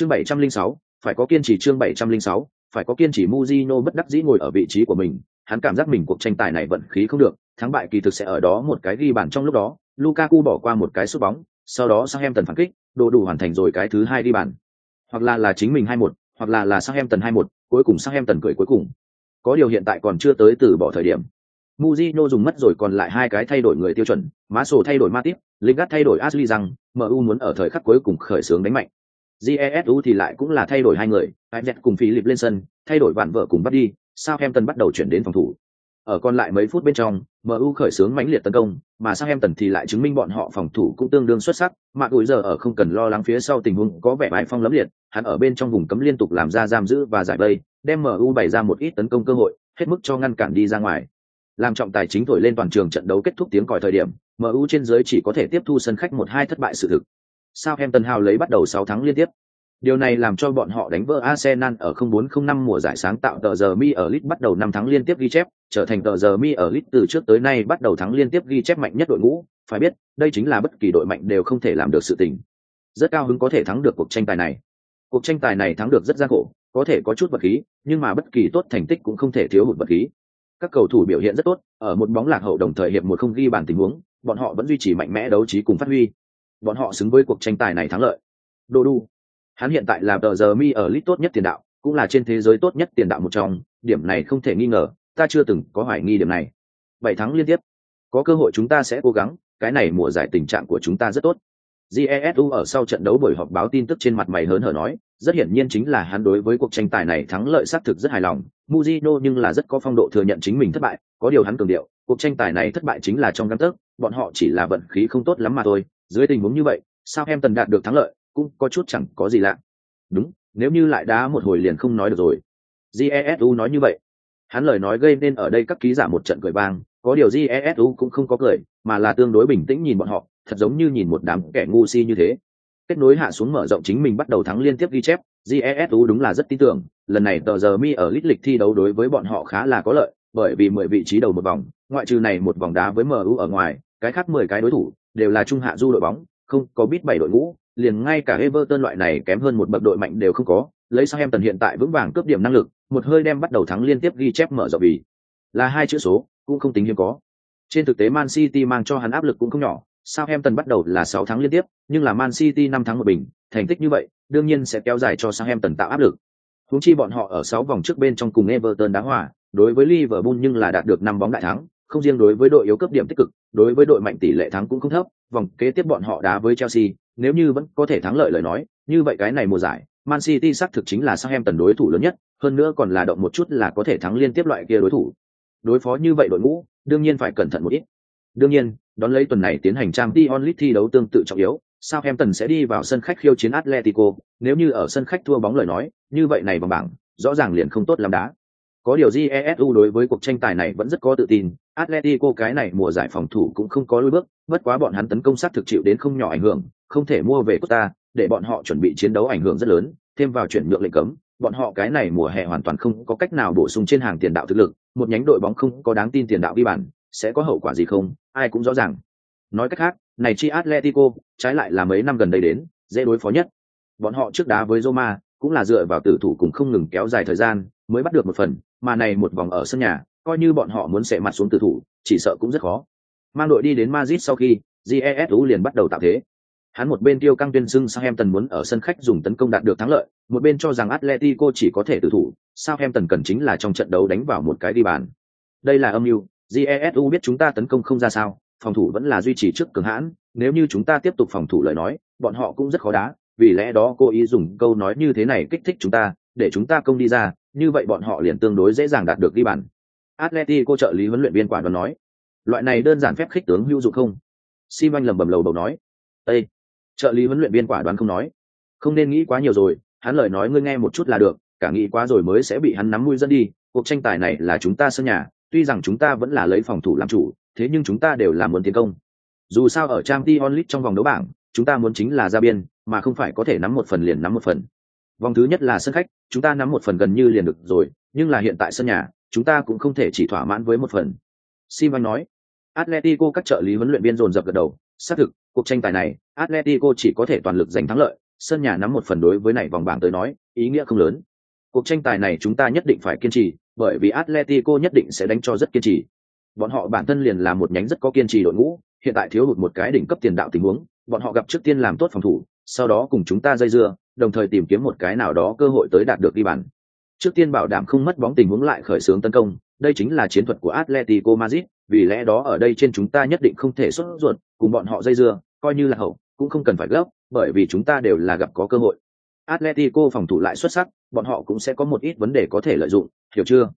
Chương 706, phải có kiên trì chương 706, phải có kiên trì Mujino bất đắc dĩ ngồi ở vị trí của mình, hắn cảm giác mình cuộc tranh tài này vận khí không được, thắng bại kỳ thực sẽ ở đó một cái ghi bàn trong lúc đó, Lukaku bỏ qua một cái sút bóng, sau đó Southampton phản kích, đồ đủ hoàn thành rồi cái thứ hai đi bàn. Hoặc là là chính mình 2-1, hoặc là là Southampton 2-1, cuối cùng Southampton cười cuối cùng. Có điều hiện tại còn chưa tới từ bỏ thời điểm. Mujino dùng mất rồi còn lại hai cái thay đổi người tiêu chuẩn, Maso thay đổi Matip, Lingard thay đổi Ashley rằng, MU muốn ở thời khắc cuối cùng khởi xướng đánh mạnh. Jesu thì lại cũng là thay đổi hai người, Ajax cùng Philip lên sân, thay đổi vạn vợ cùng bắt đi, Southampton bắt đầu chuyển đến phòng thủ. Ở còn lại mấy phút bên trong, MU khởi xướng mãnh liệt tấn công, mà Southampton thì lại chứng minh bọn họ phòng thủ cũng tương đương xuất sắc, mà tuổi giờ ở không cần lo lắng phía sau tình huống có vẻ bài phong lấm liệt, hắn ở bên trong vùng cấm liên tục làm ra giam giữ và giải vây, đem MU bày ra một ít tấn công cơ hội, hết mức cho ngăn cản đi ra ngoài. Làm trọng tài chính thổi lên toàn trường trận đấu kết thúc tiếng còi thời điểm, MU trên dưới chỉ có thể tiếp thu sân khách một hai thất bại sự thực. Southampton hào lấy bắt đầu 6 tháng liên tiếp. Điều này làm cho bọn họ đánh vỡ Arsenal ở 0405 mùa giải sáng tạo tờ giờ mi ở League bắt đầu 5 tháng liên tiếp ghi chép, trở thành tờ giờ mi ở League từ trước tới nay bắt đầu thắng liên tiếp ghi chép mạnh nhất đội ngũ, phải biết, đây chính là bất kỳ đội mạnh đều không thể làm được sự tình. Rất cao hứng có thể thắng được cuộc tranh tài này. Cuộc tranh tài này thắng được rất gian khổ, có thể có chút vật khí, nhưng mà bất kỳ tốt thành tích cũng không thể thiếu hụt vật khí. Các cầu thủ biểu hiện rất tốt, ở một bóng lạc hậu đồng thời hiệp một không ghi bàn tình huống, bọn họ vẫn duy trì mạnh mẽ đấu trí cùng phát huy. Bọn họ xứng với cuộc tranh tài này thắng lợi. Đồ đu. Hắn hiện tại là tờ giờ mi ở lit tốt nhất tiền đạo, cũng là trên thế giới tốt nhất tiền đạo một trong, điểm này không thể nghi ngờ, ta chưa từng có hoài nghi điểm này. Bảy thắng liên tiếp. Có cơ hội chúng ta sẽ cố gắng, cái này mùa giải tình trạng của chúng ta rất tốt. Jesu ở sau trận đấu buổi họp báo tin tức trên mặt mày hớn hở nói, rất hiển nhiên chính là hắn đối với cuộc tranh tài này thắng lợi xác thực rất hài lòng. Mujino nhưng là rất có phong độ thừa nhận chính mình thất bại, có điều hắn cường điệu, cuộc tranh tài này thất bại chính là trong căn tấc, bọn họ chỉ là vận khí không tốt lắm mà thôi. Dưới tình huống như vậy, sao em tần đạt được thắng lợi, cũng có chút chẳng có gì lạ. Đúng, nếu như lại đá một hồi liền không nói được rồi. Jesu nói như vậy. Hắn lời nói gây nên ở đây các ký giả một trận cười vang, có điều Jesu cũng không có cười, mà là tương đối bình tĩnh nhìn bọn họ, thật giống như nhìn một đám kẻ ngu si như thế. Kết nối hạ xuống mở rộng chính mình bắt đầu thắng liên tiếp ghi chép, Jesu đúng là rất tin tưởng, lần này tờ giờ mi ở lít lịch thi đấu đối với bọn họ khá là có lợi, bởi vì mười vị trí đầu một vòng, ngoại trừ này một vòng đá với MU ở ngoài, cái khác mười cái đối thủ đều là trung hạ du đội bóng, không có biết bảy đội ngũ, liền ngay cả Everton loại này kém hơn một bậc đội mạnh đều không có, lấy sang em tần hiện tại vững vàng cướp điểm năng lực, một hơi đem bắt đầu thắng liên tiếp ghi chép mở rộng vì là hai chữ số, cũng không tính hiếm có. Trên thực tế Man City mang cho hắn áp lực cũng không nhỏ, Southampton bắt đầu là 6 tháng liên tiếp, nhưng là Man City 5 tháng một bình, thành tích như vậy, đương nhiên sẽ kéo dài cho Southampton tạo áp lực. Huống chi bọn họ ở 6 vòng trước bên trong cùng Everton đá hòa, đối với Liverpool nhưng là đạt được 5 bóng đại thắng, không riêng đối với đội yếu cấp điểm tích cực, đối với đội mạnh tỷ lệ thắng cũng không thấp, vòng kế tiếp bọn họ đá với Chelsea, nếu như vẫn có thể thắng lợi lời nói, như vậy cái này mùa giải, Man City xác thực chính là Southampton đối thủ lớn nhất, hơn nữa còn là động một chút là có thể thắng liên tiếp loại kia đối thủ. Đối phó như vậy đội ngũ, đương nhiên phải cẩn thận một ít. Đương nhiên, đón lấy tuần này tiến hành trang Dion League thi đấu tương tự trọng yếu, Southampton sẽ đi vào sân khách khiêu chiến Atletico, nếu như ở sân khách thua bóng lời nói, như vậy này vòng bảng, rõ ràng liền không tốt lắm đá. Có điều Jesu đối với cuộc tranh tài này vẫn rất có tự tin, Atletico cái này mùa giải phòng thủ cũng không có lối bước, bất quá bọn hắn tấn công sát thực chịu đến không nhỏ ảnh hưởng, không thể mua về Costa, để bọn họ chuẩn bị chiến đấu ảnh hưởng rất lớn, thêm vào chuyển nhượng lệnh cấm, bọn họ cái này mùa hè hoàn toàn không có cách nào bổ sung trên hàng tiền đạo thực lực, một nhánh đội bóng không có đáng tin tiền đạo đi bàn, sẽ có hậu quả gì không, ai cũng rõ ràng. Nói cách khác, này chi Atletico, trái lại là mấy năm gần đây đến, dễ đối phó nhất. Bọn họ trước đá với Roma, cũng là dựa vào tử thủ cùng không ngừng kéo dài thời gian, mới bắt được một phần, mà này một vòng ở sân nhà, coi như bọn họ muốn xẻ mặt xuống tử thủ, chỉ sợ cũng rất khó. Mang đội đi đến Madrid sau khi, Jesu liền bắt đầu tạo thế. Hắn một bên tiêu căng tuyên xưng Southampton muốn ở sân khách dùng tấn công đạt được thắng lợi, một bên cho rằng Atletico chỉ có thể tử thủ, Southampton cần chính là trong trận đấu đánh vào một cái đi bàn. Đây là âm mưu, jesu biết chúng ta tấn công không ra sao phòng thủ vẫn là duy trì trước cường hãn nếu như chúng ta tiếp tục phòng thủ lời nói bọn họ cũng rất khó đá vì lẽ đó cô ý dùng câu nói như thế này kích thích chúng ta để chúng ta công đi ra như vậy bọn họ liền tương đối dễ dàng đạt được ghi bàn. Atletico trợ lý huấn luyện viên quả đoán nói loại này đơn giản phép khích tướng hữu dụng không? Sim anh lầm bầm lầu đầu nói ê trợ lý huấn luyện viên quả đoán không nói. Không nên nghĩ quá nhiều rồi hắn lời nói ngươi nghe một chút là được cả nghĩ quá rồi mới sẽ bị hắn nắm mũi dẫn đi cuộc tranh tài này là chúng ta sân nhà tuy rằng chúng ta vẫn là lấy phòng thủ làm chủ, thế nhưng chúng ta đều là muốn tiến công. Dù sao ở Champions League trong vòng đấu bảng, chúng ta muốn chính là ra biên, mà không phải có thể nắm một phần liền nắm một phần. Vòng thứ nhất là sân khách, chúng ta nắm một phần gần như liền được rồi, nhưng là hiện tại sân nhà, chúng ta cũng không thể chỉ thỏa mãn với một phần. Simon nói. Atletico các trợ lý huấn luyện viên dồn dập gật đầu, xác thực, cuộc tranh tài này, Atletico chỉ có thể toàn lực giành thắng lợi, sân nhà nắm một phần đối với này vòng bảng tới nói, ý nghĩa không lớn. Cuộc tranh tài này chúng ta nhất định phải kiên trì, bởi vì Atletico nhất định sẽ đánh cho rất kiên trì. Bọn họ bản thân liền là một nhánh rất có kiên trì đội ngũ, hiện tại thiếu hụt một cái đỉnh cấp tiền đạo tình huống, bọn họ gặp trước tiên làm tốt phòng thủ, sau đó cùng chúng ta dây dưa, đồng thời tìm kiếm một cái nào đó cơ hội tới đạt được đi bàn. Trước tiên bảo đảm không mất bóng tình huống lại khởi xướng tấn công, đây chính là chiến thuật của Atletico Madrid, vì lẽ đó ở đây trên chúng ta nhất định không thể xuất ruột, cùng bọn họ dây dưa, coi như là hậu, cũng không cần phải gấp, bởi vì chúng ta đều là gặp có cơ hội. Atletico phòng thủ lại xuất sắc, bọn họ cũng sẽ có một ít vấn đề có thể lợi dụng, hiểu chưa?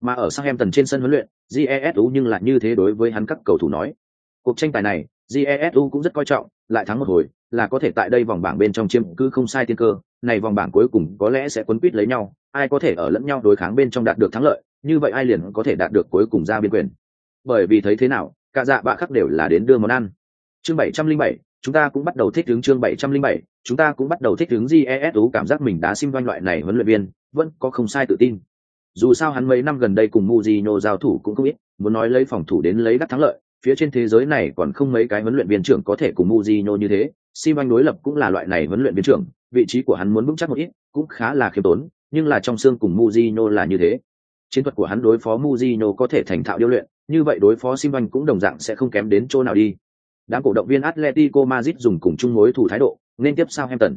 Mà ở Southampton trên sân huấn luyện, GESU nhưng lại như thế đối với hắn các cầu thủ nói. Cuộc tranh tài này, GESU cũng rất coi trọng, lại thắng một hồi, là có thể tại đây vòng bảng bên trong chiếm cứ không sai tiên cơ, này vòng bảng cuối cùng có lẽ sẽ quấn quýt lấy nhau, ai có thể ở lẫn nhau đối kháng bên trong đạt được thắng lợi, như vậy ai liền có thể đạt được cuối cùng ra biên quyền. Bởi vì thấy thế nào, cả dạ bạ khắc đều là đến đưa món ăn. Chương 707, chúng ta cũng bắt đầu thích ứng chương 707, chúng ta cũng bắt đầu thích ứng jesu cảm giác mình đá sim doanh loại này huấn luyện viên, vẫn có không sai tự tin. Dù sao hắn mấy năm gần đây cùng Mujino giao thủ cũng không ít, muốn nói lấy phòng thủ đến lấy đắc thắng lợi, phía trên thế giới này còn không mấy cái huấn luyện viên trưởng có thể cùng Mujino như thế, Simanh đối lập cũng là loại này huấn luyện viên trưởng, vị trí của hắn muốn vững chắc một ít, cũng khá là khiêm tốn, nhưng là trong xương cùng Mujino là như thế. Chiến thuật của hắn đối phó Mujino có thể thành thạo điêu luyện, như vậy đối phó Simanh cũng đồng dạng sẽ không kém đến chỗ nào đi. Đám cổ động viên Atletico Madrid dùng cùng chung mối thủ thái độ, nên tiếp Southampton.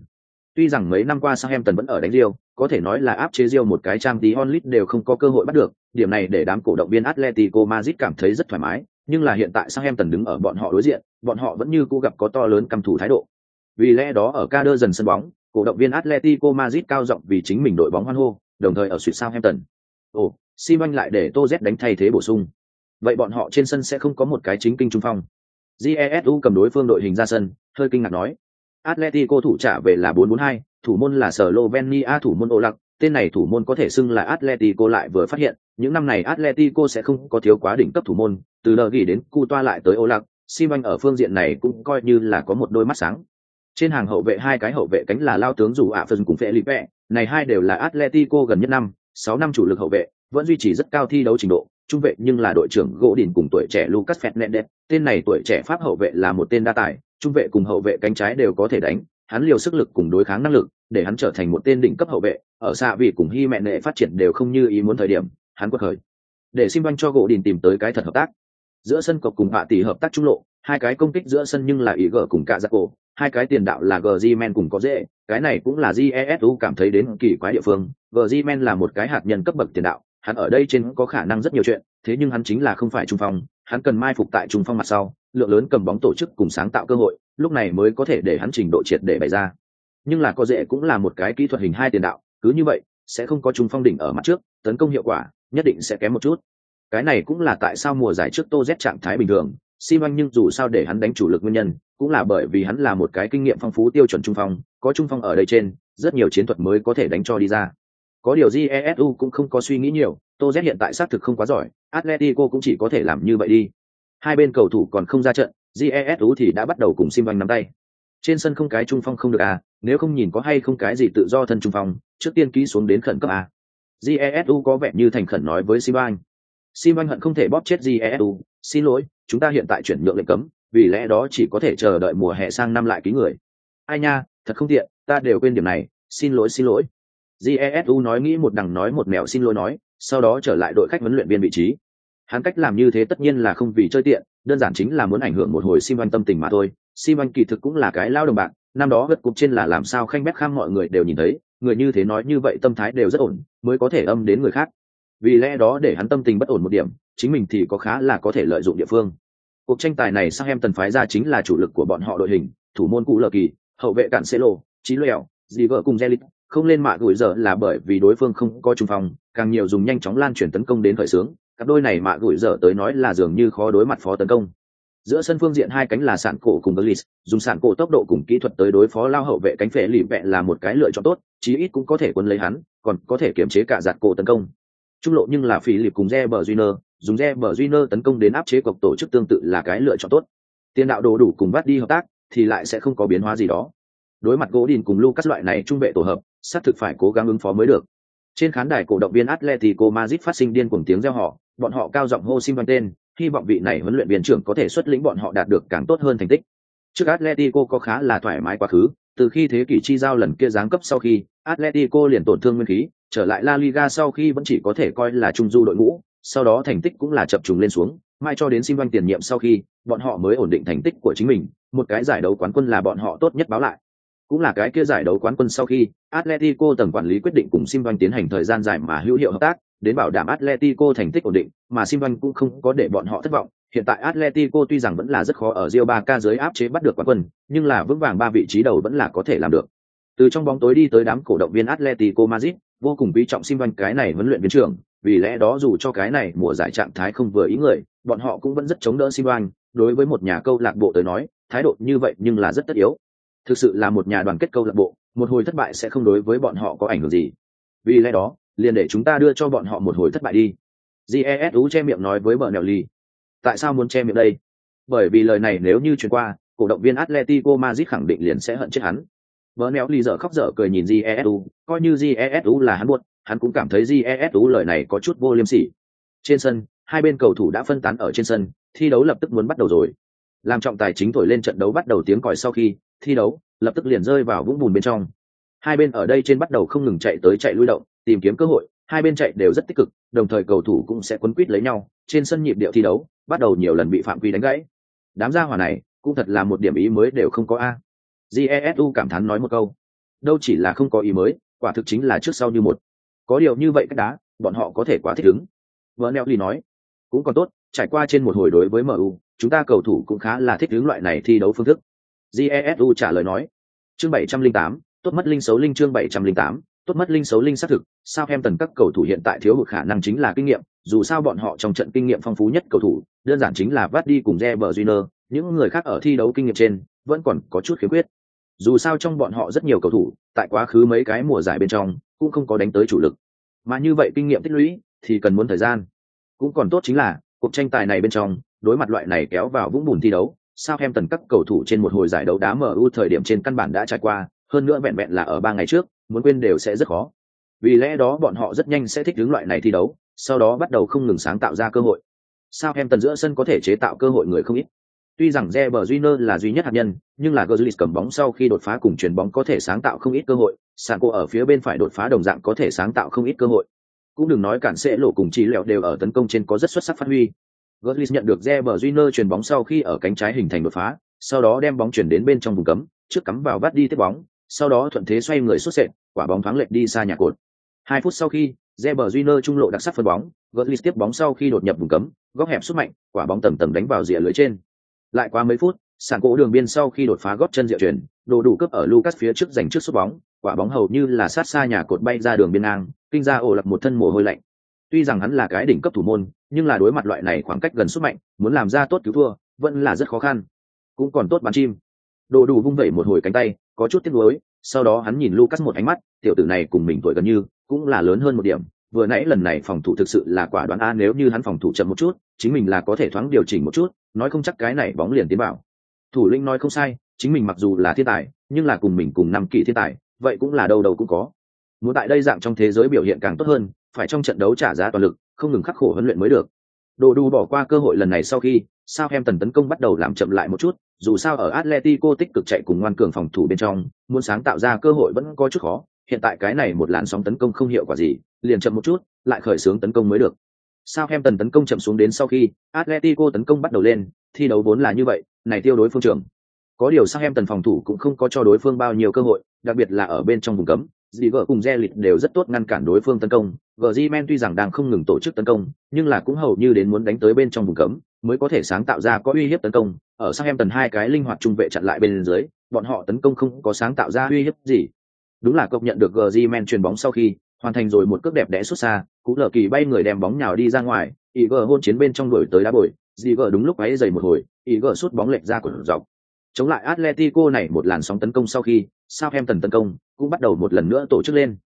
Tuy rằng mấy năm qua Southampton vẫn ở đánh Rio, có thể nói là áp chế Rio một cái trang tí onlit đều không có cơ hội bắt được, điểm này để đám cổ động viên Atletico Madrid cảm thấy rất thoải mái, nhưng là hiện tại Southampton đứng ở bọn họ đối diện, bọn họ vẫn như cũ gặp có to lớn căm thủ thái độ. Vì lẽ đó ở Kader dần sân bóng, cổ động viên Atletico Madrid cao giọng vì chính mình đội bóng hoan hô, đồng thời ở suýt tần, Ồ, Simon lại để Tô Z đánh thay thế bổ sung. Vậy bọn họ trên sân sẽ không có một cái chính kinh trung phong. Jesu cầm đối phương đội hình ra sân, hơi kinh ngạc nói. Atletico thủ trả về là 442, thủ môn là Slovenia thủ môn Olak, tên này thủ môn có thể xưng là Atletico lại vừa phát hiện, những năm này Atletico sẽ không có thiếu quá đỉnh cấp thủ môn, từ lờ ghi đến cu toa lại tới Olak, Simon ở phương diện này cũng coi như là có một đôi mắt sáng. Trên hàng hậu vệ hai cái hậu vệ cánh là lao tướng dù ạ phân cùng Felipe, này hai đều là Atletico gần nhất năm, 6 năm chủ lực hậu vệ, vẫn duy trì rất cao thi đấu trình độ, trung vệ nhưng là đội trưởng gỗ đỉnh cùng tuổi trẻ Lucas Fernandez, tên này tuổi trẻ Pháp hậu vệ là một tên đa tài, trung vệ cùng hậu vệ cánh trái đều có thể đánh, hắn liều sức lực cùng đối kháng năng lực, để hắn trở thành một tên đỉnh cấp hậu vệ, ở xa vì cùng hy mẹ nệ phát triển đều không như ý muốn thời điểm, hắn quật khởi. Để xin banh cho gỗ đình tìm tới cái thật hợp tác. Giữa sân cọc cùng hạ tỷ hợp tác trung lộ, hai cái công kích giữa sân nhưng là ý gở cùng cả giặc cổ, hai cái tiền đạo là Griezmann cùng có dễ, cái này cũng là Jesu cảm thấy đến kỳ quái địa phương, Griezmann là một cái hạt nhân cấp bậc tiền đạo, hắn ở đây trên có khả năng rất nhiều chuyện, thế nhưng hắn chính là không phải trung phong, hắn cần mai phục tại trung phong mặt sau, lượng lớn cầm bóng tổ chức cùng sáng tạo cơ hội, lúc này mới có thể để hắn trình độ triệt để bày ra. Nhưng là có dễ cũng là một cái kỹ thuật hình hai tiền đạo, cứ như vậy, sẽ không có trung phong đỉnh ở mặt trước, tấn công hiệu quả nhất định sẽ kém một chút. Cái này cũng là tại sao mùa giải trước Tô Z trạng thái bình thường, Simon nhưng dù sao để hắn đánh chủ lực nguyên nhân, cũng là bởi vì hắn là một cái kinh nghiệm phong phú tiêu chuẩn trung phong, có trung phong ở đây trên, rất nhiều chiến thuật mới có thể đánh cho đi ra. Có điều Jesu cũng không có suy nghĩ nhiều, Tô Z hiện tại xác thực không quá giỏi, Atletico cũng chỉ có thể làm như vậy đi. Hai bên cầu thủ còn không ra trận, Jesu thì đã bắt đầu cùng Simon nắm tay. Trên sân không cái trung phong không được à, nếu không nhìn có hay không cái gì tự do thân trung phong, trước tiên ký xuống đến khẩn cấp à. Jesu có vẻ như thành khẩn nói với Simon. vanh hận không thể bóp chết Jesu, xin lỗi, chúng ta hiện tại chuyển nhượng lệnh cấm, vì lẽ đó chỉ có thể chờ đợi mùa hè sang năm lại ký người. Ai nha, thật không tiện, ta đều quên điểm này, xin lỗi xin lỗi. Jesu nói nghĩ một đằng nói một mẹo xin lỗi nói, sau đó trở lại đội khách huấn luyện viên vị trí. Hắn cách làm như thế tất nhiên là không vì chơi tiện, đơn giản chính là muốn ảnh hưởng một hồi Simon tâm tình mà thôi. Simon kỳ thực cũng là cái lao đồng bạn, năm đó vật cục trên là làm sao khanh bét kham mọi người đều nhìn thấy, người như thế nói như vậy tâm thái đều rất ổn, mới có thể âm đến người khác. Vì lẽ đó để hắn tâm tình bất ổn một điểm, chính mình thì có khá là có thể lợi dụng địa phương. Cuộc tranh tài này sang em tần phái ra chính là chủ lực của bọn họ đội hình, thủ môn cũ lờ kỳ, hậu vệ cản Lô, trí Lèo, Dì vợ cùng Zelit, không lên mạ gửi giờ là bởi vì đối phương không có trung phòng, càng nhiều dùng nhanh chóng lan chuyển tấn công đến khởi sướng, cặp đôi này mạ gửi dở tới nói là dường như khó đối mặt phó tấn công. Giữa sân phương diện hai cánh là sạn cổ cùng Gullis, dùng sạn cổ tốc độ cùng kỹ thuật tới đối phó lao hậu vệ cánh phệ lì vẹ là một cái lựa chọn tốt, chí ít cũng có thể quân lấy hắn, còn có thể kiểm chế cả giạt cổ tấn công. Trung lộ nhưng là phí lịp cùng re bờ duyner dùng re bờ duyner tấn công đến áp chế cuộc tổ chức tương tự là cái lựa chọn tốt. Tiền đạo đồ đủ cùng bắt đi hợp tác thì lại sẽ không có biến hóa gì đó. Đối mặt gỗ đình cùng Lucas loại này trung vệ tổ hợp, xác thực phải cố gắng ứng phó mới được. Trên khán đài cổ động viên Atletico Madrid phát sinh điên cuồng tiếng reo hò, bọn họ cao giọng hô xin văn tên, hy vọng vị này huấn luyện viên trưởng có thể xuất lĩnh bọn họ đạt được càng tốt hơn thành tích. Trước Atletico có khá là thoải mái quá khứ, từ khi thế kỷ chi giao lần kia giáng cấp sau khi Atletico liền tổn thương nguyên khí, trở lại La Liga sau khi vẫn chỉ có thể coi là trung du đội ngũ, sau đó thành tích cũng là chập trùng lên xuống, mai cho đến xin Simon tiền nhiệm sau khi, bọn họ mới ổn định thành tích của chính mình, một cái giải đấu quán quân là bọn họ tốt nhất báo lại. Cũng là cái kia giải đấu quán quân sau khi, Atletico tầng quản lý quyết định cùng Simvan tiến hành thời gian dài mà hữu hiệu hợp tác, đến bảo đảm Atletico thành tích ổn định, mà Simvan cũng không có để bọn họ thất vọng. Hiện tại Atletico tuy rằng vẫn là rất khó ở Real Barca dưới áp chế bắt được quán quân, nhưng là vững vàng ba vị trí đầu vẫn là có thể làm được. Từ trong bóng tối đi tới đám cổ động viên Atletico Madrid, vô cùng quý trọng Simvan cái này huấn luyện viên trưởng, vì lẽ đó dù cho cái này mùa giải trạng thái không vừa ý người, bọn họ cũng vẫn rất chống đỡ Simvan. đối với một nhà câu lạc bộ tới nói, thái độ như vậy nhưng là rất tất yếu. Thực sự là một nhà đoàn kết câu lạc bộ, một hồi thất bại sẽ không đối với bọn họ có ảnh hưởng gì. Vì lẽ đó, liền để chúng ta đưa cho bọn họ một hồi thất bại đi. Jesu che miệng nói với vợ nèo ly tại sao muốn che miệng đây? Bởi vì lời này nếu như truyền qua cổ động viên atletico madrid khẳng định liền sẽ hận chết hắn. Vợ nèo ly dở khóc dở cười nhìn jesu coi như jesu là hắn buồn, hắn cũng cảm thấy jesu lời này có chút vô liêm sỉ. Trên sân hai bên cầu thủ đã phân tán ở trên sân thi đấu lập tức muốn bắt đầu rồi. Làm trọng tài chính thổi lên trận đấu bắt đầu tiếng còi sau khi thi đấu, lập tức liền rơi vào vũng bùn bên trong. Hai bên ở đây trên bắt đầu không ngừng chạy tới chạy lui động, tìm kiếm cơ hội, hai bên chạy đều rất tích cực, đồng thời cầu thủ cũng sẽ quấn quýt lấy nhau, trên sân nhịp điệu thi đấu, bắt đầu nhiều lần bị phạm quy đánh gãy. Đám gia hỏa này, cũng thật là một điểm ý mới đều không có a. Jesu cảm thán nói một câu. Đâu chỉ là không có ý mới, quả thực chính là trước sau như một. Có điều như vậy cách đá, bọn họ có thể quá thích ứng. Vợ neo ly nói. Cũng còn tốt, trải qua trên một hồi đối với mu chúng ta cầu thủ cũng khá là thích ứng loại này thi đấu phương thức jesu trả lời nói chương bảy trăm linh tám tốt mất linh xấu linh chương bảy trăm linh tám tốt mất linh xấu linh xác thực, sao em tần các cầu thủ hiện tại thiếu hụt khả năng chính là kinh nghiệm, dù sao bọn họ trong trận kinh nghiệm phong phú nhất cầu thủ, đơn giản chính là vắt đi cùng Reber Junior. những người khác ở thi đấu kinh nghiệm trên vẫn còn có chút khiếm khuyết. Dù sao trong bọn họ rất nhiều cầu thủ, tại quá khứ mấy cái mùa giải bên trong cũng không có đánh tới chủ lực. Mà như vậy kinh nghiệm tích lũy thì cần muốn thời gian. Cũng còn tốt chính là cuộc tranh tài này bên trong, đối mặt loại này kéo vào vũng bùn thi đấu, sao em tần các cầu thủ trên một hồi giải đấu đá MU thời điểm trên căn bản đã trải qua, hơn nữa vẹn vẹn là ở ba ngày trước, muốn quên đều sẽ rất khó. Vì lẽ đó bọn họ rất nhanh sẽ thích ứng loại này thi đấu sau đó bắt đầu không ngừng sáng tạo ra cơ hội. Sao em tần giữa sân có thể chế tạo cơ hội người không ít. Tuy rằng Reber Júnior là duy nhất hạt nhân nhưng là Götze cầm bóng sau khi đột phá cùng chuyền bóng có thể sáng tạo không ít cơ hội Sancho ở phía bên phải đột phá đồng dạng có thể sáng tạo không ít cơ hội. Cũng đừng nói cản sẽ lộ cùng trí lẹo đều ở tấn công trên có rất xuất sắc phát huy. Götze nhận được Reber Júnior chuyền bóng sau khi ở cánh trái hình thành đột phá sau đó đem bóng chuyển đến bên trong vùng cấm trước cắm vào bắt đi tiếp bóng sau đó thuận thế xoay người xuất sệt, quả bóng thoáng lệch đi xa nhà cột. Hai phút sau khi, Reber Júnior trung lộ đặc sắc phân bóng, Götze tiếp bóng sau khi đột nhập vùng cấm, góc hẹp sút mạnh, quả bóng tầm tầm đánh vào rìa lưới trên. Lại qua mấy phút, sàn cổ đường biên sau khi đột phá góp chân diệu chuyển, đồ đủ cướp ở Lucas phía trước giành trước sút bóng, quả bóng hầu như là sát xa nhà cột bay ra đường biên ngang, kinh ra ổ lập một thân mồ hôi lạnh. Tuy rằng hắn là cái đỉnh cấp thủ môn, nhưng là đối mặt loại này khoảng cách gần sút mạnh, muốn làm ra tốt cứu thua, vẫn là rất khó khăn. Cũng còn tốt bắn chim. Đồ đủ vung vẩy một hồi cánh tay, có chút tiếc nuối, sau đó hắn nhìn Lucas một ánh mắt, tiểu tử này cùng mình tuổi gần như, cũng là lớn hơn một điểm, vừa nãy lần này phòng thủ thực sự là quả đoán a nếu như hắn phòng thủ chậm một chút, chính mình là có thể thoáng điều chỉnh một chút, nói không chắc cái này bóng liền tiến vào. Thủ linh nói không sai, chính mình mặc dù là thiên tài, nhưng là cùng mình cùng năm kỳ thiên tài, vậy cũng là đâu đâu cũng có. Muốn tại đây dạng trong thế giới biểu hiện càng tốt hơn, phải trong trận đấu trả giá toàn lực, không ngừng khắc khổ huấn luyện mới được. Đồ đu bỏ qua cơ hội lần này sau khi, Southampton tấn công bắt đầu làm chậm lại một chút, dù sao ở Atletico tích cực chạy cùng ngoan cường phòng thủ bên trong, muốn sáng tạo ra cơ hội vẫn có chút khó. Hiện tại cái này một làn sóng tấn công không hiệu quả gì, liền chậm một chút, lại khởi xướng tấn công mới được. Southampton tấn công chậm xuống đến sau khi Atletico tấn công bắt đầu lên, thi đấu vốn là như vậy, này tiêu đối phương trưởng. Có điều Southampton phòng thủ cũng không có cho đối phương bao nhiêu cơ hội, đặc biệt là ở bên trong vùng cấm, Ziver cùng Zelit đều rất tốt ngăn cản đối phương tấn công. Griezmann tuy rằng đang không ngừng tổ chức tấn công, nhưng là cũng hầu như đến muốn đánh tới bên trong vùng cấm, mới có thể sáng tạo ra có uy hiếp tấn công. Ở sang em tần hai cái linh hoạt trung vệ chặn lại bên dưới, bọn họ tấn công không có sáng tạo ra uy hiếp gì. Đúng là cộc nhận được Griezmann chuyền bóng sau khi hoàn thành rồi một cước đẹp đẽ xuất xa, cú lờ kỳ bay người đem bóng nhào đi ra ngoài, Iger hôn chiến bên trong đuổi tới đá bồi, Ziver đúng lúc ấy giày một hồi, Iger sút bóng lệch ra của dọc. Chống lại Atletico này một làn sóng tấn công sau khi, Southampton tấn công cũng bắt đầu một lần nữa tổ chức lên.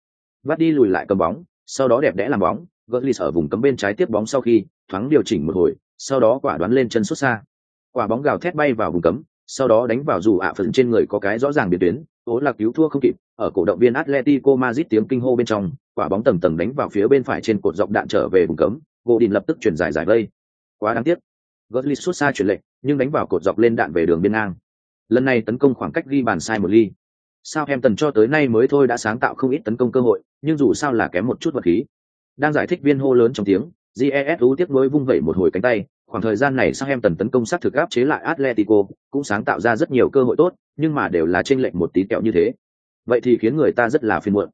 Vắt đi lùi lại cầm bóng, sau đó đẹp đẽ làm bóng, Götze ở vùng cấm bên trái tiếp bóng sau khi thoáng điều chỉnh một hồi, sau đó quả đoán lên chân xuất xa. Quả bóng gào thét bay vào vùng cấm, sau đó đánh vào dù ạ phần trên người có cái rõ ràng biến tuyến, tố là cứu thua không kịp, ở cổ động viên Atletico Madrid tiếng kinh hô bên trong, quả bóng tầng tầng đánh vào phía bên phải trên cột dọc đạn trở về vùng cấm, Godin lập tức chuyển giải giải vây. Quá đáng tiếc. Götze xuất xa chuyển lệnh, nhưng đánh vào cột dọc lên đạn về đường biên ngang lần này tấn công khoảng cách ghi bàn sai một ly sao em tần cho tới nay mới thôi đã sáng tạo không ít tấn công cơ hội, nhưng dù sao là kém một chút vật khí. Đang giải thích viên hô lớn trong tiếng, Jesu tiếp nối vung vẩy một hồi cánh tay, khoảng thời gian này Southampton tấn công sát thực áp chế lại Atletico, cũng sáng tạo ra rất nhiều cơ hội tốt, nhưng mà đều là trên lệch một tí kẹo như thế. Vậy thì khiến người ta rất là phiền muộn.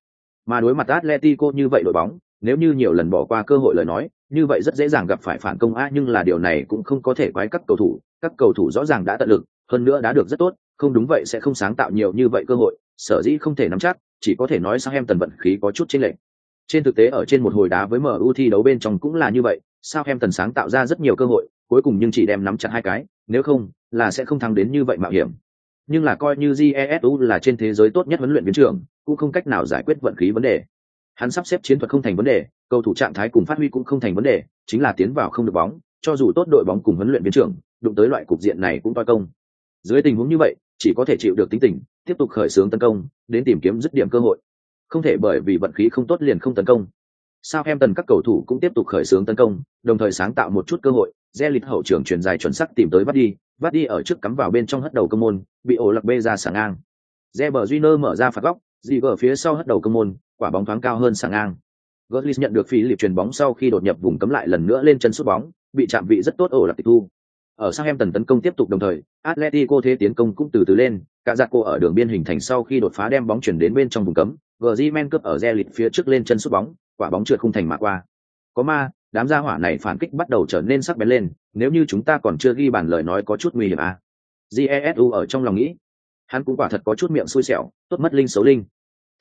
Mà đối mặt Atletico như vậy đội bóng, nếu như nhiều lần bỏ qua cơ hội lời nói, như vậy rất dễ dàng gặp phải phản công a nhưng là điều này cũng không có thể quái các cầu thủ, các cầu thủ rõ ràng đã tận lực, hơn nữa đã được rất tốt, không đúng vậy sẽ không sáng tạo nhiều như vậy cơ hội, sở dĩ không thể nắm chắc, chỉ có thể nói Southampton vận khí có chút chênh lệch. Trên thực tế ở trên một hồi đá với MU thi đấu bên trong cũng là như vậy, Southampton sáng tạo ra rất nhiều cơ hội, cuối cùng nhưng chỉ đem nắm chặt hai cái, nếu không, là sẽ không thắng đến như vậy mạo hiểm. Nhưng là coi như Jesu là trên thế giới tốt nhất huấn luyện viên trưởng, cũng không cách nào giải quyết vận khí vấn đề. Hắn sắp xếp chiến thuật không thành vấn đề, cầu thủ trạng thái cùng phát huy cũng không thành vấn đề, chính là tiến vào không được bóng, cho dù tốt đội bóng cùng huấn luyện viên trưởng, đụng tới loại cục diện này cũng toi công. Dưới tình huống như vậy, chỉ có thể chịu được tính tình, tiếp tục khởi xướng tấn công, đến tìm kiếm dứt điểm cơ hội. Không thể bởi vì vận khí không tốt liền không tấn công. Sao em tần các cầu thủ cũng tiếp tục khởi xướng tấn công, đồng thời sáng tạo một chút cơ hội, Zelit hậu trưởng truyền dài chuẩn xác tìm tới bắt đi, bắt đi ở trước cắm vào bên trong hất đầu công môn, bị ổ lạc bê ra sàng ngang. Reber Júnior mở ra phạt góc, dị ở phía sau hất đầu công môn, quả bóng thoáng cao hơn sàng ngang. Götze nhận được phí lịp truyền bóng sau khi đột nhập vùng cấm lại lần nữa lên chân sút bóng, bị chạm vị rất tốt ổ lạc tịch thu. Ở sang em tần tấn công tiếp tục đồng thời, Atletico thế tiến công cũng từ từ lên, cả giặc cô ở đường biên hình thành sau khi đột phá đem bóng chuyển đến bên trong vùng cấm, Griezmann cướp ở Zelit phía trước lên chân sút bóng, quả bóng trượt không thành mà qua. Có ma, đám gia hỏa này phản kích bắt đầu trở nên sắc bén lên, nếu như chúng ta còn chưa ghi bàn lời nói có chút nguy hiểm à. Jesu ở trong lòng nghĩ, hắn cũng quả thật có chút miệng xui xẻo, tốt mất linh xấu linh.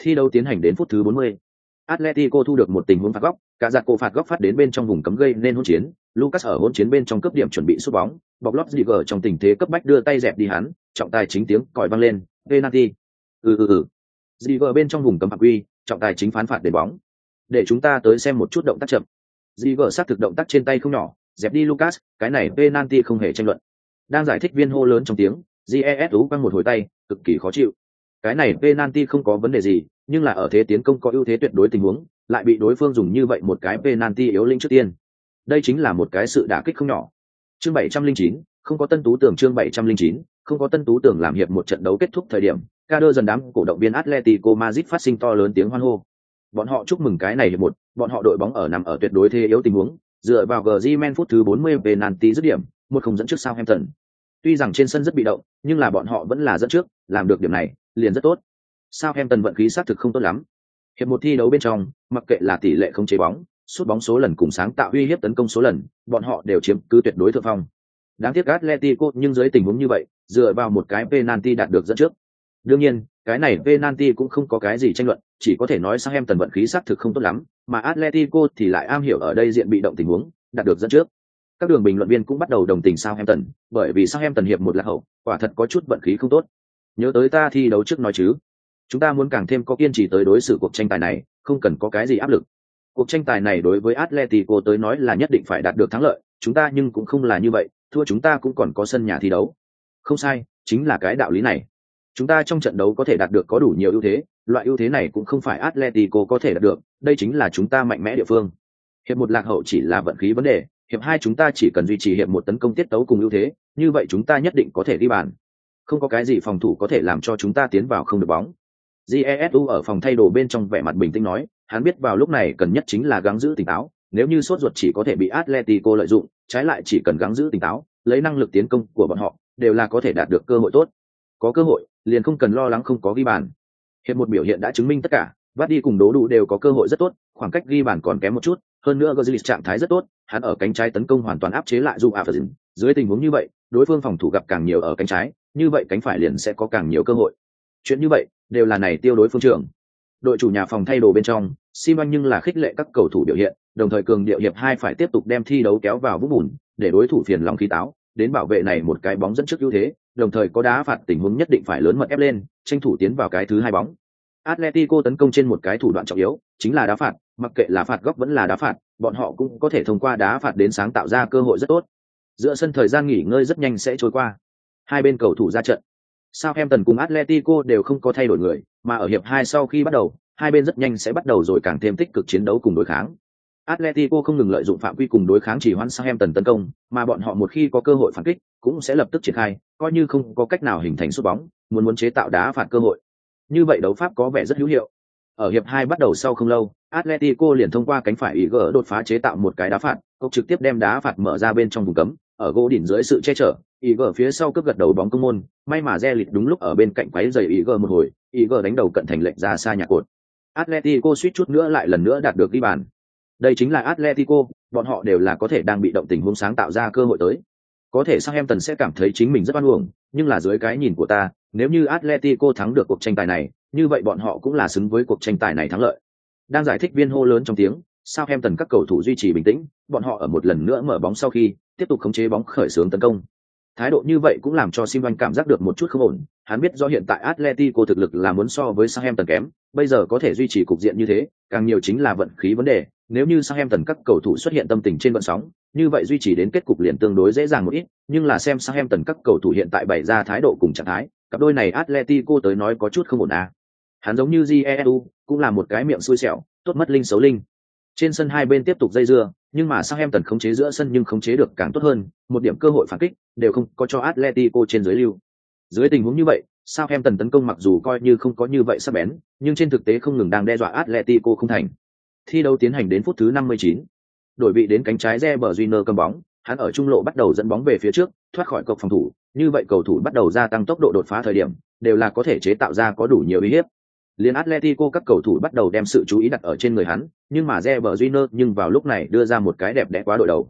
Thi đấu tiến hành đến phút thứ 40. Atletico thu được một tình huống phạt góc, cả giặc cổ phạt góc phát đến bên trong vùng cấm gây nên hỗn chiến, Lucas ở hỗn chiến bên trong cấp điểm chuẩn bị sút bóng, bọc lót Ziger trong tình thế cấp bách đưa tay dẹp đi hắn, trọng tài chính tiếng còi vang lên, penalty. Ừ ừ ừ. Ziger bên trong vùng cấm phạm quy, trọng tài chính phán phạt để bóng. Để chúng ta tới xem một chút động tác chậm. Ziger sát thực động tác trên tay không nhỏ, dẹp đi Lucas, cái này penalty không hề tranh luận. Đang giải thích viên hô lớn trong tiếng, GES quăng một hồi tay, cực kỳ khó chịu. Cái này penalty không có vấn đề gì, nhưng là ở thế tiến công có ưu thế tuyệt đối tình huống, lại bị đối phương dùng như vậy một cái penalty yếu linh trước tiên. Đây chính là một cái sự đả kích không nhỏ. Chương 709, không có tân tú tưởng chương 709, không có tân tú tưởng làm hiệp một trận đấu kết thúc thời điểm, Kader dần đám cổ động viên Atletico Madrid phát sinh to lớn tiếng hoan hô. Bọn họ chúc mừng cái này hiệp một, bọn họ đội bóng ở nằm ở tuyệt đối thế yếu tình huống, dựa vào Griezmann phút thứ 40 penalty dứt điểm, một không dẫn trước Southampton. Tuy rằng trên sân rất bị động, nhưng là bọn họ vẫn là dẫn trước, làm được điểm này, liền rất tốt. Southampton vận khí xác thực không tốt lắm. Hiệp một thi đấu bên trong, mặc kệ là tỷ lệ không chế bóng, sút bóng số lần cùng sáng tạo uy hiếp tấn công số lần, bọn họ đều chiếm cứ tuyệt đối thượng phong. Đáng tiếc Atletico nhưng dưới tình huống như vậy, dựa vào một cái penalty đạt được dẫn trước. Đương nhiên, cái này penalty cũng không có cái gì tranh luận, chỉ có thể nói sang em tần vận khí xác thực không tốt lắm, mà Atletico thì lại am hiểu ở đây diện bị động tình huống, đạt được dẫn trước. Các đường bình luận viên cũng bắt đầu đồng tình Southampton, bởi vì Southampton hiệp một là hậu, quả thật có chút vận khí không tốt. Nhớ tới ta thi đấu trước nói chứ, chúng ta muốn càng thêm có kiên trì tới đối xử cuộc tranh tài này, không cần có cái gì áp lực. Cuộc tranh tài này đối với Atletico tới nói là nhất định phải đạt được thắng lợi, chúng ta nhưng cũng không là như vậy, thua chúng ta cũng còn có sân nhà thi đấu. Không sai, chính là cái đạo lý này. Chúng ta trong trận đấu có thể đạt được có đủ nhiều ưu thế, loại ưu thế này cũng không phải Atletico có thể đạt được, đây chính là chúng ta mạnh mẽ địa phương. Hiệp một lạc hậu chỉ là vận khí vấn đề, hiệp hai chúng ta chỉ cần duy trì hiệp một tấn công tiết tấu cùng ưu thế, như vậy chúng ta nhất định có thể đi bàn. Không có cái gì phòng thủ có thể làm cho chúng ta tiến vào không được bóng. Jesu ở phòng thay đồ bên trong vẻ mặt bình tĩnh nói, hắn biết vào lúc này cần nhất chính là gắng giữ tỉnh táo, nếu như sốt ruột chỉ có thể bị Atletico lợi dụng, trái lại chỉ cần gắng giữ tỉnh táo, lấy năng lực tiến công của bọn họ, đều là có thể đạt được cơ hội tốt. Có cơ hội, liền không cần lo lắng không có ghi bàn. Hiện một biểu hiện đã chứng minh tất cả, Vắt đi cùng Đố Đủ đều có cơ hội rất tốt, khoảng cách ghi bàn còn kém một chút, hơn nữa Götze trạng thái rất tốt, hắn ở cánh trái tấn công hoàn toàn áp chế lại Zoom Aferin. Dưới tình huống như vậy, đối phương phòng thủ gặp càng nhiều ở cánh trái, như vậy cánh phải liền sẽ có càng nhiều cơ hội. Chuyện như vậy, đều là này tiêu đối phương trưởng. Đội chủ nhà phòng thay đồ bên trong, Simon nhưng là khích lệ các cầu thủ biểu hiện, đồng thời cường điệu hiệp hai phải tiếp tục đem thi đấu kéo vào vũng bùn, để đối thủ phiền lòng khí táo, đến bảo vệ này một cái bóng dẫn trước ưu thế, đồng thời có đá phạt tình huống nhất định phải lớn mật ép lên, tranh thủ tiến vào cái thứ hai bóng. Atletico tấn công trên một cái thủ đoạn trọng yếu, chính là đá phạt, mặc kệ là phạt góc vẫn là đá phạt, bọn họ cũng có thể thông qua đá phạt đến sáng tạo ra cơ hội rất tốt. Giữa sân thời gian nghỉ ngơi rất nhanh sẽ trôi qua. Hai bên cầu thủ ra trận. Southampton cùng Atletico đều không có thay đổi người, mà ở hiệp hai sau khi bắt đầu, hai bên rất nhanh sẽ bắt đầu rồi càng thêm tích cực chiến đấu cùng đối kháng. Atletico không ngừng lợi dụng phạm quy cùng đối kháng chỉ hoãn Southampton tấn công, mà bọn họ một khi có cơ hội phản kích, cũng sẽ lập tức triển khai, coi như không có cách nào hình thành sút bóng, muốn muốn chế tạo đá phạt cơ hội. Như vậy đấu pháp có vẻ rất hữu hiệu. Ở hiệp hai bắt đầu sau không lâu, Atletico liền thông qua cánh phải ý gỡ đột phá chế tạo một cái đá phạt, cốc trực tiếp đem đá phạt mở ra bên trong vùng cấm, ở gỗ đỉnh dưới sự che chở, ý gờ phía sau cướp gật đầu bóng công môn, may mà re lịt đúng lúc ở bên cạnh quấy giày ý gờ một hồi, ý gờ đánh đầu cận thành lệnh ra xa nhà cột. Atletico suýt chút nữa lại lần nữa đạt được ghi bàn. Đây chính là Atletico, bọn họ đều là có thể đang bị động tình huống sáng tạo ra cơ hội tới. Có thể sang em tần sẽ cảm thấy chính mình rất oan uổng, nhưng là dưới cái nhìn của ta, nếu như Atletico thắng được cuộc tranh tài này, như vậy bọn họ cũng là xứng với cuộc tranh tài này thắng lợi. Đang giải thích viên hô lớn trong tiếng, Southampton các cầu thủ duy trì bình tĩnh, bọn họ ở một lần nữa mở bóng sau khi tiếp tục khống chế bóng khởi xướng tấn công. Thái độ như vậy cũng làm cho Simon cảm giác được một chút không ổn, hắn biết do hiện tại Atletico thực lực là muốn so với Southampton kém, bây giờ có thể duy trì cục diện như thế, càng nhiều chính là vận khí vấn đề, nếu như Southampton các cầu thủ xuất hiện tâm tình trên vận sóng, như vậy duy trì đến kết cục liền tương đối dễ dàng một ít, nhưng là xem Southampton các cầu thủ hiện tại bày ra thái độ cùng trạng thái, cặp đôi này Atletico tới nói có chút không ổn à. Hắn giống như Jesu, cũng là một cái miệng xui xẻo, tốt mất linh xấu linh. Trên sân hai bên tiếp tục dây dưa, nhưng mà sang em tần khống chế giữa sân nhưng khống chế được càng tốt hơn, một điểm cơ hội phản kích đều không có cho Atletico trên dưới lưu. Dưới tình huống như vậy, sang em tần tấn công mặc dù coi như không có như vậy sắc bén, nhưng trên thực tế không ngừng đang đe dọa Atletico không thành. Thi đấu tiến hành đến phút thứ 59. Đổi vị đến cánh trái Reber Júnior cầm bóng, hắn ở trung lộ bắt đầu dẫn bóng về phía trước, thoát khỏi cột phòng thủ, như vậy cầu thủ bắt đầu gia tăng tốc độ đột phá thời điểm, đều là có thể chế tạo ra có đủ nhiều uy hiếp. Liên Atletico các cầu thủ bắt đầu đem sự chú ý đặt ở trên người hắn, nhưng mà Reberjiner nhưng vào lúc này đưa ra một cái đẹp đẽ quá đội đầu.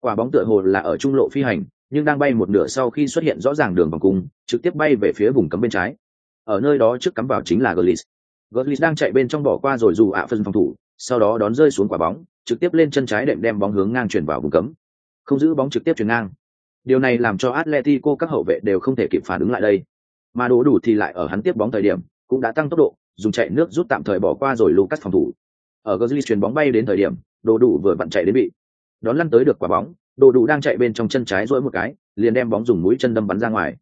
Quả bóng tựa hồ là ở trung lộ phi hành, nhưng đang bay một nửa sau khi xuất hiện rõ ràng đường vòng cung, trực tiếp bay về phía vùng cấm bên trái. Ở nơi đó trước cắm vào chính là Gullis. Gullis đang chạy bên trong bỏ qua rồi dù ạ phân phòng thủ, sau đó đón rơi xuống quả bóng, trực tiếp lên chân trái đệm đem bóng hướng ngang chuyển vào vùng cấm. Không giữ bóng trực tiếp chuyển ngang. Điều này làm cho Atletico các hậu vệ đều không thể kịp phản ứng lại đây. Mà đổ đủ thì lại ở hắn tiếp bóng thời điểm, cũng đã tăng tốc độ, dùng chạy nước rút tạm thời bỏ qua rồi Lucas phòng thủ. Ở Gullis chuyền bóng bay đến thời điểm, đồ đủ vừa vặn chạy đến bị đón lăn tới được quả bóng, đồ đủ đang chạy bên trong chân trái duỗi một cái, liền đem bóng dùng mũi chân đâm bắn ra ngoài.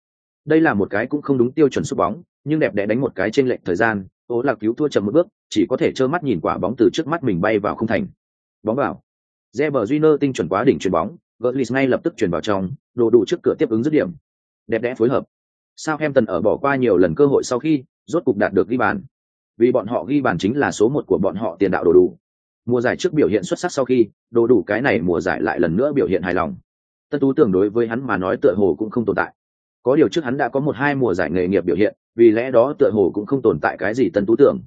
Đây là một cái cũng không đúng tiêu chuẩn sút bóng, nhưng đẹp đẽ đánh một cái trên lệch thời gian, Tố Lạc cứu thua chậm một bước, chỉ có thể trơ mắt nhìn quả bóng từ trước mắt mình bay vào không thành. Bóng vào. Reber Júnior tinh chuẩn quá đỉnh chuyền bóng, Götze ngay lập tức chuyển vào trong, đồ đủ trước cửa tiếp ứng dứt điểm. Đẹp đẽ phối hợp. Southampton ở bỏ qua nhiều lần cơ hội sau khi, rốt cục đạt được ghi bàn. Vì bọn họ ghi bàn chính là số một của bọn họ tiền đạo đồ đủ. Mùa giải trước biểu hiện xuất sắc sau khi, đồ đủ cái này mùa giải lại lần nữa biểu hiện hài lòng. Tân Tú tưởng đối với hắn mà nói tựa hồ cũng không tồn tại. Có điều trước hắn đã có một hai mùa giải nghề nghiệp biểu hiện, vì lẽ đó tựa hồ cũng không tồn tại cái gì Tân Tú tưởng.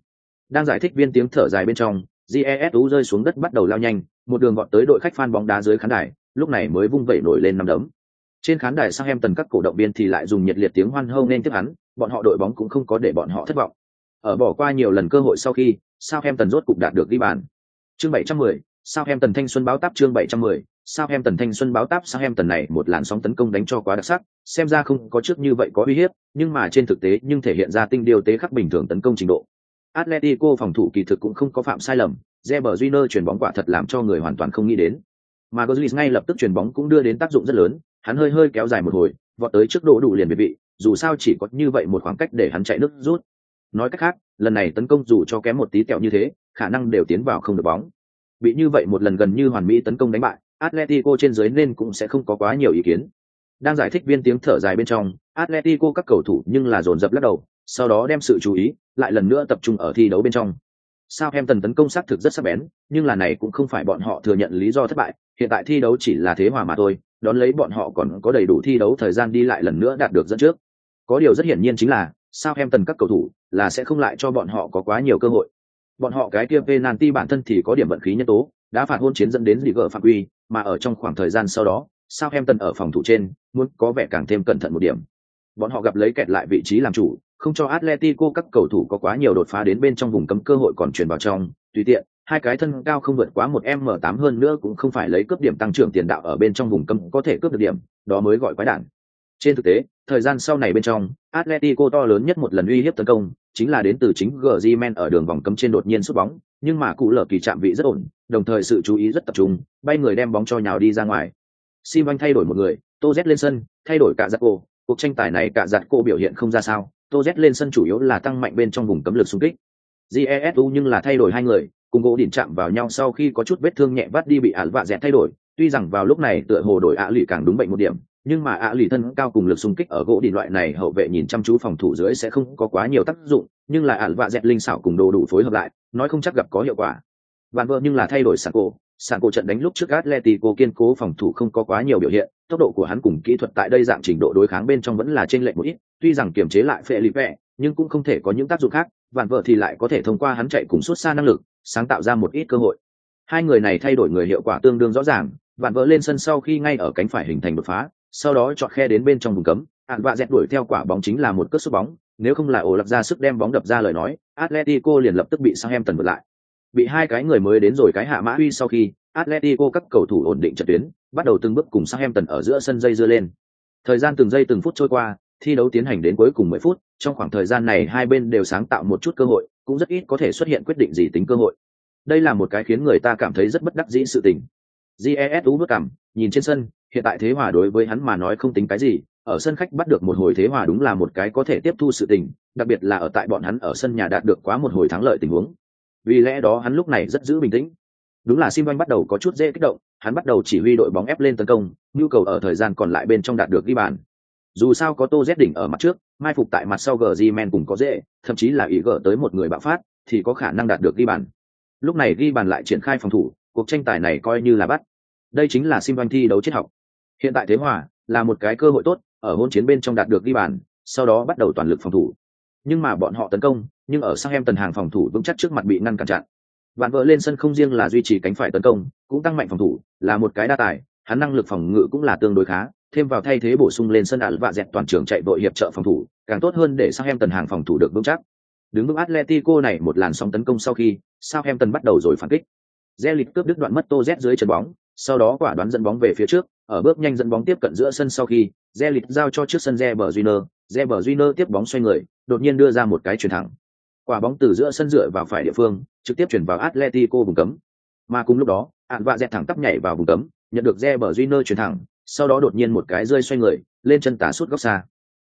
Đang giải thích viên tiếng thở dài bên trong, Jesu rơi xuống đất bắt đầu lao nhanh, một đường gọn tới đội khách fan bóng đá dưới khán đài, lúc này mới vung vẩy nổi lên năm đấm. Trên khán đài Southampton các cổ động viên thì lại dùng nhiệt liệt tiếng hoan hô nên tiếp hắn, bọn họ đội bóng cũng không có để bọn họ thất vọng. Ở bỏ qua nhiều lần cơ hội sau khi, Southampton rốt cục đạt được ghi bàn. Chương 710, Southampton thanh xuân báo táp chương 710, Southampton thanh xuân báo táp Southampton này một làn sóng tấn công đánh cho quá đặc sắc, xem ra không có trước như vậy có uy hiếp, nhưng mà trên thực tế nhưng thể hiện ra tinh điều tế khắc bình thường tấn công trình độ. Atletico phòng thủ kỳ thực cũng không có phạm sai lầm, Reber Júnior chuyển bóng quả thật làm cho người hoàn toàn không nghĩ đến. Mà Gozlis ngay lập tức chuyển bóng cũng đưa đến tác dụng rất lớn, hắn hơi hơi kéo dài một hồi, vọt tới trước độ đủ liền biệt vị, dù sao chỉ có như vậy một khoảng cách để hắn chạy nước rút. Nói cách khác, lần này tấn công dù cho kém một tí kẹo như thế, khả năng đều tiến vào không được bóng. Bị như vậy một lần gần như hoàn mỹ tấn công đánh bại, Atletico trên dưới nên cũng sẽ không có quá nhiều ý kiến. Đang giải thích viên tiếng thở dài bên trong, Atletico các cầu thủ nhưng là dồn dập lắc đầu, sau đó đem sự chú ý lại lần nữa tập trung ở thi đấu bên trong. Sao em tần tấn công xác thực rất sắc bén, nhưng là này cũng không phải bọn họ thừa nhận lý do thất bại, hiện tại thi đấu chỉ là thế hòa mà thôi, đón lấy bọn họ còn có đầy đủ thi đấu thời gian đi lại lần nữa đạt được dẫn trước. Có điều rất hiển nhiên chính là, sao em tần các cầu thủ là sẽ không lại cho bọn họ có quá nhiều cơ hội. Bọn họ cái kia penalty bản thân thì có điểm vận khí nhân tố, đã phạt hôn chiến dẫn đến gì gỡ phạm quy, mà ở trong khoảng thời gian sau đó, sao em tần ở phòng thủ trên, muốn có vẻ càng thêm cẩn thận một điểm. Bọn họ gặp lấy kẹt lại vị trí làm chủ, không cho Atletico các cầu thủ có quá nhiều đột phá đến bên trong vùng cấm cơ hội còn chuyển vào trong, tùy tiện, hai cái thân cao không vượt quá một m 8 hơn nữa cũng không phải lấy cướp điểm tăng trưởng tiền đạo ở bên trong vùng cấm có thể cướp được điểm, đó mới gọi quái đản. Trên thực tế, thời gian sau này bên trong, Atletico to lớn nhất một lần uy hiếp tấn công, chính là đến từ chính Griezmann ở đường vòng cấm trên đột nhiên sút bóng, nhưng mà cụ lở kỳ chạm vị rất ổn, đồng thời sự chú ý rất tập trung, bay người đem bóng cho nhào đi ra ngoài. Simon thay đổi một người, Toz lên sân, thay đổi cả giặc cô, cuộc tranh tài này cả giặc cô biểu hiện không ra sao, Toz lên sân chủ yếu là tăng mạnh bên trong vùng cấm lực xung kích. Jesu nhưng là thay đổi hai người, cùng gỗ đỉnh chạm vào nhau sau khi có chút vết thương nhẹ vắt đi bị ả vạ dẹt thay đổi tuy rằng vào lúc này tựa hồ đổi ạ lụy càng đúng bệnh một điểm nhưng mà ạ lì thân cao cùng lực xung kích ở gỗ đi loại này, hậu vệ nhìn chăm chú phòng thủ dưới sẽ không có quá nhiều tác dụng, nhưng là ạn vạ dẹt linh xảo cùng đồ đủ phối hợp lại, nói không chắc gặp có hiệu quả. Vạn vợ nhưng là thay đổi sàn cổ sàn cổ trận đánh lúc trước atletico kiên cố phòng thủ không có quá nhiều biểu hiện, tốc độ của hắn cùng kỹ thuật tại đây dạng trình độ đối kháng bên trong vẫn là trên lệnh một ít, tuy rằng kiềm chế lại phệ lì vẹ nhưng cũng không thể có những tác dụng khác, vạn vợ thì lại có thể thông qua hắn chạy cùng suốt xa năng lực, sáng tạo ra một ít cơ hội. Hai người này thay đổi người hiệu quả tương đương rõ ràng, vạn vợ lên sân sau khi ngay ở cánh phải hình thành đột phá sau đó chọn khe đến bên trong vùng cấm. Hạn vạ dẹt đuổi theo quả bóng chính là một cất sút bóng, nếu không là ổ lập ra sức đem bóng đập ra lời nói, atletico liền lập tức bị sang em tần vượt lại. Bị hai cái người mới đến rồi cái hạ mã uy sau khi, atletico các cầu thủ ổn định trận tuyến, bắt đầu từng bước cùng sang em tần ở giữa sân dây dưa lên. Thời gian từng giây từng phút trôi qua, thi đấu tiến hành đến cuối cùng mười phút, trong khoảng thời gian này hai bên đều sáng tạo một chút cơ hội, cũng rất ít có thể xuất hiện quyết định gì tính cơ hội. Đây là một cái khiến người ta cảm thấy rất bất đắc dĩ sự tình. Jesu bước cảm nhìn trên sân hiện tại thế hòa đối với hắn mà nói không tính cái gì, ở sân khách bắt được một hồi thế hòa đúng là một cái có thể tiếp thu sự tình, đặc biệt là ở tại bọn hắn ở sân nhà đạt được quá một hồi thắng lợi tình huống. Vì lẽ đó hắn lúc này rất giữ bình tĩnh. Đúng là sim bắt đầu có chút dễ kích động, hắn bắt đầu chỉ huy đội bóng ép lên tấn công, nhu cầu ở thời gian còn lại bên trong đạt được ghi bàn. Dù sao có tô z đỉnh ở mặt trước, mai phục tại mặt sau gg men cùng có dễ, thậm chí là ý gỡ tới một người bạo phát, thì có khả năng đạt được ghi bàn. Lúc này ghi bàn lại triển khai phòng thủ, cuộc tranh tài này coi như là bắt. Đây chính là sim thi đấu triết học hiện tại thế hòa là một cái cơ hội tốt, ở hôn chiến bên trong đạt được ghi bàn, sau đó bắt đầu toàn lực phòng thủ. Nhưng mà bọn họ tấn công, nhưng ở sang em tần hàng phòng thủ vững chắc trước mặt bị ngăn cản chặn. Bạn vợ lên sân không riêng là duy trì cánh phải tấn công, cũng tăng mạnh phòng thủ, là một cái đa tài, hắn năng lực phòng ngự cũng là tương đối khá, thêm vào thay thế bổ sung lên sân ảo và dẹt toàn trường chạy đội hiệp trợ phòng thủ, càng tốt hơn để sang em tần hàng phòng thủ được vững chắc. Đứng vững atletico này một làn sóng tấn công sau khi sao em tần bắt đầu rồi phản kích. Zelit cướp đứt đoạn mất Tô Z dưới chân bóng, sau đó quả đoán dẫn bóng về phía trước, ở bước nhanh dẫn bóng tiếp cận giữa sân sau khi, Zelit giao cho trước sân Reber Júnior, bờ junior tiếp bóng xoay người, đột nhiên đưa ra một cái chuyển thẳng. Quả bóng từ giữa sân dựa vào phải địa phương, trực tiếp chuyển vào Atletico vùng cấm. Mà cùng lúc đó, Ản vạ dẹt thẳng tắp nhảy vào vùng cấm, nhận được Zebre Junior chuyển thẳng, sau đó đột nhiên một cái rơi xoay người, lên chân tả sút góc xa.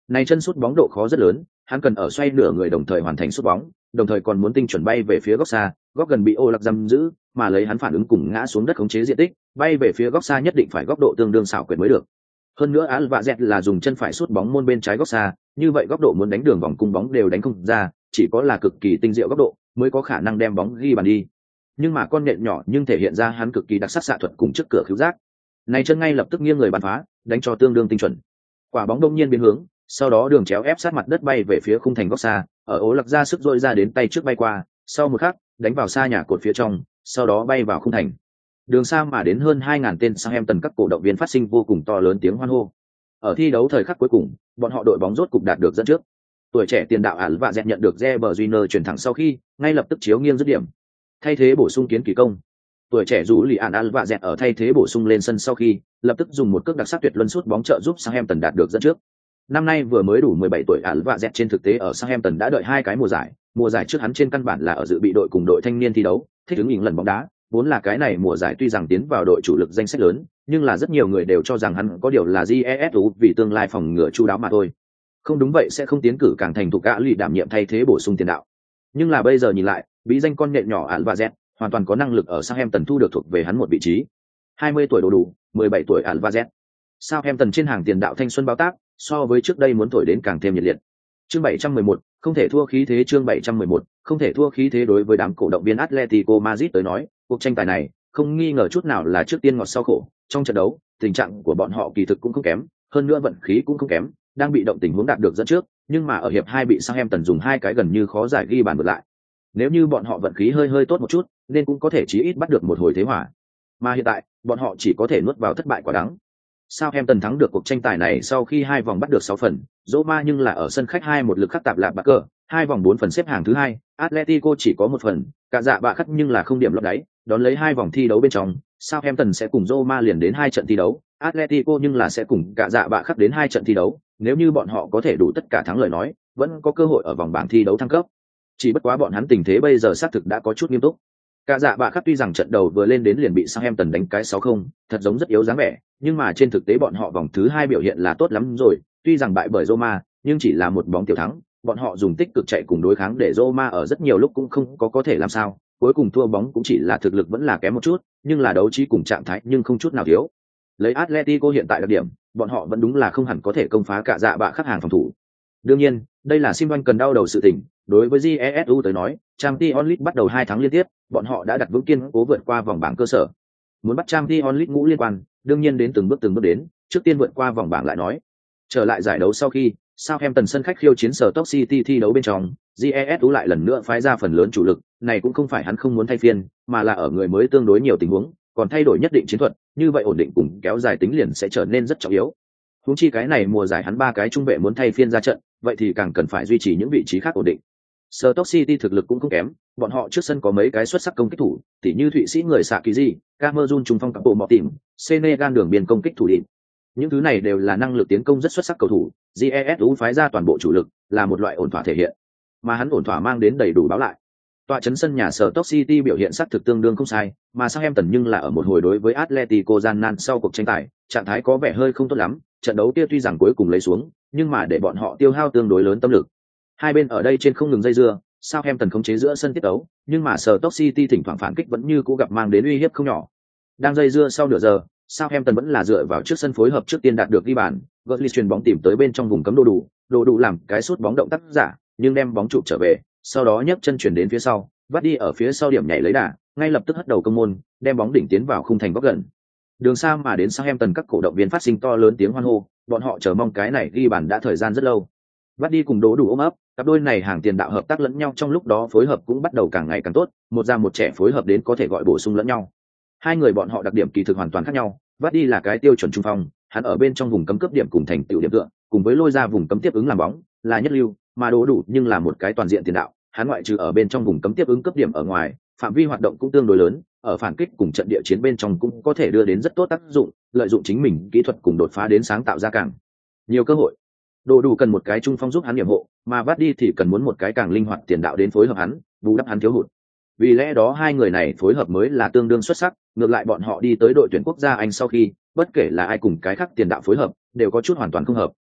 Này chân sút bóng độ khó rất lớn, hắn cần ở xoay nửa người đồng thời hoàn thành sút bóng, đồng thời còn muốn tinh chuẩn bay về phía góc xa, góc gần bị ô lạc giam giữ, mà lấy hắn phản ứng cùng ngã xuống đất khống chế diện tích, bay về phía góc xa nhất định phải góc độ tương đương xảo quyệt mới được. Hơn nữa Al Vạ Dẹt là dùng chân phải sút bóng môn bên trái góc xa, như vậy góc độ muốn đánh đường vòng cung bóng đều đánh không ra, chỉ có là cực kỳ tinh diệu góc độ mới có khả năng đem bóng ghi bàn đi. Nhưng mà con nện nhỏ nhưng thể hiện ra hắn cực kỳ đặc sắc xạ thuật cùng trước cửa khiếu giác. Này chân ngay lập tức nghiêng người bắn phá, đánh cho tương đương tinh chuẩn. Quả bóng đông nhiên biến hướng, sau đó đường chéo ép sát mặt đất bay về phía khung thành góc xa, ở ố lạc ra sức dội ra đến tay trước bay qua, sau một khắc, đánh vào xa nhà cột phía trong, sau đó bay vào khung thành. Đường xa mà đến hơn 2000 tên sang em tần các cổ động viên phát sinh vô cùng to lớn tiếng hoan hô. Ở thi đấu thời khắc cuối cùng, bọn họ đội bóng rốt cục đạt được dẫn trước. Tuổi trẻ tiền đạo Ản và Dẹt nhận được Reber junior chuyển thẳng sau khi, ngay lập tức chiếu nghiêng dứt điểm. Thay thế bổ sung kiến kỳ công. Tuổi trẻ rủ lì Ản và Dẹt ở thay thế bổ sung lên sân sau khi, lập tức dùng một cước đặc sắc tuyệt luân sút bóng trợ giúp sang em tần đạt được dẫn trước. Năm nay vừa mới đủ 17 tuổi Ản và Dẹt trên thực tế ở Southampton đã đợi hai cái mùa giải, mùa giải trước hắn trên căn bản là ở dự bị đội cùng đội thanh niên thi đấu, thích ứng những lần bóng đá, vốn là cái này mùa giải tuy rằng tiến vào đội chủ lực danh sách lớn, nhưng là rất nhiều người đều cho rằng hắn có điều là GESU vì tương lai phòng ngừa chu đáo mà thôi. Không đúng vậy sẽ không tiến cử càng thành thục gã lì đảm nhiệm thay thế bổ sung tiền đạo. Nhưng là bây giờ nhìn lại, bí danh con nhện nhỏ Ản và Dẹt hoàn toàn có năng lực ở Southampton thu được thuộc về hắn một vị trí. 20 tuổi đủ đủ, 17 tuổi Ản và Dẹt. Southampton trên hàng tiền đạo thanh xuân báo tác, so với trước đây muốn thổi đến càng thêm nhiệt liệt. Chương 711, không thể thua khí thế chương 711, không thể thua khí thế đối với đám cổ động viên Atletico Madrid tới nói, cuộc tranh tài này không nghi ngờ chút nào là trước tiên ngọt sau khổ. Trong trận đấu, tình trạng của bọn họ kỳ thực cũng không kém, hơn nữa vận khí cũng không kém, đang bị động tình huống đạt được dẫn trước, nhưng mà ở hiệp hai bị Southampton dùng hai cái gần như khó giải ghi bàn ngược lại. Nếu như bọn họ vận khí hơi hơi tốt một chút, nên cũng có thể chí ít bắt được một hồi thế hòa. Mà hiện tại, bọn họ chỉ có thể nuốt vào thất bại quả đắng. Southampton thắng được cuộc tranh tài này sau khi hai vòng bắt được 6 phần, Roma nhưng là ở sân khách hai một lực khắc tạp lạc bạc cờ, hai vòng 4 phần xếp hạng thứ hai, Atletico chỉ có một phần, cả dạ bạ khắc nhưng là không điểm lọt đáy, đón lấy hai vòng thi đấu bên trong, Southampton sẽ cùng Roma liền đến hai trận thi đấu, Atletico nhưng là sẽ cùng cả dạ bạ khắc đến hai trận thi đấu, nếu như bọn họ có thể đủ tất cả thắng lời nói, vẫn có cơ hội ở vòng bảng thi đấu thăng cấp. Chỉ bất quá bọn hắn tình thế bây giờ xác thực đã có chút nghiêm túc. Cả dạ bạ khắc tuy rằng trận đầu vừa lên đến liền bị Southampton đánh cái 6-0, thật giống rất yếu dáng vẻ, nhưng mà trên thực tế bọn họ vòng thứ hai biểu hiện là tốt lắm rồi, tuy rằng bại bởi Roma, nhưng chỉ là một bóng tiểu thắng, bọn họ dùng tích cực chạy cùng đối kháng để Roma ở rất nhiều lúc cũng không có có thể làm sao, cuối cùng thua bóng cũng chỉ là thực lực vẫn là kém một chút, nhưng là đấu trí cùng trạng thái nhưng không chút nào thiếu. Lấy Atletico hiện tại đặc điểm, bọn họ vẫn đúng là không hẳn có thể công phá cả dạ bạ khắc hàng phòng thủ. Đương nhiên, đây là Sim cần đau đầu sự tình, đối với GESU tới nói, Champions League bắt đầu hai tháng liên tiếp, bọn họ đã đặt vững kiên cố vượt qua vòng bảng cơ sở. Muốn bắt Champions League ngũ liên quan, đương nhiên đến từng bước từng bước đến, trước tiên vượt qua vòng bảng lại nói. Trở lại giải đấu sau khi, Southampton sân khách khiêu chiến sở Top City thi đấu bên trong, ú lại lần nữa phái ra phần lớn chủ lực, này cũng không phải hắn không muốn thay phiên, mà là ở người mới tương đối nhiều tình huống, còn thay đổi nhất định chiến thuật, như vậy ổn định cùng kéo dài tính liền sẽ trở nên rất trọng yếu. Huống chi cái này mùa giải hắn ba cái trung vệ muốn thay phiên ra trận, vậy thì càng cần phải duy trì những vị trí khác ổn định. Stoke City thực lực cũng không kém, bọn họ trước sân có mấy cái xuất sắc công kích thủ, tỉ như Thụy Sĩ người xạ kỳ gì, Cameroon trung phong cặp bộ mọ tìm, Senegal đường biên công kích thủ đỉnh. Những thứ này đều là năng lực tiến công rất xuất sắc cầu thủ, GESU phái ra toàn bộ chủ lực, là một loại ổn thỏa thể hiện. Mà hắn ổn thỏa mang đến đầy đủ báo lại. Tọa chấn sân nhà sở Stoke City biểu hiện sắc thực tương đương không sai, mà sang em tần nhưng là ở một hồi đối với Atletico gian nan sau cuộc tranh tài, trạng thái có vẻ hơi không tốt lắm, trận đấu kia tuy rằng cuối cùng lấy xuống, nhưng mà để bọn họ tiêu hao tương đối lớn tâm lực. Hai bên ở đây trên không ngừng dây dưa, sao Hemtần khống chế giữa sân tiết đấu, nhưng mà sở Stoke City thỉnh thoảng phản kích vẫn như cũ gặp mang đến uy hiếp không nhỏ. Đang dây dưa sau nửa giờ, sao Hemtần vẫn là dựa vào trước sân phối hợp trước tiên đạt được ghi bàn, Götze chuyền bóng tìm tới bên trong vùng cấm đồ đủ, đồ đủ làm cái sút bóng động tác giả, nhưng đem bóng chụp trở về, sau đó nhấc chân chuyển đến phía sau, vắt đi ở phía sau điểm nhảy lấy đà, ngay lập tức hất đầu công môn, đem bóng đỉnh tiến vào khung thành góc gần. Đường xa mà đến Southampton các cổ động viên phát sinh to lớn tiếng hoan hô, bọn họ chờ mong cái này ghi bàn đã thời gian rất lâu. Vắt đi cùng đố đủ ôm ấp, cặp đôi này hàng tiền đạo hợp tác lẫn nhau trong lúc đó phối hợp cũng bắt đầu càng ngày càng tốt, một già một trẻ phối hợp đến có thể gọi bổ sung lẫn nhau. Hai người bọn họ đặc điểm kỳ thực hoàn toàn khác nhau, Vắt đi là cái tiêu chuẩn trung phong, hắn ở bên trong vùng cấm cấp điểm cùng thành tựu điểm tựa, cùng với lôi ra vùng cấm tiếp ứng làm bóng, là nhất lưu, mà đố đủ nhưng là một cái toàn diện tiền đạo, hắn ngoại trừ ở bên trong vùng cấm tiếp ứng cấp điểm ở ngoài, phạm vi hoạt động cũng tương đối lớn, ở phản kích cùng trận địa chiến bên trong cũng có thể đưa đến rất tốt tác dụng, lợi dụng chính mình kỹ thuật cùng đột phá đến sáng tạo ra càng nhiều cơ hội. Đồ đủ cần một cái trung phong giúp hắn nhiệm hộ, mà bắt đi thì cần muốn một cái càng linh hoạt tiền đạo đến phối hợp hắn, bù đắp hắn thiếu hụt. Vì lẽ đó hai người này phối hợp mới là tương đương xuất sắc, ngược lại bọn họ đi tới đội tuyển quốc gia Anh sau khi, bất kể là ai cùng cái khác tiền đạo phối hợp, đều có chút hoàn toàn không hợp.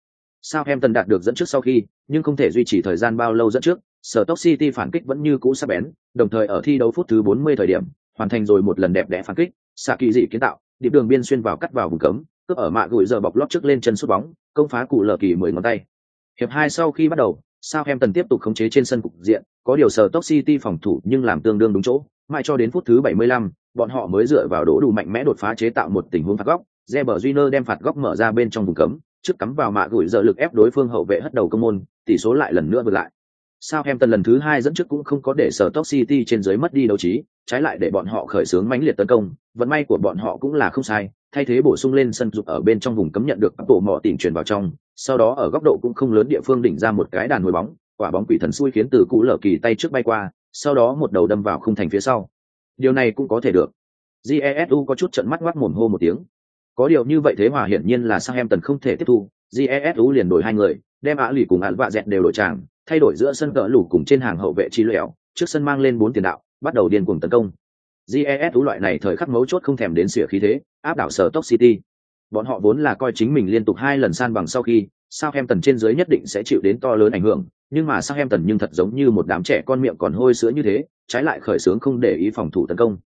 Sao em tần đạt được dẫn trước sau khi, nhưng không thể duy trì thời gian bao lâu dẫn trước, sở Stoke City phản kích vẫn như cũ sắc bén, đồng thời ở thi đấu phút thứ 40 thời điểm, hoàn thành rồi một lần đẹp đẽ phản kích, xạ kỳ dị kiến tạo, điệp đường biên xuyên vào cắt vào vùng cấm, cướp ở mạ gửi giờ bọc lót trước lên chân sút bóng, công phá cụ lờ kỳ mười ngón tay. Hiệp hai sau khi bắt đầu, Southampton tiếp tục khống chế trên sân cục diện, có điều sở Top City phòng thủ nhưng làm tương đương đúng chỗ, mãi cho đến phút thứ 75, bọn họ mới dựa vào đỗ đủ mạnh mẽ đột phá chế tạo một tình huống phạt góc, Reber Júnior đem phạt góc mở ra bên trong vùng cấm, trước cắm vào mạ gửi giờ lực ép đối phương hậu vệ hất đầu công môn, tỷ số lại lần nữa vượt lại. Southampton lần thứ hai dẫn trước cũng không có để sở Top City trên dưới mất đi đấu trí, trái lại để bọn họ khởi xướng mãnh liệt tấn công, vận may của bọn họ cũng là không sai, thay thế bổ sung lên sân dục ở bên trong vùng cấm nhận được bộ mỏ tỉnh truyền vào trong, sau đó ở góc độ cũng không lớn địa phương đỉnh ra một cái đàn hồi bóng, quả bóng quỷ thần xui khiến từ cũ lở kỳ tay trước bay qua, sau đó một đầu đâm vào khung thành phía sau. Điều này cũng có thể được. Jesu có chút trận mắt ngoác mồm hô một tiếng. Có điều như vậy thế hòa hiển nhiên là sao em tần không thể tiếp thu, Jesu liền đổi hai người, đem Á lì cùng Án vạ dẹt đều đổi tràng, thay đổi giữa sân cỡ lủ cùng trên hàng hậu vệ chi lẻo, trước sân mang lên bốn tiền đạo, bắt đầu điên cuồng tấn công. GES loại này thời khắc mấu chốt không thèm đến xỉa khí thế, áp đảo sở Top City. Bọn họ vốn là coi chính mình liên tục hai lần san bằng sau khi, Southampton trên dưới nhất định sẽ chịu đến to lớn ảnh hưởng, nhưng mà Southampton nhưng thật giống như một đám trẻ con miệng còn hôi sữa như thế, trái lại khởi sướng không để ý phòng thủ tấn công.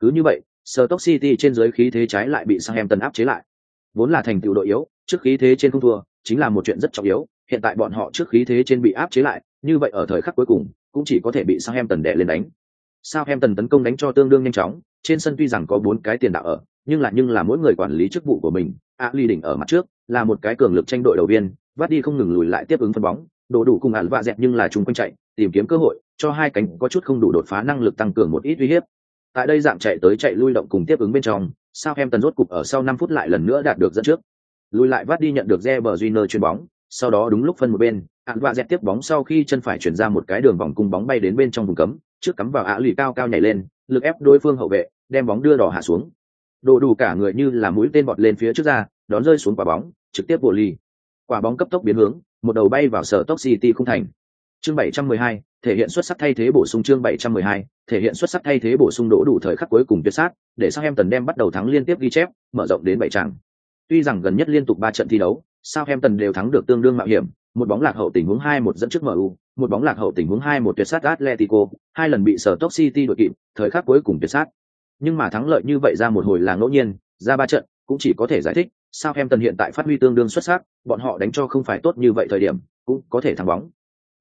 Cứ như vậy, Stoke City trên dưới khí thế trái lại bị Southampton áp chế lại. Vốn là thành tựu đội yếu, trước khí thế trên không thua, chính là một chuyện rất trọng yếu, hiện tại bọn họ trước khí thế trên bị áp chế lại, như vậy ở thời khắc cuối cùng, cũng chỉ có thể bị Southampton đè lên đánh. Sao em tần tấn công đánh cho tương đương nhanh chóng, trên sân tuy rằng có bốn cái tiền đạo ở, nhưng là nhưng là mỗi người quản lý chức vụ của mình. Ali đỉnh ở mặt trước, là một cái cường lực tranh đội đầu viên, vắt đi không ngừng lùi lại tiếp ứng phân bóng, đồ đủ cùng ạn vạ dẹp nhưng là chung quanh chạy, tìm kiếm cơ hội, cho hai cánh có chút không đủ đột phá năng lực tăng cường một ít uy hiếp. Tại đây dạng chạy tới chạy lui động cùng tiếp ứng bên trong, sao em tần rốt cục ở sau 5 phút lại lần nữa đạt được dẫn trước. Lùi lại vắt đi nhận được Reber Júnior chuyền bóng, sau đó đúng lúc phân một bên ạn vạ dẹt tiếp bóng sau khi chân phải chuyển ra một cái đường vòng cung bóng bay đến bên trong vùng cấm trước cắm vào ạ lì cao cao nhảy lên lực ép đối phương hậu vệ đem bóng đưa đỏ hạ xuống. Đồ đủ cả người như là mũi tên bọt lên phía trước ra đón rơi xuống quả bóng trực tiếp bộ ly. Quả bóng cấp tốc biến hướng một đầu bay vào sở tốc city không thành. Chương 712, thể hiện xuất sắc thay thế bổ sung chương 712, thể hiện xuất sắc thay thế bổ sung đổ đủ thời khắc cuối cùng tuyệt sát để sang em tần đem bắt đầu thắng liên tiếp ghi chép mở rộng đến bảy tràng. tuy rằng gần nhất liên tục ba trận thi đấu sao em tần đều thắng được tương đương mạo hiểm, một bóng lạc hậu tình huống 2-1 dẫn trước MU, một bóng lạc hậu tình huống 2-1 tuyệt sát Atletico, hai lần bị sở Top City đội kịp, thời khắc cuối cùng tuyệt sát. Nhưng mà thắng lợi như vậy ra một hồi là ngẫu nhiên, ra ba trận, cũng chỉ có thể giải thích, Southampton hiện tại phát huy tương đương xuất sắc, bọn họ đánh cho không phải tốt như vậy thời điểm, cũng có thể thắng bóng.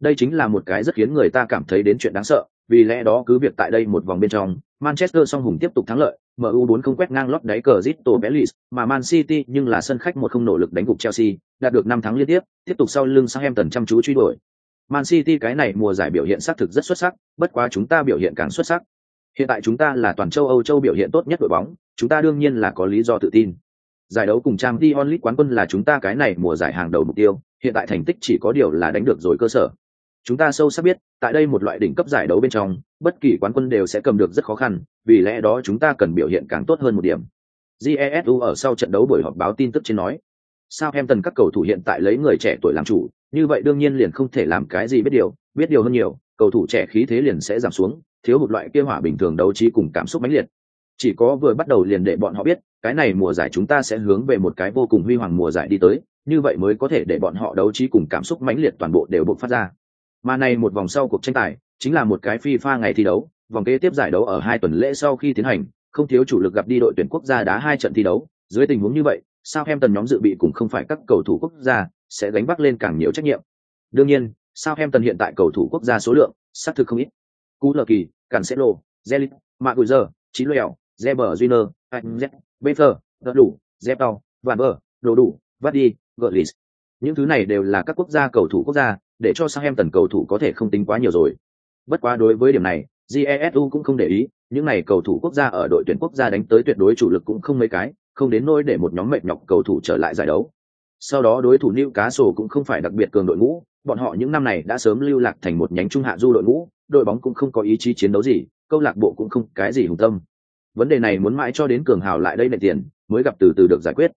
Đây chính là một cái rất khiến người ta cảm thấy đến chuyện đáng sợ, vì lẽ đó cứ việc tại đây một vòng bên trong, Manchester song hùng tiếp tục thắng lợi, MU4 không quét ngang lót đáy cờ Zito Bellis, mà Man City nhưng là sân khách một không nỗ lực đánh gục Chelsea, đạt được 5 thắng liên tiếp, tiếp tục sau lưng Southampton chăm chú truy đuổi. Man City cái này mùa giải biểu hiện xác thực rất xuất sắc, bất quá chúng ta biểu hiện càng xuất sắc. Hiện tại chúng ta là toàn châu Âu châu biểu hiện tốt nhất đội bóng, chúng ta đương nhiên là có lý do tự tin. Giải đấu cùng Champions League quán quân là chúng ta cái này mùa giải hàng đầu mục tiêu, hiện tại thành tích chỉ có điều là đánh được rồi cơ sở. Chúng ta sâu sắc biết, tại đây một loại đỉnh cấp giải đấu bên trong, bất kỳ quán quân đều sẽ cầm được rất khó khăn, vì lẽ đó chúng ta cần biểu hiện càng tốt hơn một điểm. Jesu ở sau trận đấu buổi họp báo tin tức trên nói, sao em các cầu thủ hiện tại lấy người trẻ tuổi làm chủ, như vậy đương nhiên liền không thể làm cái gì biết điều, biết điều hơn nhiều, cầu thủ trẻ khí thế liền sẽ giảm xuống, thiếu một loại kia hỏa bình thường đấu trí cùng cảm xúc mãnh liệt. Chỉ có vừa bắt đầu liền để bọn họ biết, cái này mùa giải chúng ta sẽ hướng về một cái vô cùng huy hoàng mùa giải đi tới, như vậy mới có thể để bọn họ đấu trí cùng cảm xúc mãnh liệt toàn bộ đều bộc phát ra. Mà này một vòng sau cuộc tranh tài, chính là một cái FIFA ngày thi đấu, vòng kế tiếp giải đấu ở hai tuần lễ sau khi tiến hành, không thiếu chủ lực gặp đi đội tuyển quốc gia đá hai trận thi đấu, dưới tình huống như vậy, sao em tần nhóm dự bị cũng không phải các cầu thủ quốc gia, sẽ gánh vác lên càng nhiều trách nhiệm. Đương nhiên, sao em tần hiện tại cầu thủ quốc gia số lượng, xác thực không ít. Cú Lờ Kỳ, Cancelo, Zelit, Maguire, Chí Zeber Junior, Anzet, Z, Befer, Đủ, Zepau, Van Bơ, Đồ Đủ, Vardy, Gullis. Những thứ này đều là các quốc gia cầu thủ quốc gia, để cho sang em tần cầu thủ có thể không tính quá nhiều rồi. Bất quá đối với điểm này, Jesu cũng không để ý, những này cầu thủ quốc gia ở đội tuyển quốc gia đánh tới tuyệt đối chủ lực cũng không mấy cái, không đến nỗi để một nhóm mệt nhọc cầu thủ trở lại giải đấu. Sau đó đối thủ lưu cá sổ cũng không phải đặc biệt cường đội ngũ, bọn họ những năm này đã sớm lưu lạc thành một nhánh trung hạ du đội ngũ, đội bóng cũng không có ý chí chiến đấu gì, câu lạc bộ cũng không cái gì hùng tâm. Vấn đề này muốn mãi cho đến cường hào lại đây nệ tiền, mới gặp từ từ được giải quyết.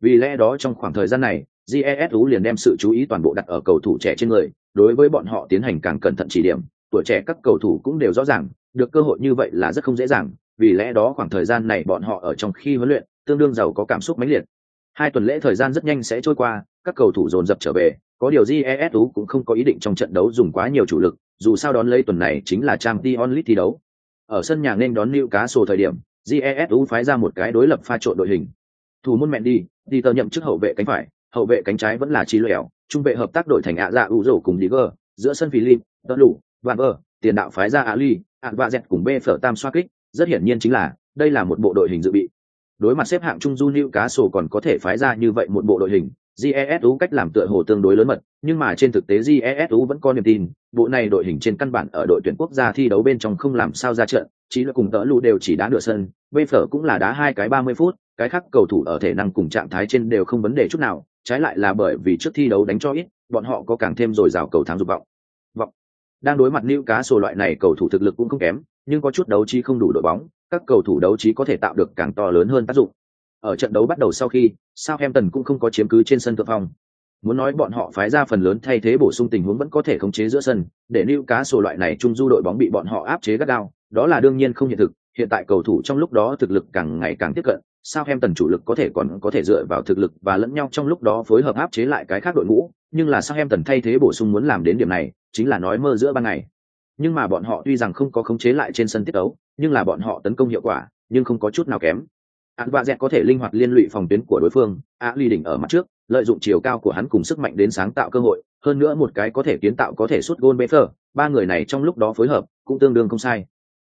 Vì lẽ đó trong khoảng thời gian này, GESU liền đem sự chú ý toàn bộ đặt ở cầu thủ trẻ trên người, đối với bọn họ tiến hành càng cẩn thận chỉ điểm, tuổi trẻ các cầu thủ cũng đều rõ ràng, được cơ hội như vậy là rất không dễ dàng, vì lẽ đó khoảng thời gian này bọn họ ở trong khi huấn luyện, tương đương giàu có cảm xúc mãnh liệt. Hai tuần lễ thời gian rất nhanh sẽ trôi qua, các cầu thủ dồn dập trở về, có điều JESU cũng không có ý định trong trận đấu dùng quá nhiều chủ lực, dù sao đón lấy tuần này chính là Champions League thi đấu. Ở sân nhà nên đón Newcastle thời điểm, JESU phái ra một cái đối lập pha trộn đội hình. Thủ môn Mendy, đi tờ nhậm chức hậu vệ cánh phải, hậu vệ cánh trái vẫn là Chí Lẻo, trung vệ hợp tác đội thành ạ dạ ủ rổ cùng Digger. giữa sân Philip, Đỡ Lũ, Van Bơ, tiền đạo phái ra Ali, ạn và dẹt cùng B phở tam xoa kích, rất hiển nhiên chính là đây là một bộ đội hình dự bị. Đối mặt xếp hạng trung du nữ cá sổ còn có thể phái ra như vậy một bộ đội hình, JESU cách làm tựa hồ tương đối lớn mật, nhưng mà trên thực tế JESU vẫn có niềm tin, bộ này đội hình trên căn bản ở đội tuyển quốc gia thi đấu bên trong không làm sao ra trận, chỉ là cùng tỡ lũ đều chỉ đá nửa sân, bây phở cũng là đá hai cái 30 phút, cái khác cầu thủ ở thể năng cùng trạng thái trên đều không vấn đề chút nào, trái lại là bởi vì trước thi đấu đánh cho ít, bọn họ có càng thêm dồi dào cầu thắng dục vọng. Vọng. Đang đối mặt nữ cá sổ loại này cầu thủ thực lực cũng không kém, nhưng có chút đấu trí không đủ đội bóng, các cầu thủ đấu trí có thể tạo được càng to lớn hơn tác dụng. Ở trận đấu bắt đầu sau khi, Southampton cũng không có chiếm cứ trên sân thượng phong. Muốn nói bọn họ phái ra phần lớn thay thế bổ sung tình huống vẫn có thể khống chế giữa sân, để lưu cá sổ loại này trung du đội bóng bị bọn họ áp chế gắt gao, đó là đương nhiên không hiện thực. Hiện tại cầu thủ trong lúc đó thực lực càng ngày càng tiếp cận, sao em tần chủ lực có thể còn có thể dựa vào thực lực và lẫn nhau trong lúc đó phối hợp áp chế lại cái khác đội ngũ nhưng là sao em tần thay thế bổ sung muốn làm đến điểm này chính là nói mơ giữa ban ngày nhưng mà bọn họ tuy rằng không có khống chế lại trên sân tiết đấu nhưng là bọn họ tấn công hiệu quả, nhưng không có chút nào kém. Hắn vạ dẹt có thể linh hoạt liên lụy phòng tuyến của đối phương, á ly đỉnh ở mặt trước, lợi dụng chiều cao của hắn cùng sức mạnh đến sáng tạo cơ hội, hơn nữa một cái có thể kiến tạo có thể sút gôn bê phở, ba người này trong lúc đó phối hợp, cũng tương đương không sai.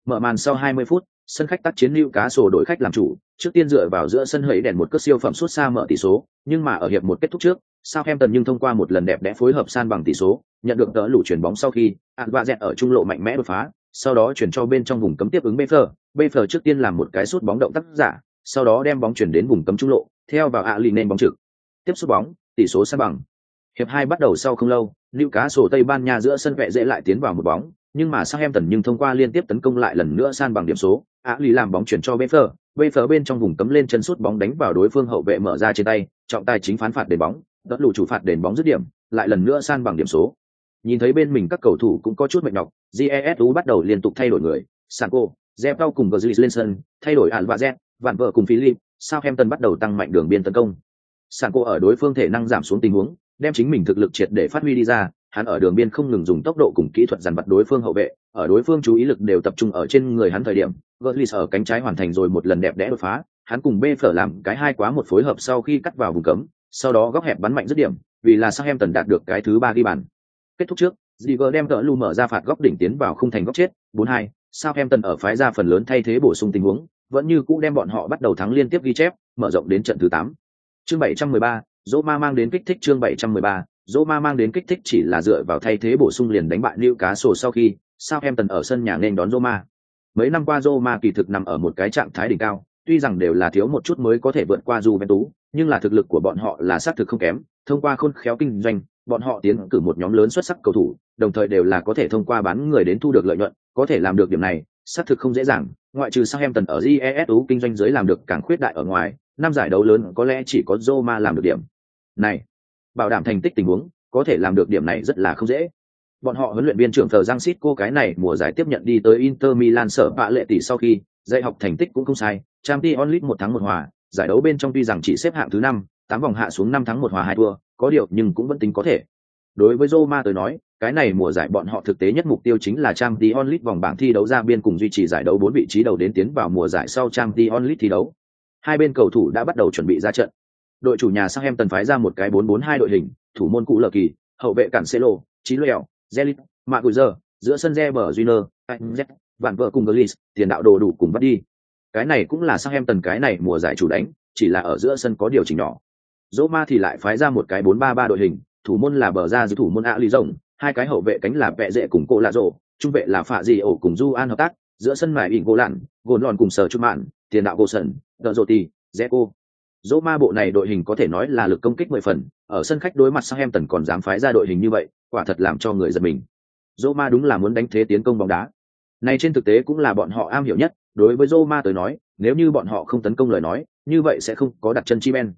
Mở màn sau 20 phút, sân khách tác chiến lưu cá sổ đổi khách làm chủ, trước tiên dựa vào giữa sân hẫy đèn một cất siêu phẩm suốt xa mở tỷ số, nhưng mà ở hiệp một kết thúc trước, Southampton nhưng thông qua một lần đẹp đẽ phối hợp san bằng tỷ số, nhận được tớ lũ chuyển bóng sau khi ạn vạ dẹt ở trung lộ mạnh mẽ đột phá sau đó chuyển cho bên trong vùng cấm tiếp ứng Beffer. Beffer trước tiên làm một cái sút bóng động tác giả sau đó đem bóng chuyển đến vùng cấm trung lộ theo vào ạ lì nên bóng trực tiếp sút bóng tỷ số san bằng hiệp hai bắt đầu sau không lâu lưu cá sổ tây ban nha giữa sân vệ dễ lại tiến vào một bóng nhưng mà Southampton nhưng thông qua liên tiếp tấn công lại lần nữa san bằng điểm số, ạ lì làm bóng chuyển cho Beffer, Beffer bên trong vùng cấm lên chân sút bóng đánh vào đối phương hậu vệ mở ra trên tay, trọng tài chính phán phạt đền bóng, đỡ lù chủ phạt đền bóng dứt điểm, lại lần nữa san bằng điểm số. Nhìn thấy bên mình các cầu thủ cũng có chút mệt nhọc, jesu bắt đầu liên tục thay đổi người, Sanko, Zepao cùng Gazlis lên sân, thay đổi Al và Z, vạn vợ cùng Philip, Southampton bắt đầu tăng mạnh đường biên tấn công. Sanko ở đối phương thể năng giảm xuống tình huống, đem chính mình thực lực triệt để phát huy đi ra, hắn ở đường biên không ngừng dùng tốc độ cùng kỹ thuật dàn vặt đối phương hậu vệ, ở đối phương chú ý lực đều tập trung ở trên người hắn thời điểm, Götze ở cánh trái hoàn thành rồi một lần đẹp đẽ đột phá, hắn cùng bê phở làm cái hai quá một phối hợp sau khi cắt vào vùng cấm sau đó góc hẹp bắn mạnh dứt điểm vì là sao em tần đạt được cái thứ ba ghi bàn kết thúc trước Ziver đem cỡ lu mở ra phạt góc đỉnh tiến vào khung thành góc chết 4-2, sao em tần ở phái ra phần lớn thay thế bổ sung tình huống vẫn như cũ đem bọn họ bắt đầu thắng liên tiếp ghi chép mở rộng đến trận thứ 8. chương 713, Roma mang đến kích thích chương 713, Roma mang đến kích thích chỉ là dựa vào thay thế bổ sung liền đánh bại Newcastle sau khi Southampton ở sân nhà nên đón Roma. Mấy năm qua Roma kỳ thực nằm ở một cái trạng thái đỉnh cao, tuy rằng đều là thiếu một chút mới có thể vượt qua Juventus, nhưng là thực lực của bọn họ là xác thực không kém, thông qua khôn khéo kinh doanh, bọn họ tiến cử một nhóm lớn xuất sắc cầu thủ, đồng thời đều là có thể thông qua bán người đến thu được lợi nhuận, có thể làm được điểm này, xác thực không dễ dàng, ngoại trừ Southampton ở GESU kinh doanh dưới làm được càng khuyết đại ở ngoài, năm giải đấu lớn có lẽ chỉ có Roma làm được điểm. Này, bảo đảm thành tích tình huống, có thể làm được điểm này rất là không dễ. Bọn họ huấn luyện viên trưởng Thờ Giang Sít cô cái này mùa giải tiếp nhận đi tới Inter Milan sở bạ lệ tỷ sau khi, dạy học thành tích cũng không sai, Champions League một thắng một hòa, giải đấu bên trong tuy rằng chỉ xếp hạng thứ năm, tám vòng hạ xuống năm thắng một hòa hai thua, có điều nhưng cũng vẫn tính có thể. Đối với Roma tới nói, cái này mùa giải bọn họ thực tế nhất mục tiêu chính là Champions League vòng bảng thi đấu ra biên cùng duy trì giải đấu bốn vị trí đầu đến tiến vào mùa giải sau Champions League thi đấu. Hai bên cầu thủ đã bắt đầu chuẩn bị ra trận. Đội chủ nhà Southampton phái ra một cái 4-4-2 đội hình, thủ môn cũ lờ kỳ, hậu vệ cản Cancelo, Chí Lèo, Zelit, Maguire, giữa sân Reber Júnior, Anzet, Z, vạn vợ cùng Gullis, tiền đạo đồ đủ cùng bắt đi. Cái này cũng là Southampton cái này mùa giải chủ đánh, chỉ là ở giữa sân có điều chỉnh nhỏ. Roma thì lại phái ra một cái 4-3-3 đội hình, thủ môn là bờ ra giữ thủ môn ạ lì rồng, hai cái hậu vệ cánh là vẹ dễ cùng cô lạ rổ, trung vệ là phạ dị ổ cùng Du An hợp tác, giữa sân mài ỉn gỗ lặn, gồn lòn cùng sở trung mạn, tiền đạo gỗ sần, đợt rổ tì, dỗ Roma bộ này đội hình có thể nói là lực công kích mười phần, ở sân khách đối mặt Southampton còn dám phái ra đội hình như vậy, quả thật làm cho người giật mình. Roma đúng là muốn đánh thế tiến công bóng đá. Này trên thực tế cũng là bọn họ am hiểu nhất, đối với Roma tới nói, nếu như bọn họ không tấn công lời nói, như vậy sẽ không có đặt chân chi men.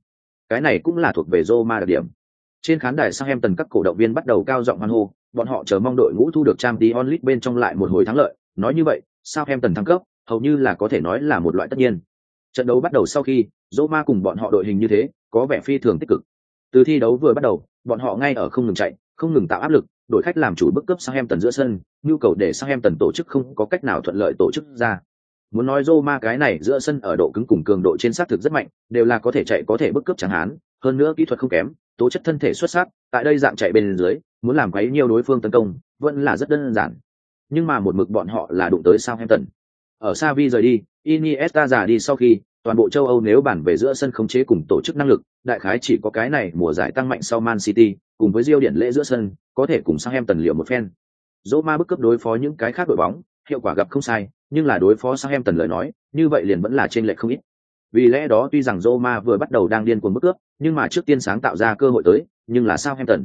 Cái này cũng là thuộc về Roma đặc điểm. Trên khán đài Southampton các cổ động viên bắt đầu cao giọng hoan hô, bọn họ chờ mong đội ngũ thu được Champions League bên trong lại một hồi thắng lợi, nói như vậy, Southampton thăng cấp, hầu như là có thể nói là một loại tất nhiên. Trận đấu bắt đầu sau khi, Roma cùng bọn họ đội hình như thế, có vẻ phi thường tích cực. Từ thi đấu vừa bắt đầu, bọn họ ngay ở không ngừng chạy, không ngừng tạo áp lực, đội khách làm chủ bức cấp Southampton giữa sân, nhu cầu để Southampton tổ chức không có cách nào thuận lợi tổ chức ra. Muốn nói Roma cái này giữa sân ở độ cứng cùng cường độ trên sát thực rất mạnh, đều là có thể chạy có thể bức cướp chẳng hán, hơn nữa kỹ thuật không kém, tố chất thân thể xuất sắc, tại đây dạng chạy bên dưới, muốn làm quấy nhiều đối phương tấn công, vẫn là rất đơn giản. Nhưng mà một mực bọn họ là đụng tới Southampton. Ở Xavi rời đi, Iniesta giả đi sau khi, toàn bộ châu Âu nếu bản về giữa sân khống chế cùng tổ chức năng lực, đại khái chỉ có cái này mùa giải tăng mạnh sau Man City, cùng với Real điển lễ giữa sân, có thể cùng Southampton liệu một phen. Roma bức cấp đối phó những cái khác đội bóng, hiệu quả gặp không sai, nhưng là đối phó sao em tần lời nói, như vậy liền vẫn là trên lệch không ít. Vì lẽ đó tuy rằng Roma vừa bắt đầu đang điên cuồng bức cướp, nhưng mà trước tiên sáng tạo ra cơ hội tới, nhưng là Southampton.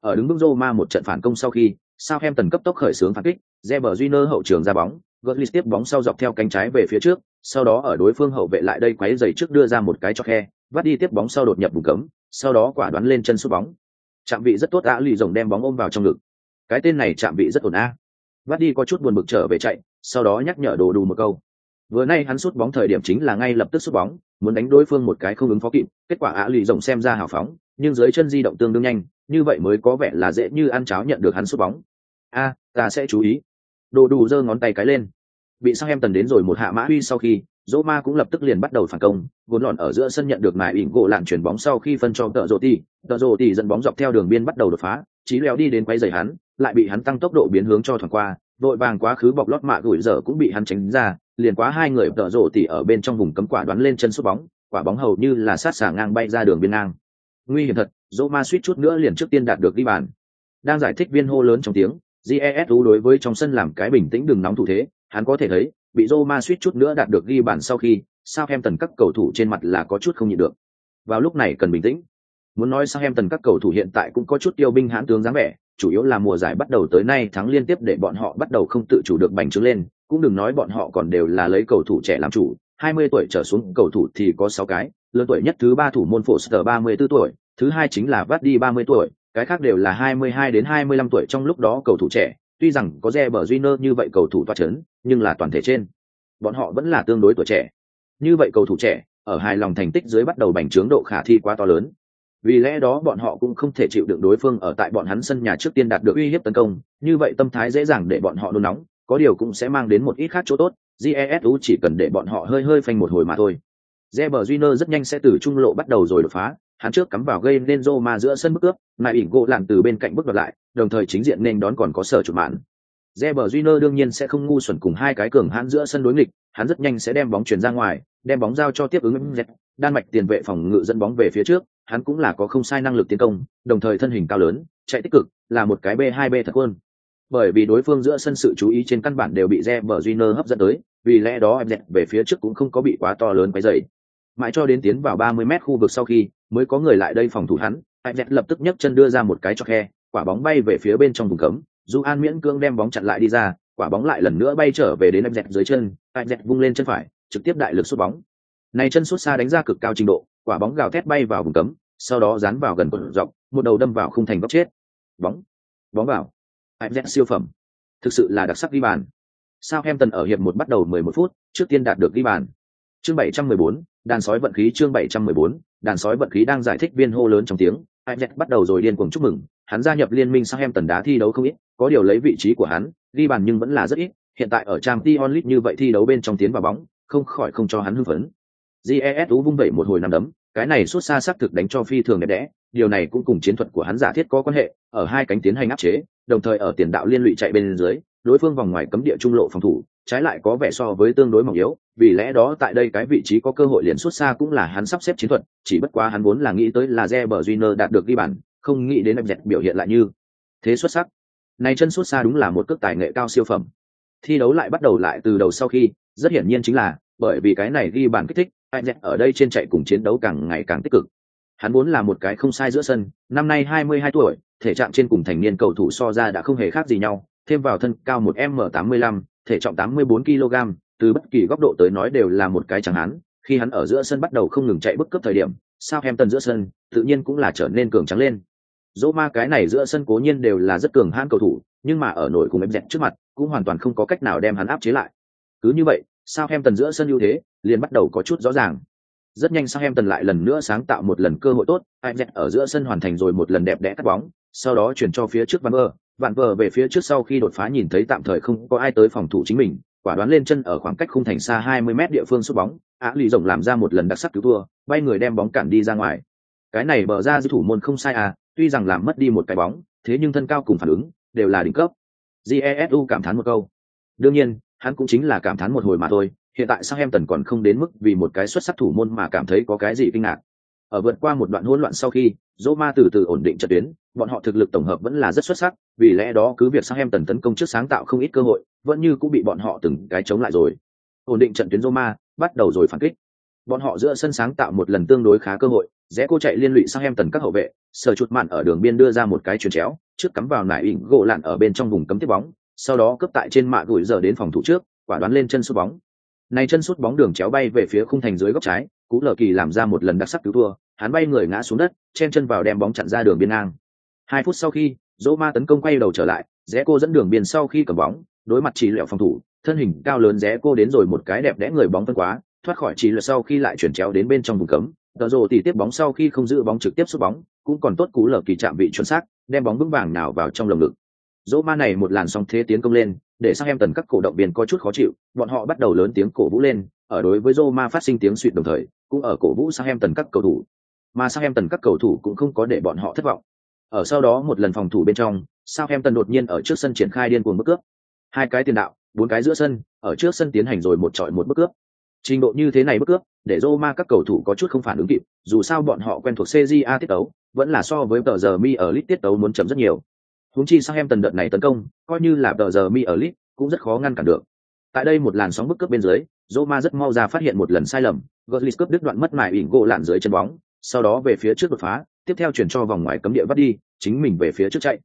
Ở đứng bước Roma một trận phản công sau khi, Southampton cấp tốc khởi xướng phản kích, Reber Júnior hậu trường ra bóng, Götze tiếp bóng sau dọc theo cánh trái về phía trước, sau đó ở đối phương hậu vệ lại đây quấy giày trước đưa ra một cái cho khe, vắt đi tiếp bóng sau đột nhập vùng cấm, sau đó quả đoán lên chân sút bóng. Chạm vị rất tốt đã lì rồng đem bóng ôm vào trong ngực. Cái tên này chạm vị rất ổn a. Vắt đi có chút buồn bực trở về chạy, sau đó nhắc nhở đồ đủ một câu. Vừa nay hắn sút bóng thời điểm chính là ngay lập tức sút bóng, muốn đánh đối phương một cái không ứng phó kịp, kết quả ạ lì rồng xem ra hào phóng, nhưng dưới chân di động tương đương nhanh, như vậy mới có vẻ là dễ như ăn cháo nhận được hắn sút bóng. A, ta sẽ chú ý. Đồ đủ giơ ngón tay cái lên. Bị sang em tần đến rồi một hạ mã huy sau khi, Roma cũng lập tức liền bắt đầu phản công, vốn lọn ở giữa sân nhận được mài ỉn gỗ lạn chuyển bóng sau khi phân cho tợ rộ tỷ, tợ rộ tỷ dẫn bóng dọc theo đường biên bắt đầu đột phá, chí leo đi đến quay giày hắn, lại bị hắn tăng tốc độ biến hướng cho thoảng qua, đội vàng quá khứ bọc lót mạ gửi dở cũng bị hắn tránh ra, liền quá hai người tợ rộ tỉ ở bên trong vùng cấm quả đoán lên chân sút bóng, quả bóng hầu như là sát xả ngang bay ra đường biên ngang. Nguy hiểm thật, Roma suýt chút nữa liền trước tiên đạt được đi bàn. Đang giải thích viên hô lớn trong tiếng, Jesu đối với trong sân làm cái bình tĩnh đừng nóng thủ thế, hắn có thể thấy, bị Roma suýt chút nữa đạt được ghi bàn sau khi, sao em tần các cầu thủ trên mặt là có chút không nhịn được. Vào lúc này cần bình tĩnh. Muốn nói sao em tần các cầu thủ hiện tại cũng có chút tiêu binh hãn tướng dáng vẻ, chủ yếu là mùa giải bắt đầu tới nay thắng liên tiếp để bọn họ bắt đầu không tự chủ được bành trướng lên, cũng đừng nói bọn họ còn đều là lấy cầu thủ trẻ làm chủ, 20 tuổi trở xuống cầu thủ thì có 6 cái, lớn tuổi nhất thứ ba thủ môn Foster 34 tuổi, thứ hai chính là Vardy 30 tuổi, cái khác đều là 22 đến 25 tuổi trong lúc đó cầu thủ trẻ, tuy rằng có Reber Júnior như vậy cầu thủ toa chấn, nhưng là toàn thể trên. Bọn họ vẫn là tương đối tuổi trẻ. Như vậy cầu thủ trẻ, ở hài lòng thành tích dưới bắt đầu bành trướng độ khả thi quá to lớn. Vì lẽ đó bọn họ cũng không thể chịu đựng đối phương ở tại bọn hắn sân nhà trước tiên đạt được uy hiếp tấn công, như vậy tâm thái dễ dàng để bọn họ nôn nóng, có điều cũng sẽ mang đến một ít khác chỗ tốt, jesu chỉ cần để bọn họ hơi hơi phanh một hồi mà thôi. Reber Júnior rất nhanh sẽ từ trung lộ bắt đầu rồi đột phá, hắn trước cắm vào gây nên Roma giữa sân bức cướp, lại ỉn gỗ lặn từ bên cạnh bước đoạt lại, đồng thời chính diện nên đón còn có sở chủ mạn. Reber Júnior đương nhiên sẽ không ngu xuẩn cùng hai cái cường hãn giữa sân đối nghịch, hắn rất nhanh sẽ đem bóng chuyển ra ngoài, đem bóng giao cho tiếp ứng Zet, đan mạch tiền vệ phòng ngự dẫn bóng về phía trước, hắn cũng là có không sai năng lực tiến công, đồng thời thân hình cao lớn, chạy tích cực, là một cái B2B thật quân. Bởi vì đối phương giữa sân sự chú ý trên căn bản đều bị Reber Junior hấp dẫn tới, vì lẽ đó em dẹt về phía trước cũng không có bị quá to lớn quấy rầy. Mãi cho đến tiến vào 30 mét khu vực sau khi, mới có người lại đây phòng thủ hắn, em dẹt lập tức nhấc chân đưa ra một cái cho khe, quả bóng bay về phía bên trong vùng cấm, dù An miễn cưỡng đem bóng chặn lại đi ra, quả bóng lại lần nữa bay trở về đến em dẹt dưới chân, em dẹt vung lên chân phải, trực tiếp đại lực sút bóng. Này chân sút xa đánh ra cực cao trình độ, quả bóng gào thét bay vào vùng cấm, sau đó dán vào gần cột dọc, một đầu đâm vào khung thành góc chết. Bóng, bóng vào. Em dẹt siêu phẩm. Thực sự là đặc sắc ghi bàn. Southampton ở hiệp một bắt đầu 11 phút, trước tiên đạt được ghi bàn. Chương 714, đàn sói vận khí chương 714, đàn sói vận khí đang giải thích viên hô lớn trong tiếng, Ajax bắt đầu rồi điên cuồng chúc mừng, hắn gia nhập liên minh Southampton đá thi đấu không ít, có điều lấy vị trí của hắn, ghi bàn nhưng vẫn là rất ít, hiện tại ở Champions League như vậy thi đấu bên trong tiến vào bóng, không khỏi không cho hắn hưng phấn. GESU vung vẩy một hồi năm đấm, cái này xuất xa sắc thực đánh cho phi thường đẹp đẽ, điều này cũng cùng chiến thuật của hắn giả thiết có quan hệ, ở hai cánh tiến hành áp chế, đồng thời ở tiền đạo liên lụy chạy bên dưới, đối phương vòng ngoài cấm địa trung lộ phòng thủ, trái lại có vẻ so với tương đối mỏng yếu, vì lẽ đó tại đây cái vị trí có cơ hội liền xuất xa cũng là hắn sắp xếp chiến thuật, chỉ bất quá hắn vốn là nghĩ tới là Reber Junior đạt được ghi bàn, không nghĩ đến em dẹt biểu hiện lại như thế xuất sắc. Này chân xuất xa đúng là một cước tài nghệ cao siêu phẩm. Thi đấu lại bắt đầu lại từ đầu sau khi, rất hiển nhiên chính là bởi vì cái này ghi bàn kích thích, ai dẹt ở đây trên chạy cùng chiến đấu càng ngày càng tích cực. Hắn vốn là một cái không sai giữa sân, năm nay 22 tuổi, thể trạng trên cùng thành niên cầu thủ so ra đã không hề khác gì nhau, thêm vào thân cao một m 85 thể trọng 84 kg từ bất kỳ góc độ tới nói đều là một cái chẳng hắn. khi hắn ở giữa sân bắt đầu không ngừng chạy bất cấp thời điểm sao em tần giữa sân tự nhiên cũng là trở nên cường trắng lên dỗ ma cái này giữa sân cố nhiên đều là rất cường hãn cầu thủ nhưng mà ở nổi cùng em dẹt trước mặt cũng hoàn toàn không có cách nào đem hắn áp chế lại cứ như vậy sao em tần giữa sân ưu thế liền bắt đầu có chút rõ ràng. Rất nhanh sao em tần lại lần nữa sáng tạo một lần cơ hội tốt em dẹt ở giữa sân hoàn thành rồi một lần đẹp đẽ cắt bóng, sau đó chuyển cho phía trước van vơ vạn vờ về phía trước sau khi đột phá nhìn thấy tạm thời không có ai tới phòng thủ chính mình, quả đoán lên chân ở khoảng cách khung thành xa 20 mét địa phương sút bóng, á lì rồng làm ra một lần đặc sắc cứu thua, bay người đem bóng cản đi ra ngoài. Cái này bờ ra giữ thủ môn không sai à tuy rằng làm mất đi một cái bóng, thế nhưng thân cao cùng phản ứng đều là đỉnh cấp. Jesu cảm thán một câu. Đương nhiên hắn cũng chính là cảm thán một hồi mà thôi hiện tại sao em tần còn không đến mức vì một cái xuất sắc thủ môn mà cảm thấy có cái gì kinh ngạc ở vượt qua một đoạn hỗn loạn sau khi Roma từ từ ổn định trận tuyến, bọn họ thực lực tổng hợp vẫn là rất xuất sắc, vì lẽ đó cứ việc Southampton tấn công trước sáng tạo không ít cơ hội, vẫn như cũng bị bọn họ từng cái chống lại rồi. Ổn định trận tuyến Roma, bắt đầu rồi phản kích. Bọn họ giữa sân sáng tạo một lần tương đối khá cơ hội, rẽ cô chạy liên lụy Southampton các hậu vệ, sở chuột mạn ở đường biên đưa ra một cái chuyền chéo, trước cắm vào nải ỉn gỗ lạn ở bên trong vùng cấm tiếp bóng, sau đó cướp tại trên mạ gửi giờ đến phòng thủ trước, quả đoán lên chân sút bóng. Này chân sút bóng đường chéo bay về phía khung thành dưới góc trái, Cú lờ Kỳ làm ra một lần đặc sắc cứu thua, hắn bay người ngã xuống đất chen chân vào đem bóng chặn ra đường biên ngang. Hai phút sau khi dỗ ma tấn công quay đầu trở lại rẽ cô dẫn đường biên sau khi cầm bóng đối mặt chỉ lẹo phòng thủ thân hình cao lớn rẽ cô đến rồi một cái đẹp đẽ người bóng phân quá thoát khỏi chỉ lẹo sau khi lại chuyển chéo đến bên trong vùng cấm. Tờ rồ tỉ tiếp bóng sau khi không giữ bóng trực tiếp xuất bóng cũng còn tốt cú lờ kỳ chạm vị chuẩn xác đem bóng vững vàng nào vào trong lồng ngực dỗ ma này một làn sóng thế tiến công lên để sang em tần các cổ động viên có chút khó chịu bọn họ bắt đầu lớn tiếng cổ vũ lên ở đối với dỗ ma phát sinh tiếng suỵt đồng thời cũng ở cổ vũ sang em tần các cầu thủ mà sang em tần các cầu thủ cũng không có để bọn họ thất vọng. Ở sau đó một lần phòng thủ bên trong, sao em tần đột nhiên ở trước sân triển khai điên cuồng bức cướp. Hai cái tiền đạo, bốn cái giữa sân, ở trước sân tiến hành rồi một trọi một bức cướp. Trình độ như thế này bức cướp, để Roma các cầu thủ có chút không phản ứng kịp, dù sao bọn họ quen thuộc CJA tiết tấu, vẫn là so với tờ giờ mi ở lit tiết tấu muốn chậm rất nhiều. Huống chi sang em tần đợt này tấn công, coi như là tờ giờ mi ở lit, cũng rất khó ngăn cản được. Tại đây một làn sóng bức cướp bên dưới, Roma rất mau ra phát hiện một lần sai lầm, Götze cướp đứt đoạn mất mài ỉn gỗ lạn dưới chân bóng, sau đó về phía trước đột phá tiếp theo chuyển cho vòng ngoài cấm địa vắt đi chính mình về phía trước chạy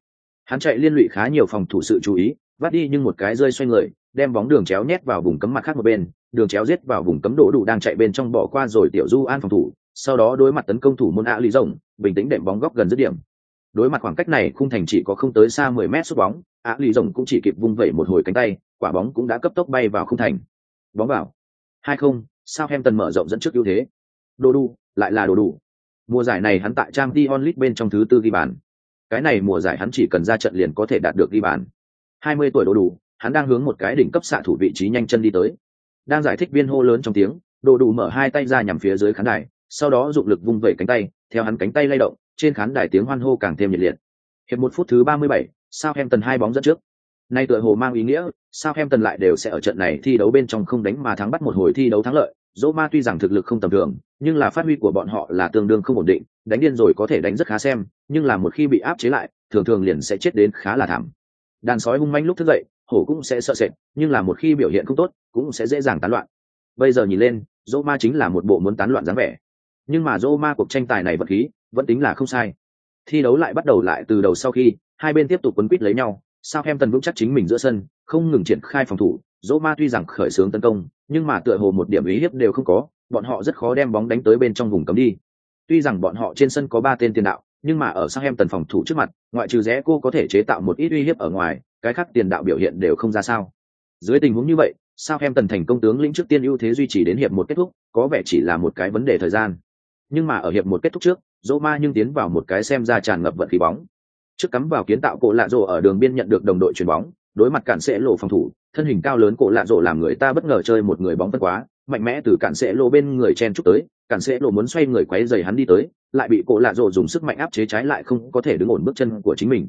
hắn chạy liên lụy khá nhiều phòng thủ sự chú ý vắt đi nhưng một cái rơi xoay người đem bóng đường chéo nhét vào vùng cấm mặt khác một bên đường chéo giết vào vùng cấm đổ đủ đang chạy bên trong bỏ qua rồi tiểu du an phòng thủ sau đó đối mặt tấn công thủ môn ạ lý rồng bình tĩnh đệm bóng góc gần dứt điểm đối mặt khoảng cách này khung thành chỉ có không tới xa 10 mét xuất bóng á lý rồng cũng chỉ kịp vung vẩy một hồi cánh tay quả bóng cũng đã cấp tốc bay vào khung thành bóng vào hai không sao em tần mở rộng dẫn trước ưu thế đồ đủ lại là đồ đủ Mùa giải này hắn tại Trang Dion League bên trong thứ tư ghi bàn. Cái này mùa giải hắn chỉ cần ra trận liền có thể đạt được ghi bàn. 20 tuổi đồ đủ, hắn đang hướng một cái đỉnh cấp xạ thủ vị trí nhanh chân đi tới. Đang giải thích viên hô lớn trong tiếng, đồ đủ mở hai tay ra nhằm phía dưới khán đài sau đó dụng lực vung vẩy cánh tay theo hắn cánh tay lay động trên khán đài tiếng hoan hô càng thêm nhiệt liệt. Hiệp một phút thứ ba mươi bảy, sao tần hai bóng dẫn trước. Nay tựa hồ mang ý nghĩa sao tần lại đều sẽ ở trận này thi đấu bên trong không đánh mà thắng bắt một hồi thi đấu thắng lợi. Roma ma tuy rằng thực lực không tầm thường nhưng là phát huy của bọn họ là tương đương không ổn định đánh điên rồi có thể đánh rất khá xem nhưng là một khi bị áp chế lại thường thường liền sẽ chết đến khá là thảm. Đàn sói hung manh lúc thức dậy hổ cũng sẽ sợ sệt nhưng là một khi biểu hiện không tốt cũng sẽ dễ dàng tán loạn. Bây giờ nhìn lên Roma ma chính là một bộ muốn tán loạn dáng vẻ. Nhưng mà Roma ma cuộc tranh tài này vật khí vẫn tính là không sai. Thi đấu lại bắt đầu lại từ đầu sau khi, hai bên tiếp tục quấn quýt lấy nhau, sao em tần vững chắc chính mình giữa sân, không ngừng triển khai phòng thủ, dỗ ma tuy rằng khởi xướng tấn công, nhưng mà tựa hồ một điểm ý hiếp đều không có, bọn họ rất khó đem bóng đánh tới bên trong vùng cấm đi. Tuy rằng bọn họ trên sân có ba tên tiền đạo, nhưng mà ở sang em tần phòng thủ trước mặt, ngoại trừ rẽ cô có thể chế tạo một ít uy hiếp ở ngoài, cái khác tiền đạo biểu hiện đều không ra sao. Dưới tình huống như vậy, sao em tần thành công tướng lĩnh trước tiên ưu thế duy trì đến hiệp một kết thúc, có vẻ chỉ là một cái vấn đề thời gian. Nhưng mà ở hiệp một kết thúc trước dỗ ma nhưng tiến vào một cái xem ra tràn ngập vận khí bóng. Trước cắm vào kiến tạo cổ lạ rổ ở đường biên nhận được đồng đội chuyền bóng, đối mặt cản sẽ lộ phòng thủ, thân hình cao lớn cổ lạ rổ làm người ta bất ngờ chơi một người bóng phân quá, mạnh mẽ từ cản sẽ lộ bên người chen chúc tới, cản sẽ lộ muốn xoay người quấy giày hắn đi tới, lại bị cổ lạ rổ dùng sức mạnh áp chế trái lại không có thể đứng ổn bước chân của chính mình.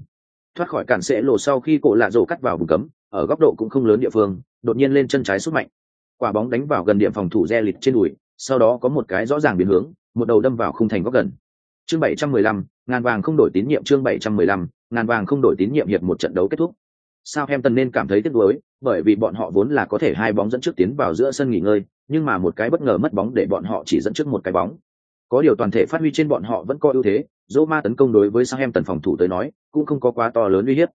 Thoát khỏi cản sẽ lộ sau khi cổ lạ rổ cắt vào vùng cấm, ở góc độ cũng không lớn địa phương, đột nhiên lên chân trái sút mạnh. Quả bóng đánh vào gần điểm phòng thủ re lịt trên đùi, sau đó có một cái rõ ràng biến hướng, một đầu đâm vào khung thành góc gần chương 715, ngàn vàng không đổi tín nhiệm chương 715, ngàn vàng không đổi tín nhiệm hiệp một trận đấu kết thúc. Sao em tần nên cảm thấy tiếc nuối bởi vì bọn họ vốn là có thể hai bóng dẫn trước tiến vào giữa sân nghỉ ngơi nhưng mà một cái bất ngờ mất bóng để bọn họ chỉ dẫn trước một cái bóng. Có điều toàn thể phát huy trên bọn họ vẫn có ưu thế dỗ ma tấn công đối với sao em tần phòng thủ tới nói cũng không có quá to lớn uy hiếp.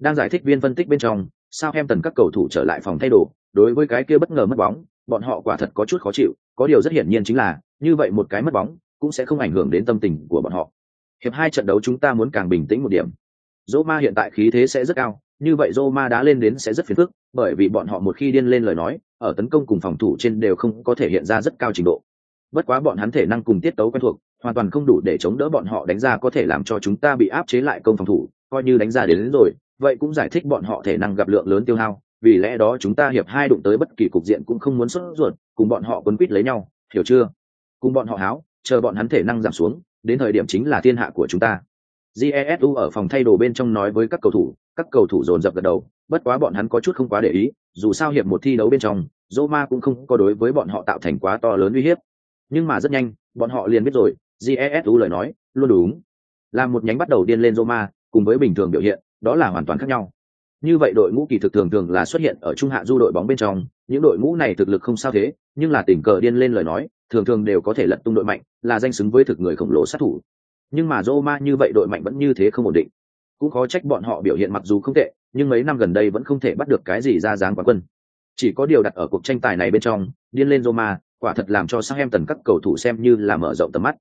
Đang giải thích viên phân tích bên trong sao em tần các cầu thủ trở lại phòng thay đồ đối với cái kia bất ngờ mất bóng bọn họ quả thật có chút khó chịu có điều rất hiển nhiên chính là như vậy một cái mất bóng cũng sẽ không ảnh hưởng đến tâm tình của bọn họ. Hiệp hai trận đấu chúng ta muốn càng bình tĩnh một điểm. Dỗ ma hiện tại khí thế sẽ rất cao như vậy Roma ma đã lên đến sẽ rất phiền phức bởi vì bọn họ một khi điên lên lời nói ở tấn công cùng phòng thủ trên đều không có thể hiện ra rất cao trình độ. Bất quá bọn hắn thể năng cùng tiết tấu quen thuộc hoàn toàn không đủ để chống đỡ bọn họ đánh ra có thể làm cho chúng ta bị áp chế lại công phòng thủ coi như đánh ra đến, đến rồi vậy cũng giải thích bọn họ thể năng gặp lượng lớn tiêu hao vì lẽ đó chúng ta hiệp hai đụng tới bất kỳ cục diện cũng không muốn xuất ruột cùng bọn họ quấn quýt lấy nhau hiểu chưa? Cùng bọn họ háo chờ bọn hắn thể năng giảm xuống, đến thời điểm chính là thiên hạ của chúng ta. Jesu ở phòng thay đồ bên trong nói với các cầu thủ, các cầu thủ dồn dập gật đầu, bất quá bọn hắn có chút không quá để ý, dù sao hiệp một thi đấu bên trong, Roma cũng không có đối với bọn họ tạo thành quá to lớn uy hiếp. Nhưng mà rất nhanh, bọn họ liền biết rồi jesu lời nói, luôn đúng. Làm một nhánh bắt đầu điên lên Roma, cùng với bình thường biểu hiện, đó là hoàn toàn khác nhau. Như vậy đội ngũ kỳ thực thường thường là xuất hiện ở trung hạ du đội bóng bên trong những đội ngũ này thực lực không sao thế, nhưng là tình cờ điên lên lời nói, thường thường đều có thể lật tung đội mạnh, là danh xứng với thực người khổng lồ sát thủ. Nhưng mà Roma như vậy đội mạnh vẫn như thế không ổn định. Cũng khó trách bọn họ biểu hiện mặc dù không tệ, nhưng mấy năm gần đây vẫn không thể bắt được cái gì ra dáng quán quân. Chỉ có điều đặt ở cuộc tranh tài này bên trong, điên lên Roma, quả thật làm cho sang em tần các cầu thủ xem như là mở rộng tầm mắt.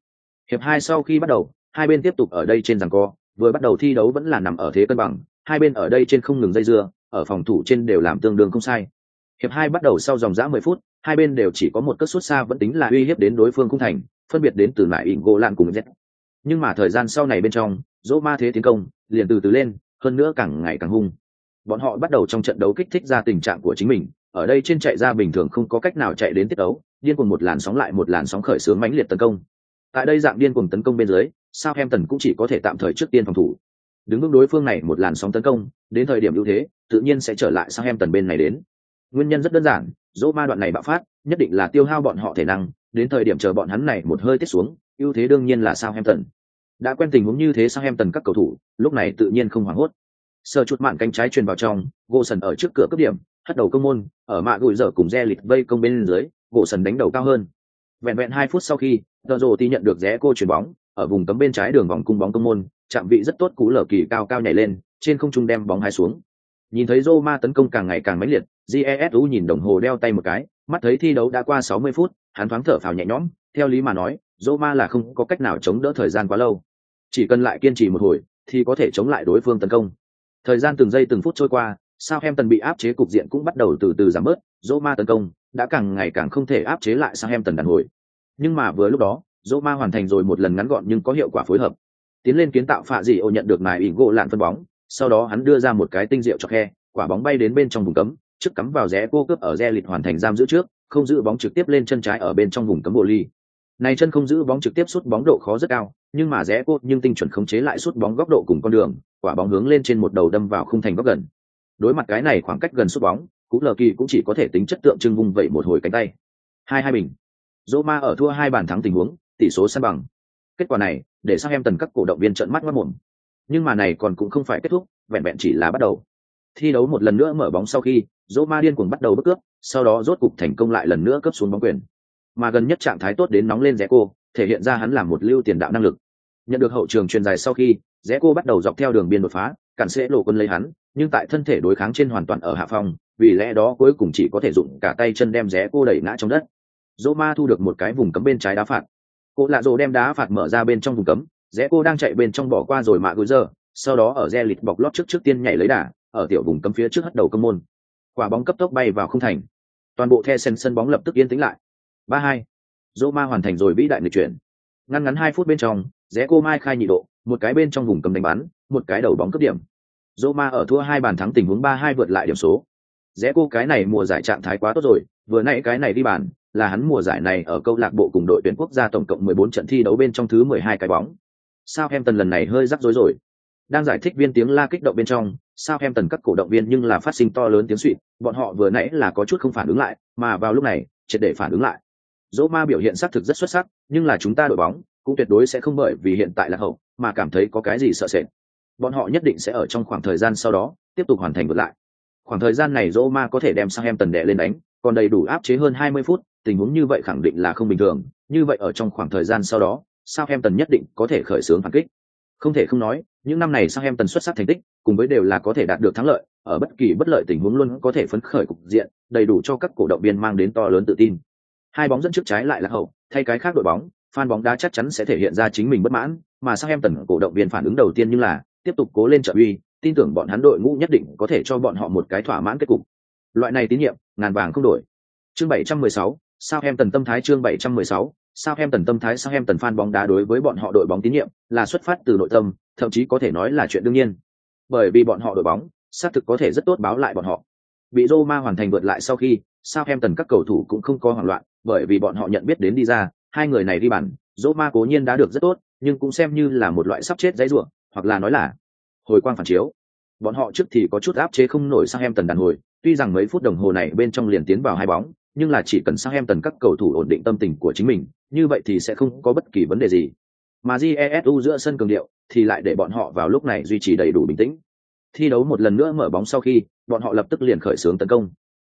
Hiệp hai sau khi bắt đầu, hai bên tiếp tục ở đây trên rằng co, vừa bắt đầu thi đấu vẫn là nằm ở thế cân bằng, hai bên ở đây trên không ngừng dây dưa, ở phòng thủ trên đều làm tương đương không sai hiệp hai bắt đầu sau dòng dã mười phút, hai bên đều chỉ có một cất xuất xa vẫn tính là uy hiếp đến đối phương khung thành, phân biệt đến từ lại ỉn gỗ lan cùng z nhưng mà thời gian sau này bên trong, dỗ ma thế tiến công, liền từ từ lên, hơn nữa càng ngày càng hung. Bọn họ bắt đầu trong trận đấu kích thích ra tình trạng của chính mình, ở đây trên chạy ra bình thường không có cách nào chạy đến tiết đấu, điên cuồng một làn sóng lại một làn sóng khởi xướng mãnh liệt tấn công. Tại đây dạng điên cuồng tấn công bên dưới sao em tần cũng chỉ có thể tạm thời trước tiên phòng thủ. Đứng bước đối phương này một làn sóng tấn công, đến thời điểm ưu thế, tự nhiên sẽ trở lại sang em tần bên này đến nguyên nhân rất đơn giản, dỗ ma đoạn này bạo phát, nhất định là tiêu hao bọn họ thể năng, đến thời điểm chờ bọn hắn này một hơi tiết xuống, ưu thế đương nhiên là sao em tần đã quen tình huống như thế sao em tần các cầu thủ, lúc này tự nhiên không hoảng hốt. Sơ chuột mạn cánh trái truyền vào trong gỗ sần ở trước cửa cấp điểm, hất đầu công môn, ở mạ gùi dở cùng re lịch vây công bên dưới gỗ sần đánh đầu cao hơn. Vẹn vẹn hai phút sau khi tờ rồ ti nhận được rẽ cô chuyền bóng, ở vùng cấm bên trái đường vòng cung bóng công môn, chạm vị rất tốt cú lở kỳ cao cao nhảy lên, trên không trung đem bóng hai xuống nhìn thấy Roma tấn công càng ngày càng mãnh liệt jesu nhìn đồng hồ đeo tay một cái, mắt thấy thi đấu đã qua 60 phút, hắn thoáng thở phào nhẹ nhõm, theo lý mà nói Roma là không có cách nào chống đỡ thời gian quá lâu. Chỉ cần lại kiên trì một hồi, thì có thể chống lại đối phương tấn công. Thời gian từng giây từng phút trôi qua, sao tần bị áp chế cục diện cũng bắt đầu từ từ giảm bớt Roma tấn công đã càng ngày càng không thể áp chế lại sao tần đàn hồi. Nhưng mà vừa lúc đó Roma hoàn thành rồi một lần ngắn gọn nhưng có hiệu quả phối hợp. Tiến lên kiến tạo phạ gì ô nhận được nài ỉn gỗ lạn phân bóng sau đó hắn đưa ra một cái tinh rượu cho khe quả bóng bay đến bên trong vùng cấm trước cắm vào rẽ cô cướp ở re lịch hoàn thành giam giữ trước không giữ bóng trực tiếp lên chân trái ở bên trong vùng cấm bộ ly. Này chân không giữ bóng trực tiếp sút bóng độ khó rất cao, nhưng mà rẽ cô nhưng tinh chuẩn khống chế lại sút bóng góc độ cùng con đường, quả bóng hướng lên trên một đầu đâm vào khung thành góc gần. Đối mặt cái này khoảng cách gần sút bóng, Cú Lờ Kỳ cũng chỉ có thể tính chất tượng trưng vung vậy một hồi cánh tay. Hai hai bình. Roma ở thua hai bàn thắng tình huống, tỷ số san bằng. Kết quả này, để sang em tần các cổ động viên trợn mắt mắt mồm. Nhưng mà này còn cũng không phải kết thúc, vẹn vẹn chỉ là bắt đầu. Thi đấu một lần nữa mở bóng sau khi, Roma điên cuồng bắt đầu bước cướp, sau đó rốt cục thành công lại lần nữa cấp xuống bóng quyền. Mà gần nhất trạng thái tốt đến nóng lên Zeko, thể hiện ra hắn làm một lưu tiền đạo năng lực. Nhận được hậu trường truyền dài sau khi, Zeko bắt đầu dọc theo đường biên đột phá, cản sẽ lộ quân lấy hắn, nhưng tại thân thể đối kháng trên hoàn toàn ở hạ phong, vì lẽ đó cuối cùng chỉ có thể dụng cả tay chân đem Zeko đẩy ngã trong đất. Roma thu được một cái vùng cấm bên trái đá phạt. Cô lạ dỗ đem đá phạt mở ra bên trong vùng cấm, Rẽ cô đang chạy bên trong bỏ qua rồi mạ gối giờ, sau đó ở re lịch bọc lót trước trước tiên nhảy lấy đà, ở tiểu vùng cấm phía trước hất đầu cấm môn. Quả bóng cấp tốc bay vào không thành. Toàn bộ the sân sân bóng lập tức yên tĩnh lại. 3-2. Roma hoàn thành rồi vĩ đại nghịch chuyển. Ngăn ngắn hai phút bên trong, rẽ cô mai khai nhị độ, một cái bên trong vùng cấm đánh bắn, một cái đầu bóng cấp điểm. Roma ở thua hai bàn thắng tình huống 3-2 vượt lại điểm số. rẽ cô cái này mùa giải trạng thái quá tốt rồi, vừa nãy cái này đi bàn, là hắn mùa giải này ở câu lạc bộ cùng đội tuyển quốc gia tổng cộng 14 trận thi đấu bên trong thứ 12 cái bóng. Southampton lần này hơi rắc rối rồi. Đang giải thích viên tiếng la kích động bên trong, Southampton các cổ động viên nhưng là phát sinh to lớn tiếng xuýt, bọn họ vừa nãy là có chút không phản ứng lại, mà vào lúc này, triệt để phản ứng lại. Roma biểu hiện xác thực rất xuất sắc, nhưng là chúng ta đội bóng cũng tuyệt đối sẽ không bởi vì hiện tại là hậu mà cảm thấy có cái gì sợ sệt. Bọn họ nhất định sẽ ở trong khoảng thời gian sau đó tiếp tục hoàn thành vượt lại. Khoảng thời gian này Roma có thể đem sang em tần đệ lên đánh, còn đầy đủ áp chế hơn 20 phút, tình huống như vậy khẳng định là không bình thường, như vậy ở trong khoảng thời gian sau đó, Southampton nhất định có thể khởi xướng phản kích. Không thể không nói, những năm này Southampton xuất sắc thành tích, cùng với đều là có thể đạt được thắng lợi, ở bất kỳ bất lợi tình huống luôn có thể phấn khởi cục diện, đầy đủ cho các cổ động viên mang đến to lớn tự tin. Hai bóng dẫn trước trái lại là hậu, thay cái khác đội bóng, fan bóng đá chắc chắn sẽ thể hiện ra chính mình bất mãn, mà Southampton cổ động viên phản ứng đầu tiên như là tiếp tục cố lên trợ uy, tin tưởng bọn hắn đội ngũ nhất định có thể cho bọn họ một cái thỏa mãn kết cục. Loại này tín nhiệm, ngàn vàng không đổi. Chương 716, Southampton tâm thái chương 716, sao em tần tâm thái sao em tần fan bóng đá đối với bọn họ đội bóng tín nhiệm là xuất phát từ nội tâm, thậm chí có thể nói là chuyện đương nhiên. Bởi vì bọn họ đội bóng, xác thực có thể rất tốt báo lại bọn họ. Bị Roma hoàn thành vượt lại sau khi, sao em tần các cầu thủ cũng không có hoảng loạn, bởi vì bọn họ nhận biết đến đi ra, hai người này đi bàn, Roma cố nhiên đã được rất tốt, nhưng cũng xem như là một loại sắp chết dãy rủa, hoặc là nói là hồi quang phản chiếu. Bọn họ trước thì có chút áp chế không nổi sang em tần đàn hồi, tuy rằng mấy phút đồng hồ này bên trong liền tiến vào hai bóng, nhưng là chỉ cần sang em tần các cầu thủ ổn định tâm tình của chính mình, như vậy thì sẽ không có bất kỳ vấn đề gì. Mà Jesu giữa sân cường điệu, thì lại để bọn họ vào lúc này duy trì đầy đủ bình tĩnh. Thi đấu một lần nữa mở bóng sau khi, bọn họ lập tức liền khởi xướng tấn công.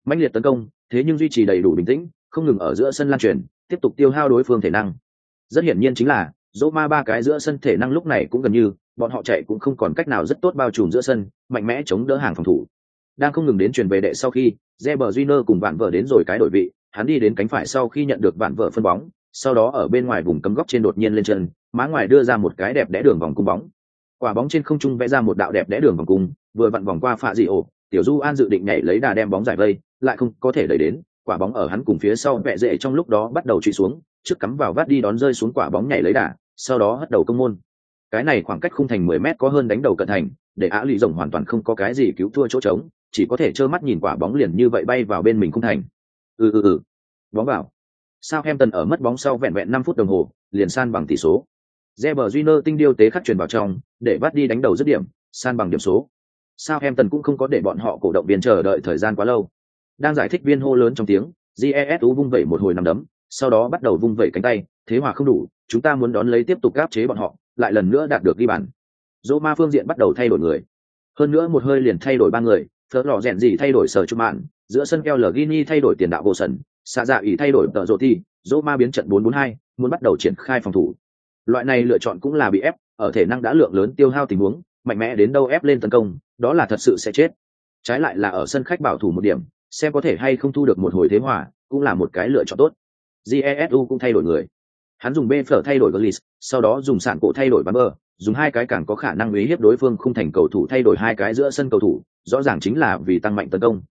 mãnh liệt tấn công, thế nhưng duy trì đầy đủ bình tĩnh, không ngừng ở giữa sân lan truyền, tiếp tục tiêu hao đối phương thể năng. Rất hiển nhiên chính là, Roma ba cái giữa sân thể năng lúc này cũng gần như, bọn họ chạy cũng không còn cách nào rất tốt bao trùm giữa sân, mạnh mẽ chống đỡ hàng phòng thủ. Đang không ngừng đến truyền về đệ sau khi, Reber Júnior cùng vạn vợ đến rồi cái đổi vị, hắn đi đến cánh phải sau khi nhận được vạn vợ phân bóng, sau đó ở bên ngoài vùng cấm góc trên đột nhiên lên chân, má ngoài đưa ra một cái đẹp đẽ đường vòng cung bóng. Quả bóng trên không trung vẽ ra một đạo đẹp đẽ đường vòng cung, vừa vặn vòng qua phạ dị ổ, Tiểu Du An dự định nhảy lấy đà đem bóng giải vây, lại không có thể đẩy đến, quả bóng ở hắn cùng phía sau vẽ dễ trong lúc đó bắt đầu truy xuống, trước cắm vào vát đi đón rơi xuống quả bóng nhảy lấy đà, sau đó hất đầu công môn. Cái này khoảng cách khung thành 10 mét có hơn đánh đầu cận thành, để Á Lị rồng hoàn toàn không có cái gì cứu thua chỗ trống, chỉ có thể trơ mắt nhìn quả bóng liền như vậy bay vào bên mình không thành. Ừ ừ ừ. Bóng vào. Southampton ở mất bóng sau vẹn vẹn 5 phút đồng hồ, liền san bằng tỷ số. Reber Júnior tinh điêu tế khắc truyền vào trong, để bắt đi đánh đầu dứt điểm, san bằng điểm số. Southampton cũng không có để bọn họ cổ động viên chờ đợi thời gian quá lâu. Đang giải thích viên hô lớn trong tiếng, Jesu vung vẩy một hồi nằm đấm, sau đó bắt đầu vung vẩy cánh tay, thế hòa không đủ, chúng ta muốn đón lấy tiếp tục áp chế bọn họ, lại lần nữa đạt được ghi bàn. Roma phương diện bắt đầu thay đổi người. Hơn nữa một hơi liền thay đổi ba người, Thợ lò rèn gì thay đổi sở trung mạn, giữa sân keo Gini thay đổi tiền đạo vô sân xạ dạ ủy thay đổi tợ rộ thi, dỗ ma biến trận 4-4-2, muốn bắt đầu triển khai phòng thủ. Loại này lựa chọn cũng là bị ép, ở thể năng đã lượng lớn tiêu hao tình huống, mạnh mẽ đến đâu ép lên tấn công, đó là thật sự sẽ chết. Trái lại là ở sân khách bảo thủ một điểm, xem có thể hay không thu được một hồi thế hòa, cũng là một cái lựa chọn tốt. Jesu cũng thay đổi người. Hắn dùng b phở thay đổi glis sau đó dùng sản cổ thay đổi bắn bờ, dùng hai cái càng có khả năng uy hiếp đối phương không thành cầu thủ thay đổi hai cái giữa sân cầu thủ, rõ ràng chính là vì tăng mạnh tấn công.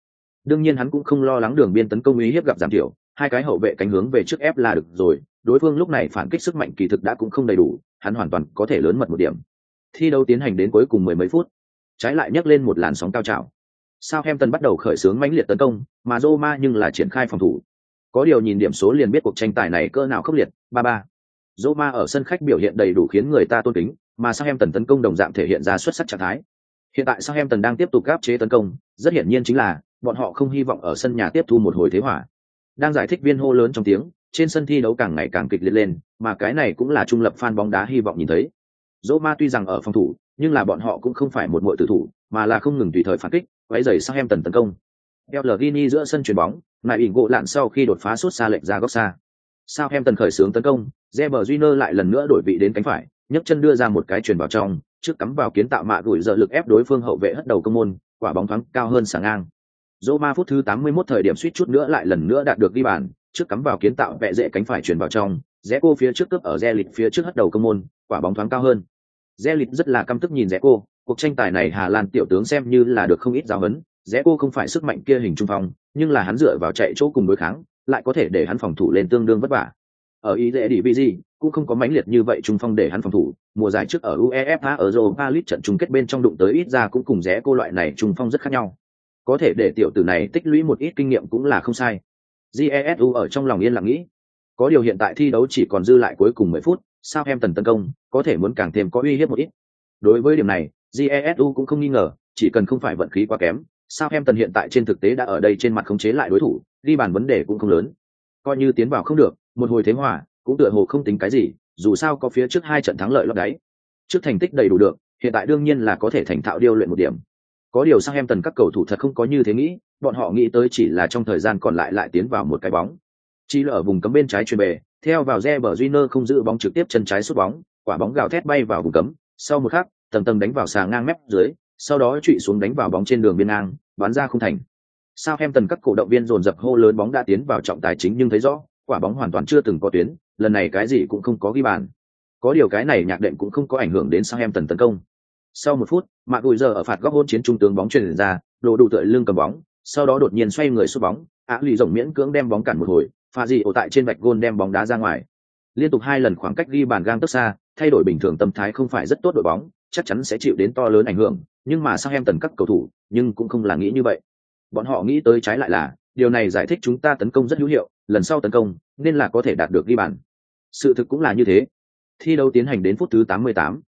Đương nhiên hắn cũng không lo lắng đường biên tấn công uy hiếp gặp giảm thiểu, hai cái hậu vệ cánh hướng về trước ép là được rồi, đối phương lúc này phản kích sức mạnh kỳ thực đã cũng không đầy đủ, hắn hoàn toàn có thể lớn mật một điểm. Thi đấu tiến hành đến cuối cùng mười mấy phút, trái lại nhấc lên một làn sóng cao trào. Southampton bắt đầu khởi xướng mãnh liệt tấn công, mà Roma nhưng là triển khai phòng thủ. Có điều nhìn điểm số liền biết cuộc tranh tài này cỡ nào khốc liệt, ba ba. Roma ở sân khách biểu hiện đầy đủ khiến người ta tôn kính, mà Southampton tấn công đồng dạng thể hiện ra xuất sắc trạng thái. Hiện tại Southampton đang tiếp tục gáp chế tấn công, rất hiển nhiên chính là bọn họ không hy vọng ở sân nhà tiếp thu một hồi thế hỏa. Đang giải thích viên hô lớn trong tiếng, trên sân thi đấu càng ngày càng kịch liệt lên, mà cái này cũng là trung lập fan bóng đá hy vọng nhìn thấy. Roma tuy rằng ở phòng thủ, nhưng là bọn họ cũng không phải một muội tử thủ, mà là không ngừng tùy thời phản kích, quấy rầy Southampton tấn công. Pellegrini giữa sân chuyền bóng, lại ỉn gỗ lạn sau khi đột phá suốt xa lệch ra góc xa. Southampton khởi xướng tấn công, Reber Júnior lại lần nữa đổi vị đến cánh phải, nhấc chân đưa ra một cái chuyền vào trong, trước cắm vào kiến tạo mạ gửi giờ lực ép đối phương hậu vệ hất đầu công môn, quả bóng thoáng cao hơn sáng ngang. Roma phút thứ 81 thời điểm suýt chút nữa lại lần nữa đạt được ghi bàn, trước cắm vào kiến tạo vẽ dễ cánh phải chuyển vào trong, rẽ cô phía trước cướp ở rẽ lịch phía trước hất đầu công môn, quả bóng thoáng cao hơn. Rẽ lịch rất là căm tức nhìn rẽ cô, cuộc tranh tài này Hà Lan tiểu tướng xem như là được không ít giáo huấn, rẽ cô không phải sức mạnh kia hình trung phong, nhưng là hắn dựa vào chạy chỗ cùng đối kháng, lại có thể để hắn phòng thủ lên tương đương vất vả. Ở ý dễ đi gì, cũng không có mãnh liệt như vậy trung phong để hắn phòng thủ, mùa giải trước ở UEFA ở Europa League trận chung kết bên trong đụng tới ít ra cũng cùng rẽ cô loại này trung phong rất khác nhau. Có thể để tiểu tử này tích lũy một ít kinh nghiệm cũng là không sai. Jesu ở trong lòng yên lặng nghĩ, có điều hiện tại thi đấu chỉ còn dư lại cuối cùng 10 phút, sao em tần tấn công, có thể muốn càng thêm có uy hiếp một ít. Đối với điểm này, Jesu cũng không nghi ngờ, chỉ cần không phải vận khí quá kém, sao em tần hiện tại trên thực tế đã ở đây trên mặt khống chế lại đối thủ, đi bàn vấn đề cũng không lớn. Coi như tiến vào không được, một hồi thế hòa, cũng tựa hồ không tính cái gì, dù sao có phía trước hai trận thắng lợi lót đáy. Trước thành tích đầy đủ được, hiện tại đương nhiên là có thể thành thạo điêu luyện một điểm. Có điều sang em tần các cầu thủ thật không có như thế nghĩ, bọn họ nghĩ tới chỉ là trong thời gian còn lại lại tiến vào một cái bóng. Chỉ là ở vùng cấm bên trái chuyền bề, theo vào Reber Júnior không giữ bóng trực tiếp chân trái sút bóng, quả bóng gào thét bay vào vùng cấm, sau một khắc, tầng tầng đánh vào xà ngang mép dưới, sau đó trụy xuống đánh vào bóng trên đường biên ngang, bắn ra không thành. Sao em tần các cổ động viên dồn dập hô lớn bóng đã tiến vào trọng tài chính nhưng thấy rõ, quả bóng hoàn toàn chưa từng có tuyến, lần này cái gì cũng không có ghi bàn. Có điều cái này nhạc đệm cũng không có ảnh hưởng đến sang em tần tấn công. Sau một phút, Mạc Đùi giờ ở phạt góc hôn chiến trung tướng bóng truyền ra, đồ đủ tựa lưng cầm bóng, sau đó đột nhiên xoay người sút bóng, Á lì rộng miễn cưỡng đem bóng cản một hồi, pha gì ổ tại trên vạch gôn đem bóng đá ra ngoài. Liên tục hai lần khoảng cách ghi bàn gang tấc xa, thay đổi bình thường tâm thái không phải rất tốt đội bóng, chắc chắn sẽ chịu đến to lớn ảnh hưởng, nhưng mà sang em tần các cầu thủ, nhưng cũng không là nghĩ như vậy. Bọn họ nghĩ tới trái lại là, điều này giải thích chúng ta tấn công rất hữu hiệu, lần sau tấn công, nên là có thể đạt được ghi bàn. Sự thực cũng là như thế. Thi đấu tiến hành đến phút thứ 88.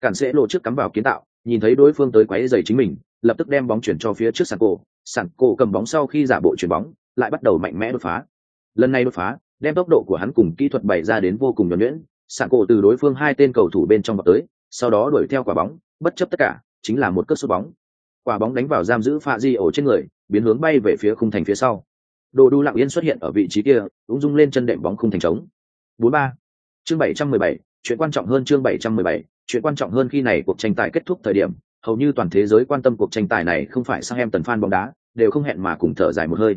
Cản sẽ lộ trước cắm vào kiến tạo, nhìn thấy đối phương tới quấy giày chính mình, lập tức đem bóng chuyển cho phía trước sàn cổ. Sàn cổ cầm bóng sau khi giả bộ chuyển bóng, lại bắt đầu mạnh mẽ đột phá. Lần này đột phá, đem tốc độ của hắn cùng kỹ thuật bày ra đến vô cùng nhuần nhuyễn. Sàn cổ từ đối phương hai tên cầu thủ bên trong vào tới, sau đó đuổi theo quả bóng, bất chấp tất cả, chính là một cất sút bóng. Quả bóng đánh vào giam giữ Pha Di ổ trên người, biến hướng bay về phía khung thành phía sau. Đồ đu lặng yên xuất hiện ở vị trí kia, ung dung lên chân đệm bóng khung thành trống. 43. Chương 717, chuyện quan trọng hơn chương 717, chuyện quan trọng hơn khi này cuộc tranh tài kết thúc thời điểm, hầu như toàn thế giới quan tâm cuộc tranh tài này không phải sang em tần fan bóng đá, đều không hẹn mà cùng thở dài một hơi.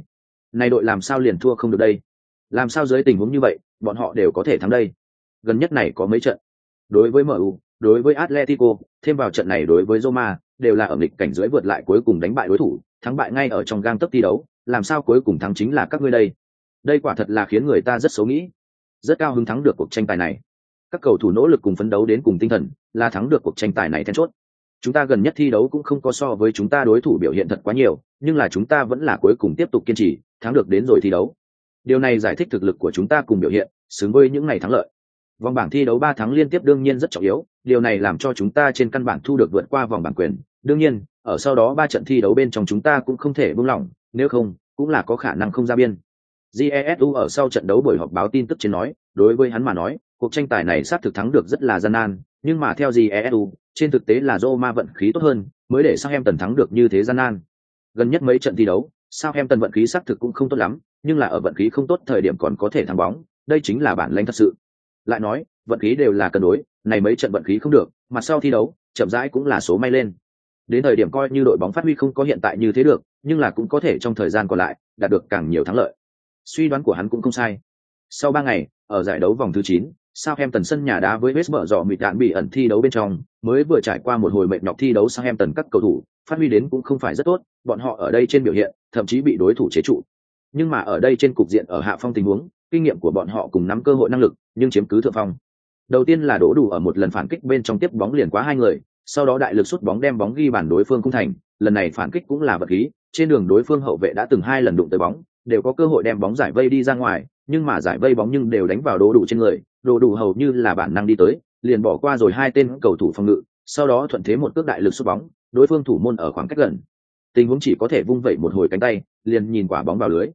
Này đội làm sao liền thua không được đây? Làm sao dưới tình huống như vậy, bọn họ đều có thể thắng đây? Gần nhất này có mấy trận. Đối với MU, đối với Atletico, thêm vào trận này đối với Roma, đều là ở nghịch cảnh dưới vượt lại cuối cùng đánh bại đối thủ, thắng bại ngay ở trong gang tấc thi đấu, làm sao cuối cùng thắng chính là các ngươi đây? Đây quả thật là khiến người ta rất xấu nghĩ. Rất cao hứng thắng được cuộc tranh tài này các cầu thủ nỗ lực cùng phấn đấu đến cùng tinh thần là thắng được cuộc tranh tài này then chốt chúng ta gần nhất thi đấu cũng không có so với chúng ta đối thủ biểu hiện thật quá nhiều nhưng là chúng ta vẫn là cuối cùng tiếp tục kiên trì thắng được đến rồi thi đấu điều này giải thích thực lực của chúng ta cùng biểu hiện xứng với những ngày thắng lợi vòng bảng thi đấu ba tháng liên tiếp đương nhiên rất trọng yếu điều này làm cho chúng ta trên căn bản thu được vượt qua vòng bảng quyền đương nhiên ở sau đó ba trận thi đấu bên trong chúng ta cũng không thể buông lỏng nếu không cũng là có khả năng không ra biên jesu ở sau trận đấu buổi họp báo tin tức trên nói đối với hắn mà nói cuộc tranh tài này sát thực thắng được rất là gian nan, nhưng mà theo Jesu, trên thực tế là Roma vận khí tốt hơn, mới để sang em tần thắng được như thế gian nan. Gần nhất mấy trận thi đấu, sang em tần vận khí xác thực cũng không tốt lắm, nhưng là ở vận khí không tốt thời điểm còn có thể thắng bóng, đây chính là bản lĩnh thật sự. Lại nói, vận khí đều là cân đối, này mấy trận vận khí không được, mà sau thi đấu, chậm rãi cũng là số may lên. Đến thời điểm coi như đội bóng phát huy không có hiện tại như thế được, nhưng là cũng có thể trong thời gian còn lại đạt được càng nhiều thắng lợi. Suy đoán của hắn cũng không sai. Sau ba ngày, ở giải đấu vòng thứ 9, sao em tần sân nhà đá với West mở dọ mịt đạn bị ẩn thi đấu bên trong, mới vừa trải qua một hồi mệt nhọc thi đấu Southampton em tần các cầu thủ, phát huy đến cũng không phải rất tốt, bọn họ ở đây trên biểu hiện, thậm chí bị đối thủ chế trụ. Nhưng mà ở đây trên cục diện ở hạ phong tình huống, kinh nghiệm của bọn họ cùng nắm cơ hội năng lực, nhưng chiếm cứ thượng phong. Đầu tiên là đổ đủ ở một lần phản kích bên trong tiếp bóng liền quá hai người, sau đó đại lực sút bóng đem bóng ghi bàn đối phương không thành, lần này phản kích cũng là vật khí, trên đường đối phương hậu vệ đã từng hai lần đụng tới bóng, đều có cơ hội đem bóng giải vây đi ra ngoài, nhưng mà giải vây bóng nhưng đều đánh vào đổ đủ trên người, đổ đủ hầu như là bản năng đi tới, liền bỏ qua rồi hai tên cầu thủ phòng ngự, sau đó thuận thế một cước đại lực sút bóng, đối phương thủ môn ở khoảng cách gần. Tình huống chỉ có thể vung vẩy một hồi cánh tay, liền nhìn quả bóng vào lưới.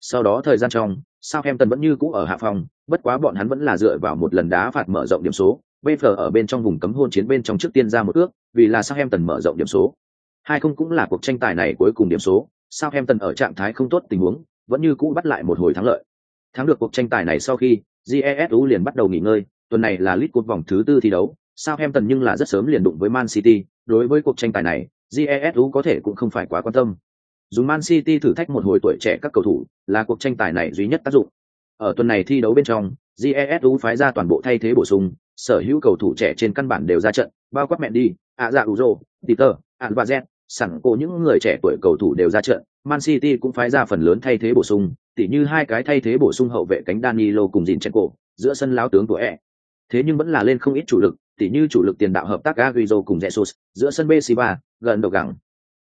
Sau đó thời gian trong, Southampton vẫn như cũ ở hạ phòng, bất quá bọn hắn vẫn là dựa vào một lần đá phạt mở rộng điểm số, BF ở bên trong vùng cấm hôn chiến bên trong trước tiên ra một ước, vì là Southampton mở rộng điểm số. Hai không cũng là cuộc tranh tài này cuối cùng điểm số, Southampton ở trạng thái không tốt tình huống, vẫn như cũ bắt lại một hồi thắng lợi. Thắng được cuộc tranh tài này sau khi, GESU liền bắt đầu nghỉ ngơi, tuần này là lít Cup vòng thứ tư thi đấu, Southampton nhưng là rất sớm liền đụng với Man City, đối với cuộc tranh tài này, GESU có thể cũng không phải quá quan tâm. Dùng Man City thử thách một hồi tuổi trẻ các cầu thủ, là cuộc tranh tài này duy nhất tác dụng. Ở tuần này thi đấu bên trong, GESU phái ra toàn bộ thay thế bổ sung, sở hữu cầu thủ trẻ trên căn bản đều ra trận, bao quát Mendy, ạ dạ Uzo, Peter, Alvarez, sẵn cổ những người trẻ tuổi cầu thủ đều ra trận, Man City cũng phái ra phần lớn thay thế bổ sung, tỉ như hai cái thay thế bổ sung hậu vệ cánh Danilo cùng Zinchenko, giữa sân láo tướng của E. Thế nhưng vẫn là lên không ít chủ lực, tỉ như chủ lực tiền đạo hợp tác Agüero cùng Jesus, giữa sân Bessiba, gần đầu gẳng.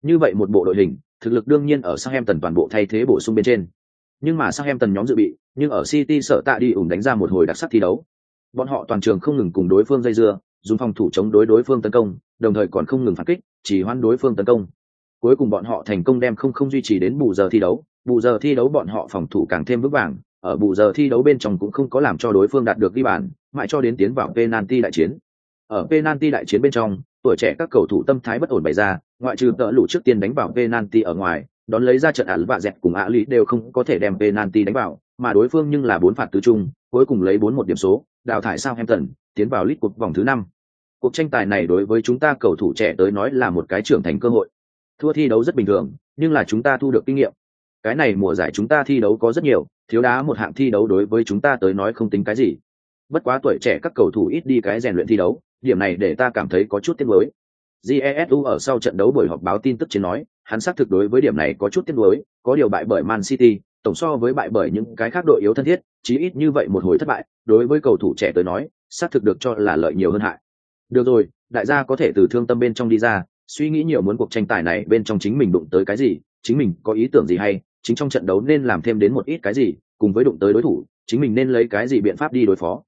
Như vậy một bộ đội hình, thực lực đương nhiên ở Southampton toàn bộ thay thế bổ sung bên trên. Nhưng mà Southampton nhóm dự bị, nhưng ở City sợ tạ đi ủng đánh ra một hồi đặc sắc thi đấu. Bọn họ toàn trường không ngừng cùng đối phương dây dưa, dùng phòng thủ chống đối đối phương tấn công, đồng thời còn không ngừng phản kích, chỉ hoãn đối phương tấn công. Cuối cùng bọn họ thành công đem không không duy trì đến bù giờ thi đấu, bù giờ thi đấu bọn họ phòng thủ càng thêm vững vàng, ở bù giờ thi đấu bên trong cũng không có làm cho đối phương đạt được ghi bàn, mãi cho đến tiến vào penalty đại chiến. Ở penalty đại chiến bên trong, tuổi trẻ các cầu thủ tâm thái bất ổn bày ra, ngoại trừ tợ lũ trước tiên đánh vào penalty ở ngoài, đón lấy ra trận ẩn và dẹt cùng ạ lý đều không có thể đem penalty đánh vào, mà đối phương nhưng là bốn phạt tứ trung, cuối cùng lấy bốn một điểm số, đào thải Southampton, tiến vào lít cuộc vòng thứ năm. Cuộc tranh tài này đối với chúng ta cầu thủ trẻ tới nói là một cái trưởng thành cơ hội. Thua thi đấu rất bình thường, nhưng là chúng ta thu được kinh nghiệm. Cái này mùa giải chúng ta thi đấu có rất nhiều, thiếu đá một hạng thi đấu đối với chúng ta tới nói không tính cái gì. Bất quá tuổi trẻ các cầu thủ ít đi cái rèn luyện thi đấu, điểm này để ta cảm thấy có chút tiếc nuối. Jesu ở sau trận đấu buổi họp báo tin tức trên nói, hắn xác thực đối với điểm này có chút tiếc nuối, có điều bại bởi Man City, tổng so với bại bởi những cái khác đội yếu thân thiết, chí ít như vậy một hồi thất bại, đối với cầu thủ trẻ tới nói, xác thực được cho là lợi nhiều hơn hại. Được rồi, đại gia có thể từ thương tâm bên trong đi ra, suy nghĩ nhiều muốn cuộc tranh tài này bên trong chính mình đụng tới cái gì, chính mình có ý tưởng gì hay, chính trong trận đấu nên làm thêm đến một ít cái gì, cùng với đụng tới đối thủ, chính mình nên lấy cái gì biện pháp đi đối phó.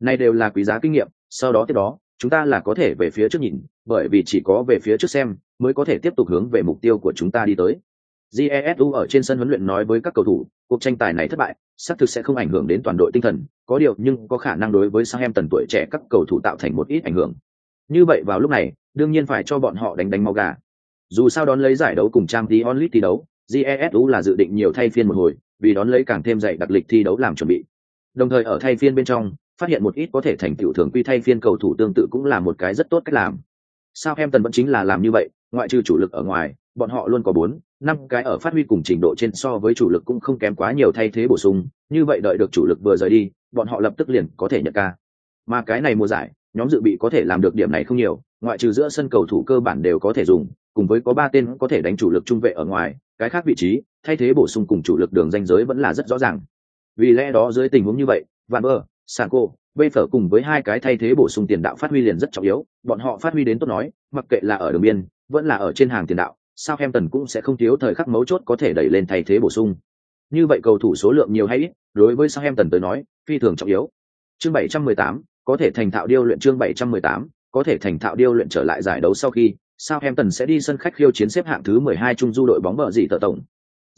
Này đều là quý giá kinh nghiệm, sau đó tiếp đó, chúng ta là có thể về phía trước nhìn, bởi vì chỉ có về phía trước xem, mới có thể tiếp tục hướng về mục tiêu của chúng ta đi tới. Jesu ở trên sân huấn luyện nói với các cầu thủ, cuộc tranh tài này thất bại, xác thực sẽ không ảnh hưởng đến toàn đội tinh thần, có điều nhưng có khả năng đối với sang em tần tuổi trẻ các cầu thủ tạo thành một ít ảnh hưởng. Như vậy vào lúc này, đương nhiên phải cho bọn họ đánh đánh máu gà. Dù sao đón lấy giải đấu cùng trang tí onlit thi đấu, Jesu là dự định nhiều thay phiên một hồi, vì đón lấy càng thêm dạy đặc lịch thi đấu làm chuẩn bị. Đồng thời ở thay phiên bên trong, phát hiện một ít có thể thành tựu thường quy thay phiên cầu thủ tương tự cũng là một cái rất tốt cách làm. sao em tần vẫn chính là làm như vậy, ngoại trừ chủ lực ở ngoài, bọn họ luôn có bốn, năm cái ở phát huy cùng trình độ trên so với chủ lực cũng không kém quá nhiều thay thế bổ sung, như vậy đợi được chủ lực vừa rời đi, bọn họ lập tức liền có thể nhận ca. Mà cái này mùa giải, nhóm dự bị có thể làm được điểm này không nhiều, ngoại trừ giữa sân cầu thủ cơ bản đều có thể dùng, cùng với có ba tên có thể đánh chủ lực trung vệ ở ngoài, cái khác vị trí, thay thế bổ sung cùng chủ lực đường danh giới vẫn là rất rõ ràng. Vì lẽ đó dưới tình huống như vậy, Van Bơ, Sanko, Bê Phở cùng với hai cái thay thế bổ sung tiền đạo phát huy liền rất trọng yếu, bọn họ phát huy đến tốt nói, mặc kệ là ở đường biên, vẫn là ở trên hàng tiền đạo, Southampton cũng sẽ không thiếu thời khắc mấu chốt có thể đẩy lên thay thế bổ sung. Như vậy cầu thủ số lượng nhiều hay ít, đối với Southampton tới nói, phi thường trọng yếu. Chương 718, có thể thành thạo điêu luyện chương 718, có thể thành thạo điêu luyện trở lại giải đấu sau khi, Southampton sẽ đi sân khách khiêu chiến xếp hạng thứ 12 trung du đội bóng bờ dị tờ tổng.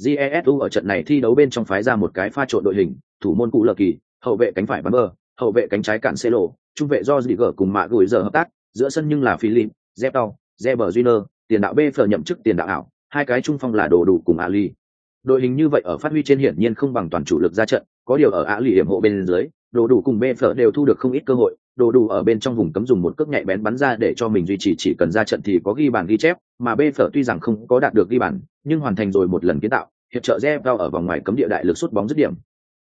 Jesu ở trận này thi đấu bên trong phái ra một cái pha trộn đội hình, thủ môn cụ lờ kỳ, hậu vệ cánh phải bắn bờ, hậu vệ cánh trái cản Celo, trung vệ do Ziger cùng mạ gửi giờ hợp tác, giữa sân nhưng là Philip, Zeptau, Zeber Junior, tiền đạo B phở nhậm chức tiền đạo ảo, hai cái trung phong là đồ đủ cùng Ali. Đội hình như vậy ở phát huy trên hiển nhiên không bằng toàn chủ lực ra trận, có điều ở Ali hiểm hộ bên dưới, đồ đủ cùng B phở đều thu được không ít cơ hội, đồ đủ ở bên trong vùng cấm dùng một cước nhạy bén bắn ra để cho mình duy trì chỉ cần ra trận thì có ghi bàn ghi chép, mà B phở tuy rằng không có đạt được ghi bàn, nhưng hoàn thành rồi một lần kiến tạo, hiệp trợ Zeptau ở vòng ngoài cấm địa đại lực sút bóng dứt điểm.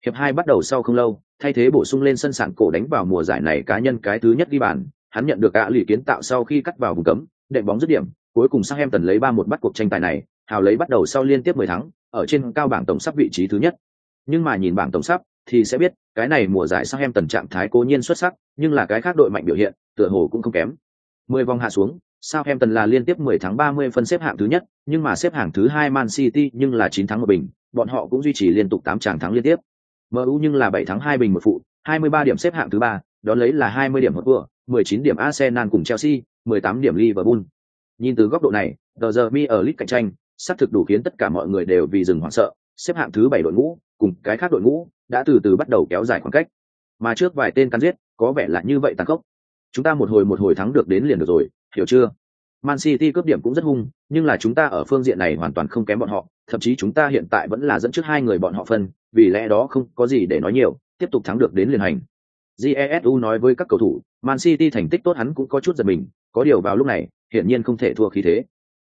Hiệp hai bắt đầu sau không lâu, thay thế bổ sung lên sân sạn cổ đánh vào mùa giải này cá nhân cái thứ nhất ghi bàn, hắn nhận được ạ lì kiến tạo sau khi cắt vào vùng cấm, đệm bóng dứt điểm, cuối cùng sang em tần lấy ba một bắt cuộc tranh tài này, hào lấy bắt đầu sau liên tiếp mười thắng, ở trên cao bảng tổng sắp vị trí thứ nhất. Nhưng mà nhìn bảng tổng sắp thì sẽ biết, cái này mùa giải sang em tần trạng thái cố nhiên xuất sắc, nhưng là cái khác đội mạnh biểu hiện, tựa hồ cũng không kém. Mười vòng hạ xuống, Southampton là liên tiếp 10 tháng 30 phân xếp hạng thứ nhất, nhưng mà xếp hạng thứ hai Man City nhưng là 9 tháng một bình, bọn họ cũng duy trì liên tục tám tràng thắng liên tiếp. MU nhưng là bảy thắng hai bình một phụ, 23 điểm xếp hạng thứ ba, đó lấy là 20 điểm một vừa, 19 điểm Arsenal cùng Chelsea, 18 điểm Liverpool. Nhìn từ góc độ này, The Derby ở League cạnh tranh, sắp thực đủ khiến tất cả mọi người đều vì dừng hoảng sợ, xếp hạng thứ bảy đội ngũ, cùng cái khác đội ngũ, đã từ từ bắt đầu kéo dài khoảng cách. Mà trước vài tên can giết, có vẻ là như vậy tăng khốc. Chúng ta một hồi một hồi thắng được đến liền được rồi, hiểu chưa? Man City cướp điểm cũng rất hung, nhưng là chúng ta ở phương diện này hoàn toàn không kém bọn họ, thậm chí chúng ta hiện tại vẫn là dẫn trước hai người bọn họ phân, vì lẽ đó không có gì để nói nhiều, tiếp tục thắng được đến liền hành. Jesu nói với các cầu thủ, Man City thành tích tốt hắn cũng có chút giật mình, có điều vào lúc này, hiển nhiên không thể thua khí thế.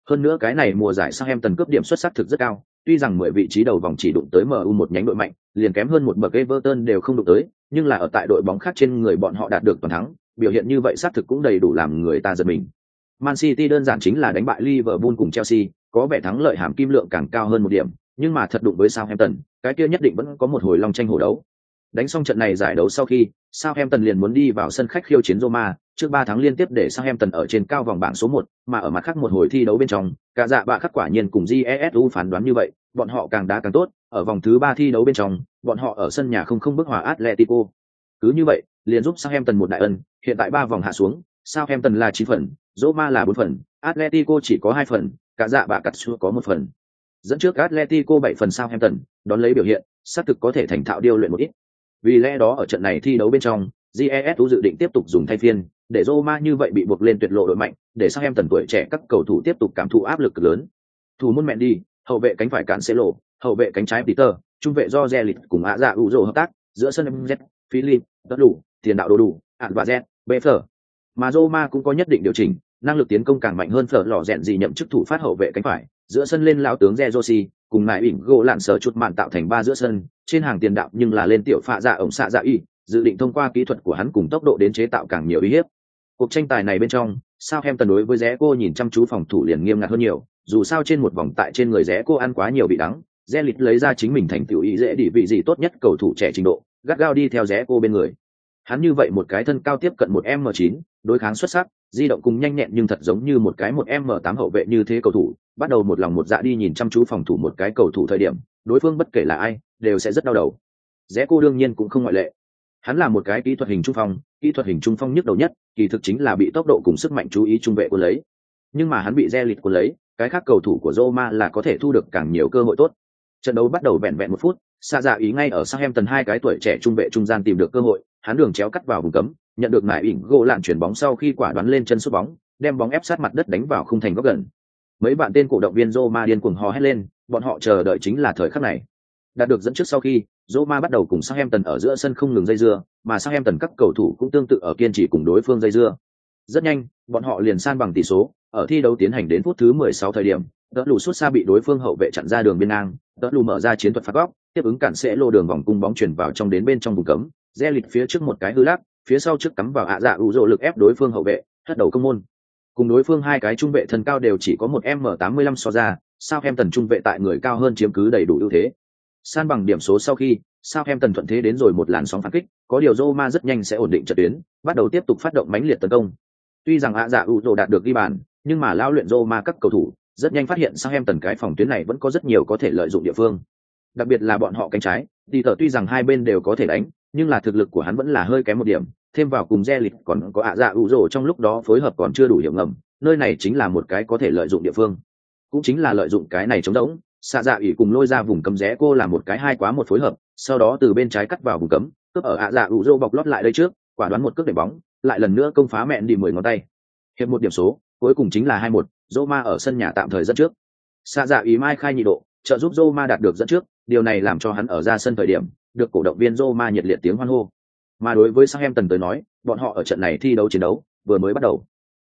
Hơn nữa cái này mùa giải sau em tần cướp điểm xuất sắc thực rất cao, tuy rằng 10 vị trí đầu vòng chỉ đụng tới MU một nhánh đội mạnh, liền kém hơn một bậc Everton đều không đụng tới, nhưng là ở tại đội bóng khác trên người bọn họ đạt được toàn thắng, biểu hiện như vậy xác thực cũng đầy đủ làm người ta giật mình. Man City đơn giản chính là đánh bại Liverpool cùng Chelsea, có vẻ thắng lợi hàm kim lượng càng cao hơn một điểm, nhưng mà thật đụng với Southampton, cái kia nhất định vẫn có một hồi long tranh hổ đấu. Đánh xong trận này giải đấu sau khi, Southampton liền muốn đi vào sân khách khiêu chiến Roma, trước ba tháng liên tiếp để Southampton ở trên cao vòng bảng số một, mà ở mặt khác một hồi thi đấu bên trong, cả dạ bạ khắc quả nhiên cùng GESU phán đoán như vậy, bọn họ càng đá càng tốt, ở vòng thứ ba thi đấu bên trong, bọn họ ở sân nhà không không bước hòa Atletico. Cứ như vậy, liền giúp Southampton một đại ân, hiện tại ba vòng hạ xuống, Southampton là 9 phần, Roma là 4 phần, Atletico chỉ có 2 phần, cả dạ bạ cắt có một phần. Dẫn trước Atletico 7 phần Southampton, đón lấy biểu hiện, xác thực có thể thành thạo điều luyện một ít. Vì lẽ đó ở trận này thi đấu bên trong, GES dự định tiếp tục dùng thay phiên, để Roma như vậy bị buộc lên tuyệt lộ đội mạnh, để Southampton tuổi trẻ các cầu thủ tiếp tục cảm thụ áp lực lớn. Thủ môn mẹ đi, hậu vệ cánh phải Cancelo, hậu vệ cánh trái Peter, trung vệ do Zelit cùng Ạ Dạ Uzo hợp tác, giữa sân MZ, Philip, tất đủ, tiền đạo đồ đủ, Ản và Z, Befer. Mà Roma cũng có nhất định điều chỉnh, năng lực tiến công càng mạnh hơn phở lò rèn gì nhậm chức thủ phát hậu vệ cánh phải, giữa sân lên lão tướng Zerosi, cùng ngài ỉn gỗ lạn sở chút mạn tạo thành ba giữa sân, trên hàng tiền đạo nhưng là lên tiểu phạ dạ ổng xạ dạ y, dự định thông qua kỹ thuật của hắn cùng tốc độ đến chế tạo càng nhiều uy hiếp. Cuộc tranh tài này bên trong, sao em tần đối với rẽ cô nhìn chăm chú phòng thủ liền nghiêm ngặt hơn nhiều, dù sao trên một vòng tại trên người rẽ cô ăn quá nhiều bị đắng, Zelit lấy ra chính mình thành tiểu ý dễ đi vị gì tốt nhất cầu thủ trẻ trình độ, gắt gao đi theo rẽ cô bên người. Hắn như vậy một cái thân cao tiếp cận một m 9 đối kháng xuất sắc, di động cùng nhanh nhẹn nhưng thật giống như một cái một m 8 hậu vệ như thế cầu thủ, bắt đầu một lòng một dạ đi nhìn chăm chú phòng thủ một cái cầu thủ thời điểm, đối phương bất kể là ai, đều sẽ rất đau đầu. Rẽ cô đương nhiên cũng không ngoại lệ. Hắn là một cái kỹ thuật hình trung phong, kỹ thuật hình trung phong nhức đầu nhất, kỳ thực chính là bị tốc độ cùng sức mạnh chú ý trung vệ của lấy. Nhưng mà hắn bị re lịt của lấy, cái khác cầu thủ của Roma là có thể thu được càng nhiều cơ hội tốt. Trận đấu bắt đầu vẹn vẹn một phút, xa dạ ý ngay ở Southampton hai cái tuổi trẻ trung vệ trung gian tìm được cơ hội, hắn đường chéo cắt vào vùng cấm, nhận được nải ỉn gỗ lạn chuyển bóng sau khi quả đoán lên chân sút bóng, đem bóng ép sát mặt đất đánh vào khung thành góc gần. Mấy bạn tên cổ động viên Roma điên cuồng hò hét lên, bọn họ chờ đợi chính là thời khắc này. Đạt được dẫn trước sau khi, Roma bắt đầu cùng Southampton ở giữa sân không ngừng dây dưa, mà Southampton các cầu thủ cũng tương tự ở kiên trì cùng đối phương dây dưa. Rất nhanh, bọn họ liền san bằng tỷ số, ở thi đấu tiến hành đến phút thứ 16 thời điểm, đỡ lù suốt xa bị đối phương hậu vệ chặn ra đường biên ngang, đỡ lù mở ra chiến thuật phạt góc, tiếp ứng cản sẽ lô đường vòng cung bóng chuyển vào trong đến bên trong vùng cấm, re lịch phía trước một cái hư lắc, phía sau trước cắm vào ạ dạ ủ rộ lực ép đối phương hậu vệ, hất đầu công môn. Cùng đối phương hai cái trung vệ thân cao đều chỉ có một M85 so ra, sao em tần trung vệ tại người cao hơn chiếm cứ đầy đủ ưu thế. San bằng điểm số sau khi, sao em tần thuận thế đến rồi một làn sóng phản kích, có điều Roma rất nhanh sẽ ổn định trận tuyến, bắt đầu tiếp tục phát động mãnh liệt tấn công. Tuy rằng ạ dạ ủ rộ đạt được ghi bàn, nhưng mà lao luyện Roma các cầu thủ rất nhanh phát hiện sao em tần cái phòng tuyến này vẫn có rất nhiều có thể lợi dụng địa phương. Đặc biệt là bọn họ cánh trái, thì tờ tuy rằng hai bên đều có thể đánh, nhưng là thực lực của hắn vẫn là hơi kém một điểm, thêm vào cùng re lịch còn có ạ dạ ủ rồ trong lúc đó phối hợp còn chưa đủ hiểu ngầm nơi này chính là một cái có thể lợi dụng địa phương. Cũng chính là lợi dụng cái này chống đỡ xạ dạ ủy cùng lôi ra vùng cấm rẽ cô là một cái hai quá một phối hợp sau đó từ bên trái cắt vào vùng cấm cướp ở ạ dạ ủ rô bọc lót lại đây trước quả đoán một cước để bóng lại lần nữa công phá mẹn đi mười ngón tay. Hiệp một điểm số cuối cùng chính là hai một Roma ở sân nhà tạm thời dẫn trước. Xạ dạ ý mai khai nhị độ trợ giúp Roma đạt được dẫn trước điều này làm cho hắn ở ra sân thời điểm được cổ động viên Roma nhiệt liệt tiếng hoan hô mà đối với Southampton tới nói, bọn họ ở trận này thi đấu chiến đấu vừa mới bắt đầu.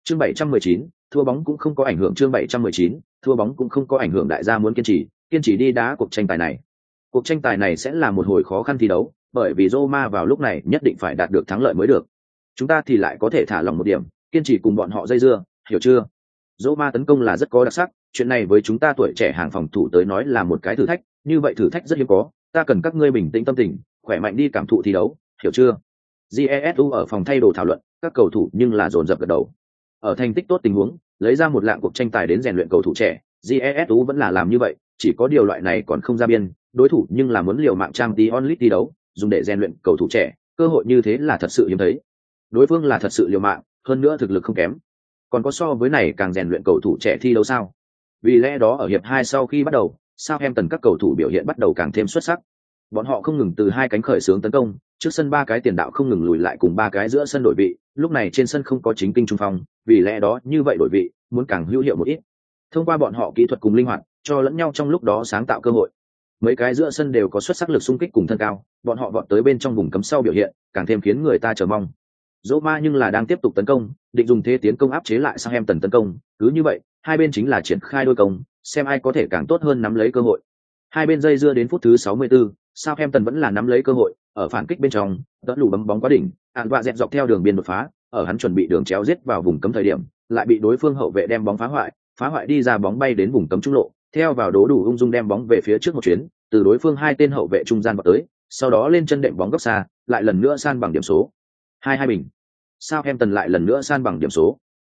Chương 719, thua bóng cũng không có ảnh hưởng chương 719, thua bóng cũng không có ảnh hưởng đại gia muốn kiên trì, kiên trì đi đá cuộc tranh tài này. Cuộc tranh tài này sẽ là một hồi khó khăn thi đấu, bởi vì Roma vào lúc này nhất định phải đạt được thắng lợi mới được. Chúng ta thì lại có thể thả lòng một điểm, kiên trì cùng bọn họ dây dưa, hiểu chưa? Roma tấn công là rất có đặc sắc, chuyện này với chúng ta tuổi trẻ hàng phòng thủ tới nói là một cái thử thách, như vậy thử thách rất hiếm có, ta cần các ngươi bình tĩnh tâm tình, khỏe mạnh đi cảm thụ thi đấu, hiểu chưa? Jesu ở phòng thay đồ thảo luận các cầu thủ nhưng là dồn dập gật đầu. Ở thành tích tốt tình huống lấy ra một lạng cuộc tranh tài đến rèn luyện cầu thủ trẻ jesu vẫn là làm như vậy chỉ có điều loại này còn không ra biên đối thủ nhưng là muốn liều mạng trang tí onlit thi đấu dùng để rèn luyện cầu thủ trẻ cơ hội như thế là thật sự hiếm thấy. Đối phương là thật sự liều mạng hơn nữa thực lực không kém. Còn có so với này càng rèn luyện cầu thủ trẻ thi đấu sao? Vì lẽ đó ở hiệp hai sau khi bắt đầu sao em tần các cầu thủ biểu hiện bắt đầu càng thêm xuất sắc. Bọn họ không ngừng từ hai cánh khởi xướng tấn công, trước sân ba cái tiền đạo không ngừng lùi lại cùng ba cái giữa sân đổi vị, lúc này trên sân không có chính kinh trung phong, vì lẽ đó như vậy đổi vị, muốn càng hữu hiệu một ít. Thông qua bọn họ kỹ thuật cùng linh hoạt, cho lẫn nhau trong lúc đó sáng tạo cơ hội. Mấy cái giữa sân đều có xuất sắc lực xung kích cùng thân cao, bọn họ vọt tới bên trong vùng cấm sau biểu hiện, càng thêm khiến người ta chờ mong. Dỗ ma nhưng là đang tiếp tục tấn công, định dùng thế tiến công áp chế lại sang em tần tấn công, cứ như vậy, hai bên chính là triển khai đôi công xem ai có thể càng tốt hơn nắm lấy cơ hội. Hai bên dây dưa đến phút thứ 64, sao em tần vẫn là nắm lấy cơ hội ở phản kích bên trong đỡ lù bấm bóng quá đỉnh ạn vạ dẹp dọc theo đường biên đột phá ở hắn chuẩn bị đường chéo giết vào vùng cấm thời điểm lại bị đối phương hậu vệ đem bóng phá hoại phá hoại đi ra bóng bay đến vùng cấm trung lộ theo vào đố đủ ung dung đem bóng về phía trước một chuyến từ đối phương hai tên hậu vệ trung gian vào tới sau đó lên chân đệm bóng góc xa lại lần nữa san bằng điểm số. Hai hai bình. Sao em tần lại lần nữa san bằng điểm số.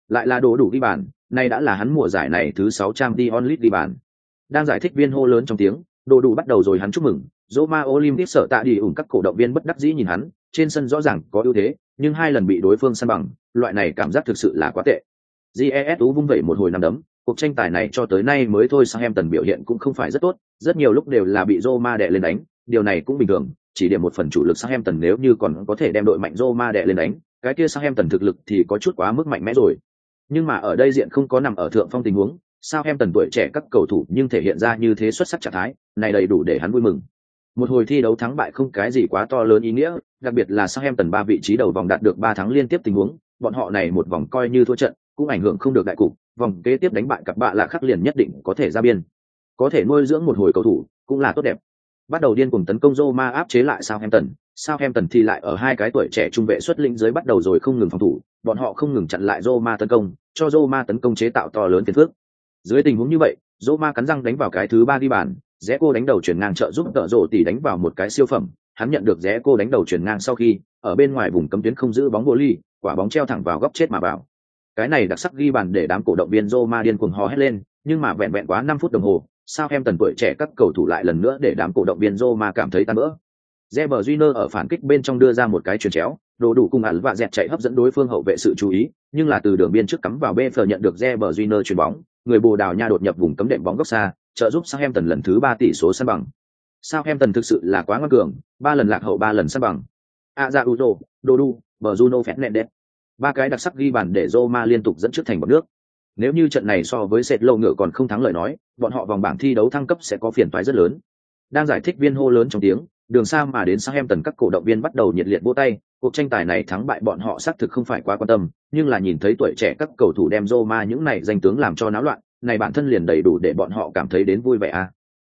Lại là đố đủ ghi bàn nay đã là hắn mùa giải này thứ sáu trang đi onlit bàn đang giải thích viên hô lớn trong tiếng đồ đủ bắt đầu rồi hắn chúc mừng Roma Olympic sợ tạ đi ủng các cổ động viên bất đắc dĩ nhìn hắn, trên sân rõ ràng có ưu thế, nhưng hai lần bị đối phương săn bằng, loại này cảm giác thực sự là quá tệ. GESU vung vẩy một hồi năm đấm, cuộc tranh tài này cho tới nay mới thôi sang em tần biểu hiện cũng không phải rất tốt, rất nhiều lúc đều là bị Roma đè lên đánh, điều này cũng bình thường, chỉ điểm một phần chủ lực sang em tần nếu như còn có thể đem đội mạnh Roma đè lên đánh, cái kia sang em tần thực lực thì có chút quá mức mạnh mẽ rồi. Nhưng mà ở đây diện không có nằm ở thượng phong tình huống, sao em tần tuổi trẻ các cầu thủ nhưng thể hiện ra như thế xuất sắc trạng thái, này đầy đủ để hắn vui mừng. Một hồi thi đấu thắng bại không cái gì quá to lớn ý nghĩa, đặc biệt là sao em tần ba vị trí đầu vòng đạt được ba thắng liên tiếp tình huống, bọn họ này một vòng coi như thua trận, cũng ảnh hưởng không được đại cục, vòng kế tiếp đánh bại cặp bạ lạ khắc liền nhất định có thể ra biên. Có thể nuôi dưỡng một hồi cầu thủ, cũng là tốt đẹp. Bắt đầu điên cuồng tấn công Roma áp chế lại Southampton, Southampton thì lại ở hai cái tuổi trẻ trung vệ xuất lĩnh dưới bắt đầu rồi không ngừng phòng thủ, bọn họ không ngừng chặn lại Roma tấn công, cho Roma tấn công chế tạo to lớn phiền phức. Dưới tình huống như vậy, Roma cắn răng đánh vào cái thứ ba đi bàn, rẽ cô đánh đầu chuyển ngang trợ giúp tợ rổ tỷ đánh vào một cái siêu phẩm hắn nhận được rẽ cô đánh đầu chuyển ngang sau khi ở bên ngoài vùng cấm tuyến không giữ bóng vô ly quả bóng treo thẳng vào góc chết mà vào cái này đặc sắc ghi bàn để đám cổ động viên Roma điên cuồng hò hét lên nhưng mà vẹn vẹn quá năm phút đồng hồ sao em tần tuổi trẻ các cầu thủ lại lần nữa để đám cổ động viên Roma cảm thấy tan vỡ Reber Júnior ở phản kích bên trong đưa ra một cái chuyền chéo, đồ đủ cùng ẩn và dẹt chạy hấp dẫn đối phương hậu vệ sự chú ý, nhưng là từ đường biên trước cắm vào BF nhận được Reber Júnior chuyền bóng, người Bồ Đào Nha đột nhập vùng cấm đệm bóng góc xa, trợ giúp Southampton lần thứ ba tỷ số san bằng. Southampton thực sự là quá ngoan cường, ba lần lạc hậu ba lần san bằng. Azaudo, Dodu, Bruno Fernandes. Ba cái đặc sắc ghi bàn để Roma liên tục dẫn trước thành một nước. Nếu như trận này so với sệt lâu ngựa còn không thắng lời nói, bọn họ vòng bảng thi đấu thăng cấp sẽ có phiền toái rất lớn. Đang giải thích viên hô lớn trong tiếng, đường xa mà đến sao em tần các cổ động viên bắt đầu nhiệt liệt vỗ tay, cuộc tranh tài này thắng bại bọn họ xác thực không phải quá quan tâm, nhưng là nhìn thấy tuổi trẻ các cầu thủ đem Roma những này danh tướng làm cho náo loạn, này bản thân liền đầy đủ để bọn họ cảm thấy đến vui vẻ à.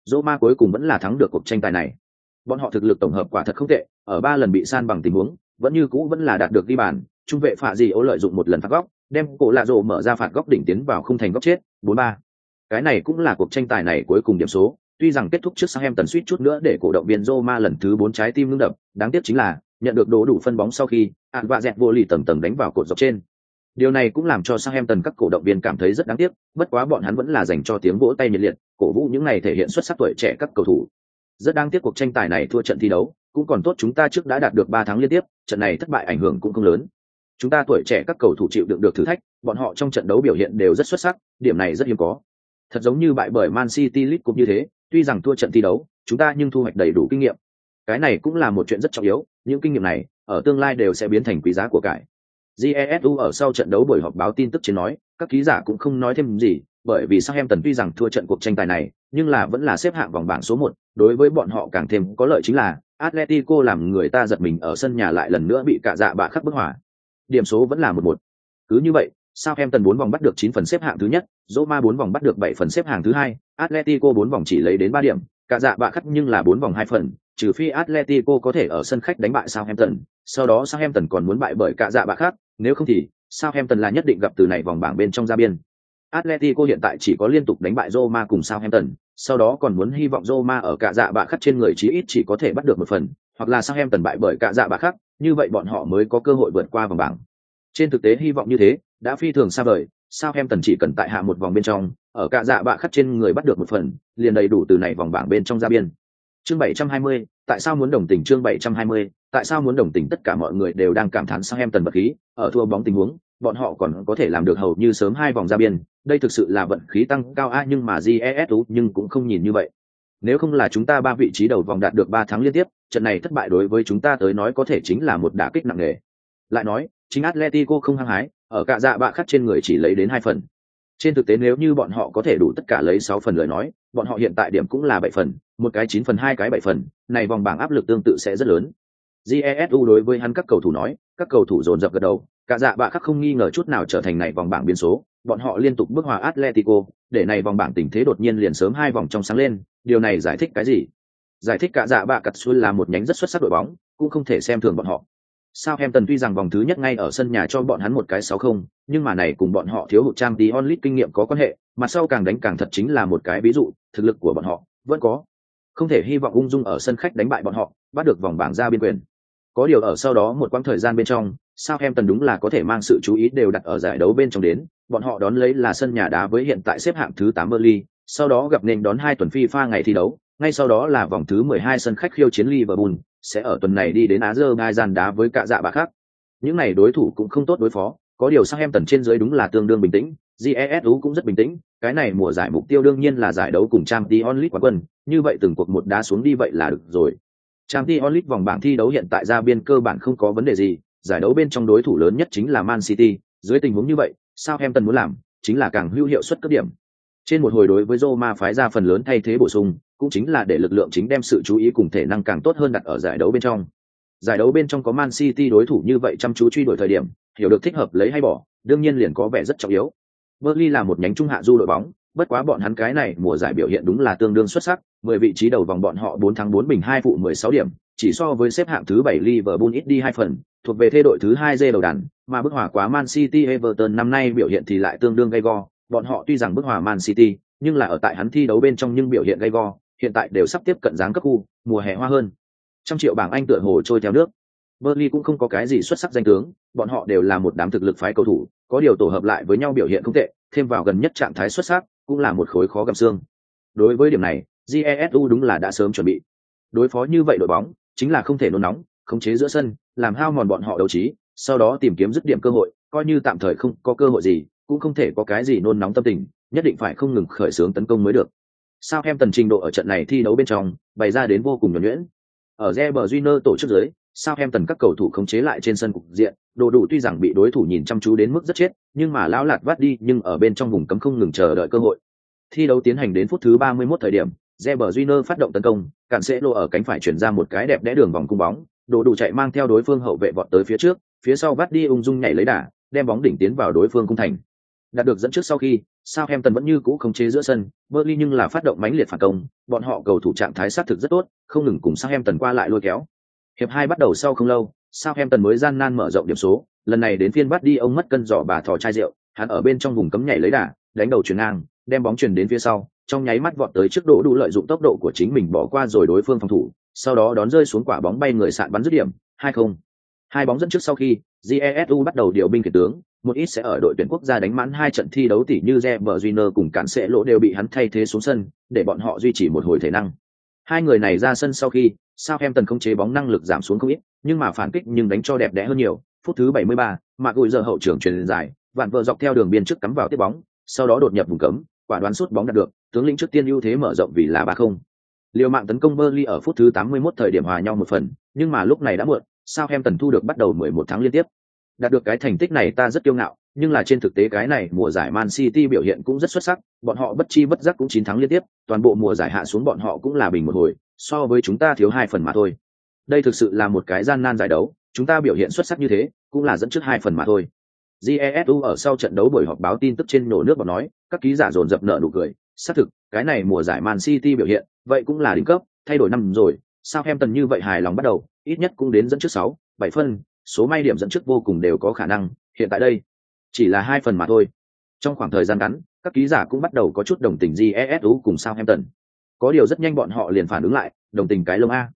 Roma cuối cùng vẫn là thắng được cuộc tranh tài này. Bọn họ thực lực tổng hợp quả thật không tệ, ở ba lần bị san bằng tình huống, vẫn như cũ vẫn là đạt được đi bàn, trung vệ phạ gì ô lợi dụng một lần phạt góc, đem cổ lạ rộ mở ra phạt góc đỉnh tiến vào không thành góc chết, 4-3. Cái này cũng là cuộc tranh tài này cuối cùng điểm số, tuy rằng kết thúc trước sang em tần suýt chút nữa để cổ động viên Roma lần thứ 4 trái tim ngưng đập, đáng tiếc chính là nhận được đố đủ phân bóng sau khi, ạn vạ dẹt vô lì tầng tầng đánh vào cột dọc trên. Điều này cũng làm cho Southampton các cổ động viên cảm thấy rất đáng tiếc, bất quá bọn hắn vẫn là dành cho tiếng vỗ tay nhiệt liệt, cổ vũ những này thể hiện xuất sắc tuổi trẻ các cầu thủ. Rất đáng tiếc cuộc tranh tài này thua trận thi đấu, cũng còn tốt chúng ta trước đã đạt được ba tháng liên tiếp, trận này thất bại ảnh hưởng cũng không lớn. Chúng ta tuổi trẻ các cầu thủ chịu đựng được thử thách, bọn họ trong trận đấu biểu hiện đều rất xuất sắc, điểm này rất hiếm có. Thật giống như bại bởi Man City League cũng như thế, tuy rằng thua trận thi đấu, chúng ta nhưng thu hoạch đầy đủ kinh nghiệm. Cái này cũng là một chuyện rất trọng yếu, những kinh nghiệm này ở tương lai đều sẽ biến thành quý giá của cải. Jesu ở sau trận đấu buổi họp báo tin tức trên nói các ký giả cũng không nói thêm gì bởi vì Southampton tuy rằng thua trận cuộc tranh tài này nhưng là vẫn là xếp hạng vòng bảng số một. Đối với bọn họ càng thêm có lợi chính là atletico làm người ta giật mình ở sân nhà lại lần nữa bị cả dạ bạ khắc bức hỏa điểm số vẫn là một một. Cứ như vậy Southampton bốn vòng bắt được chín phần xếp hạng thứ nhất, Roma bốn vòng bắt được bảy phần xếp hạng thứ hai, Atletico bốn vòng chỉ lấy đến ba điểm, cả dạ bạ khắc nhưng là bốn vòng hai phần, trừ phi Atletico có thể ở sân khách đánh bại Southampton, sau đó Southampton còn muốn bại bởi cả dạ bạ Khắc, nếu không thì Southampton là nhất định gặp từ này vòng bảng bên trong ra biên. Atletico hiện tại chỉ có liên tục đánh bại Roma cùng Southampton, sau đó còn muốn hy vọng Roma ở cả dạ bạ khắc trên người chí ít chỉ có thể bắt được một phần, hoặc là Southampton bại bởi cả dạ bạ khắc, như vậy bọn họ mới có cơ hội vượt qua vòng bảng. Trên thực tế hy vọng như thế, đã phi thường xa vời, Sao em tần chỉ cần tại hạ một vòng bên trong, ở cả dạ bạ khắc trên người bắt được một phần, liền đầy đủ từ này vòng bảng bên trong ra biên Chương 720, tại sao muốn đồng tình chương 720, tại sao muốn đồng tình tất cả mọi người đều đang cảm thán sang em tần vật khí, ở thua bóng tình huống, bọn họ còn có thể làm được hầu như sớm hai vòng ra biên, đây thực sự là vận khí tăng cao a nhưng mà GESU nhưng cũng không nhìn như vậy. Nếu không là chúng ta ba vị trí đầu vòng đạt được ba tháng liên tiếp, trận này thất bại đối với chúng ta tới nói có thể chính là một đả kích nặng nề. Lại nói, chính Atletico không hăng hái, ở cả dạ bạ khắc trên người chỉ lấy đến hai phần. Trên thực tế nếu như bọn họ có thể đủ tất cả lấy sáu phần lời nói, bọn họ hiện tại điểm cũng là bảy phần, một cái chín phần hai cái bảy phần, này vòng bảng áp lực tương tự sẽ rất lớn. Jesu đối với hắn các cầu thủ nói, các cầu thủ dồn dập gật đầu, cả dạ bạ khắc không nghi ngờ chút nào trở thành này vòng bảng biến số, bọn họ liên tục bước hòa Atletico, để này vòng bảng tình thế đột nhiên liền sớm hai vòng trong sáng lên, điều này giải thích cái gì? Giải thích cả dạ bạ cật xuôi là một nhánh rất xuất sắc đội bóng, cũng không thể xem thường bọn họ. Southampton tuy rằng vòng thứ nhất ngay ở sân nhà cho bọn hắn một cái 6-0, nhưng mà này cùng bọn họ thiếu hụt trang tí onlit kinh nghiệm có quan hệ, mà sau càng đánh càng thật chính là một cái ví dụ, thực lực của bọn họ vẫn có. Không thể hy vọng ung dung ở sân khách đánh bại bọn họ, bắt được vòng bảng ra biên quyền. Có điều ở sau đó một quãng thời gian bên trong, Southampton đúng là có thể mang sự chú ý đều đặt ở giải đấu bên trong đến, bọn họ đón lấy là sân nhà đá với hiện tại xếp hạng thứ 8 Burnley, sau đó gặp nên đón hai tuần FIFA ngày thi đấu, ngay sau đó là vòng thứ 12 sân khách khiêu chiến Liverpool, sẽ ở tuần này đi đến Azerbaijan đá với cả dạ bà khác. Những này đối thủ cũng không tốt đối phó, có điều sang em tần trên dưới đúng là tương đương bình tĩnh, GESU cũng rất bình tĩnh, cái này mùa giải mục tiêu đương nhiên là giải đấu cùng Champions League quán quân, như vậy từng cuộc một đá xuống đi vậy là được rồi. Champions League vòng bảng thi đấu hiện tại ra biên cơ bản không có vấn đề gì, giải đấu bên trong đối thủ lớn nhất chính là Man City, dưới tình huống như vậy, sao em tần muốn làm, chính là càng hữu hiệu suất cấp điểm. Trên một hồi đối với Roma phái ra phần lớn thay thế bổ sung, cũng chính là để lực lượng chính đem sự chú ý cùng thể năng càng tốt hơn đặt ở giải đấu bên trong. Giải đấu bên trong có Man City đối thủ như vậy chăm chú truy đuổi thời điểm, hiểu được thích hợp lấy hay bỏ, đương nhiên liền có vẻ rất trọng yếu. Burnley là một nhánh trung hạ du đội bóng, bất quá bọn hắn cái này mùa giải biểu hiện đúng là tương đương xuất sắc, 10 vị trí đầu vòng bọn họ 4 thắng 4 bình 2 phụ 16 điểm, chỉ so với xếp hạng thứ 7 Liverpool ít đi 2 phần, thuộc về thế đội thứ 2 dê đầu đàn, mà bức hòa quá Man City Everton năm nay biểu hiện thì lại tương đương gay go, bọn họ tuy rằng bức hòa Man City, nhưng là ở tại hắn thi đấu bên trong nhưng biểu hiện gay go, hiện tại đều sắp tiếp cận dáng cấp khu, mùa hè hoa hơn. Trăm triệu bảng Anh tựa hồ trôi theo nước. Burnley cũng không có cái gì xuất sắc danh tướng, bọn họ đều là một đám thực lực phái cầu thủ, có điều tổ hợp lại với nhau biểu hiện không tệ, thêm vào gần nhất trạng thái xuất sắc, cũng là một khối khó gặm xương. Đối với điểm này, Jesu đúng là đã sớm chuẩn bị. Đối phó như vậy đội bóng, chính là không thể nôn nóng, khống chế giữa sân, làm hao mòn bọn họ đấu trí, sau đó tìm kiếm dứt điểm cơ hội, coi như tạm thời không có cơ hội gì, cũng không thể có cái gì nôn nóng tâm tình, nhất định phải không ngừng khởi xướng tấn công mới được. Sao em tần trình độ ở trận này thi đấu bên trong, bày ra đến vô cùng nhuần nhuyễn. Ở Reber Junior tổ chức giới, sao em tần các cầu thủ khống chế lại trên sân cục diện, đồ đủ tuy rằng bị đối thủ nhìn chăm chú đến mức rất chết, nhưng mà lão lạt vắt đi nhưng ở bên trong vùng cấm không ngừng chờ đợi cơ hội. Thi đấu tiến hành đến phút thứ 31 thời điểm, Reber Junior phát động tấn công, cản sẽ lô ở cánh phải chuyển ra một cái đẹp đẽ đường vòng cung bóng, đồ đủ chạy mang theo đối phương hậu vệ vọt tới phía trước, phía sau vắt đi ung dung nhảy lấy đà, đem bóng đỉnh tiến vào đối phương cung thành. Đạt được dẫn trước sau khi, Southampton vẫn như cũ khống chế giữa sân, Burnley nhưng là phát động mãnh liệt phản công, bọn họ cầu thủ trạng thái sát thực rất tốt, không ngừng cùng Southampton qua lại lôi kéo. Hiệp hai bắt đầu sau không lâu, Southampton mới gian nan mở rộng điểm số, lần này đến phiên bắt đi ông mất cân giỏ bà thò chai rượu, hắn ở bên trong vùng cấm nhảy lấy đà, đánh đầu chuyền ngang, đem bóng chuyển đến phía sau, trong nháy mắt vọt tới trước độ đủ lợi dụng tốc độ của chính mình bỏ qua rồi đối phương phòng thủ, sau đó đón rơi xuống quả bóng bay người sạn bắn dứt điểm, 2-0. Hai bóng dẫn trước sau khi, Jesu bắt đầu điều binh khiển tướng, một ít sẽ ở đội tuyển quốc gia đánh mãn hai trận thi đấu tỷ như Reber Júnior cùng cản sẽ lỗ đều bị hắn thay thế xuống sân, để bọn họ duy trì một hồi thể năng. Hai người này ra sân sau khi, Southampton không chế bóng năng lực giảm xuống không ít, nhưng mà phản kích nhưng đánh cho đẹp đẽ hơn nhiều. Phút thứ 73, mà gùi giờ hậu trưởng truyền dài, vạn vợ dọc theo đường biên trước cắm vào tiếp bóng, sau đó đột nhập vùng cấm, quả đoán sút bóng đạt được, tướng lĩnh trước tiên ưu thế mở rộng vì là 3-0. Liều mạng tấn công Burnley ở phút thứ 81 thời điểm hòa nhau một phần, nhưng mà lúc này đã muộn, Southampton thu được bắt đầu 11 tháng liên tiếp. Đạt được cái thành tích này ta rất kiêu ngạo, nhưng là trên thực tế cái này mùa giải Man City biểu hiện cũng rất xuất sắc, bọn họ bất chi bất giác cũng 9 thắng liên tiếp, toàn bộ mùa giải hạ xuống bọn họ cũng là bình một hồi, so với chúng ta thiếu hai phần mà thôi. Đây thực sự là một cái gian nan giải đấu, chúng ta biểu hiện xuất sắc như thế, cũng là dẫn trước hai phần mà thôi. Jesu ở sau trận đấu buổi họp báo tin tức trên nổ nước bọn nói, các ký giả dồn dập nợ nụ cười, xác thực, cái này mùa giải Man City biểu hiện, vậy cũng là đỉnh cấp, thay đổi năm rồi, sao em tần như vậy hài lòng bắt đầu, ít nhất cũng đến dẫn trước 6, 7 phân, số may điểm dẫn trước vô cùng đều có khả năng, hiện tại đây, chỉ là hai phần mà thôi. Trong khoảng thời gian ngắn, các ký giả cũng bắt đầu có chút đồng tình jesu cùng sao Southampton. Có điều rất nhanh bọn họ liền phản ứng lại, đồng tình cái lông A.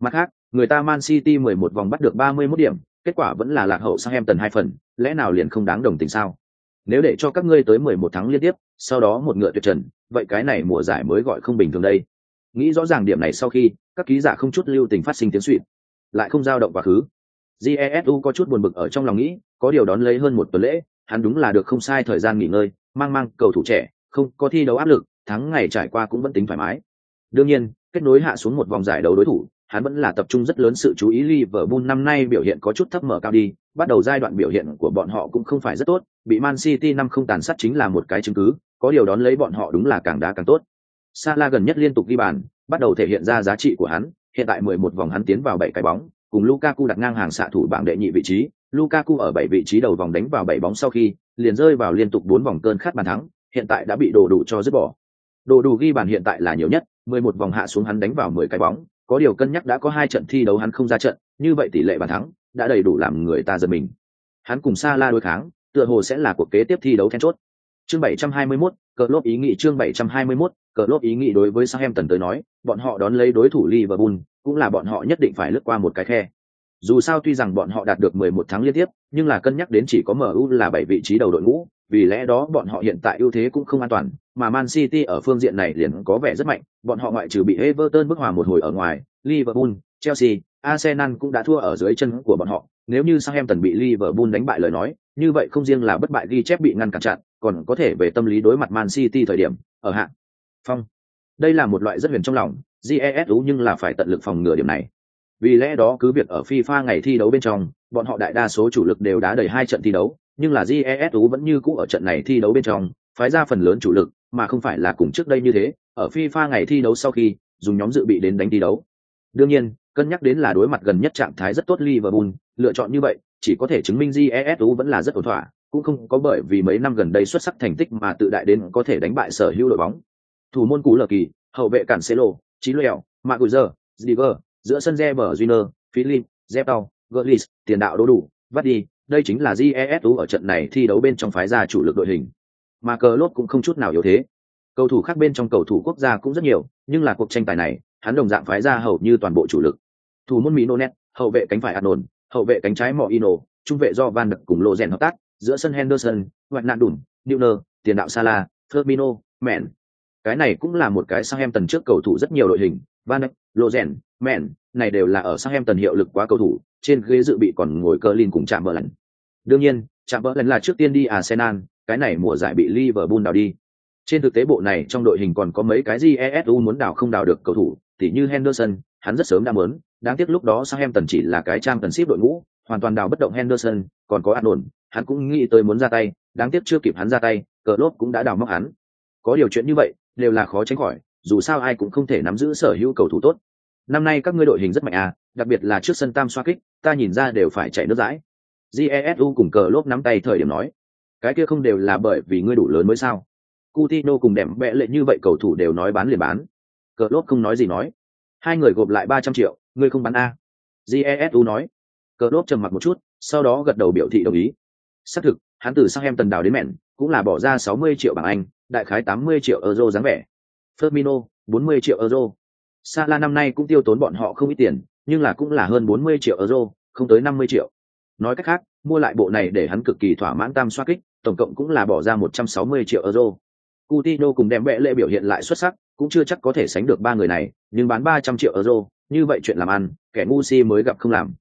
Mặt khác, người ta Man City 11 vòng bắt được 31 điểm, kết quả vẫn là lạc hậu Southampton hai phần, lẽ nào liền không đáng đồng tình sao? Nếu để cho các ngươi tới 11 tháng liên tiếp, sau đó một ngựa tuyệt trần, vậy cái này mùa giải mới gọi không bình thường đây. Nghĩ rõ ràng điểm này sau khi, các ký giả không chút lưu tình phát sinh tiếng suỵt lại không dao động quá khứ jesu có chút buồn bực ở trong lòng nghĩ có điều đón lấy hơn một tuần lễ hắn đúng là được không sai thời gian nghỉ ngơi mang mang cầu thủ trẻ không có thi đấu áp lực thắng ngày trải qua cũng vẫn tính thoải mái đương nhiên kết nối hạ xuống một vòng giải đấu đối thủ hắn vẫn là tập trung rất lớn sự chú ý Liverpool năm nay biểu hiện có chút thấp mở cao đi, bắt đầu giai đoạn biểu hiện của bọn họ cũng không phải rất tốt, bị Man City năm không tàn sát chính là một cái chứng cứ, có điều đón lấy bọn họ đúng là càng đá càng tốt. Salah gần nhất liên tục ghi bàn, bắt đầu thể hiện ra giá trị của hắn, hiện tại 11 vòng hắn tiến vào 7 cái bóng, cùng Lukaku đặt ngang hàng xạ thủ bảng đệ nhị vị trí, Lukaku ở 7 vị trí đầu vòng đánh vào 7 bóng sau khi, liền rơi vào liên tục 4 vòng cơn khát bàn thắng, hiện tại đã bị đồ đủ cho dứt bỏ. Đồ đủ ghi bàn hiện tại là nhiều nhất, 11 vòng hạ xuống hắn đánh vào 10 cái bóng, có điều cân nhắc đã có hai trận thi đấu hắn không ra trận, như vậy tỷ lệ bàn thắng đã đầy đủ làm người ta giật mình. Hắn cùng Salah đối kháng, tựa hồ sẽ là cuộc kế tiếp thi đấu then chốt. Chương 721, cờ lốp ý nghị chương 721, cờ lốp ý nghị đối với Southampton tới nói, bọn họ đón lấy đối thủ Liverpool, cũng là bọn họ nhất định phải lướt qua một cái khe. Dù sao tuy rằng bọn họ đạt được 11 tháng liên tiếp, nhưng là cân nhắc đến chỉ có MU là 7 vị trí đầu đội ngũ, vì lẽ đó bọn họ hiện tại ưu thế cũng không an toàn, mà Man City ở phương diện này liền có vẻ rất mạnh, bọn họ ngoại trừ bị Everton bức hòa một hồi ở ngoài, Liverpool, Chelsea, Arsenal cũng đã thua ở dưới chân của bọn họ, nếu như Southampton bị Liverpool đánh bại lời nói, như vậy không riêng là bất bại ghi chép bị ngăn cản chặn, còn có thể về tâm lý đối mặt Man City thời điểm, ở hạng phong. Đây là một loại rất huyền trong lòng, GESU nhưng là phải tận lực phòng ngừa điểm này. Vì lẽ đó cứ việc ở FIFA ngày thi đấu bên trong, bọn họ đại đa số chủ lực đều đá đầy hai trận thi đấu, nhưng là GESU vẫn như cũ ở trận này thi đấu bên trong, phái ra phần lớn chủ lực, mà không phải là cùng trước đây như thế, ở FIFA ngày thi đấu sau khi, dùng nhóm dự bị đến đánh thi đấu. Đương nhiên, cân nhắc đến là đối mặt gần nhất trạng thái rất tốt Liverpool, lựa chọn như vậy, chỉ có thể chứng minh GESU vẫn là rất ổn thỏa, cũng không có bởi vì mấy năm gần đây xuất sắc thành tích mà tự đại đến có thể đánh bại sở hữu đội bóng. Thủ môn cú lờ kỳ, hậu vệ cản Cancelo, Chí gùi Maguire, Ziver, giữa sân Zewer, Junior, Philip, Zepao, gurlis tiền đạo đố đủ, vắt đi, đây chính là jesu ở trận này thi đấu bên trong phái ra chủ lực đội hình. Mà cờ lốt cũng không chút nào yếu thế. Cầu thủ khác bên trong cầu thủ quốc gia cũng rất nhiều, nhưng là cuộc tranh tài này, hắn đồng dạng phái ra hầu như toàn bộ chủ lực. Thủ môn Mỹ Nonet, hậu vệ cánh phải Arnold, hậu vệ cánh trái Moino, trung vệ do Van đập cùng Lộ Rèn hợp tác, giữa sân Henderson, hoạn Nạn đùn Newner, tiền đạo Salah, Firmino, Mện. Cái này cũng là một cái sang em tần trước cầu thủ rất nhiều đội hình, Van lô Lộ Rèn, Mện, này đều là ở sang em tần hiệu lực quá cầu thủ, trên ghế dự bị còn ngồi cờ lin cùng chạm bờ lần. Đương nhiên, chạm bờ lần là trước tiên đi Arsenal, cái này mùa giải bị Liverpool đào đi. Trên thực tế bộ này trong đội hình còn có mấy cái GESU muốn đào không đào được cầu thủ, tỉ như Henderson, hắn rất sớm đã muốn, đáng tiếc lúc đó Southampton chỉ là cái trang tần ship đội ngũ, hoàn toàn đào bất động Henderson, còn có an ổn hắn cũng nghĩ tới muốn ra tay, đáng tiếc chưa kịp hắn ra tay, cờ lốt cũng đã đào móc hắn. Có điều chuyện như vậy, đều là khó tránh khỏi, dù sao ai cũng không thể nắm giữ sở hữu cầu thủ tốt. Năm nay các ngươi đội hình rất mạnh à, đặc biệt là trước sân tam xoa kích, ta nhìn ra đều phải chạy nước rãi Jesu cùng cờ Lốp nắm tay thời điểm nói, cái kia không đều là bởi vì ngươi đủ lớn mới sao? Coutinho cùng đẹp bẽ lệ như vậy cầu thủ đều nói bán liền bán. Cờ Lốp không nói gì nói. Hai người gộp lại ba trăm triệu, ngươi không bán à? a? Jesu nói. Cờ Lốp trầm mặc một chút, sau đó gật đầu biểu thị đồng ý. Xác thực, hắn từ sang em tần đảo đến mẹn, cũng là bỏ ra 60 triệu bảng Anh, đại khái 80 triệu euro dáng vẻ. Firmino, 40 triệu euro. Salah năm nay cũng tiêu tốn bọn họ không ít tiền, nhưng là cũng là hơn 40 triệu euro, không tới 50 triệu. Nói cách khác, mua lại bộ này để hắn cực kỳ thỏa mãn tam xoa kích, tổng cộng cũng là bỏ ra 160 triệu euro. Coutinho cùng đem vẽ lệ biểu hiện lại xuất sắc, cũng chưa chắc có thể sánh được ba người này, nhưng bán 300 triệu euro, như vậy chuyện làm ăn, kẻ ngu si mới gặp không làm.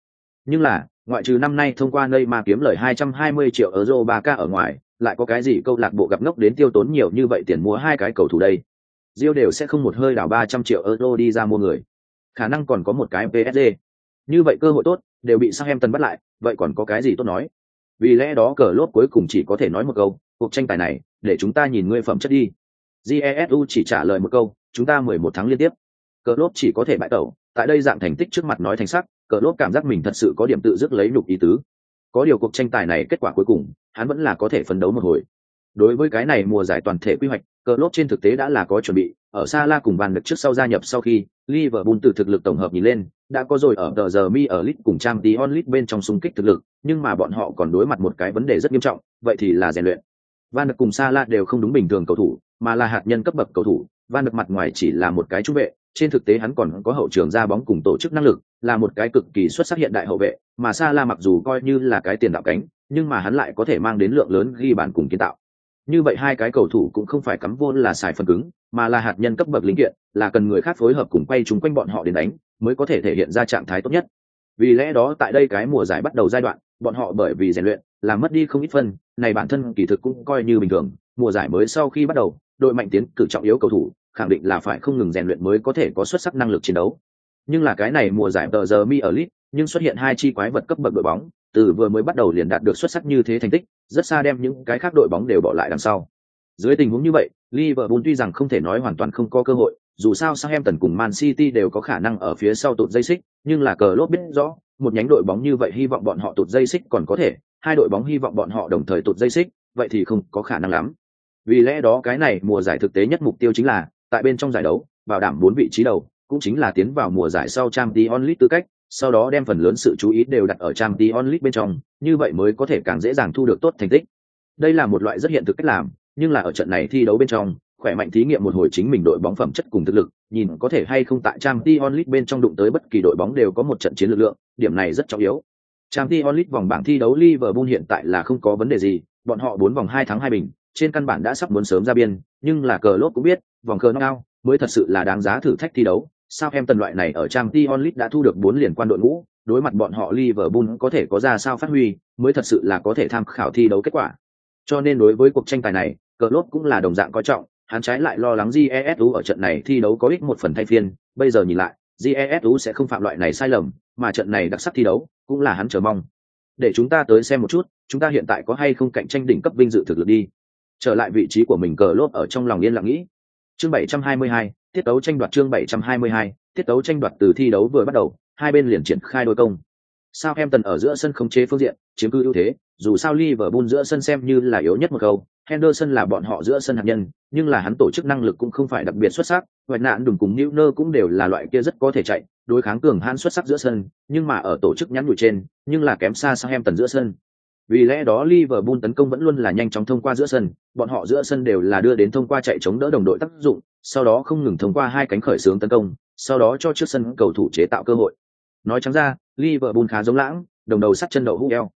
Nhưng là, ngoại trừ năm nay thông qua nơi mà kiếm lời 220 triệu euro 3K ở ngoài, lại có cái gì câu lạc bộ gặp ngốc đến tiêu tốn nhiều như vậy tiền mua hai cái cầu thủ đây. Rio đều sẽ không một hơi đảo 300 triệu euro đi ra mua người. Khả năng còn có một cái PSG. Như vậy cơ hội tốt, đều bị Southampton bắt lại, vậy còn có cái gì tốt nói. Vì lẽ đó cờ lốt cuối cùng chỉ có thể nói một câu, cuộc tranh tài này, để chúng ta nhìn ngươi phẩm chất đi. Jesu chỉ trả lời một câu, chúng ta 11 tháng liên tiếp. Cờ lốt chỉ có thể bại tẩu, tại đây dạng thành tích trước mặt nói thành sắc, cờ lốt cảm giác mình thật sự có điểm tự dứt lấy nhục ý tứ. Có điều cuộc tranh tài này kết quả cuối cùng, hắn vẫn là có thể phấn đấu một hồi. Đối với cái này mùa giải toàn thể quy hoạch, cờ lốt trên thực tế đã là có chuẩn bị, ở Sala cùng bàn được trước sau gia nhập sau khi, Liverpool từ thực lực tổng hợp nhìn lên, đã có rồi ở tờ giờ mi ở lit cùng trang tí onlit bên trong xung kích thực lực, nhưng mà bọn họ còn đối mặt một cái vấn đề rất nghiêm trọng, vậy thì là rèn luyện. Van được cùng Sala đều không đúng bình thường cầu thủ, mà là hạt nhân cấp bậc cầu thủ, Van được mặt ngoài chỉ là một cái trung vệ, trên thực tế hắn còn có hậu trường ra bóng cùng tổ chức năng lực, là một cái cực kỳ xuất sắc hiện đại hậu vệ, mà Sala mặc dù coi như là cái tiền đạo cánh, nhưng mà hắn lại có thể mang đến lượng lớn ghi bàn cùng kiến tạo. Như vậy hai cái cầu thủ cũng không phải cắm vô là xài phần cứng, mà là hạt nhân cấp bậc linh kiện là cần người khác phối hợp cùng quay chúng quanh bọn họ đến đánh mới có thể thể hiện ra trạng thái tốt nhất vì lẽ đó tại đây cái mùa giải bắt đầu giai đoạn bọn họ bởi vì rèn luyện làm mất đi không ít phân này bản thân kỳ thực cũng coi như bình thường mùa giải mới sau khi bắt đầu đội mạnh tiến cử trọng yếu cầu thủ khẳng định là phải không ngừng rèn luyện mới có thể có xuất sắc năng lực chiến đấu nhưng là cái này mùa giải tờ giờ mi ở lit nhưng xuất hiện hai chi quái vật cấp bậc đội bóng từ vừa mới bắt đầu liền đạt được xuất sắc như thế thành tích rất xa đem những cái khác đội bóng đều bỏ lại đằng sau dưới tình huống như vậy liverpool tuy rằng không thể nói hoàn toàn không có cơ hội dù sao Southampton cùng Man City đều có khả năng ở phía sau tụt dây xích, nhưng là cờ lốt biết rõ, một nhánh đội bóng như vậy hy vọng bọn họ tụt dây xích còn có thể, hai đội bóng hy vọng bọn họ đồng thời tụt dây xích, vậy thì không có khả năng lắm. Vì lẽ đó cái này mùa giải thực tế nhất mục tiêu chính là, tại bên trong giải đấu, bảo đảm bốn vị trí đầu, cũng chính là tiến vào mùa giải sau Champions League tư cách, sau đó đem phần lớn sự chú ý đều đặt ở Champions League bên trong, như vậy mới có thể càng dễ dàng thu được tốt thành tích. Đây là một loại rất hiện thực cách làm, nhưng là ở trận này thi đấu bên trong, khỏe mạnh thí nghiệm một hồi chính mình đội bóng phẩm chất cùng thực lực, nhìn có thể hay không tại Champions League bên trong đụng tới bất kỳ đội bóng đều có một trận chiến lực lượng, điểm này rất trọng yếu. Champions League vòng bảng thi đấu Liverpool hiện tại là không có vấn đề gì, bọn họ 4 vòng hai thắng hai bình, trên căn bản đã sắp muốn sớm ra biên, nhưng là cờ lốt cũng biết, vòng cờ cao mới thật sự là đáng giá thử thách thi đấu. Sao em tần loại này ở Champions League đã thu được bốn liền quan đội ngũ, đối mặt bọn họ Liverpool có thể có ra sao phát huy, mới thật sự là có thể tham khảo thi đấu kết quả. Cho nên đối với cuộc tranh tài này, cờ lốt cũng là đồng dạng coi trọng, hắn trái lại lo lắng jesu ở trận này thi đấu có ích một phần thay phiên bây giờ nhìn lại jesu sẽ không phạm loại này sai lầm mà trận này đặc sắc thi đấu cũng là hắn chờ mong để chúng ta tới xem một chút chúng ta hiện tại có hay không cạnh tranh đỉnh cấp vinh dự thực lực đi trở lại vị trí của mình cờ lốt ở trong lòng yên lặng nghĩ chương 722, tiết tấu tranh đoạt chương 722, tiết tấu tranh đoạt từ thi đấu vừa bắt đầu hai bên liền triển khai đôi công Southampton ở giữa sân khống chế phương diện, chiếm cứ ưu thế, dù sao Liverpool giữa sân xem như là yếu nhất một câu, Henderson là bọn họ giữa sân hạt nhân, nhưng là hắn tổ chức năng lực cũng không phải đặc biệt xuất sắc, Hoạch nạn đùng cùng Newner cũng đều là loại kia rất có thể chạy, đối kháng cường hãn xuất sắc giữa sân, nhưng mà ở tổ chức nhắn nhủi trên, nhưng là kém xa Southampton giữa sân. Vì lẽ đó Liverpool tấn công vẫn luôn là nhanh chóng thông qua giữa sân, bọn họ giữa sân đều là đưa đến thông qua chạy chống đỡ đồng đội tác dụng, sau đó không ngừng thông qua hai cánh khởi xướng tấn công, sau đó cho trước sân cầu thủ chế tạo cơ hội. Nói trắng ra, Liverpool khá giống lãng, đồng đầu sắt chân đậu hũ eo.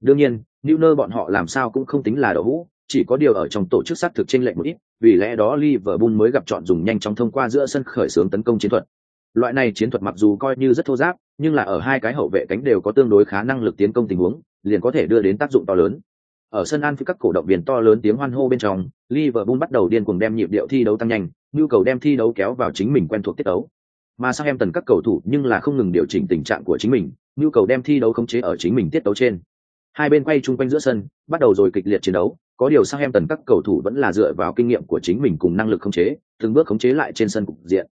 Đương nhiên, Newner bọn họ làm sao cũng không tính là đậu hũ, chỉ có điều ở trong tổ chức sát thực trên lệnh một ít, vì lẽ đó Liverpool mới gặp chọn dùng nhanh chóng thông qua giữa sân khởi xướng tấn công chiến thuật. Loại này chiến thuật mặc dù coi như rất thô giáp, nhưng là ở hai cái hậu vệ cánh đều có tương đối khá năng lực tiến công tình huống, liền có thể đưa đến tác dụng to lớn. Ở sân An các cổ động viên to lớn tiếng hoan hô bên trong, Liverpool bắt đầu điên cuồng đem nhịp điệu thi đấu tăng nhanh, nhu cầu đem thi đấu kéo vào chính mình quen thuộc tiết đấu. Mà sang em tần các cầu thủ nhưng là không ngừng điều chỉnh tình trạng của chính mình, nhu cầu đem thi đấu khống chế ở chính mình tiết đấu trên. Hai bên quay chung quanh giữa sân, bắt đầu rồi kịch liệt chiến đấu, có điều sang em tần các cầu thủ vẫn là dựa vào kinh nghiệm của chính mình cùng năng lực khống chế, từng bước khống chế lại trên sân cục diện.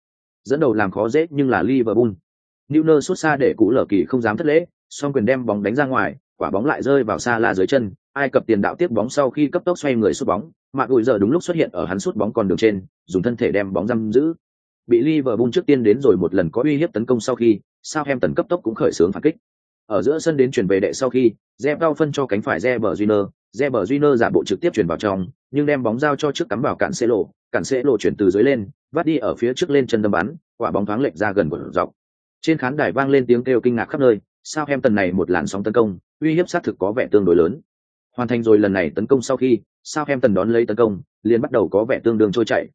Dẫn đầu làm khó dễ nhưng là Liverpool. Neuer xuất xa để cũ lở kỳ không dám thất lễ, song quyền đem bóng đánh ra ngoài, quả bóng lại rơi vào xa la dưới chân, ai cập tiền đạo tiếp bóng sau khi cấp tốc xoay người sút bóng, mạc gùi giờ đúng lúc xuất hiện ở hắn sút bóng còn đường trên, dùng thân thể đem bóng giam giữ. Bị Liverpool trước tiên đến rồi một lần có uy hiếp tấn công sau khi, Southampton cấp tốc cũng khởi xướng phản kích. Ở giữa sân đến chuyển về đệ sau khi, Zebao phân cho cánh phải Reber junior, Reber junior giả bộ trực tiếp chuyển vào trong, nhưng đem bóng giao cho trước cắm vào cản xe lộ, cản xe lộ chuyển từ dưới lên, vắt đi ở phía trước lên chân đâm bắn, quả bóng thoáng lệch ra gần của dọc. Trên khán đài vang lên tiếng kêu kinh ngạc khắp nơi, sao em tần này một làn sóng tấn công, uy hiếp sát thực có vẻ tương đối lớn. Hoàn thành rồi lần này tấn công sau khi, sao em tần đón lấy tấn công, liền bắt đầu có vẻ tương đương trôi chảy.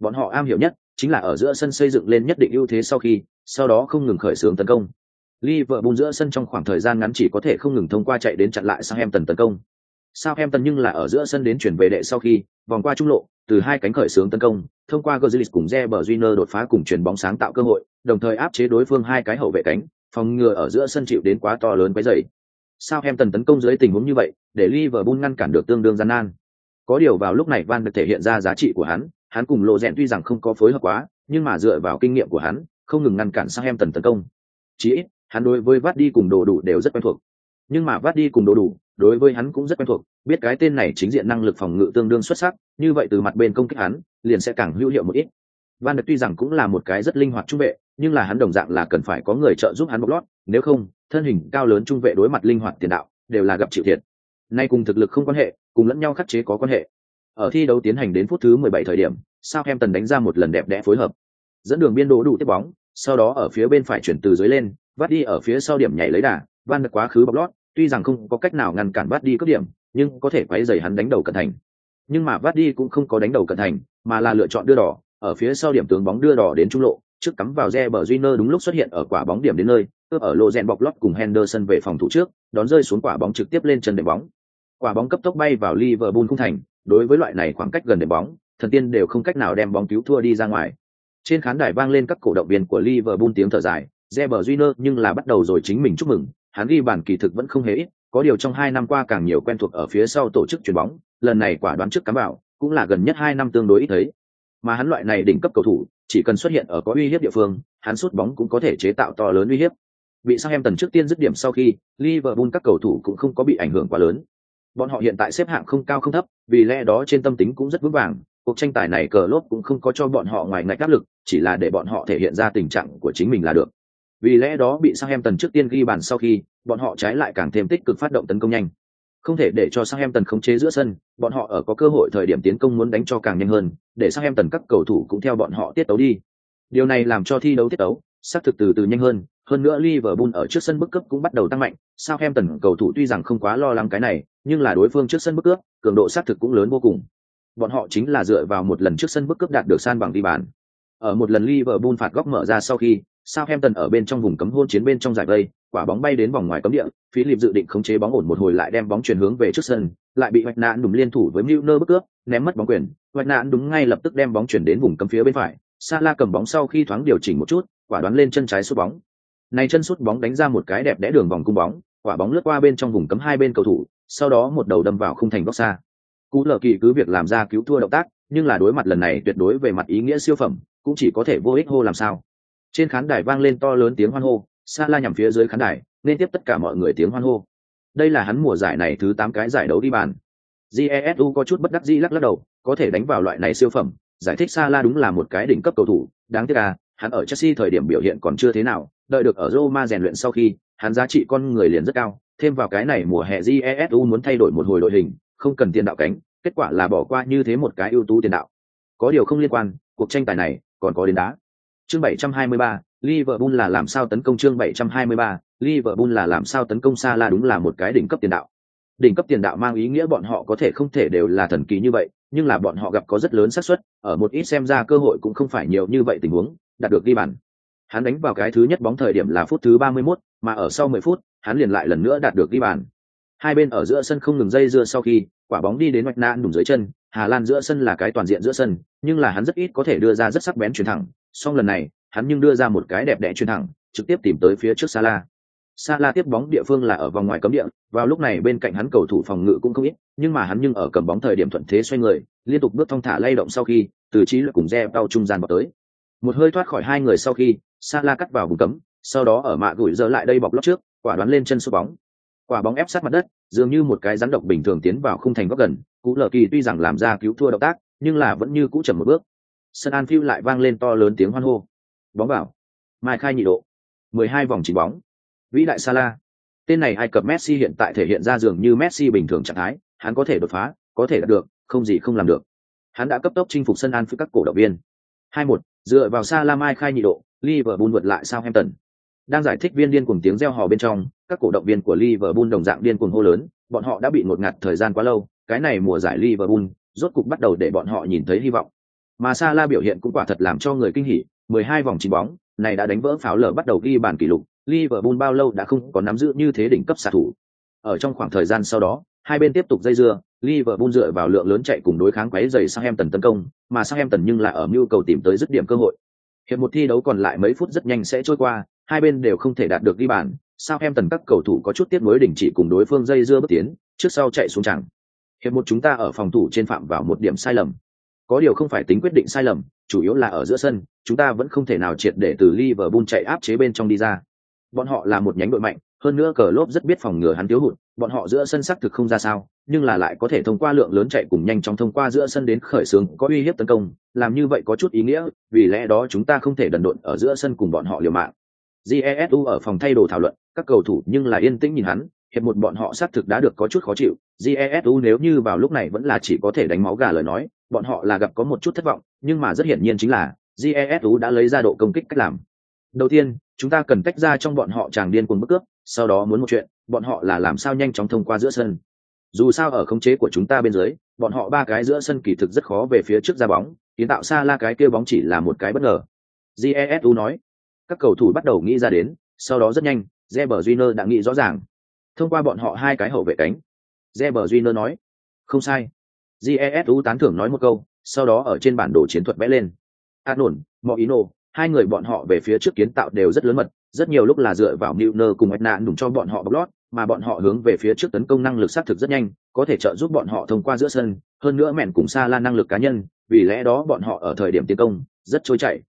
Bọn họ am hiểu nhất chính là ở giữa sân xây dựng lên nhất định ưu thế sau khi, sau đó không ngừng khởi xướng tấn công. Liverpool giữa sân trong khoảng thời gian ngắn chỉ có thể không ngừng thông qua chạy đến chặn lại Southampton tấn công. Southampton nhưng là ở giữa sân đến chuyển về đệ sau khi vòng qua trung lộ, từ hai cánh khởi xướng tấn công, thông qua Götze cùng Reber Júnior đột phá cùng chuyển bóng sáng tạo cơ hội, đồng thời áp chế đối phương hai cái hậu vệ cánh, phòng ngừa ở giữa sân chịu đến quá to lớn quấy rầy. tần tấn công dưới tình huống như vậy, để Liverpool ngăn cản được tương đương gian nan. Có điều vào lúc này Van được thể hiện ra giá trị của hắn, hắn cùng Lộ Rèn tuy rằng không có phối hợp quá, nhưng mà dựa vào kinh nghiệm của hắn, không ngừng ngăn cản sang em tần tấn công. Chỉ ít, hắn đối với vắt đi cùng đồ đủ đều rất quen thuộc nhưng mà vắt đi cùng đồ đủ đối với hắn cũng rất quen thuộc biết cái tên này chính diện năng lực phòng ngự tương đương xuất sắc như vậy từ mặt bên công kích hắn liền sẽ càng hữu hiệu một ít van được tuy rằng cũng là một cái rất linh hoạt trung vệ nhưng là hắn đồng dạng là cần phải có người trợ giúp hắn bóc lót nếu không thân hình cao lớn trung vệ đối mặt linh hoạt tiền đạo đều là gặp chịu thiệt. Nay cùng thực lực không quan hệ cùng lẫn nhau khắc chế có quan hệ. Ở thi đấu tiến hành đến phút thứ 17 thời điểm sao em tần đánh ra một lần đẹp đẽ phối hợp. Dẫn đường biên đỗ đủ tiếp bóng sau đó ở phía bên phải chuyển từ dưới lên vắt đi ở phía sau điểm nhảy lấy đà van được quá khứ bọc lót tuy rằng không có cách nào ngăn cản vắt đi cướp điểm nhưng có thể quấy dày hắn đánh đầu cận thành. Nhưng mà vắt đi cũng không có đánh đầu cận thành mà là lựa chọn đưa đỏ ở phía sau điểm tướng bóng đưa đỏ đến trung lộ, trước cắm vào reeber junior đúng lúc xuất hiện ở quả bóng điểm đến nơi, cướp ở lô rèn bọc lót cùng Henderson về phòng thủ trước, đón rơi xuống quả bóng trực tiếp lên chân đệm bóng. Quả bóng cấp tốc bay vào Liverpool khung thành, đối với loại này khoảng cách gần đệm bóng, thần tiên đều không cách nào đem bóng cứu thua đi ra ngoài. Trên khán đài vang lên các cổ động viên của Liverpool tiếng thở dài, Reber Júnior nhưng là bắt đầu rồi chính mình chúc mừng, hắn ghi bàn kỳ thực vẫn không hề ít, có điều trong hai năm qua càng nhiều quen thuộc ở phía sau tổ chức chuyền bóng, lần này quả đoán trước cắm vào, cũng là gần nhất hai năm tương đối ít thấy. Mà hắn loại này đỉnh cấp cầu thủ, chỉ cần xuất hiện ở có uy hiếp địa phương, hắn sút bóng cũng có thể chế tạo to lớn uy hiếp. Bị Southampton trước tiên dứt điểm sau khi, Liverpool các cầu thủ cũng không có bị ảnh hưởng quá lớn. Bọn họ hiện tại xếp hạng không cao không thấp, vì lẽ đó trên tâm tính cũng rất vững vàng. Cuộc tranh tài này cờ lốp cũng không có cho bọn họ ngoài ngạch áp lực, chỉ là để bọn họ thể hiện ra tình trạng của chính mình là được. Vì lẽ đó bị Southampton trước tiên ghi bàn sau khi, bọn họ trái lại càng thêm tích cực phát động tấn công nhanh. Không thể để cho Southampton khống chế giữa sân, bọn họ ở có cơ hội thời điểm tiến công muốn đánh cho càng nhanh hơn, để Southampton các cầu thủ cũng theo bọn họ tiết tấu đi. Điều này làm cho thi đấu tiết tấu, xác thực từ từ nhanh hơn, hơn nữa Liverpool ở trước sân bức cấp cũng bắt đầu tăng mạnh, Southampton cầu thủ tuy rằng không quá lo lắng cái này, nhưng là đối phương trước sân bức cướp, cường độ xác thực cũng lớn vô cùng. Bọn họ chính là dựa vào một lần trước sân bức cướp đạt được san bằng đi bàn. Ở một lần Liverpool phạt góc mở ra sau khi, Southampton ở bên trong vùng cấm hôn chiến bên trong giải vây, quả bóng bay đến vòng ngoài cấm địa, Philip dự định khống chế bóng ổn một hồi lại đem bóng chuyển hướng về trước sân, lại bị Hoạch Nạn đùng liên thủ với Milner bức cướp, ném mất bóng quyền, Hoạch Nạn đúng ngay lập tức đem bóng chuyển đến vùng cấm phía bên phải. Salah cầm bóng sau khi thoáng điều chỉnh một chút, quả đoán lên chân trái sút bóng. Này chân sút bóng đánh ra một cái đẹp đẽ đường vòng cung bóng, quả bóng lướt qua bên trong vùng cấm hai bên cầu thủ, sau đó một đầu đâm vào khung thành góc xa. Cú lờ kỳ cứ việc làm ra cứu thua động tác, nhưng là đối mặt lần này tuyệt đối về mặt ý nghĩa siêu phẩm, cũng chỉ có thể vô ích hô làm sao trên khán đài vang lên to lớn tiếng hoan hô, sa la nhằm phía dưới khán đài, nên tiếp tất cả mọi người tiếng hoan hô. Đây là hắn mùa giải này thứ tám cái giải đấu đi bàn. Jesu có chút bất đắc dĩ lắc lắc đầu, có thể đánh vào loại này siêu phẩm, giải thích sa la đúng là một cái đỉnh cấp cầu thủ, đáng tiếc là hắn ở chelsea thời điểm biểu hiện còn chưa thế nào, đợi được ở roma rèn luyện sau khi, hắn giá trị con người liền rất cao, thêm vào cái này mùa hè jesu muốn thay đổi một hồi đội hình, không cần tiền đạo cánh, kết quả là bỏ qua như thế một cái ưu tú tiền đạo. Có điều không liên quan, cuộc tranh tài này còn có đến đá. Chương 723, Liverpool là làm sao tấn công chương 723, Liverpool là làm sao tấn công Salah đúng là một cái đỉnh cấp tiền đạo. Đỉnh cấp tiền đạo mang ý nghĩa bọn họ có thể không thể đều là thần kỳ như vậy, nhưng là bọn họ gặp có rất lớn xác suất, ở một ít xem ra cơ hội cũng không phải nhiều như vậy tình huống, đạt được ghi bàn. Hắn đánh vào cái thứ nhất bóng thời điểm là phút thứ 31, mà ở sau 10 phút, hắn liền lại lần nữa đạt được ghi bàn. Hai bên ở giữa sân không ngừng dây dưa sau khi, quả bóng đi đến mạch nạn đùng dưới chân, Hà Lan giữa sân là cái toàn diện giữa sân, nhưng là hắn rất ít có thể đưa ra rất sắc bén chuyển thẳng, song lần này hắn nhưng đưa ra một cái đẹp đẽ chuyển thẳng trực tiếp tìm tới phía trước Sala. Sala tiếp bóng địa phương là ở vòng ngoài cấm địa, vào lúc này bên cạnh hắn cầu thủ phòng ngự cũng không ít, nhưng mà hắn nhưng ở cầm bóng thời điểm thuận thế xoay người, liên tục bước thong thả lay động sau khi, từ trí lực cùng re đau trung gian vào tới. Một hơi thoát khỏi hai người sau khi, Sala cắt vào vùng cấm, sau đó ở mạ gửi giờ lại đây bọc lót trước, quả đoán lên chân sút bóng. Quả bóng ép sát mặt đất, dường như một cái rắn độc bình thường tiến vào khung thành góc gần, Cú lờ Kỳ tuy rằng làm ra cứu thua động tác, nhưng là vẫn như cũ chậm một bước, sân Anfield lại vang lên to lớn tiếng hoan hô. Bóng vào. Mai khai nhị độ. 12 vòng chỉ bóng. Vĩ đại Salah. Tên này Ai Cập Messi hiện tại thể hiện ra dường như Messi bình thường trạng thái, hắn có thể đột phá, có thể đạt được, không gì không làm được. Hắn đã cấp tốc chinh phục sân Anfield các cổ động viên. 2-1, dựa vào Salah Mai khai nhị độ, Liverpool vượt lại Southampton. Đang giải thích viên điên cuồng tiếng reo hò bên trong, các cổ động viên của Liverpool đồng dạng điên cuồng hô lớn, bọn họ đã bị ngột ngạt thời gian quá lâu, cái này mùa giải Liverpool rốt cục bắt đầu để bọn họ nhìn thấy hy vọng. Mà Salah biểu hiện cũng quả thật làm cho người kinh hỉ, 12 vòng chín bóng, này đã đánh vỡ pháo lở bắt đầu ghi bàn kỷ lục, Liverpool bao lâu đã không có nắm giữ như thế đỉnh cấp xạ thủ. Ở trong khoảng thời gian sau đó, hai bên tiếp tục dây dưa, Liverpool dựa vào lượng lớn chạy cùng đối kháng quấy rầy Southampton tấn công, mà Southampton nhưng là ở nhu cầu tìm tới dứt điểm cơ hội. Hiệp một thi đấu còn lại mấy phút rất nhanh sẽ trôi qua, hai bên đều không thể đạt được ghi bàn, sao em tần các cầu thủ có chút tiếp nối đỉnh chỉ cùng đối phương dây dưa bất tiến, trước sau chạy xuống chẳng. Hiệp một chúng ta ở phòng thủ trên phạm vào một điểm sai lầm, có điều không phải tính quyết định sai lầm, chủ yếu là ở giữa sân, chúng ta vẫn không thể nào triệt để từ Liverpool chạy áp chế bên trong đi ra. Bọn họ là một nhánh đội mạnh, hơn nữa cờ lốp rất biết phòng ngừa hắn thiếu hụt, bọn họ giữa sân sắc thực không ra sao, nhưng là lại có thể thông qua lượng lớn chạy cùng nhanh chóng thông qua giữa sân đến khởi xướng có uy hiếp tấn công, làm như vậy có chút ý nghĩa, vì lẽ đó chúng ta không thể đần độn ở giữa sân cùng bọn họ liều mạng. Jesu ở phòng thay đồ thảo luận, các cầu thủ nhưng là yên tĩnh nhìn hắn, hiệp một bọn họ xác thực đã được có chút khó chịu. Jesu nếu như vào lúc này vẫn là chỉ có thể đánh máu gà lời nói, bọn họ là gặp có một chút thất vọng, nhưng mà rất hiển nhiên chính là jesu đã lấy ra độ công kích cách làm. Đầu tiên chúng ta cần tách ra trong bọn họ chàng điên cuồng bức cướp sau đó muốn một chuyện bọn họ là làm sao nhanh chóng thông qua giữa sân. Dù sao ở khống chế của chúng ta bên dưới bọn họ ba cái giữa sân kỳ thực rất khó về phía trước ra bóng kiến tạo xa la cái kêu bóng chỉ là một cái bất ngờ. Jesu nói các cầu thủ bắt đầu nghĩ ra đến sau đó rất nhanh Reber Júnior đã nghĩ rõ ràng. Thông qua bọn họ hai cái hậu vệ cánh Reber Júnior nói không sai. Jesu tán thưởng nói một câu sau đó ở trên bản đồ chiến thuật vẽ lên. À, Arnold, Moino, hai người bọn họ về phía trước kiến tạo đều rất lớn mật, rất nhiều lúc là dựa vào Milner cùng Edna đủng cho bọn họ bóc lót, mà bọn họ hướng về phía trước tấn công năng lực sát thực rất nhanh, có thể trợ giúp bọn họ thông qua giữa sân, hơn nữa mẹn cùng xa la năng lực cá nhân, vì lẽ đó bọn họ ở thời điểm tiến công rất trôi chảy.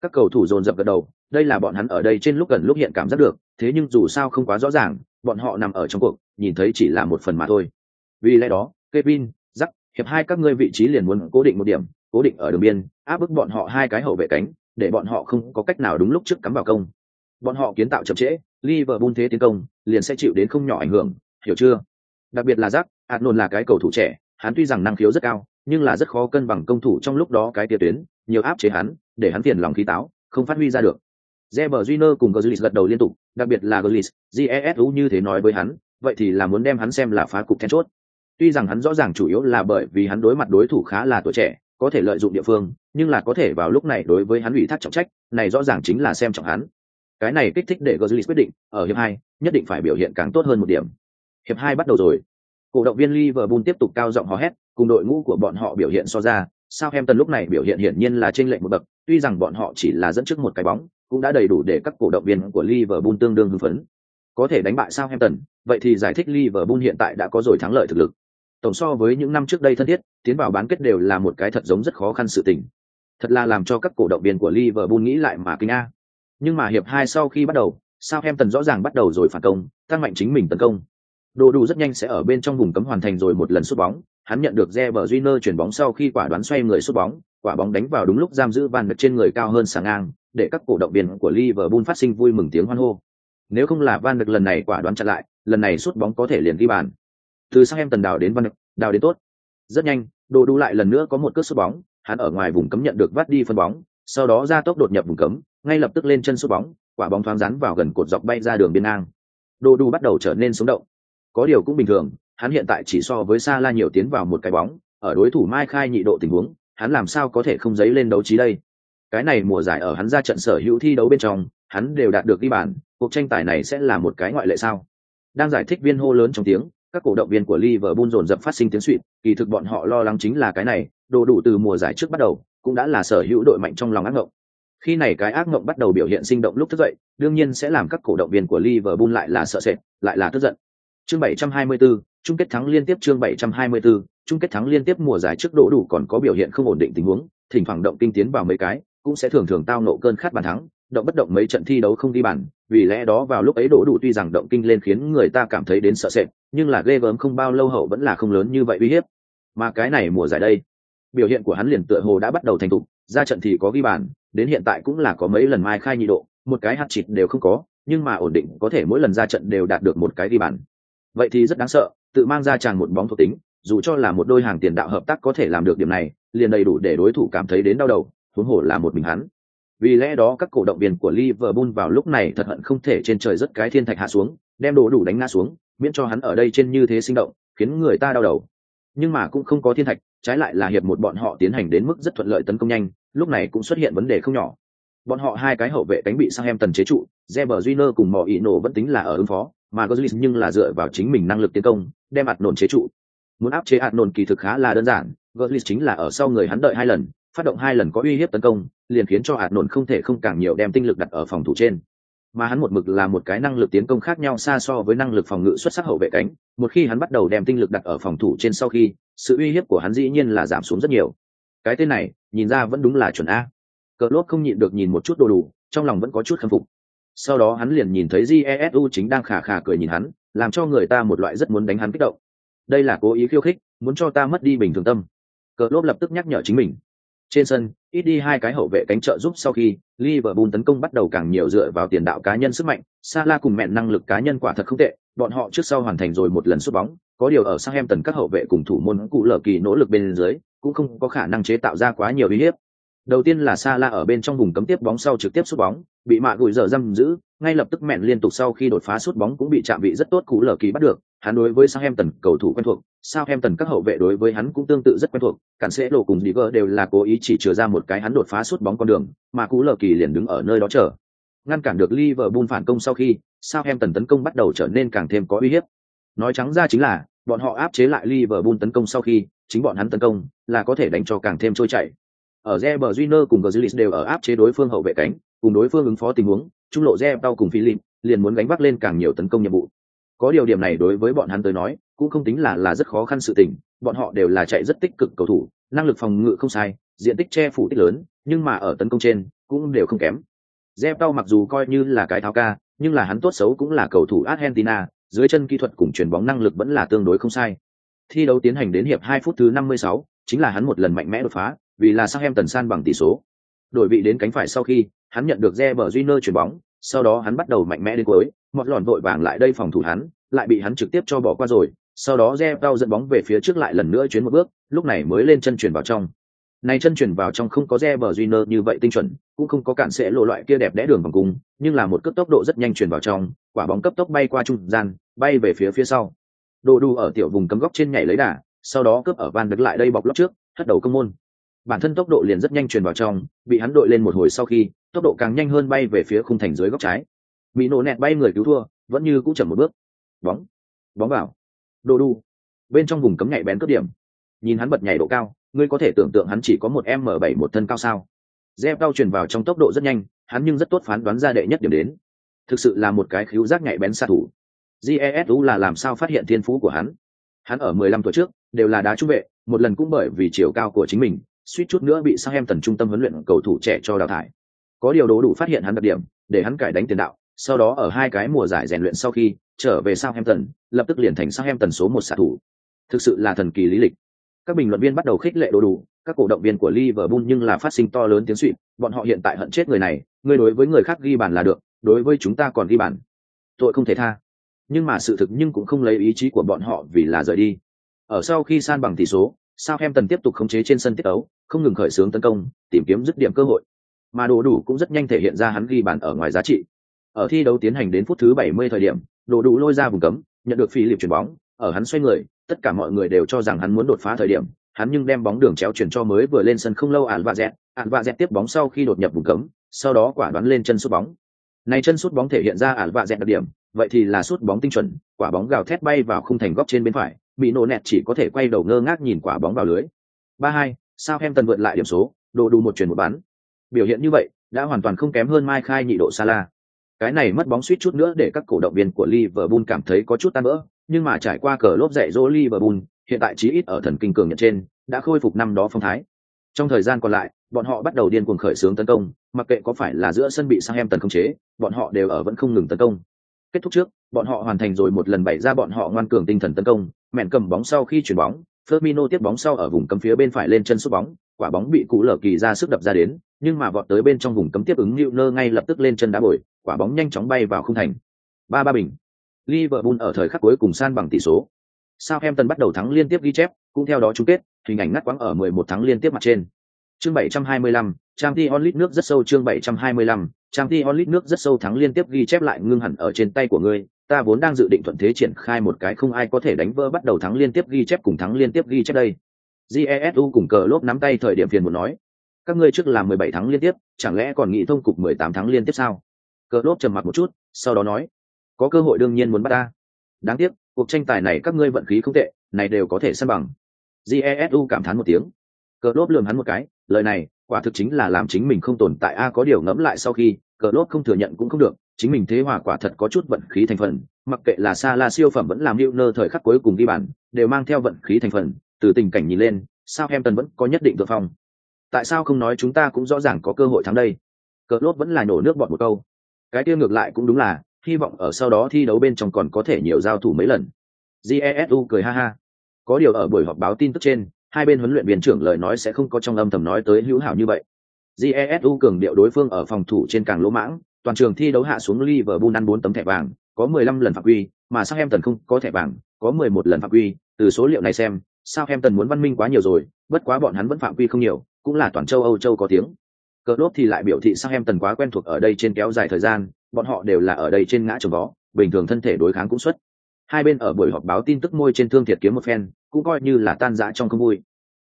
Các cầu thủ dồn dập gật đầu, đây là bọn hắn ở đây trên lúc gần lúc hiện cảm giác được, thế nhưng dù sao không quá rõ ràng, bọn họ nằm ở trong cuộc, nhìn thấy chỉ là một phần mà thôi. Vì lẽ đó, Kevin, giắc hiệp hai các ngươi vị trí liền muốn cố định một điểm, cố định ở đường biên, áp bức bọn họ hai cái hậu vệ cánh, để bọn họ không có cách nào đúng lúc trước cắm vào công. Bọn họ kiến tạo chậm trễ, Liverpool thế tiến công, liền sẽ chịu đến không nhỏ ảnh hưởng, hiểu chưa? Đặc biệt là giắc hạt nôn là cái cầu thủ trẻ, hắn tuy rằng năng khiếu rất cao, nhưng là rất khó cân bằng công thủ trong lúc đó cái tia tuyến, nhiều áp chế hắn, để hắn phiền lòng khí táo, không phát huy ra được. Reber Junior cùng Götze gật đầu liên tục, đặc biệt là Götze, GESU như thế nói với hắn, vậy thì là muốn đem hắn xem là phá cục then chốt. Tuy rằng hắn rõ ràng chủ yếu là bởi vì hắn đối mặt đối thủ khá là tuổi trẻ, có thể lợi dụng địa phương, nhưng là có thể vào lúc này đối với hắn ủy thác trọng trách, này rõ ràng chính là xem trọng hắn. Cái này kích thích để Götze quyết định, ở hiệp hai nhất định phải biểu hiện càng tốt hơn một điểm. Hiệp hai bắt đầu rồi. Cổ động viên Liverpool tiếp tục cao giọng hò hét, cùng đội ngũ của bọn họ biểu hiện so ra, Southampton lúc này biểu hiện hiển nhiên là trên lệnh một bậc, tuy rằng bọn họ chỉ là dẫn trước một cái bóng, cũng đã đầy đủ để các cổ động viên của Liverpool tương đương hưng phấn. Có thể đánh bại Southampton, vậy thì giải thích Liverpool hiện tại đã có rồi thắng lợi thực lực. Tổng so với những năm trước đây thân thiết, tiến vào bán kết đều là một cái thật giống rất khó khăn sự tình. Thật là làm cho các cổ động viên của Liverpool nghĩ lại mà kinh a. Nhưng mà hiệp hai sau khi bắt đầu, Southampton rõ ràng bắt đầu rồi phản công, tăng mạnh chính mình tấn công. Đồ đủ rất nhanh sẽ ở bên trong vùng cấm hoàn thành rồi một lần sút bóng, hắn nhận được Reber Júnior chuyển bóng sau khi quả đoán xoay người sút bóng, quả bóng đánh vào đúng lúc giam giữ Van Dijk trên người cao hơn sàng ngang, để các cổ động viên của Liverpool phát sinh vui mừng tiếng hoan hô. Nếu không là Van Dijk lần này quả đoán chặn lại, lần này sút bóng có thể liền ghi bàn. Từ sang em tần đào đến Van Dijk, đào đến tốt. Rất nhanh, Đồ đủ lại lần nữa có một cước sút bóng, hắn ở ngoài vùng cấm nhận được vắt đi phân bóng, sau đó ra tốc đột nhập vùng cấm, ngay lập tức lên chân sút bóng, quả bóng thoáng rắn vào gần cột dọc bay ra đường biên ngang. Đồ đủ bắt đầu trở nên sống động. Có điều cũng bình thường, hắn hiện tại chỉ so với Sa La nhiều tiến vào một cái bóng, ở đối thủ Mai Khai nhị độ tình huống, hắn làm sao có thể không giấy lên đấu trí đây. Cái này mùa giải ở hắn ra trận sở hữu thi đấu bên trong, hắn đều đạt được ghi bàn, cuộc tranh tài này sẽ là một cái ngoại lệ sao? Đang giải thích viên hô lớn trong tiếng, các cổ động viên của Liverpool dồn dập phát sinh tiếng xuýt, kỳ thực bọn họ lo lắng chính là cái này, đồ đủ từ mùa giải trước bắt đầu, cũng đã là sở hữu đội mạnh trong lòng ác ngộng. Khi này cái ác ngộng bắt đầu biểu hiện sinh động lúc thức dậy, đương nhiên sẽ làm các cổ động viên của Liverpool lại là sợ sệt, lại là tức giận. Chương 724, chung kết thắng liên tiếp chương 724, chung kết thắng liên tiếp mùa giải trước đổ đủ còn có biểu hiện không ổn định tình huống, thỉnh thoảng động kinh tiến vào mấy cái, cũng sẽ thường thường tao nộ cơn khát bàn thắng, động bất động mấy trận thi đấu không ghi bàn, vì lẽ đó vào lúc ấy đỗ đủ tuy rằng động kinh lên khiến người ta cảm thấy đến sợ sệt, nhưng là ghê gớm không bao lâu hậu vẫn là không lớn như vậy uy hiếp. Mà cái này mùa giải đây, biểu hiện của hắn liền tựa hồ đã bắt đầu thành thục, ra trận thì có ghi bàn, đến hiện tại cũng là có mấy lần mai khai nhị độ, một cái hạt chịt đều không có, nhưng mà ổn định có thể mỗi lần ra trận đều đạt được một cái ghi bàn. Vậy thì rất đáng sợ, tự mang ra chàng một bóng thuộc tính, dù cho là một đôi hàng tiền đạo hợp tác có thể làm được điểm này, liền đầy đủ để đối thủ cảm thấy đến đau đầu, huống hồ là một mình hắn. Vì lẽ đó các cổ động viên của Liverpool vào lúc này thật hận không thể trên trời rất cái thiên thạch hạ xuống, đem đồ đủ đánh ngã xuống, miễn cho hắn ở đây trên như thế sinh động, khiến người ta đau đầu. Nhưng mà cũng không có thiên thạch, trái lại là hiệp một bọn họ tiến hành đến mức rất thuận lợi tấn công nhanh, lúc này cũng xuất hiện vấn đề không nhỏ. Bọn họ hai cái hậu vệ cánh bị Southampton chế trụ, Reber Junior cùng Mọ Ino vẫn tính là ở ứng phó, mà Gozlis nhưng là dựa vào chính mình năng lực tiến công, đem ạt nổn chế trụ. Muốn áp chế ạt nổn kỳ thực khá là đơn giản, Gozlis chính là ở sau người hắn đợi hai lần, phát động hai lần có uy hiếp tấn công, liền khiến cho hạt nổn không thể không càng nhiều đem tinh lực đặt ở phòng thủ trên. Mà hắn một mực là một cái năng lực tiến công khác nhau xa so với năng lực phòng ngự xuất sắc hậu vệ cánh, một khi hắn bắt đầu đem tinh lực đặt ở phòng thủ trên sau khi, sự uy hiếp của hắn dĩ nhiên là giảm xuống rất nhiều. Cái tên này, nhìn ra vẫn đúng là chuẩn a. Cờ lốt không nhịn được nhìn một chút đồ đủ, trong lòng vẫn có chút khâm phục sau đó hắn liền nhìn thấy jesu chính đang khả khả cười nhìn hắn làm cho người ta một loại rất muốn đánh hắn kích động đây là cố ý khiêu khích muốn cho ta mất đi bình thường tâm cờ lốt lập tức nhắc nhở chính mình trên sân, ít đi hai cái hậu vệ cánh trợ giúp sau khi liverpool tấn công bắt đầu càng nhiều dựa vào tiền đạo cá nhân sức mạnh. Salah cùng mẹn năng lực cá nhân quả thật không tệ, bọn họ trước sau hoàn thành rồi một lần sút bóng, có điều ở Southampton các hậu vệ cùng thủ môn cụ lở kỳ nỗ lực bên dưới, cũng không có khả năng chế tạo ra quá nhiều uy hiếp. Đầu tiên là Salah ở bên trong vùng cấm tiếp bóng sau trực tiếp sút bóng, bị mạ gùi giờ giam giữ ngay lập tức mẹn liên tục sau khi đột phá sút bóng cũng bị chạm vị rất tốt cú lờ kỳ bắt được hắn đối với sang em tần cầu thủ quen thuộc Southampton các hậu vệ đối với hắn cũng tương tự rất quen thuộc, cản sẽ lộ cùng Diver đều là cố ý chỉ chừa ra một cái hắn đột phá suốt bóng con đường, mà cú lờ kỳ liền đứng ở nơi đó chờ. Ngăn cản được Liverpool phản công sau khi, Southampton tấn công bắt đầu trở nên càng thêm có uy hiếp. Nói trắng ra chính là, bọn họ áp chế lại Liverpool tấn công sau khi, chính bọn hắn tấn công là có thể đánh cho càng thêm trôi chảy. Ở Reber Júnior cùng Götze đều ở áp chế đối phương hậu vệ cánh, cùng đối phương ứng phó tình huống, trung lộ Reber cùng Philip liền muốn gánh vác lên càng nhiều tấn công nhiệm vụ. Có điều điểm này đối với bọn hắn tới nói, cũng không tính là là rất khó khăn sự tình, bọn họ đều là chạy rất tích cực cầu thủ, năng lực phòng ngự không sai, diện tích che phủ tích lớn, nhưng mà ở tấn công trên cũng đều không kém. Reber mặc dù coi như là cái tháo ca, nhưng là hắn tốt xấu cũng là cầu thủ Argentina, dưới chân kỹ thuật cùng chuyển bóng năng lực vẫn là tương đối không sai. Thi đấu tiến hành đến hiệp 2 phút thứ 56, chính là hắn một lần mạnh mẽ đột phá, vì là Southampton san bằng tỷ số. Đổi vị đến cánh phải sau khi, hắn nhận được Reber Junior chuyển bóng, sau đó hắn bắt đầu mạnh mẽ đến cuối, một lòn vội vàng lại đây phòng thủ hắn, lại bị hắn trực tiếp cho bỏ qua rồi, sau đó Reber dẫn bóng về phía trước lại lần nữa chuyến một bước, lúc này mới lên chân chuyển vào trong. Này chân chuyển vào trong không có Reber Junior như vậy tinh chuẩn, cũng không có cản sẽ lộ loại kia đẹp đẽ đường vòng cung, nhưng là một cước tốc độ rất nhanh chuyển vào trong, quả bóng cấp tốc bay qua trung gian, bay về phía phía sau. Đồ đu ở tiểu vùng cấm góc trên nhảy lấy đà, sau đó cướp ở van đứng lại đây bọc lót trước, hất đầu công môn. Bản thân tốc độ liền rất nhanh truyền vào trong, bị hắn đội lên một hồi sau khi, tốc độ càng nhanh hơn bay về phía khung thành dưới góc trái. Bị nổ nẹt bay người cứu thua, vẫn như cũ chậm một bước. Bóng, bóng vào. Đồ đu. Bên trong vùng cấm nhảy bén cướp điểm. Nhìn hắn bật nhảy độ cao, ngươi có thể tưởng tượng hắn chỉ có một m bảy một thân cao sao. Dép cao truyền vào trong tốc độ rất nhanh, hắn nhưng rất tốt phán đoán ra đệ nhất điểm đến. Thực sự là một cái khiếu giác nhạy bén xạ thủ. Jesu là làm sao phát hiện thiên phú của hắn. Hắn ở 15 tuổi trước, đều là đá trung vệ, một lần cũng bởi vì chiều cao của chính mình, suýt chút nữa bị Southampton trung tâm huấn luyện cầu thủ trẻ cho đào thải. Có điều đố đủ phát hiện hắn đặc điểm, để hắn cải đánh tiền đạo, sau đó ở hai cái mùa giải rèn luyện sau khi trở về Southampton, lập tức liền thành Southampton số một xạ thủ. Thực sự là thần kỳ lý lịch. Các bình luận viên bắt đầu khích lệ đồ đủ, các cổ động viên của Liverpool nhưng là phát sinh to lớn tiếng xuýt, bọn họ hiện tại hận chết người này, người đối với người khác ghi bàn là được, đối với chúng ta còn ghi bàn. Tội không thể tha nhưng mà sự thực nhưng cũng không lấy ý chí của bọn họ vì là rời đi. Ở sau khi san bằng tỷ số, Southampton tiếp tục khống chế trên sân tiết đấu không ngừng khởi xướng tấn công, tìm kiếm dứt điểm cơ hội. Mà đồ đủ cũng rất nhanh thể hiện ra hắn ghi bàn ở ngoài giá trị. Ở thi đấu tiến hành đến phút thứ 70 thời điểm, đồ đủ lôi ra vùng cấm, nhận được phi liệp chuyển bóng, ở hắn xoay người, tất cả mọi người đều cho rằng hắn muốn đột phá thời điểm, hắn nhưng đem bóng đường chéo chuyển cho mới vừa lên sân không lâu ản vạ dẹt, ản vạ dẹt tiếp bóng sau khi đột nhập vùng cấm, sau đó quả đoán lên chân sút bóng. Này chân sút bóng thể hiện ra ản vạ dẹt đặc điểm, vậy thì là sút bóng tinh chuẩn, quả bóng gào thét bay vào khung thành góc trên bên phải, bị nổ nẹt chỉ có thể quay đầu ngơ ngác nhìn quả bóng vào lưới. Ba hai, sao em tần vượt lại điểm số, đồ đủ một chuyển một bán. Biểu hiện như vậy, đã hoàn toàn không kém hơn Mai Khai nhị độ Salah. Cái này mất bóng suýt chút nữa để các cổ động viên của Liverpool cảm thấy có chút tan vỡ, nhưng mà trải qua cờ lốp dạy dỗ Liverpool, hiện tại chí ít ở thần kinh cường nhận trên, đã khôi phục năm đó phong thái. Trong thời gian còn lại, bọn họ bắt đầu điên cuồng khởi xướng tấn công, mặc kệ có phải là giữa sân bị Southampton khống chế, bọn họ đều ở vẫn không ngừng tấn công. Kết thúc trước, bọn họ hoàn thành rồi một lần bày ra bọn họ ngoan cường tinh thần tấn công, mẹn cầm bóng sau khi chuyển bóng, Firmino tiếp bóng sau ở vùng cấm phía bên phải lên chân sút bóng, quả bóng bị cú lở kỳ ra sức đập ra đến, nhưng mà vọt tới bên trong vùng cấm tiếp ứng Newner ngay lập tức lên chân đá bồi, quả bóng nhanh chóng bay vào khung thành. Ba ba bình. Liverpool ở thời khắc cuối cùng san bằng tỷ số. Southampton bắt đầu thắng liên tiếp ghi chép, cũng theo đó chung kết, hình ảnh ngắt quãng ở 11 tháng liên tiếp mặt trên. Chương 725, Champions League nước rất sâu chương 725, Champions League nước rất sâu thắng liên tiếp ghi chép lại ngưng hẳn ở trên tay của ngươi, ta vốn đang dự định thuận thế triển khai một cái không ai có thể đánh vỡ bắt đầu thắng liên tiếp ghi chép cùng thắng liên tiếp ghi chép đây. Jesu cùng cờ lốp nắm tay thời điểm phiền muốn nói, các ngươi trước làm 17 thắng liên tiếp, chẳng lẽ còn nghĩ thông cục 18 thắng liên tiếp sao? Cờ lốp trầm mặc một chút, sau đó nói, có cơ hội đương nhiên muốn bắt ta. Đáng tiếc, cuộc tranh tài này các ngươi vận khí không tệ, này đều có thể săn bằng. Jesu cảm thán một tiếng. Cờ lốp lườm hắn một cái, lời này, quả thực chính là làm chính mình không tồn tại. A, có điều ngẫm lại sau khi, cờ lốt không thừa nhận cũng không được. Chính mình thế hòa quả thật có chút vận khí thành phần. Mặc kệ là xa la siêu phẩm vẫn làm hữu nơ thời khắc cuối cùng đi bàn, đều mang theo vận khí thành phần. Từ tình cảnh nhìn lên sao em tần vẫn có nhất định tự phong. Tại sao không nói chúng ta cũng rõ ràng có cơ hội thắng đây? Cờ lốt vẫn là nổ nước bọn một câu. Cái kia ngược lại cũng đúng là, hy vọng ở sau đó thi đấu bên trong còn có thể nhiều giao thủ mấy lần. Jesu cười ha ha. Có điều ở buổi họp báo tin tức trên hai bên huấn luyện viên trưởng lời nói sẽ không có trong âm thầm nói tới hữu hảo như vậy. Jesu cường điệu đối phương ở phòng thủ trên càng lỗ mãng, toàn trường thi đấu hạ xuống Liverpool ăn 4 tấm thẻ vàng, có 15 lần phạm quy, mà Southampton không có thẻ vàng, có 11 lần phạm quy, từ số liệu này xem, Southampton muốn văn minh quá nhiều rồi, bất quá bọn hắn vẫn phạm quy không nhiều, cũng là toàn châu Âu châu có tiếng. Klopp thì lại biểu thị Southampton quá quen thuộc ở đây trên kéo dài thời gian, bọn họ đều là ở đây trên ngã chồng vó, bình thường thân thể đối kháng cũng xuất. Hai bên ở buổi họp báo tin tức môi trên thương thiệt kiếm một phen, cũng coi như là tan rã trong không vui.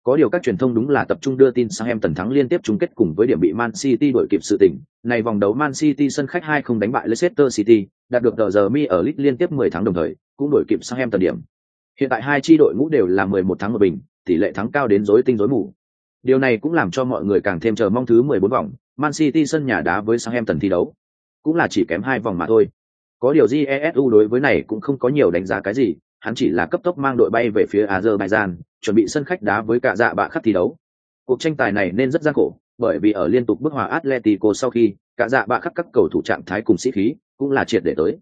Có điều các truyền thông đúng là tập trung đưa tin sang em tần thắng liên tiếp chung kết cùng với điểm bị Man City đổi kịp sự tỉnh. Này vòng đấu Man City sân khách 2 không đánh bại Leicester City, đạt được tờ giờ mi ở League liên tiếp 10 tháng đồng thời, cũng đổi kịp sang em tần điểm. Hiện tại hai chi đội ngũ đều là 11 tháng một bình, tỷ lệ thắng cao đến rối tinh rối mù. Điều này cũng làm cho mọi người càng thêm chờ mong thứ 14 vòng, Man City sân nhà đá với Southampton thi đấu. Cũng là chỉ kém hai vòng mà thôi. Có điều Jesu đối với này cũng không có nhiều đánh giá cái gì, hắn chỉ là cấp tốc mang đội bay về phía Azerbaijan, chuẩn bị sân khách đá với cả dạ bạ khắc thi đấu. Cuộc tranh tài này nên rất gian khổ, bởi vì ở liên tục bước hòa Atletico sau khi, cả dạ bạ khắc các cầu thủ trạng thái cùng sĩ khí, cũng là triệt để tới.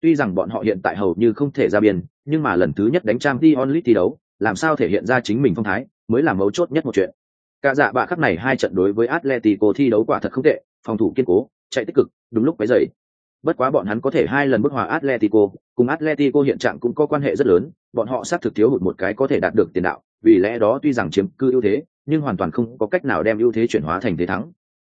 Tuy rằng bọn họ hiện tại hầu như không thể ra biên, nhưng mà lần thứ nhất đánh trang Dion League thi đấu, làm sao thể hiện ra chính mình phong thái, mới là mấu chốt nhất một chuyện. Cả dạ bạ khắc này hai trận đối với Atletico thi đấu quả thật không tệ, phòng thủ kiên cố, chạy tích cực, đúng lúc quấy dậy. Bất quá bọn hắn có thể hai lần bức hòa Atletico, cùng Atletico hiện trạng cũng có quan hệ rất lớn, bọn họ xác thực thiếu hụt một cái có thể đạt được tiền đạo, vì lẽ đó tuy rằng chiếm cứ ưu thế, nhưng hoàn toàn không có cách nào đem ưu thế chuyển hóa thành thế thắng.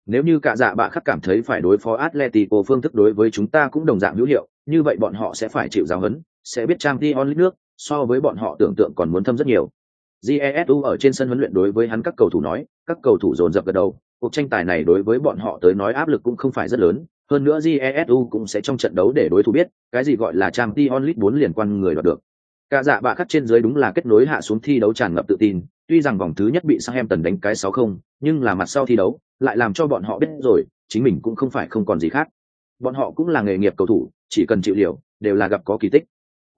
Nếu như cả dạ bạ khắc cảm thấy phải đối phó Atletico phương thức đối với chúng ta cũng đồng dạng hữu hiệu, như vậy bọn họ sẽ phải chịu giáo huấn, sẽ biết trang Dion nước, so với bọn họ tưởng tượng còn muốn thâm rất nhiều. Jesu ở trên sân huấn luyện đối với hắn các cầu thủ nói, các cầu thủ dồn dập gật đầu, cuộc tranh tài này đối với bọn họ tới nói áp lực cũng không phải rất lớn, hơn nữa Jesu cũng sẽ trong trận đấu để đối thủ biết, cái gì gọi là Champions League 4 liền quan người đoạt được. Cả dạ bạ khắc trên dưới đúng là kết nối hạ xuống thi đấu tràn ngập tự tin, tuy rằng vòng thứ nhất bị Southampton đánh cái 6-0, nhưng là mặt sau thi đấu, lại làm cho bọn họ biết rồi, chính mình cũng không phải không còn gì khác. Bọn họ cũng là nghề nghiệp cầu thủ, chỉ cần chịu liều, đều là gặp có kỳ tích.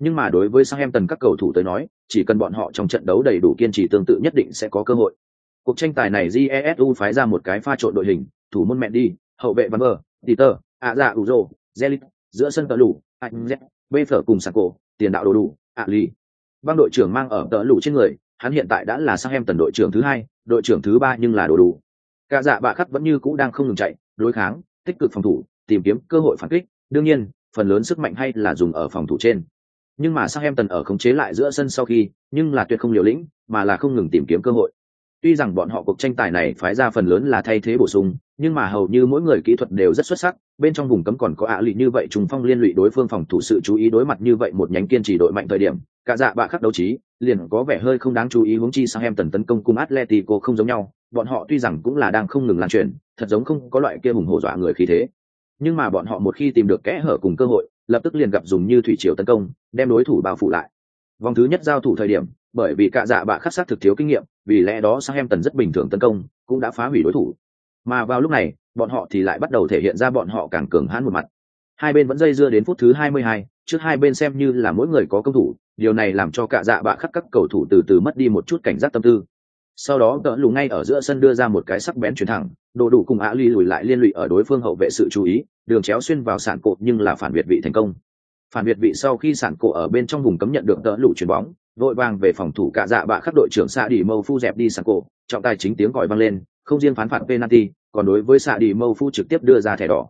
Nhưng mà đối với Southampton các cầu thủ tới nói, chỉ cần bọn họ trong trận đấu đầy đủ kiên trì tương tự nhất định sẽ có cơ hội. Cuộc tranh tài này Jesu phái ra một cái pha trộn đội hình, thủ môn mẹ đi, hậu vệ Van tỉ tờ ạ dạ ủ rồ, Zelit, giữa sân tờ lủ anh Z, bê phở cùng sạc cổ, tiền đạo đồ đủ, ạ lì. Băng đội trưởng mang ở tờ lủ trên người, hắn hiện tại đã là sang em tần đội trưởng thứ hai, đội trưởng thứ ba nhưng là đồ đủ. Cả dạ bạ khắc vẫn như cũ đang không ngừng chạy, đối kháng, tích cực phòng thủ, tìm kiếm cơ hội phản kích, đương nhiên, phần lớn sức mạnh hay là dùng ở phòng thủ trên. Nhưng mà sang em tần ở khống chế lại giữa sân sau khi, nhưng là tuyệt không liều lĩnh, mà là không ngừng tìm kiếm cơ hội. Tuy rằng bọn họ cuộc tranh tài này phái ra phần lớn là thay thế bổ sung, nhưng mà hầu như mỗi người kỹ thuật đều rất xuất sắc, bên trong vùng cấm còn có ạ à như vậy trùng phong liên lụy đối phương phòng thủ sự chú ý đối mặt như vậy một nhánh kiên trì đội mạnh thời điểm, cả dạ bạ khắc đấu trí, liền có vẻ hơi không đáng chú ý hướng chi sang em tần tấn công cùng Atletico không giống nhau, bọn họ tuy rằng cũng là đang không ngừng lan truyền, thật giống không có loại kia hùng hổ dọa người khí thế. Nhưng mà bọn họ một khi tìm được kẽ hở cùng cơ hội, lập tức liền gặp dùng như thủy triều tấn công, đem đối thủ bao phủ lại. Vòng thứ nhất giao thủ thời điểm, bởi vì cả dạ bạ khắc sát thực thiếu kinh nghiệm, vì lẽ đó sang em tần rất bình thường tấn công, cũng đã phá hủy đối thủ. Mà vào lúc này, bọn họ thì lại bắt đầu thể hiện ra bọn họ càng cường hãn một mặt. Hai bên vẫn dây dưa đến phút thứ 22, trước hai bên xem như là mỗi người có công thủ, điều này làm cho cả dạ bạ khắc các cầu thủ từ từ mất đi một chút cảnh giác tâm tư. Sau đó đỡ lù ngay ở giữa sân đưa ra một cái sắc bén chuyển thẳng, đồ đủ cùng ạ lùi lùi lại liên lụy ở đối phương hậu vệ sự chú ý, đường chéo xuyên vào sàn cột nhưng là phản biệt vị thành công. Phản biệt vị sau khi sàn cổ ở bên trong vùng cấm nhận được đỡ lù chuyển bóng, vội vàng về phòng thủ cạ dạ bạ khắc đội trưởng xạ đi mâu phu dẹp đi sàn cổ, trọng tài chính tiếng gọi vang lên, không riêng phán phạt penalty, còn đối với xạ đi mâu phu trực tiếp đưa ra thẻ đỏ.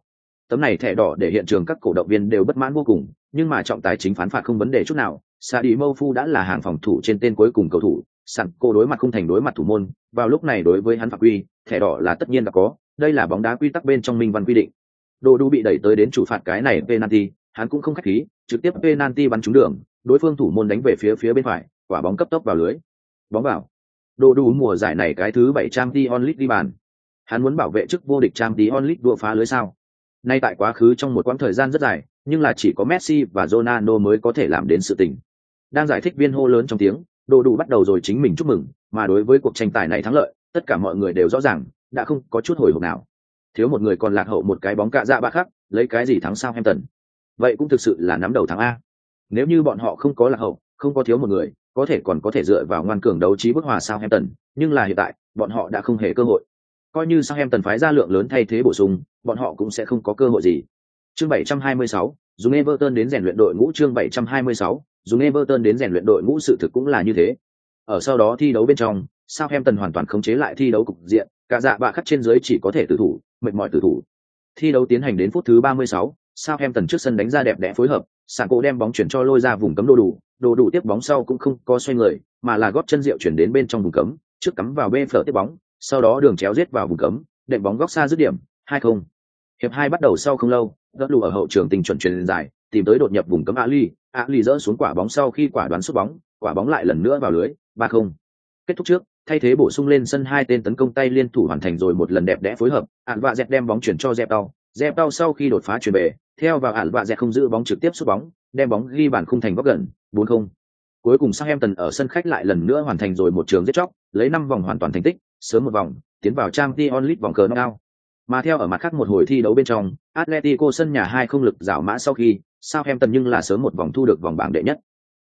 Tấm này thẻ đỏ để hiện trường các cổ động viên đều bất mãn vô cùng nhưng mà trọng tài chính phán phạt không vấn đề chút nào xạ đi mâu phu đã là hàng phòng thủ trên tên cuối cùng cầu thủ sẵn cô đối mặt không thành đối mặt thủ môn vào lúc này đối với hắn phạm quy thẻ đỏ là tất nhiên đã có đây là bóng đá quy tắc bên trong minh văn quy định. Đồ đu bị đẩy tới đến chủ phạt cái này penalty hắn cũng không khách khí trực tiếp penalty bắn trúng đường đối phương thủ môn đánh về phía phía bên phải, quả bóng cấp tốc vào lưới. Bóng vào. Đồ đủ mùa giải này cái thứ bảy trăm ti onlit đi bàn. Hắn muốn bảo vệ chức vô địch trang tí onlit đua phá lưới sao? Nay tại quá khứ trong một quãng thời gian rất dài, nhưng là chỉ có messi và ronaldo mới có thể làm đến sự tình. Đang giải thích viên hô lớn trong tiếng, đồ đủ bắt đầu rồi chính mình chúc mừng, mà đối với cuộc tranh tài này thắng lợi, tất cả mọi người đều rõ ràng, đã không có chút hồi hộp nào. Thiếu một người còn lạc hậu một cái bóng cạ dạ ba khác lấy cái gì thắng sao tần vậy cũng thực sự là nắm đầu thắng a nếu như bọn họ không có lạc hậu không có thiếu một người có thể còn có thể dựa vào ngoan cường đấu trí bức hòa sao tần nhưng là hiện tại bọn họ đã không hề cơ hội coi như sao em tần phái ra lượng lớn thay thế bổ sung, bọn họ cũng sẽ không có cơ hội gì. Chương 726, dùng Everton đến rèn luyện đội ngũ chương 726, dùng Everton đến rèn luyện đội ngũ sự thực cũng là như thế. Ở sau đó thi đấu bên trong, Southampton hoàn toàn khống chế lại thi đấu cục diện, cả dạ bạ khắc trên dưới chỉ có thể tử thủ, mệt mỏi tử thủ. Thi đấu tiến hành đến phút thứ 36, Southampton trước sân đánh ra đẹp đẽ phối hợp, sàn cổ đem bóng chuyển cho lôi ra vùng cấm đồ đủ, đồ đủ tiếp bóng sau cũng không có xoay người, mà là góp chân rượu chuyển đến bên trong vùng cấm, trước cắm vào bê phở tiếp bóng, sau đó đường chéo giết vào vùng cấm đệm bóng góc xa dứt điểm hai không hiệp hai bắt đầu sau không lâu gỡ lù ở hậu trường tình chuẩn truyền dài tìm tới đột nhập vùng cấm Ali, Ali dỡ xuống quả bóng sau khi quả đoán sút bóng, quả bóng lại lần nữa vào lưới, 3-0. Kết thúc trước, thay thế bổ sung lên sân hai tên tấn công tay liên thủ hoàn thành rồi một lần đẹp đẽ phối hợp, ạn Vạ Dẹt đem bóng chuyển cho Dẹp đau Dẹp đau sau khi đột phá chuyển về, theo vào Ản Vạ Dẹt không giữ bóng trực tiếp sút bóng, đem bóng ghi bàn khung thành góc gần, 4-0. Cuối cùng Southampton ở sân khách lại lần nữa hoàn thành rồi một trường giết chóc, lấy năm vòng hoàn toàn thành tích, sớm một vòng, tiến vào Champions League vòng cờ knockout. Mà theo ở mặt khác một hồi thi đấu bên trong, Atletico sân nhà hai không lực dạo mã sau khi, Southampton nhưng là sớm một vòng thu được vòng bảng đệ nhất.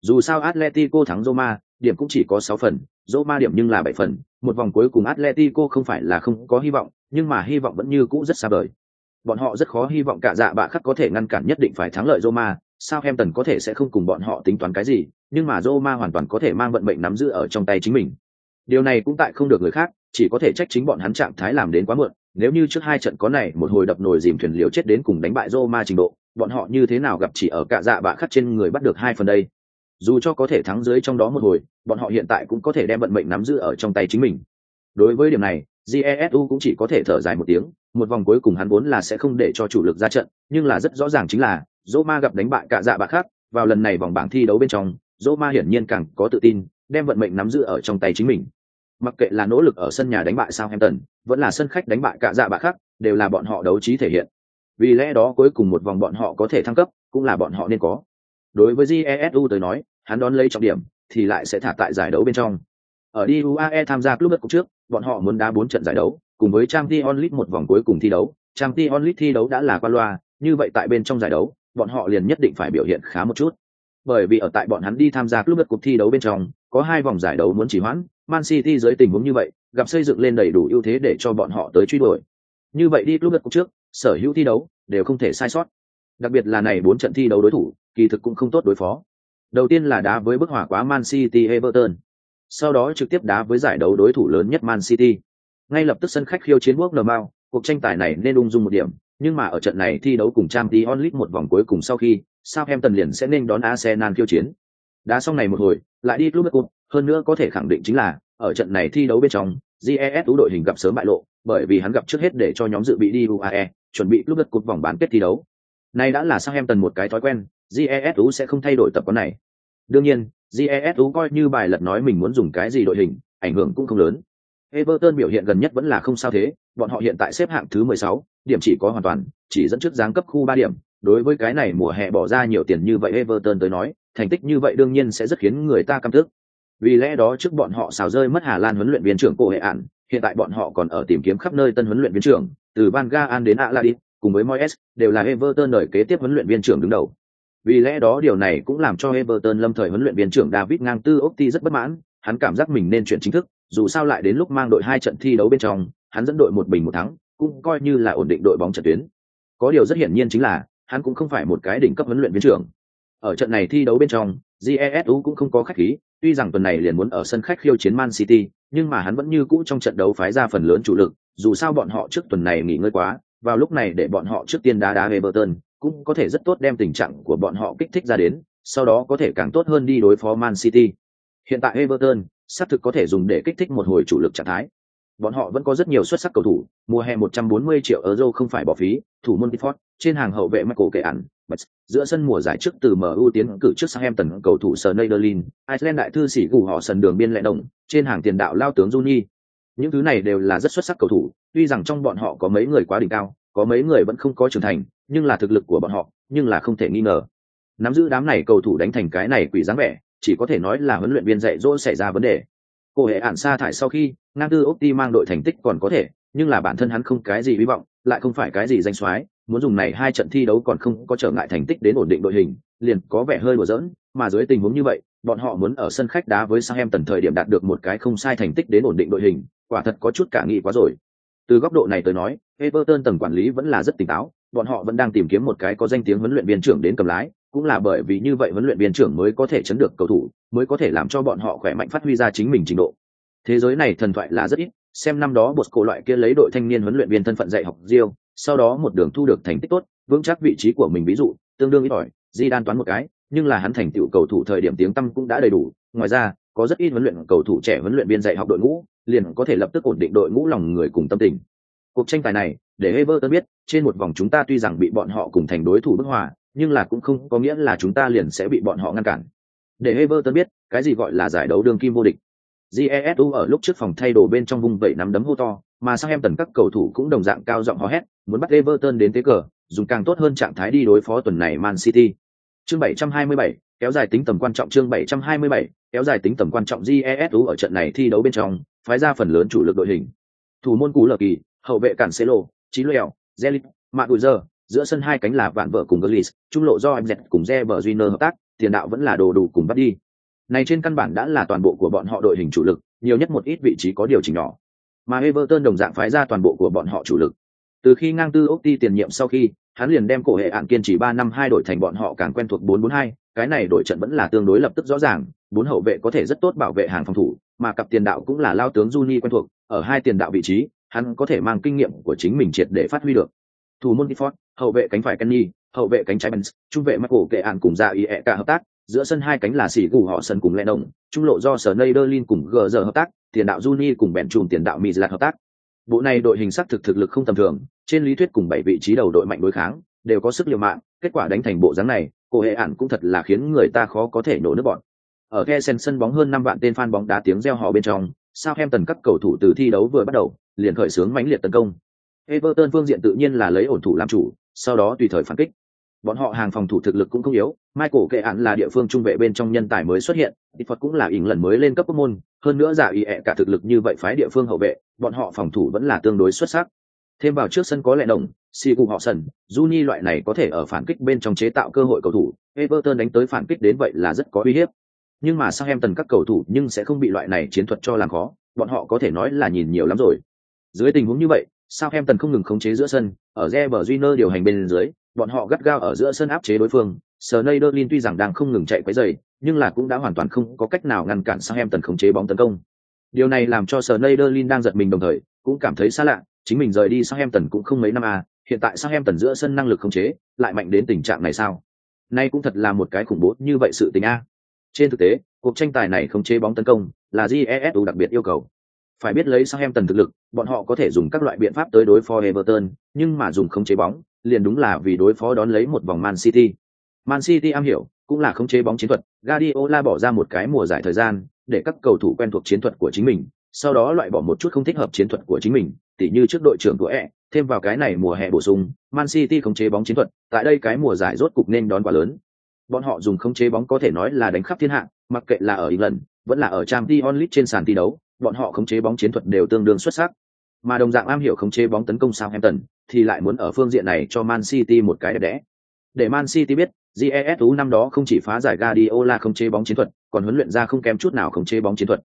Dù sao Atletico thắng Roma, điểm cũng chỉ có 6 phần, Roma điểm nhưng là 7 phần, một vòng cuối cùng Atletico không phải là không có hy vọng, nhưng mà hy vọng vẫn như cũ rất xa vời. Bọn họ rất khó hy vọng cả dạ bạ khắc có thể ngăn cản nhất định phải thắng lợi Roma, Southampton có thể sẽ không cùng bọn họ tính toán cái gì, nhưng mà Roma hoàn toàn có thể mang vận mệnh nắm giữ ở trong tay chính mình. Điều này cũng tại không được người khác, chỉ có thể trách chính bọn hắn trạng thái làm đến quá muộn, nếu như trước hai trận có này một hồi đập nồi dìm thuyền liều chết đến cùng đánh bại Roma trình độ, bọn họ như thế nào gặp chỉ ở cả dạ bạ khắc trên người bắt được hai phần đây. Dù cho có thể thắng dưới trong đó một hồi, bọn họ hiện tại cũng có thể đem vận mệnh nắm giữ ở trong tay chính mình. Đối với điểm này, Jesu cũng chỉ có thể thở dài một tiếng, một vòng cuối cùng hắn vốn là sẽ không để cho chủ lực ra trận, nhưng là rất rõ ràng chính là Roma gặp đánh bại cả dạ bạc khác, vào lần này vòng bảng thi đấu bên trong, Roma hiển nhiên càng có tự tin, đem vận mệnh nắm giữ ở trong tay chính mình. Mặc kệ là nỗ lực ở sân nhà đánh bại Southampton, vẫn là sân khách đánh bại cả dạ bạc khác, đều là bọn họ đấu trí thể hiện. Vì lẽ đó cuối cùng một vòng bọn họ có thể thăng cấp, cũng là bọn họ nên có. Đối với Jesu tới nói, hắn đón lấy trọng điểm, thì lại sẽ thả tại giải đấu bên trong. Ở đi UAE tham gia club trước, bọn họ muốn đá bốn trận giải đấu, cùng với Champions League một vòng cuối cùng thi đấu. Champions League thi đấu đã là qua loa, như vậy tại bên trong giải đấu, bọn họ liền nhất định phải biểu hiện khá một chút. Bởi vì ở tại bọn hắn đi tham gia club cuộc thi đấu bên trong, có hai vòng giải đấu muốn chỉ hoãn, Man City dưới tình huống như vậy, gặp xây dựng lên đầy đủ ưu thế để cho bọn họ tới truy đuổi. Như vậy đi club cuộc trước, sở hữu thi đấu đều không thể sai sót. Đặc biệt là này bốn trận thi đấu đối thủ, kỳ thực cũng không tốt đối phó. Đầu tiên là đá với bức hỏa quá Man City Everton. Sau đó trực tiếp đá với giải đấu đối thủ lớn nhất Man City. Ngay lập tức sân khách khiêu chiến Bournemouth, Mao, cuộc tranh tài này nên ung dung một điểm, nhưng mà ở trận này thi đấu cùng Champions League một vòng cuối cùng sau khi, Southampton liền sẽ nên đón Arsenal khiêu chiến. Đá xong này một hồi, lại đi Club Cup, hơn nữa có thể khẳng định chính là, ở trận này thi đấu bên trong, GES tú đội hình gặp sớm bại lộ, bởi vì hắn gặp trước hết để cho nhóm dự bị đi UAE, chuẩn bị Club Cup vòng bán kết thi đấu. Này đã là Southampton một cái thói quen, GESU sẽ không thay đổi tập quán này. Đương nhiên, GESU coi như bài lật nói mình muốn dùng cái gì đội hình, ảnh hưởng cũng không lớn. Everton biểu hiện gần nhất vẫn là không sao thế, bọn họ hiện tại xếp hạng thứ 16, điểm chỉ có hoàn toàn, chỉ dẫn trước giáng cấp khu 3 điểm. Đối với cái này mùa hè bỏ ra nhiều tiền như vậy Everton tới nói, thành tích như vậy đương nhiên sẽ rất khiến người ta căm tức. Vì lẽ đó trước bọn họ xào rơi mất Hà Lan huấn luyện viên trưởng cổ hệ ản, hiện tại bọn họ còn ở tìm kiếm khắp nơi tân huấn luyện viên trưởng, từ Van Gaal đến Aladdin, cùng với Moyes, đều là Everton đời kế tiếp huấn luyện viên trưởng đứng đầu. Vì lẽ đó điều này cũng làm cho Everton lâm thời huấn luyện viên trưởng David Ngang Tư Opti rất bất mãn, hắn cảm giác mình nên chuyển chính thức, dù sao lại đến lúc mang đội hai trận thi đấu bên trong, hắn dẫn đội một bình một thắng, cũng coi như là ổn định đội bóng trận tuyến. Có điều rất hiển nhiên chính là, hắn cũng không phải một cái đỉnh cấp huấn luyện viên trưởng. Ở trận này thi đấu bên trong, GESU cũng không có khách khí, tuy rằng tuần này liền muốn ở sân khách khiêu chiến Man City, nhưng mà hắn vẫn như cũ trong trận đấu phái ra phần lớn chủ lực, dù sao bọn họ trước tuần này nghỉ ngơi quá, vào lúc này để bọn họ trước tiên đá đá Everton, cũng có thể rất tốt đem tình trạng của bọn họ kích thích ra đến, sau đó có thể càng tốt hơn đi đối phó Man City. Hiện tại Everton, xác thực có thể dùng để kích thích một hồi chủ lực trạng thái. Bọn họ vẫn có rất nhiều xuất sắc cầu thủ, mùa hè 140 triệu euro không phải bỏ phí, thủ môn Pickford, trên hàng hậu vệ Michael Kệ ẩn, giữa sân mùa giải trước từ MU tiến cử trước Southampton cầu thủ Sneijderlin, Iceland đại thư sĩ gù họ sân đường biên lệ đồng, trên hàng tiền đạo lao tướng Juni. Những thứ này đều là rất xuất sắc cầu thủ, tuy rằng trong bọn họ có mấy người quá đỉnh cao, có mấy người vẫn không có trưởng thành, nhưng là thực lực của bọn họ, nhưng là không thể nghi ngờ. Nắm giữ đám này cầu thủ đánh thành cái này quỷ dáng vẻ, chỉ có thể nói là huấn luyện viên dạy dỗ xảy ra vấn đề. Cô hệ ản sa thải sau khi, Ngang Tư Opti mang đội thành tích còn có thể, nhưng là bản thân hắn không cái gì hy vọng, lại không phải cái gì danh soái, muốn dùng này hai trận thi đấu còn không có trở ngại thành tích đến ổn định đội hình, liền có vẻ hơi đùa giỡn, mà dưới tình huống như vậy, bọn họ muốn ở sân khách đá với Southampton thời điểm đạt được một cái không sai thành tích đến ổn định đội hình, quả thật có chút cả nghị quá rồi. Từ góc độ này tới nói, Everton tầng quản lý vẫn là rất tỉnh táo, bọn họ vẫn đang tìm kiếm một cái có danh tiếng huấn luyện viên trưởng đến cầm lái, cũng là bởi vì như vậy huấn luyện viên trưởng mới có thể chấn được cầu thủ, mới có thể làm cho bọn họ khỏe mạnh phát huy ra chính mình trình độ. Thế giới này thần thoại là rất ít, xem năm đó Bosco loại kia lấy đội thanh niên huấn luyện viên thân phận dạy học Rio, sau đó một đường thu được thành tích tốt, vững chắc vị trí của mình ví dụ, tương đương ít ỏi, Di đan toán một cái, nhưng là hắn thành tựu cầu thủ thời điểm tiếng tăm cũng đã đầy đủ, ngoài ra, có rất ít huấn luyện cầu thủ trẻ huấn luyện viên dạy học đội ngũ, liền có thể lập tức ổn định đội ngũ lòng người cùng tâm tình. Cuộc tranh tài này, để Everton biết, trên một vòng chúng ta tuy rằng bị bọn họ cùng thành đối thủ bức hòa, nhưng là cũng không có nghĩa là chúng ta liền sẽ bị bọn họ ngăn cản. Để Everton biết, cái gì gọi là giải đấu đường kim vô địch. Jesu ở lúc trước phòng thay đồ bên trong vùng vẫy nắm đấm hô to, mà sang em tần các cầu thủ cũng đồng dạng cao giọng hò hét, muốn bắt Everton đến thế cờ, dùng càng tốt hơn trạng thái đi đối phó tuần này Man City. Chương 727, kéo dài tính tầm quan trọng chương 727, kéo dài tính tầm quan trọng Jesu ở trận này thi đấu bên trong, phái ra phần lớn chủ lực đội hình. Thủ môn cú lờ kỳ, hậu vệ cản Lộ, Chí Lèo, Zelit, Mạ Giờ, giữa sân hai cánh là vạn vợ cùng Gullis, trung lộ do em dẹt cùng Reber Júnior hợp tác, tiền đạo vẫn là đồ đủ cùng bắt đi. Này trên căn bản đã là toàn bộ của bọn họ đội hình chủ lực, nhiều nhất một ít vị trí có điều chỉnh nhỏ. Mà Everton đồng dạng phái ra toàn bộ của bọn họ chủ lực. Từ khi ngang tư Opti tiền nhiệm sau khi, hắn liền đem cổ hệ ạn kiên trì ba năm hai đội thành bọn họ càng quen thuộc bốn bốn hai, cái này đội trận vẫn là tương đối lập tức rõ ràng, bốn hậu vệ có thể rất tốt bảo vệ hàng phòng thủ, mà cặp tiền đạo cũng là lao tướng Juni quen thuộc, ở hai tiền đạo vị trí, hắn có thể mang kinh nghiệm của chính mình triệt để phát huy được. Thủ môn Gifford, hậu vệ cánh phải Kenny, hậu vệ cánh trái Benz, trung vệ Michael kệ ạn cùng ra ý ẹ cả hợp tác, giữa sân hai cánh là xỉ gù họ sân cùng Lennon, trung lộ do sở cùng gờ giờ hợp tác, tiền đạo Juni cùng bèn trùm tiền đạo Mizlat hợp tác. Bộ này đội hình sắc thực thực lực không tầm thường, trên lý thuyết cùng bảy vị trí đầu đội mạnh đối kháng, đều có sức liều mạng, kết quả đánh thành bộ dáng này, cổ hệ ản cũng thật là khiến người ta khó có thể nổ nước bọn. Ở khe sân sân bóng hơn năm vạn tên fan bóng đá tiếng reo hò bên trong, Southampton các cầu thủ từ thi đấu vừa bắt đầu, liền khởi xướng mãnh liệt tấn công. Everton phương diện tự nhiên là lấy ổn thủ làm chủ, sau đó tùy thời phản kích. Bọn họ hàng phòng thủ thực lực cũng không yếu, Michael kệ án là địa phương trung vệ bên trong nhân tài mới xuất hiện, Phật cũng là ỉn lần mới lên cấp quốc môn, hơn nữa giả ý ẹ cả thực lực như vậy phái địa phương hậu vệ, bọn họ phòng thủ vẫn là tương đối xuất sắc. Thêm vào trước sân có lệ đồng, si cùng họ sần, Juni loại này có thể ở phản kích bên trong chế tạo cơ hội cầu thủ, Everton đánh tới phản kích đến vậy là rất có uy hiếp. Nhưng mà Southampton các cầu thủ nhưng sẽ không bị loại này chiến thuật cho làm khó, bọn họ có thể nói là nhìn nhiều lắm rồi. Dưới tình huống như vậy, Southampton không ngừng khống chế giữa sân, ở Reberjiner điều hành bên dưới, bọn họ gắt gao ở giữa sân áp chế đối phương. Sneijderlin tuy rằng đang không ngừng chạy quấy rầy, nhưng là cũng đã hoàn toàn không có cách nào ngăn cản Southampton khống chế bóng tấn công. Điều này làm cho Sneijderlin đang giật mình đồng thời, cũng cảm thấy xa lạ, chính mình rời đi Southampton cũng không mấy năm à, hiện tại Southampton giữa sân năng lực khống chế, lại mạnh đến tình trạng này sao? Nay cũng thật là một cái khủng bố như vậy sự tình a. Trên thực tế, cuộc tranh tài này khống chế bóng tấn công là GESU đặc biệt yêu cầu. Phải biết lấy sang em tần thực lực, bọn họ có thể dùng các loại biện pháp tới đối phó Everton, nhưng mà dùng khống chế bóng, liền đúng là vì đối phó đón lấy một vòng Man City. Man City am hiểu, cũng là khống chế bóng chiến thuật, Guardiola bỏ ra một cái mùa giải thời gian, để các cầu thủ quen thuộc chiến thuật của chính mình, sau đó loại bỏ một chút không thích hợp chiến thuật của chính mình, tỉ như trước đội trưởng của E, thêm vào cái này mùa hè bổ sung, Man City khống chế bóng chiến thuật, tại đây cái mùa giải rốt cục nên đón quả lớn. Bọn họ dùng khống chế bóng có thể nói là đánh khắp thiên hạ, mặc kệ là ở England, vẫn là ở Champions League trên sàn thi đấu, bọn họ khống chế bóng chiến thuật đều tương đương xuất sắc. Mà đồng dạng am hiểu khống chế bóng tấn công Southampton, thì lại muốn ở phương diện này cho Man City một cái đẹp đẽ. Để Man City biết, GESU năm đó không chỉ phá giải Guardiola khống chế bóng chiến thuật, còn huấn luyện ra không kém chút nào khống chế bóng chiến thuật.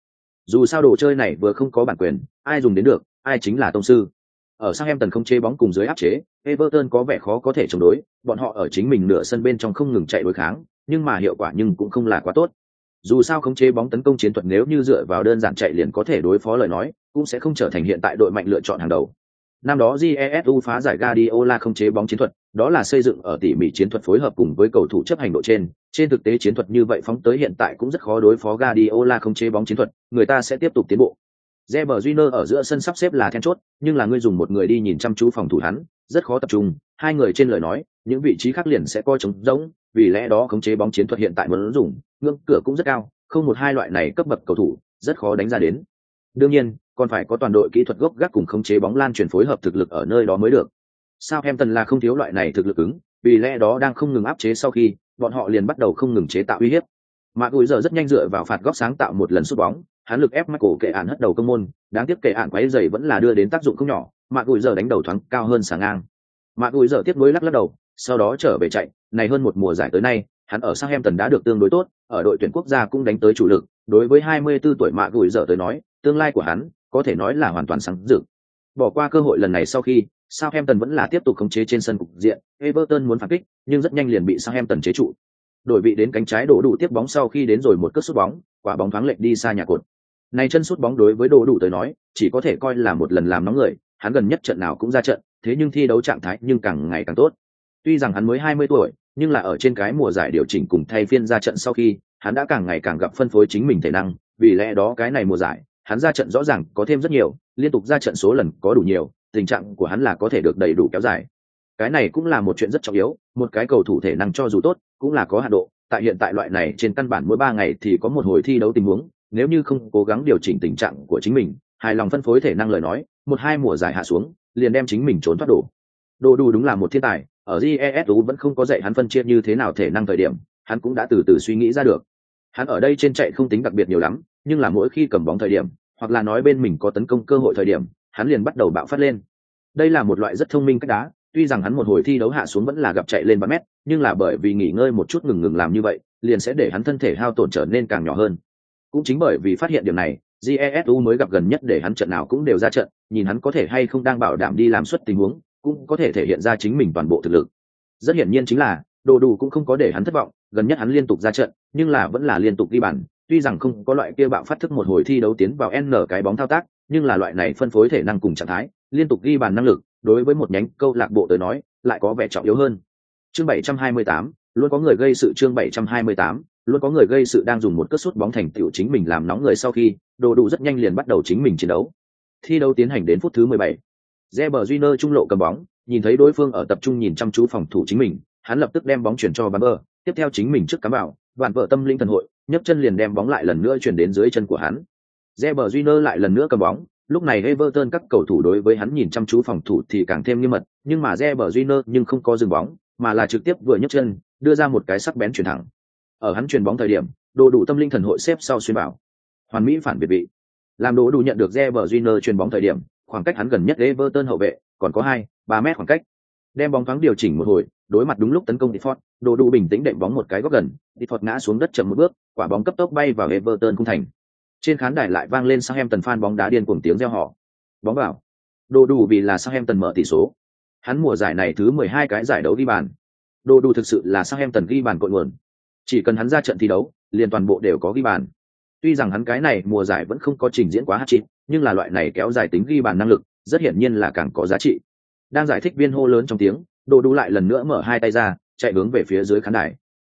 Dù sao đồ chơi này vừa không có bản quyền, ai dùng đến được, ai chính là tông sư. Ở Southampton không chế bóng cùng dưới áp chế, Everton có vẻ khó có thể chống đối, bọn họ ở chính mình nửa sân bên trong không ngừng chạy đối kháng, nhưng mà hiệu quả nhưng cũng không là quá tốt. Dù sao khống chế bóng tấn công chiến thuật nếu như dựa vào đơn giản chạy liền có thể đối phó lời nói, cũng sẽ không trở thành hiện tại đội mạnh lựa chọn hàng đầu. Năm đó Jesu phá giải Guardiola không chế bóng chiến thuật, đó là xây dựng ở tỉ mỉ chiến thuật phối hợp cùng với cầu thủ chấp hành độ trên. Trên thực tế chiến thuật như vậy phóng tới hiện tại cũng rất khó đối phó Guardiola không chế bóng chiến thuật, người ta sẽ tiếp tục tiến bộ. Reber Júnior ở giữa sân sắp xếp là then chốt, nhưng là ngươi dùng một người đi nhìn chăm chú phòng thủ hắn, rất khó tập trung. Hai người trên lời nói, những vị trí khác liền sẽ coi trống rỗng, vì lẽ đó khống chế bóng chiến thuật hiện tại muốn dùng, ngưỡng cửa cũng rất cao, không một hai loại này cấp bậc cầu thủ, rất khó đánh ra đến. Đương nhiên, còn phải có toàn đội kỹ thuật gốc gác cùng khống chế bóng lan truyền phối hợp thực lực ở nơi đó mới được. Sao Southampton là không thiếu loại này thực lực ứng, vì lẽ đó đang không ngừng áp chế sau khi, bọn họ liền bắt đầu không ngừng chế tạo uy hiếp. Mạc Gùi giờ rất nhanh dựa vào phạt góc sáng tạo một lần sút bóng, hắn lực ép Michael kệ ản hất đầu công môn, đáng tiếc kệ ản quấy giày vẫn là đưa đến tác dụng không nhỏ, Mạc Gùi giờ đánh đầu thoáng cao hơn sáng ngang. Mạc Gùi giờ tiếp nối lắc lắc đầu, sau đó trở về chạy, này hơn một mùa giải tới nay, hắn ở Southampton đã được tương đối tốt, ở đội tuyển quốc gia cũng đánh tới chủ lực, đối với 24 tuổi mạ Gùi giờ tới nói, tương lai của hắn có thể nói là hoàn toàn sáng rực. Bỏ qua cơ hội lần này sau khi, Southampton vẫn là tiếp tục khống chế trên sân cục diện, Everton muốn phản kích, nhưng rất nhanh liền bị Southampton chế trụ. Đổi vị đến cánh trái đổ đủ tiếp bóng sau khi đến rồi một cước sút bóng, quả bóng thoáng lệch đi xa nhà cột. Này chân sút bóng đối với đồ đủ tới nói, chỉ có thể coi là một lần làm nóng người, hắn gần nhất trận nào cũng ra trận, thế nhưng thi đấu trạng thái nhưng càng ngày càng tốt. Tuy rằng hắn mới 20 tuổi, nhưng là ở trên cái mùa giải điều chỉnh cùng thay phiên ra trận sau khi, hắn đã càng ngày càng gặp phân phối chính mình thể năng, vì lẽ đó cái này mùa giải, hắn ra trận rõ ràng có thêm rất nhiều, liên tục ra trận số lần có đủ nhiều, tình trạng của hắn là có thể được đầy đủ kéo dài. cái này cũng là một chuyện rất trọng yếu một cái cầu thủ thể năng cho dù tốt cũng là có hạn độ tại hiện tại loại này trên căn bản mỗi ba ngày thì có một hồi thi đấu tình huống nếu như không cố gắng điều chỉnh tình trạng của chính mình hài lòng phân phối thể năng lời nói một hai mùa giải hạ xuống liền đem chính mình trốn thoát đổ đồ đủ đúng là một thiên tài ở jesu vẫn không có dạy hắn phân chia như thế nào thể năng thời điểm, hắn cũng đã từ từ suy nghĩ ra được. Hắn ở đây trên chạy không tính đặc biệt nhiều lắm, nhưng là mỗi khi cầm bóng thời điểm, hoặc là nói bên mình có tấn công cơ hội thời điểm, hắn liền bắt đầu bạo phát lên. Đây là một loại rất thông minh cách đá, tuy rằng hắn một hồi thi đấu hạ xuống vẫn là gặp chạy lên ba mét, nhưng là bởi vì nghỉ ngơi một chút ngừng ngừng làm như vậy, liền sẽ để hắn thân thể hao tổn trở nên càng nhỏ hơn. Cũng chính bởi vì phát hiện điều này jesu mới gặp gần nhất để hắn trận nào cũng đều ra trận, nhìn hắn có thể hay không đang bảo đảm đi làm suất tình huống cũng có thể thể hiện ra chính mình toàn bộ thực lực. Rất hiển nhiên chính là đồ đủ cũng không có để hắn thất vọng gần nhất hắn liên tục ra trận nhưng là vẫn là liên tục ghi bàn. Tuy rằng không có loại kia bạo phát thức một hồi thi đấu tiến vào n cái bóng thao tác nhưng là loại này phân phối thể năng cùng trạng thái liên tục ghi bàn năng lực đối với một nhánh câu lạc bộ tới nói lại có vẻ trọng yếu hơn. Chương 728, luôn có người gây sự chương 728, luôn có người gây sự đang dùng một cất sút bóng thành tựu chính mình làm nóng người sau khi đồ đủ rất nhanh liền bắt đầu chính mình chiến đấu. Thi đấu tiến hành đến phút thứ 17. Reber Júnior trung lộ cầm bóng, nhìn thấy đối phương ở tập trung nhìn chăm chú phòng thủ chính mình, hắn lập tức đem bóng chuyển cho Bamber, tiếp theo chính mình trước cắm vào, vạn vợ tâm linh thần hội, nhấc chân liền đem bóng lại lần nữa chuyển đến dưới chân của hắn. Reber Júnior lại lần nữa cầm bóng, lúc này Everton các cầu thủ đối với hắn nhìn chăm chú phòng thủ thì càng thêm nghiêm mật, nhưng mà Reber Júnior nhưng không có dừng bóng, mà là trực tiếp vừa nhấc chân, đưa ra một cái sắc bén chuyển thẳng. Ở hắn chuyển bóng thời điểm, đồ đủ tâm linh thần hội xếp sau xuyên bảo. Hoàn mỹ phản biệt vị. Làm đồ đủ nhận được Reber Júnior chuyền bóng thời điểm, khoảng cách hắn gần nhất Everton hậu vệ, còn có hai, ba mét khoảng cách. Đem bóng thoáng điều chỉnh một hồi, đối mặt đúng lúc tấn công Ditford, đồ đủ bình tĩnh đệm bóng một cái góc gần, Ditford ngã xuống đất chậm một bước, quả bóng cấp tốc bay vào Everton cung thành. Trên khán đài lại vang lên Southampton fan bóng đá điên cuồng tiếng reo hò. Bóng vào. Đồ đủ vì là Southampton mở tỷ số. Hắn mùa giải này thứ 12 cái giải đấu ghi bàn. Đồ đủ thực sự là Southampton ghi bàn cội nguồn. Chỉ cần hắn ra trận thi đấu, liền toàn bộ đều có ghi bàn. Tuy rằng hắn cái này mùa giải vẫn không có trình diễn quá hat-trick, nhưng là loại này kéo dài tính ghi bàn năng lực, rất hiển nhiên là càng có giá trị. Đang giải thích viên hô lớn trong tiếng, Đồ đủ lại lần nữa mở hai tay ra, chạy hướng về phía dưới khán đài.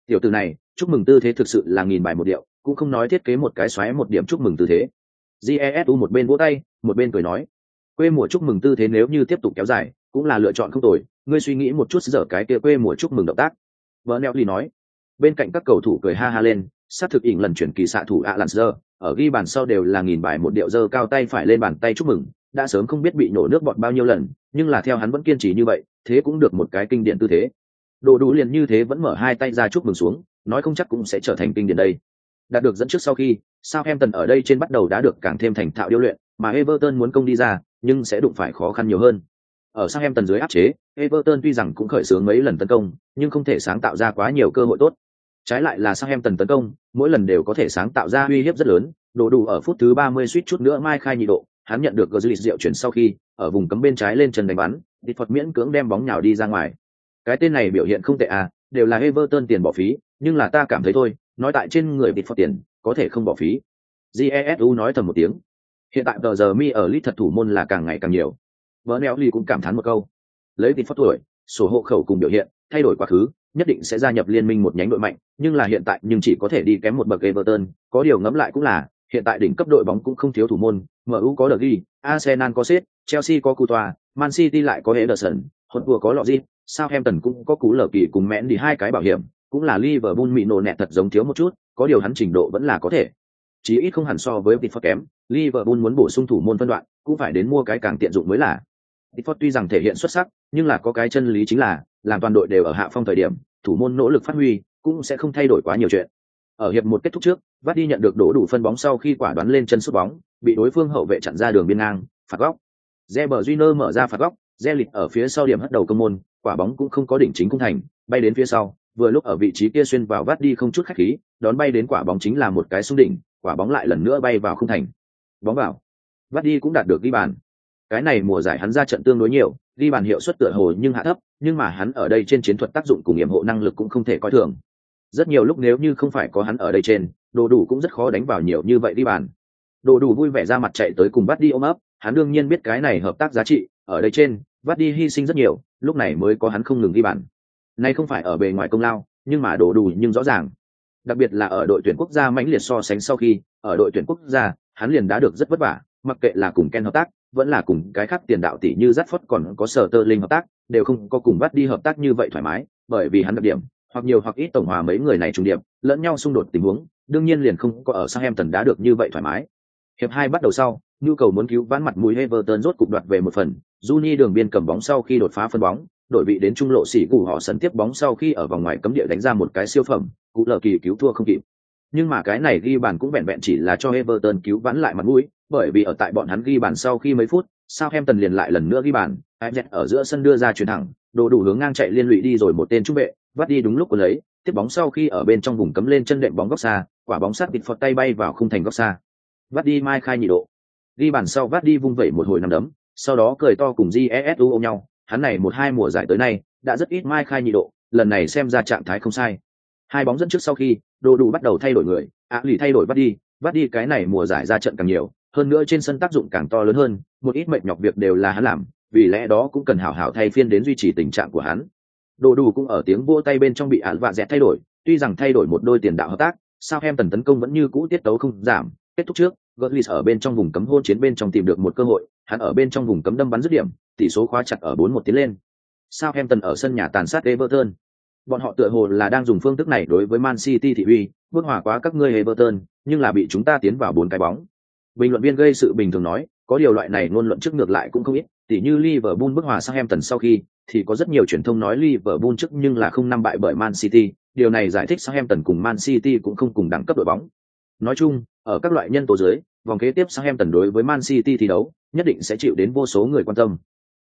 Tiểu tử này, chúc mừng tư thế thực sự là nghìn bài một điệu, cũng không nói thiết kế một cái xoáy một điểm chúc mừng tư thế jesu một bên vỗ tay một bên cười nói quê mùa chúc mừng tư thế nếu như tiếp tục kéo dài cũng là lựa chọn không tồi ngươi suy nghĩ một chút giờ cái kia quê mùa chúc mừng động tác vợ neo ly nói bên cạnh các cầu thủ cười ha ha lên sát thực ỉn lần chuyển kỳ xạ thủ Alanzer, ở ghi bàn sau đều là nghìn bài một điệu dơ cao tay phải lên bàn tay chúc mừng, đã sớm không biết bị nổ nước bọt bao nhiêu lần, nhưng là theo hắn vẫn kiên trì như vậy, thế cũng được một cái kinh điển tư thế. Đồ đủ liền như thế vẫn mở hai tay ra chúc mừng xuống, nói không chắc cũng sẽ trở thành kinh điển đây. Đạt được dẫn trước sau khi, Southampton ở đây trên bắt đầu đã được càng thêm thành thạo điêu luyện, mà Everton muốn công đi ra, nhưng sẽ đụng phải khó khăn nhiều hơn. Ở Southampton dưới áp chế, Everton tuy rằng cũng khởi xướng mấy lần tấn công, nhưng không thể sáng tạo ra quá nhiều cơ hội tốt. Trái lại là sang em tần tấn công, mỗi lần đều có thể sáng tạo ra uy hiếp rất lớn, đồ đủ ở phút thứ 30 suýt chút nữa mai khai nhị độ, hắn nhận được Gazlis diệu chuyển sau khi, ở vùng cấm bên trái lên chân đánh bắn, Phật miễn cưỡng đem bóng nhào đi ra ngoài. Cái tên này biểu hiện không tệ à, đều là Everton tiền bỏ phí, nhưng là ta cảm thấy thôi, nói tại trên người Phật tiền, có thể không bỏ phí. Jesu nói thầm một tiếng. Hiện tại tờ giờ mi ở lit thật thủ môn là càng ngày càng nhiều. Vợ neo ly cũng cảm thán một câu. Lấy tiền phát tuổi sổ hộ khẩu cùng biểu hiện thay đổi quá khứ nhất định sẽ gia nhập liên minh một nhánh đội mạnh nhưng là hiện tại nhưng chỉ có thể đi kém một bậc everton có điều ngẫm lại cũng là hiện tại đỉnh cấp đội bóng cũng không thiếu thủ môn mu có được ghi arsenal có sét chelsea có Coutoa, man city lại có Ederson, hốt vừa có lọ southampton cũng có cú lở kỳ cùng mẽn đi hai cái bảo hiểm cũng là liverpool mị nổ nẹt thật giống thiếu một chút có điều hắn trình độ vẫn là có thể chí ít không hẳn so với Pickford kém, Liverpool muốn bổ sung thủ môn phân đoạn, cũng phải đến mua cái càng tiện dụng mới là. Pickford tuy rằng thể hiện xuất sắc, nhưng là có cái chân lý chính là, làm toàn đội đều ở hạ phong thời điểm, thủ môn nỗ lực phát huy, cũng sẽ không thay đổi quá nhiều chuyện. Ở hiệp một kết thúc trước, Vardy nhận được đổ đủ phân bóng sau khi quả đoán lên chân sút bóng, bị đối phương hậu vệ chặn ra đường biên ngang, phạt góc. Reber Júnior mở ra phạt góc, Zelit ở phía sau điểm hất đầu công môn, quả bóng cũng không có đỉnh chính cung thành, bay đến phía sau, vừa lúc ở vị trí kia xuyên vào Vardy không chút khách khí, đón bay đến quả bóng chính là một cái xung đỉnh, quả bóng lại lần nữa bay vào khung thành bóng vào Vardy cũng đạt được ghi bàn cái này mùa giải hắn ra trận tương đối nhiều, ghi bàn hiệu suất tựa hồ nhưng hạ thấp, nhưng mà hắn ở đây trên chiến thuật tác dụng cùng nghiệm hộ năng lực cũng không thể coi thường. Rất nhiều lúc nếu như không phải có hắn ở đây trên, đồ đủ cũng rất khó đánh vào nhiều như vậy đi bàn. Đồ đủ vui vẻ ra mặt chạy tới cùng bắt đi ôm ấp, hắn đương nhiên biết cái này hợp tác giá trị, ở đây trên, bắt đi hy sinh rất nhiều, lúc này mới có hắn không ngừng đi bàn. Nay không phải ở bề ngoài công lao, nhưng mà đồ đủ nhưng rõ ràng. Đặc biệt là ở đội tuyển quốc gia mãnh liệt so sánh sau khi, ở đội tuyển quốc gia, hắn liền đã được rất vất vả, mặc kệ là cùng ken hợp tác vẫn là cùng cái khác tiền đạo tỷ như rát phất còn có sở tơ linh hợp tác, đều không có cùng bắt đi hợp tác như vậy thoải mái, bởi vì hắn đặc điểm, hoặc nhiều hoặc ít tổng hòa mấy người này trùng điểm, lẫn nhau xung đột tình huống, đương nhiên liền không có ở sang em tần đá được như vậy thoải mái. Hiệp hai bắt đầu sau, nhu cầu muốn cứu vãn mặt mũi Everton rốt cục đoạt về một phần, Juni đường biên cầm bóng sau khi đột phá phân bóng đội vị đến trung lộ xỉ cụ họ sấn tiếp bóng sau khi ở vòng ngoài cấm địa đánh ra một cái siêu phẩm, cụ lờ kỳ cứu thua không kịp. Nhưng mà cái này ghi bàn cũng vẹn vẹn chỉ là cho Everton cứu vãn lại mặt mũi bởi vì ở tại bọn hắn ghi bàn sau khi mấy phút Southampton liền lại lần nữa ghi bàn Ajax ở giữa sân đưa ra chuyền thẳng, đồ đủ hướng ngang chạy liên lụy đi rồi một tên trung vệ, vắt đi đúng lúc của lấy, tiếp bóng sau khi ở bên trong vùng cấm lên chân đệm bóng góc xa, quả bóng sát bịt phật tay bay vào khung thành góc xa. Vắt đi mai khai nhị độ. Ghi bàn sau vắt đi vung vẩy một hồi nằm đấm, sau đó cười to cùng jesu ôm nhau, hắn này một hai mùa giải tới nay, đã rất ít mai khai nhị độ, lần này xem ra trạng thái không sai. Hai bóng dẫn trước sau khi, đồ đủ bắt đầu thay đổi người ạ lì thay đổi vắt đi vắt đi cái này mùa giải ra trận càng nhiều hơn nữa trên sân tác dụng càng to lớn hơn, một ít mệnh nhọc việc đều là hắn làm, vì lẽ đó cũng cần hảo hảo thay phiên đến duy trì tình trạng của hắn. Đồ đủ cũng ở tiếng vỗ tay bên trong bị ạn vạ dẹt thay đổi, tuy rằng thay đổi một đôi tiền đạo hợp tác, sao em tần tấn công vẫn như cũ tiết tấu không giảm. Kết thúc trước Gutlis ở bên trong vùng cấm hôn chiến bên trong tìm được một cơ hội, hắn ở bên trong vùng cấm đâm bắn dứt điểm, tỷ số khóa chặt ở bốn một tiến lên. Sao em tần ở sân nhà tàn sát Everton. Bọn họ tựa hồ là đang dùng phương thức này đối với Man City thị uy, bước hòa quá các ngươi Everton, nhưng là bị chúng ta tiến vào bốn cái bóng bình luận viên gây sự bình thường nói có điều loại này ngôn luận trước ngược lại cũng không ít tỉ như Liverpool bức hòa sang em tần sau khi thì có rất nhiều truyền thông nói Liverpool trước nhưng là không năm bại bởi Man City, điều này giải thích Southampton cùng Man City cũng không cùng đẳng cấp đội bóng. Nói chung, ở các loại nhân tố dưới, vòng kế tiếp Southampton đối với Man City thi đấu, nhất định sẽ chịu đến vô số người quan tâm.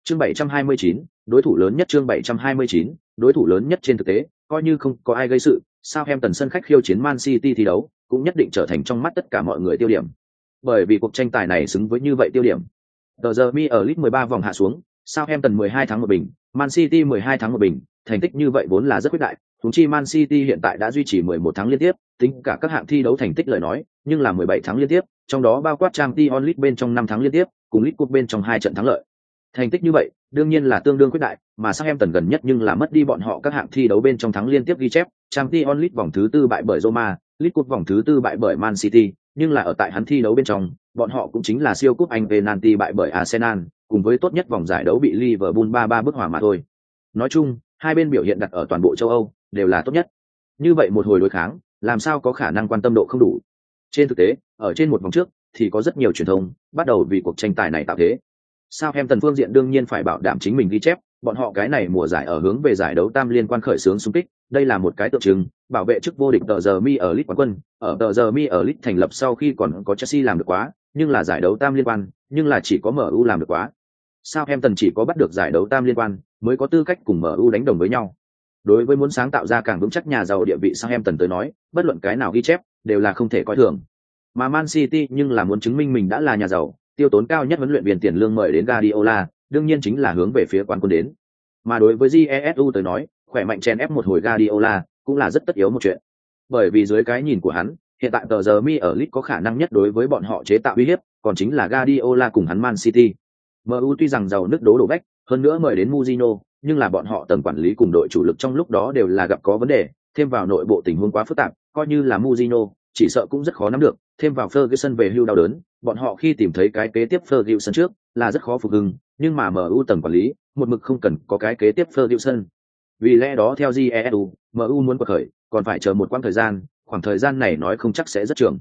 Chương 729, đối thủ lớn nhất chương 729, đối thủ lớn nhất trên thực tế, coi như không có ai gây sự, Southampton sân khách khiêu chiến Man City thi đấu, cũng nhất định trở thành trong mắt tất cả mọi người tiêu điểm. Bởi vì cuộc tranh tài này xứng với như vậy tiêu điểm. Tờ giờ mi ở League 13 vòng hạ xuống, Southampton 12 tháng một bình, Man City 12 tháng một bình, thành tích như vậy vốn là rất quyết đại, chúng chi Man City hiện tại đã duy trì 11 tháng liên tiếp, tính cả các hạng thi đấu thành tích lời nói, nhưng là 17 tháng liên tiếp, trong đó bao quát Champions League bên trong 5 tháng liên tiếp, cùng League Cup bên trong hai trận thắng lợi. Thành tích như vậy, đương nhiên là tương đương quyết đại, mà Southampton gần nhất nhưng là mất đi bọn họ các hạng thi đấu bên trong thắng liên tiếp ghi chép, Champions League vòng thứ tư bại bởi Roma, League Cup vòng thứ tư bại bởi Man City, nhưng là ở tại hắn thi đấu bên trong, bọn họ cũng chính là siêu cúp Anh penalty bại bởi Arsenal, cùng với tốt nhất vòng giải đấu bị Liverpool 3-3 bức hòa mà thôi. Nói chung, hai bên biểu hiện đặt ở toàn bộ châu Âu đều là tốt nhất. Như vậy một hồi đối kháng, làm sao có khả năng quan tâm độ không đủ. Trên thực tế, ở trên một vòng trước thì có rất nhiều truyền thông bắt đầu vì cuộc tranh tài này tạo thế. Sao em tần phương diện đương nhiên phải bảo đảm chính mình ghi chép, bọn họ cái này mùa giải ở hướng về giải đấu tam liên quan khởi sướng xung kích, đây là một cái tượng trưng, bảo vệ chức vô địch tờ giờ mi ở lit quán quân, ở tờ giờ mi ở lit thành lập sau khi còn có Chelsea làm được quá, nhưng là giải đấu tam liên quan, nhưng là chỉ có MU làm được quá. Sao em tần chỉ có bắt được giải đấu tam liên quan, mới có tư cách cùng MU đánh đồng với nhau. Đối với muốn sáng tạo ra càng vững chắc nhà giàu địa vị sang em tần tới nói, bất luận cái nào ghi chép đều là không thể coi thường. Mà Man City nhưng là muốn chứng minh mình đã là nhà giàu, tiêu tốn cao nhất huấn luyện viên tiền lương mời đến Guardiola, đương nhiên chính là hướng về phía quán quân đến. Mà đối với Jesu tới nói, khỏe mạnh chen ép một hồi Guardiola cũng là rất tất yếu một chuyện. Bởi vì dưới cái nhìn của hắn, hiện tại tờ giờ mi ở Leeds có khả năng nhất đối với bọn họ chế tạo uy hiếp, còn chính là Guardiola cùng hắn Man City. MU tuy rằng giàu nước đố đổ bách, hơn nữa mời đến Mourinho, nhưng là bọn họ tầm quản lý cùng đội chủ lực trong lúc đó đều là gặp có vấn đề, thêm vào nội bộ tình huống quá phức tạp, coi như là Mourinho, chỉ sợ cũng rất khó nắm được, thêm vào Ferguson về hưu đau đớn, bọn họ khi tìm thấy cái kế tiếp Ferguson trước, là rất khó phục hưng, nhưng mà MU tầm quản lý, một mực không cần có cái kế tiếp Ferguson. Vì lẽ đó theo GESU, MU muốn quật khởi, còn phải chờ một quãng thời gian, khoảng thời gian này nói không chắc sẽ rất trường.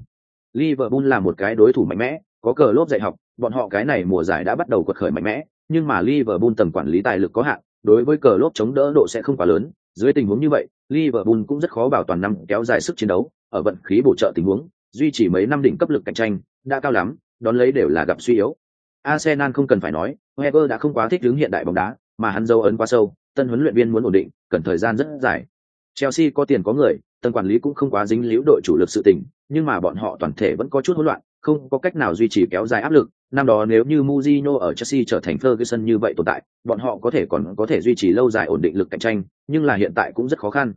Liverpool là một cái đối thủ mạnh mẽ, có cờ lốp dạy học, bọn họ cái này mùa giải đã bắt đầu quật khởi mạnh mẽ, nhưng mà Liverpool tầm quản lý tài lực có hạn, đối với cờ lốp chống đỡ độ sẽ không quá lớn. Dưới tình huống như vậy, Liverpool cũng rất khó bảo toàn năm kéo dài sức chiến đấu, ở vận khí bổ trợ tình huống, duy trì mấy năm đỉnh cấp lực cạnh tranh, đã cao lắm, đón lấy đều là gặp suy yếu. Arsenal không cần phải nói, Wenger đã không quá thích ứng hiện đại bóng đá, mà hắn dấu ấn quá sâu, tân huấn luyện viên muốn ổn định, cần thời gian rất dài. Chelsea có tiền có người, tân quản lý cũng không quá dính líu đội chủ lực sự tình, nhưng mà bọn họ toàn thể vẫn có chút hỗn loạn, không có cách nào duy trì kéo dài áp lực. Năm đó nếu như Mourinho ở Chelsea trở thành Ferguson như vậy tồn tại, bọn họ có thể còn có thể duy trì lâu dài ổn định lực cạnh tranh, nhưng là hiện tại cũng rất khó khăn.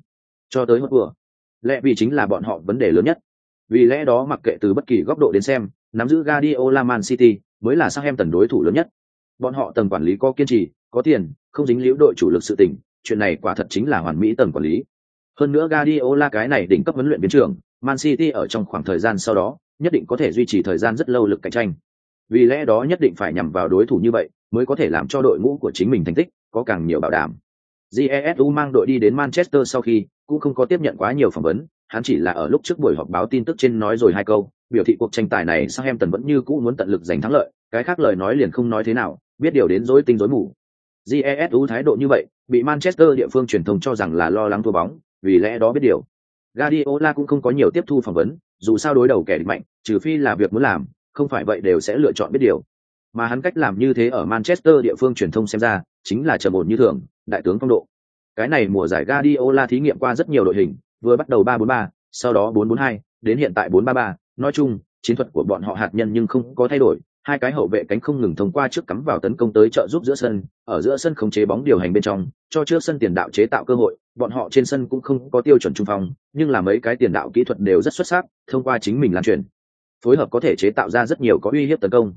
Cho tới hốt vừa, lẽ vì chính là bọn họ vấn đề lớn nhất. Vì lẽ đó mặc kệ từ bất kỳ góc độ đến xem, nắm giữ Guardiola Man City mới là Southampton đối thủ lớn nhất. Bọn họ tầng quản lý có kiên trì, có tiền, không dính liễu đội chủ lực sự tình, chuyện này quả thật chính là hoàn mỹ tầng quản lý. Hơn nữa Guardiola cái này đỉnh cấp huấn luyện viên trưởng, Man City ở trong khoảng thời gian sau đó, nhất định có thể duy trì thời gian rất lâu lực cạnh tranh. Vì lẽ đó nhất định phải nhằm vào đối thủ như vậy, mới có thể làm cho đội ngũ của chính mình thành tích có càng nhiều bảo đảm. Jesu mang đội đi đến Manchester sau khi cũng không có tiếp nhận quá nhiều phỏng vấn, hắn chỉ là ở lúc trước buổi họp báo tin tức trên nói rồi hai câu, biểu thị cuộc tranh tài này Southampton vẫn như cũ muốn tận lực giành thắng lợi, cái khác lời nói liền không nói thế nào, biết điều đến rối tinh rối mù. GESU thái độ như vậy, bị Manchester địa phương truyền thông cho rằng là lo lắng thua bóng, vì lẽ đó biết điều. Guardiola cũng không có nhiều tiếp thu phỏng vấn, dù sao đối đầu kẻ địch mạnh, trừ phi là việc muốn làm, không phải vậy đều sẽ lựa chọn biết điều. Mà hắn cách làm như thế ở Manchester địa phương truyền thông xem ra, chính là trầm ổn như thường, đại tướng phong độ. Cái này mùa giải Guardiola thí nghiệm qua rất nhiều đội hình, vừa bắt đầu 3-4-3, sau đó 4-4-2, đến hiện tại 4-3-3, nói chung, chiến thuật của bọn họ hạt nhân nhưng không có thay đổi, hai cái hậu vệ cánh không ngừng thông qua trước cắm vào tấn công tới trợ giúp giữa sân, ở giữa sân khống chế bóng điều hành bên trong, cho trước sân tiền đạo chế tạo cơ hội, bọn họ trên sân cũng không có tiêu chuẩn trung phong, nhưng là mấy cái tiền đạo kỹ thuật đều rất xuất sắc, thông qua chính mình lan truyền. Phối hợp có thể chế tạo ra rất nhiều có uy hiếp tấn công.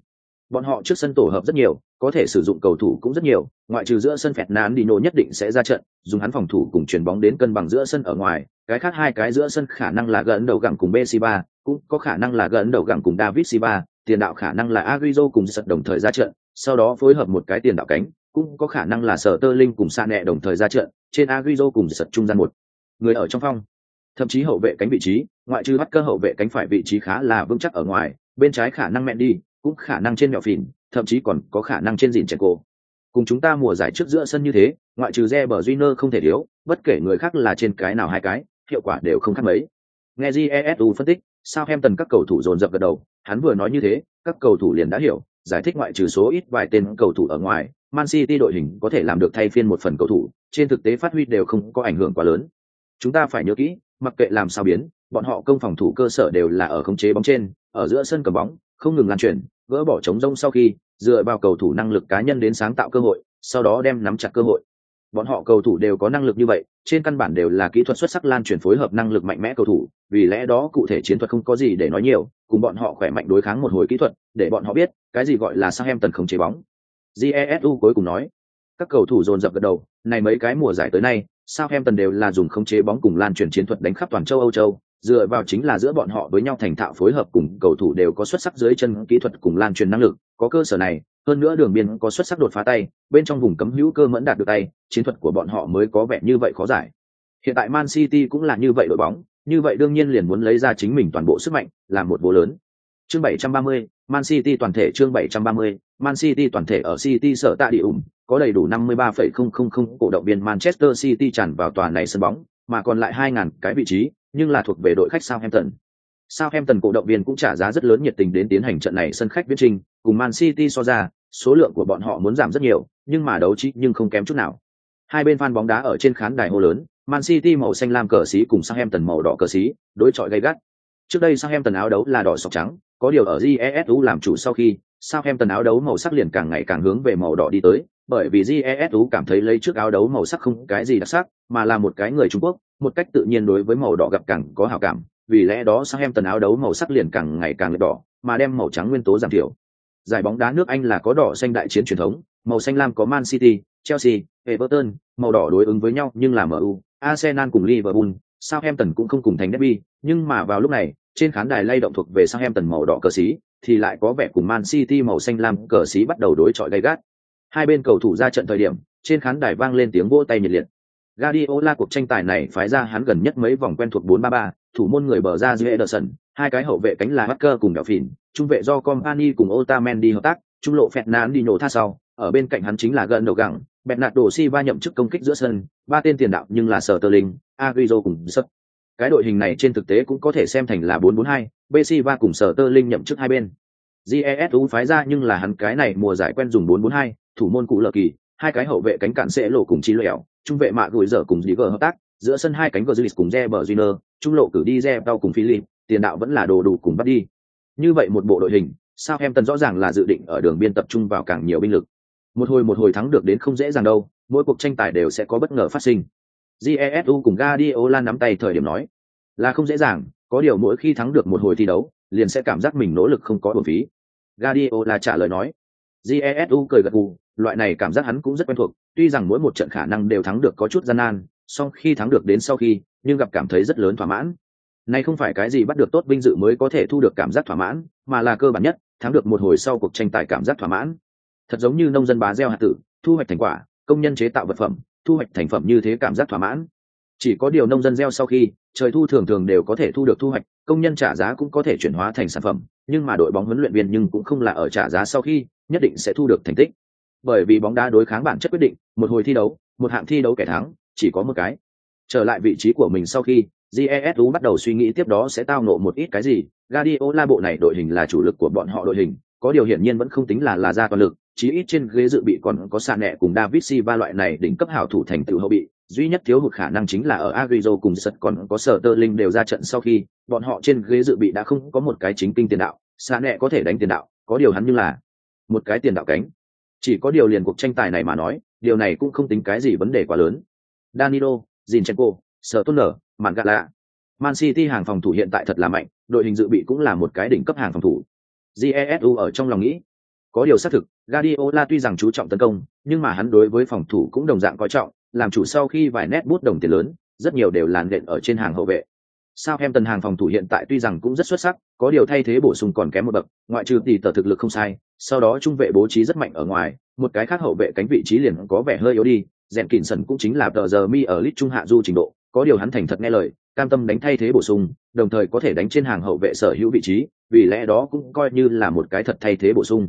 Bọn họ trước sân tổ hợp rất nhiều, có thể sử dụng cầu thủ cũng rất nhiều, ngoại trừ giữa sân phẹt nán Dino nhất định sẽ ra trận, dùng hắn phòng thủ cùng chuyển bóng đến cân bằng giữa sân ở ngoài, cái khác hai cái giữa sân khả năng là gần đầu gẳng cùng Bessiba, cũng có khả năng là gần đầu gẳng cùng David Silva, tiền đạo khả năng là Agüero cùng Sật đồng thời ra trận, sau đó phối hợp một cái tiền đạo cánh, cũng có khả năng là Sở Tơ Linh cùng Sa Nẹ đồng thời ra trận, trên Agüero cùng Sật trung gian một. Người ở trong phong, thậm chí hậu vệ cánh vị trí, ngoại trừ bắt cơ hậu vệ cánh phải vị trí khá là vững chắc ở ngoài, bên trái khả năng mẹn đi, cũng khả năng trên mẹo phìn, thậm chí còn có khả năng trên dìn trẻ cổ. Cùng chúng ta mùa giải trước giữa sân như thế, ngoại trừ Reber Júnior không thể thiếu, bất kể người khác là trên cái nào hai cái, hiệu quả đều không khác mấy. Nghe Jesu phân tích, sao em tần các cầu thủ dồn dập gật đầu, hắn vừa nói như thế, các cầu thủ liền đã hiểu, giải thích ngoại trừ số ít vài tên cầu thủ ở ngoài, Man City đội hình có thể làm được thay phiên một phần cầu thủ, trên thực tế phát huy đều không có ảnh hưởng quá lớn. Chúng ta phải nhớ kỹ, mặc kệ làm sao biến, bọn họ công phòng thủ cơ sở đều là ở khống chế bóng trên, ở giữa sân cầm bóng, không ngừng lan truyền, gỡ bỏ chống rông sau khi, dựa vào cầu thủ năng lực cá nhân đến sáng tạo cơ hội, sau đó đem nắm chặt cơ hội. Bọn họ cầu thủ đều có năng lực như vậy, trên căn bản đều là kỹ thuật xuất sắc lan truyền phối hợp năng lực mạnh mẽ cầu thủ, vì lẽ đó cụ thể chiến thuật không có gì để nói nhiều, cùng bọn họ khỏe mạnh đối kháng một hồi kỹ thuật, để bọn họ biết cái gì gọi là sang em tần không chế bóng. Jesu cuối cùng nói, các cầu thủ dồn dập gật đầu, này mấy cái mùa giải tới nay, sao em tần đều là dùng khống chế bóng cùng lan truyền chiến thuật đánh khắp toàn châu Âu châu, dựa vào chính là giữa bọn họ với nhau thành thạo phối hợp cùng cầu thủ đều có xuất sắc dưới chân kỹ thuật cùng lan truyền năng lực, có cơ sở này, hơn nữa đường biên có xuất sắc đột phá tay, bên trong vùng cấm hữu cơ mẫn đạt được tay, chiến thuật của bọn họ mới có vẻ như vậy khó giải. Hiện tại Man City cũng là như vậy đội bóng, như vậy đương nhiên liền muốn lấy ra chính mình toàn bộ sức mạnh, làm một vô lớn. Chương 730, Man City toàn thể chương 730, Man City toàn thể ở City sở tại địa ủng, có đầy đủ 53,000 cổ động viên Manchester City tràn vào tòa này sân bóng, mà còn lại 2.000 cái vị trí, nhưng là thuộc về đội khách Southampton. Southampton cổ động viên cũng trả giá rất lớn nhiệt tình đến tiến hành trận này sân khách viễn trình, cùng Man City so ra, số lượng của bọn họ muốn giảm rất nhiều, nhưng mà đấu trí nhưng không kém chút nào. Hai bên fan bóng đá ở trên khán đài hô lớn, Man City màu xanh lam cờ xí cùng Southampton màu đỏ cờ xí, đối chọi gay gắt. Trước đây Southampton áo đấu là đỏ sọc trắng, có điều ở GESU làm chủ sau khi, Southampton áo đấu màu sắc liền càng ngày càng hướng về màu đỏ đi tới, bởi vì GESU cảm thấy lấy trước áo đấu màu sắc không cái gì đặc sắc, mà là một cái người Trung Quốc, một cách tự nhiên đối với màu đỏ gặp càng có hảo cảm, vì lẽ đó Southampton áo đấu màu sắc liền càng ngày càng lệch đỏ, mà đem màu trắng nguyên tố giảm thiểu. Giải bóng đá nước Anh là có đỏ xanh đại chiến truyền thống, màu xanh lam có Man City, Chelsea, Everton, màu đỏ đối ứng với nhau nhưng là MU, Arsenal cùng Liverpool, Southampton cũng không cùng thành derby, nhưng mà vào lúc này, trên khán đài lay động thuộc về Southampton màu đỏ cờ xí, thì lại có vẻ cùng Man City màu xanh lam cờ xí bắt đầu đối chọi gay gắt. Hai bên cầu thủ ra trận thời điểm, trên khán đài vang lên tiếng vỗ tay nhiệt liệt. Guardiola cuộc tranh tài này phái ra hắn gần nhất mấy vòng quen thuộc 4-3-3, thủ môn người bờ ra dưới Ederson, hai cái hậu vệ cánh là Barker cùng Đảo Phìn, trung vệ do Company cùng Otamendi hợp tác, trung lộ Perna đi nổ tha sau, ở bên cạnh hắn chính là gần đầu gẳng, Bernardo Silva nhậm chức công kích giữa sân, ba tên tiền đạo nhưng là Sterling, Agüero cùng Sut. Cái đội hình này trên thực tế cũng có thể xem thành là 4-4-2, Silva cùng Sterling nhậm chức hai bên. GESU phái ra nhưng là hắn cái này mùa giải quen dùng 4-4-2, thủ môn cụ lờ kỳ, hai cái hậu vệ cánh cản sẽ lộ cùng chi lẻo, trung vệ mạ gùi dở cùng Ziger hợp tác, giữa sân hai cánh Götze cùng rê bờ duyner, trung lộ cử đi Zebao cùng Philip, tiền đạo vẫn là đồ đủ cùng bắt đi. Như vậy một bộ đội hình, sao em tần rõ ràng là dự định ở đường biên tập trung vào càng nhiều binh lực. Một hồi một hồi thắng được đến không dễ dàng đâu, mỗi cuộc tranh tài đều sẽ có bất ngờ phát sinh. Jesu cùng gadiola nắm tay thời điểm nói, là không dễ dàng, có điều mỗi khi thắng được một hồi thi đấu, liền sẽ cảm giác mình nỗ lực không có uổng phí. gadiola trả lời nói. Jesu cười gật gù, loại này cảm giác hắn cũng rất quen thuộc, tuy rằng mỗi một trận khả năng đều thắng được có chút gian nan, song khi thắng được đến sau khi, nhưng gặp cảm thấy rất lớn thỏa mãn. Này không phải cái gì bắt được tốt vinh dự mới có thể thu được cảm giác thỏa mãn, mà là cơ bản nhất, thắng được một hồi sau cuộc tranh tài cảm giác thỏa mãn. Thật giống như nông dân bá gieo hạt tử thu hoạch thành quả công nhân chế tạo vật phẩm thu hoạch thành phẩm như thế cảm giác thỏa mãn. Chỉ có điều nông dân gieo sau khi trời thu thường thường đều có thể thu được thu hoạch công nhân trả giá cũng có thể chuyển hóa thành sản phẩm nhưng mà đội bóng huấn luyện viên nhưng cũng không là ở trả giá sau khi nhất định sẽ thu được thành tích bởi vì bóng đá đối kháng bản chất quyết định, một hồi thi đấu, một hạng thi đấu kẻ thắng, chỉ có một cái. Trở lại vị trí của mình sau khi jesu bắt đầu suy nghĩ tiếp đó sẽ tao nộ một ít cái gì. Guardiola bộ này đội hình là chủ lực của bọn họ đội hình, có điều hiển nhiên vẫn không tính là là ra toàn lực, chí ít trên ghế dự bị còn có sàn nẹ cùng David Silva loại này đỉnh cấp hảo thủ thành tựu hậu bị. Duy nhất thiếu hụt khả năng chính là ở Agüero cùng Sật còn có Sở Tơ Linh đều ra trận sau khi, bọn họ trên ghế dự bị đã không có một cái chính kinh tiền đạo. Xa nẹ có thể đánh tiền đạo, có điều hắn như là một cái tiền đạo cánh chỉ có điều liền cuộc tranh tài này mà nói, điều này cũng không tính cái gì vấn đề quá lớn. Danilo, zinchenko sở tôn nở mạn gạ lạ man city hàng phòng thủ hiện tại thật là mạnh, đội hình dự bị cũng là một cái đỉnh cấp hàng phòng thủ. Jesu ở trong lòng nghĩ. Có điều xác thực, Guardiola tuy rằng chú trọng tấn công, nhưng mà hắn đối với phòng thủ cũng đồng dạng coi trọng, làm chủ sau khi vài nét bút đồng tiền lớn, rất nhiều đều làn đện ở trên hàng hậu vệ sao em tần hàng phòng thủ hiện tại tuy rằng cũng rất xuất sắc, có điều thay thế bổ sung còn kém một bậc, ngoại trừ tỷ tờ thực lực không sai, sau đó trung vệ bố trí rất mạnh ở ngoài, một cái khác hậu vệ cánh vị trí liền có vẻ hơi yếu đi, rèn kỉnh sần cũng chính là tờ giờ mi ở lit trung hạ du trình độ, có điều hắn thành thật nghe lời, cam tâm đánh thay thế bổ sung, đồng thời có thể đánh trên hàng hậu vệ sở hữu vị trí, vì lẽ đó cũng coi như là một cái thật thay thế bổ sung.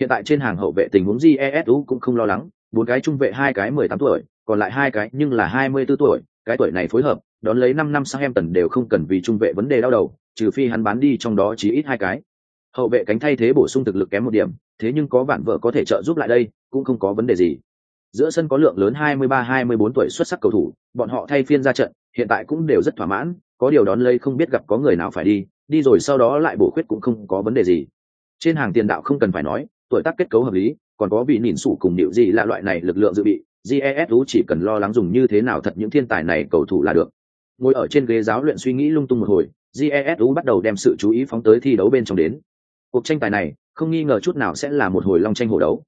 Hiện tại trên hàng hậu vệ tình huống jesu cũng không lo lắng, bốn cái trung vệ hai cái mười tám tuổi, còn lại hai cái nhưng là hai mươi 24 tuổi, cái tuổi này phối hợp đón lấy năm năm sang em tần đều không cần vì trung vệ vấn đề đau đầu, trừ phi hắn bán đi trong đó chỉ ít hai cái. Hậu vệ cánh thay thế bổ sung thực lực kém một điểm, thế nhưng có bạn vợ có thể trợ giúp lại đây, cũng không có vấn đề gì. Giữa sân có lượng lớn 23-24 tuổi xuất sắc cầu thủ, bọn họ thay phiên ra trận, hiện tại cũng đều rất thỏa mãn, có điều đón lấy không biết gặp có người nào phải đi đi rồi sau đó lại bổ khuyết cũng không có vấn đề gì. Trên hàng tiền đạo không cần phải nói, tuổi tác kết cấu hợp lý, còn có vị nhìn sủ cùng điệu gì là loại này lực lượng dự bị GESU chỉ cần lo lắng dùng như thế nào thật những thiên tài này cầu thủ là được ngồi ở trên ghế giáo luyện suy nghĩ lung tung một hồi jesu bắt đầu đem sự chú ý phóng tới thi đấu bên trong đến. Cuộc tranh tài này, không nghi ngờ chút nào sẽ là một hồi long tranh hổ đấu.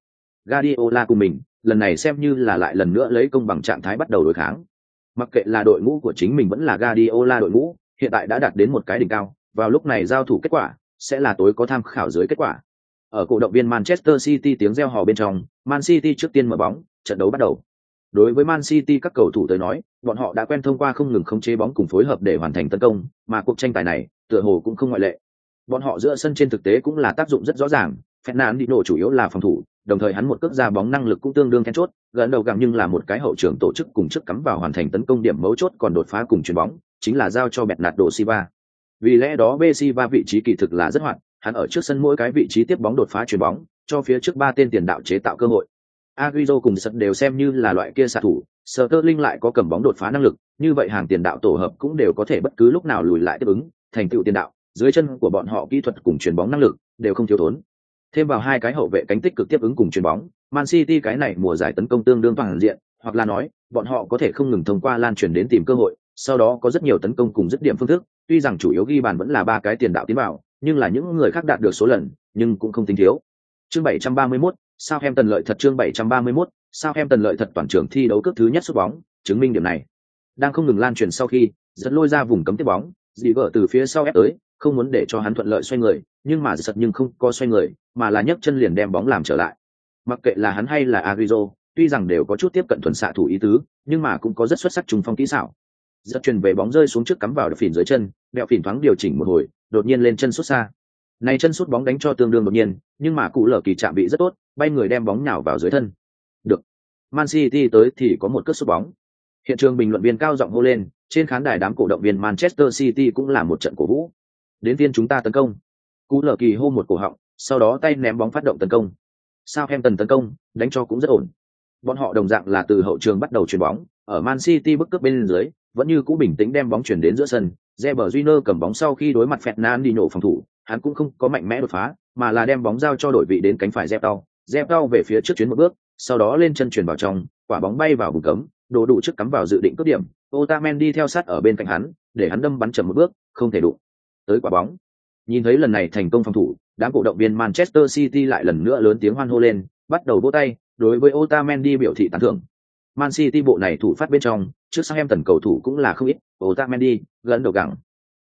Guardiola cùng mình, lần này xem như là lại lần nữa lấy công bằng trạng thái bắt đầu đối kháng. Mặc kệ là đội ngũ của chính mình vẫn là Guardiola đội ngũ, hiện tại đã đạt đến một cái đỉnh cao, vào lúc này giao thủ kết quả, sẽ là tối có tham khảo dưới kết quả. Ở cổ động viên Manchester City tiếng reo hò bên trong, Man City trước tiên mở bóng, trận đấu bắt đầu đối với Man City các cầu thủ tới nói, bọn họ đã quen thông qua không ngừng khống chế bóng cùng phối hợp để hoàn thành tấn công, mà cuộc tranh tài này, tựa hồ cũng không ngoại lệ. Bọn họ giữa sân trên thực tế cũng là tác dụng rất rõ ràng, Fernandinho chủ yếu là phòng thủ, đồng thời hắn một cước ra bóng năng lực cũng tương đương then chốt, gần đầu gặm nhưng là một cái hậu trưởng tổ chức cùng chức cắm vào hoàn thành tấn công điểm mấu chốt còn đột phá cùng chuyền bóng, chính là giao cho Bernardo nạt Silva. Vì lẽ đó B Silva vị trí kỳ thực là rất hoạt hắn ở trước sân mỗi cái vị trí tiếp bóng đột phá chuyền bóng, cho phía trước ba tên tiền đạo chế tạo cơ hội. Agüero cùng Sật đều xem như là loại kia xạ thủ, Sterling lại có cầm bóng đột phá năng lực, như vậy hàng tiền đạo tổ hợp cũng đều có thể bất cứ lúc nào lùi lại tiếp ứng, thành tựu tiền đạo, dưới chân của bọn họ kỹ thuật cùng chuyền bóng năng lực đều không thiếu thốn. Thêm vào hai cái hậu vệ cánh tích cực tiếp ứng cùng chuyền bóng, Man City cái này mùa giải tấn công tương đương toàn diện, hoặc là nói, bọn họ có thể không ngừng thông qua lan truyền đến tìm cơ hội, sau đó có rất nhiều tấn công cùng dứt điểm phương thức, tuy rằng chủ yếu ghi bàn vẫn là ba cái tiền đạo tiến vào, nhưng là những người khác đạt được số lần, nhưng cũng không tính thiếu. Chương 731, sao em tần lợi thật chương 731, sao em tần lợi thật toàn trường thi đấu cước thứ nhất sút bóng, chứng minh điểm này. Đang không ngừng lan truyền sau khi, dẫn lôi ra vùng cấm tiếp bóng, dị vợ từ phía sau ép tới, không muốn để cho hắn thuận lợi xoay người, nhưng mà giật nhưng không có xoay người, mà là nhấc chân liền đem bóng làm trở lại. Mặc kệ là hắn hay là Agüero, tuy rằng đều có chút tiếp cận thuần xạ thủ ý tứ, nhưng mà cũng có rất xuất sắc trùng phong kỹ xảo. Giật truyền về bóng rơi xuống trước cắm vào đập phỉn dưới chân, đẹo phỉn thoáng điều chỉnh một hồi, đột nhiên lên chân xuất xa. Này chân sút bóng đánh cho tương đương đột nhiên, nhưng mà cụ lở kỳ chạm bị rất tốt, bay người đem bóng nhào vào dưới thân. Được. Man City tới thì có một cước sút bóng. Hiện trường bình luận viên cao giọng hô lên, trên khán đài đám cổ động viên Manchester City cũng là một trận cổ vũ. Đến tiên chúng ta tấn công. Cú lở kỳ hô một cổ họng, sau đó tay ném bóng phát động tấn công. Southampton tấn công, đánh cho cũng rất ổn. Bọn họ đồng dạng là từ hậu trường bắt đầu chuyền bóng, ở Man City bức cướp bên dưới, vẫn như cũ bình tĩnh đem bóng chuyển đến giữa sân. Reber Júnior cầm bóng sau khi đối mặt Fernandinho phòng thủ, hắn cũng không có mạnh mẽ đột phá, mà là đem bóng giao cho đội vị đến cánh phải dẹp tao, dẹp tao về phía trước chuyến một bước, sau đó lên chân chuyển vào trong, quả bóng bay vào vùng cấm, đồ đủ trước cắm vào dự định cướp điểm, Otamendi theo sát ở bên cạnh hắn, để hắn đâm bắn chậm một bước, không thể đụng tới quả bóng. Nhìn thấy lần này thành công phòng thủ, đám cổ động viên Manchester City lại lần nữa lớn tiếng hoan hô lên, bắt đầu vỗ tay, đối với Otamendi biểu thị tán thưởng. Man City bộ này thủ phát bên trong, trước sang em tần cầu thủ cũng là không ít, Otamendi, gần đầu gẳng.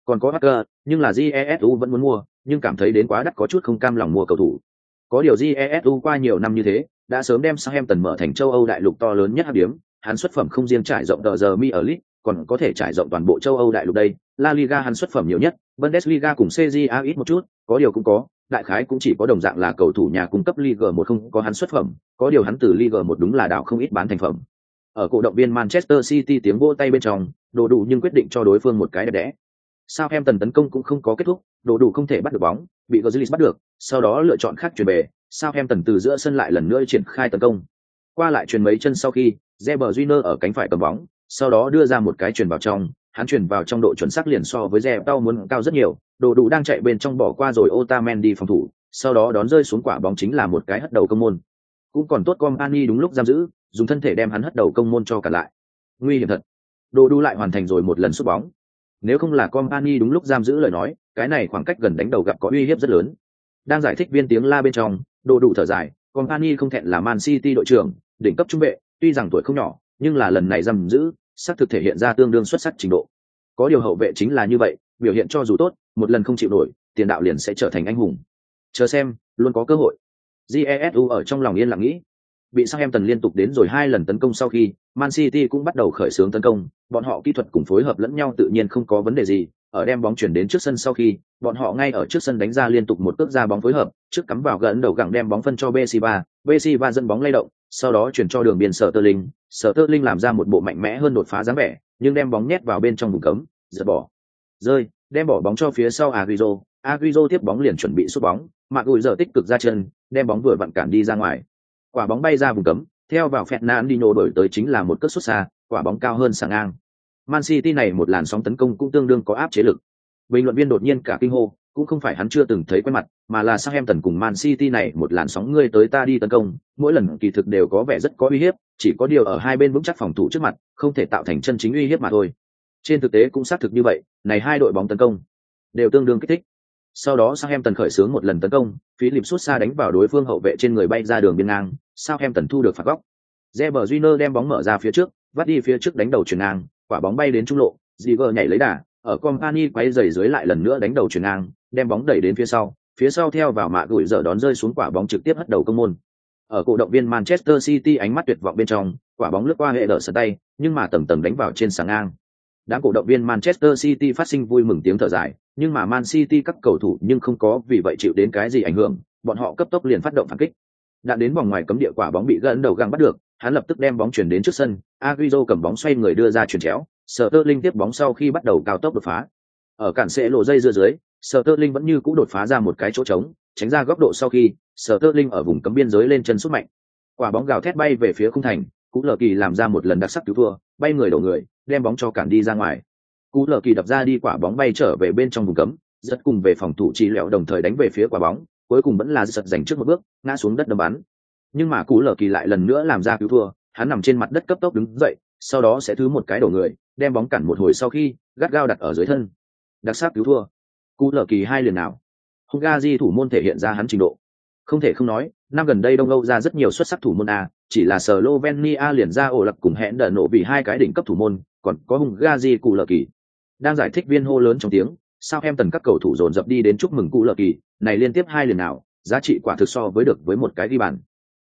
Còn có Hacker, nhưng là GESU vẫn muốn mua, nhưng cảm thấy đến quá đắt có chút không cam lòng mua cầu thủ. Có điều Jesu qua nhiều năm như thế, đã sớm đem Southampton mở thành châu Âu đại lục to lớn nhất hấp điểm, hắn xuất phẩm không riêng trải rộng tờ giờ mi ở League, còn có thể trải rộng toàn bộ châu Âu đại lục đây. La Liga hắn xuất phẩm nhiều nhất, Bundesliga cùng CJA ít một chút, có điều cũng có, đại khái cũng chỉ có đồng dạng là cầu thủ nhà cung cấp Liga một không có hắn xuất phẩm, có điều hắn từ Liga một đúng là đảo không ít bán thành phẩm. Ở cổ động viên Manchester City tiếng vỗ tay bên trong, đồ đủ nhưng quyết định cho đối phương một cái đẹp đẽ. Sao em tấn công cũng không có kết thúc, đồ đủ không thể bắt được bóng, bị Gazidis bắt được, sau đó lựa chọn khác chuyển về, sao em tần từ giữa sân lại lần nữa triển khai tấn công. Qua lại truyền mấy chân sau khi, Reber Júnior ở cánh phải cầm bóng, sau đó đưa ra một cái truyền vào trong, hắn chuyển vào trong độ chuẩn xác liền so với Reber muốn cao rất nhiều, đồ đủ đang chạy bên trong bỏ qua rồi Otamendi phòng thủ, sau đó đón rơi xuống quả bóng chính là một cái hất đầu công môn. Cũng còn tốt Company đúng lúc giam giữ, dùng thân thể đem hắn hất đầu công môn cho cả lại. Nguy hiểm thật. Đồ đủ lại hoàn thành rồi một lần sút bóng. Nếu không là Company đúng lúc giam giữ lời nói, cái này khoảng cách gần đánh đầu gặp có uy hiếp rất lớn. Đang giải thích viên tiếng la bên trong, đồ đủ thở dài, Company không thẹn là Man City đội trưởng, đỉnh cấp trung vệ, tuy rằng tuổi không nhỏ, nhưng là lần này giam giữ, xác thực thể hiện ra tương đương xuất sắc trình độ. Có điều hậu vệ chính là như vậy, biểu hiện cho dù tốt, một lần không chịu nổi, tiền đạo liền sẽ trở thành anh hùng. Chờ xem, luôn có cơ hội. Jesu ở trong lòng yên lặng nghĩ. Bị Southampton liên tục đến rồi hai lần tấn công sau khi, Man City cũng bắt đầu khởi xướng tấn công, bọn họ kỹ thuật cùng phối hợp lẫn nhau tự nhiên không có vấn đề gì, ở đem bóng chuyển đến trước sân sau khi, bọn họ ngay ở trước sân đánh ra liên tục một cước ra bóng phối hợp, trước cắm vào gần đầu gẳng đem bóng phân cho Bessiva, Bessiva dẫn bóng lay động, sau đó chuyển cho đường biên sở tơ linh. Sở tơ linh làm ra một bộ mạnh mẽ hơn đột phá dáng vẻ nhưng đem bóng nhét vào bên trong vùng cấm giật bỏ. Rơi đem bỏ bóng cho phía sau aguizo aguizo tiếp bóng liền chuẩn bị sút bóng. Mà gùi giờ tích cực ra chân đem bóng vừa vặn cản đi ra ngoài quả bóng bay ra vùng cấm theo vào phẹt nan đi đổi tới chính là một cất xuất xa quả bóng cao hơn sàng ngang man city này một làn sóng tấn công cũng tương đương có áp chế lực bình luận viên đột nhiên cả kinh hô cũng không phải hắn chưa từng thấy quen mặt, mà là Southampton cùng Man City này một làn sóng ngươi tới ta đi tấn công, mỗi lần kỳ thực đều có vẻ rất có uy hiếp, chỉ có điều ở hai bên vững chắc phòng thủ trước mặt, không thể tạo thành chân chính uy hiếp mà thôi. Trên thực tế cũng xác thực như vậy, này hai đội bóng tấn công đều tương đương kích thích. Sau đó Southampton khởi xướng một lần tấn công, Philip sút xa đánh vào đối phương hậu vệ trên người bay ra đường biên ngang, sao em tần thu được phạt góc. Reber Júnior đem bóng mở ra phía trước, vắt đi phía trước đánh đầu chuyền ngang, quả bóng bay đến trung lộ, Ziger nhảy lấy đà, ở company quay giày dưới lại lần nữa đánh đầu chuyền ngang, đem bóng đẩy đến phía sau, phía sau theo vào mạ gửi giờ đón rơi xuống quả bóng trực tiếp hất đầu công môn. Ở cổ động viên Manchester City ánh mắt tuyệt vọng bên trong, quả bóng lướt qua hệ đỡ sân tay, nhưng mà tầng tầng đánh vào trên sàng ngang. Đám cổ động viên Manchester City phát sinh vui mừng tiếng thở dài, nhưng mà Man City các cầu thủ nhưng không có vì vậy chịu đến cái gì ảnh hưởng, bọn họ cấp tốc liền phát động phản kích. Đã đến vòng ngoài cấm địa quả bóng bị gần đầu găng bắt được, hắn lập tức đem bóng chuyển đến trước sân, Agüero cầm bóng xoay người đưa ra chuyển chéo, Sterling tiếp bóng sau khi bắt đầu cao tốc đột phá. Ở cản sẽ lộ dây dưa dưới, sở tơ linh vẫn như cũ đột phá ra một cái chỗ trống tránh ra góc độ sau khi sở tơ linh ở vùng cấm biên giới lên chân sút mạnh. Quả bóng gào thét bay về phía khung thành cú lờ kỳ làm ra một lần đặc sắc cứu thua bay người đổ người đem bóng cho cản đi ra ngoài. Cú lờ kỳ đập ra đi quả bóng bay trở về bên trong vùng cấm rất cùng về phòng thủ chỉ lẹo đồng thời đánh về phía quả bóng cuối cùng vẫn là giật giành trước một bước ngã xuống đất đâm bắn nhưng mà cú lờ kỳ lại lần nữa làm ra cứu thua hắn nằm trên mặt đất cấp tốc đứng dậy sau đó sẽ thứ một cái đổ người đem bóng cản một hồi sau khi gắt gao đặt ở dưới thân đặc sắc cứu thua Cú lờ kỳ hai liền nào. Hungary thủ môn thể hiện ra hắn trình độ. Không thể không nói, năm gần đây Đông Âu ra rất nhiều xuất sắc thủ môn A, chỉ là Slovenia liền ra ổ lập cùng hẹn đỡ nổ vì hai cái đỉnh cấp thủ môn, còn có hungazi cú lờ kỳ. Đang giải thích viên hô lớn trong tiếng, sao em tần các cầu thủ dồn dập đi đến chúc mừng cụ lở kỳ, này liên tiếp hai lần nào, giá trị quả thực so với được với một cái đi bàn.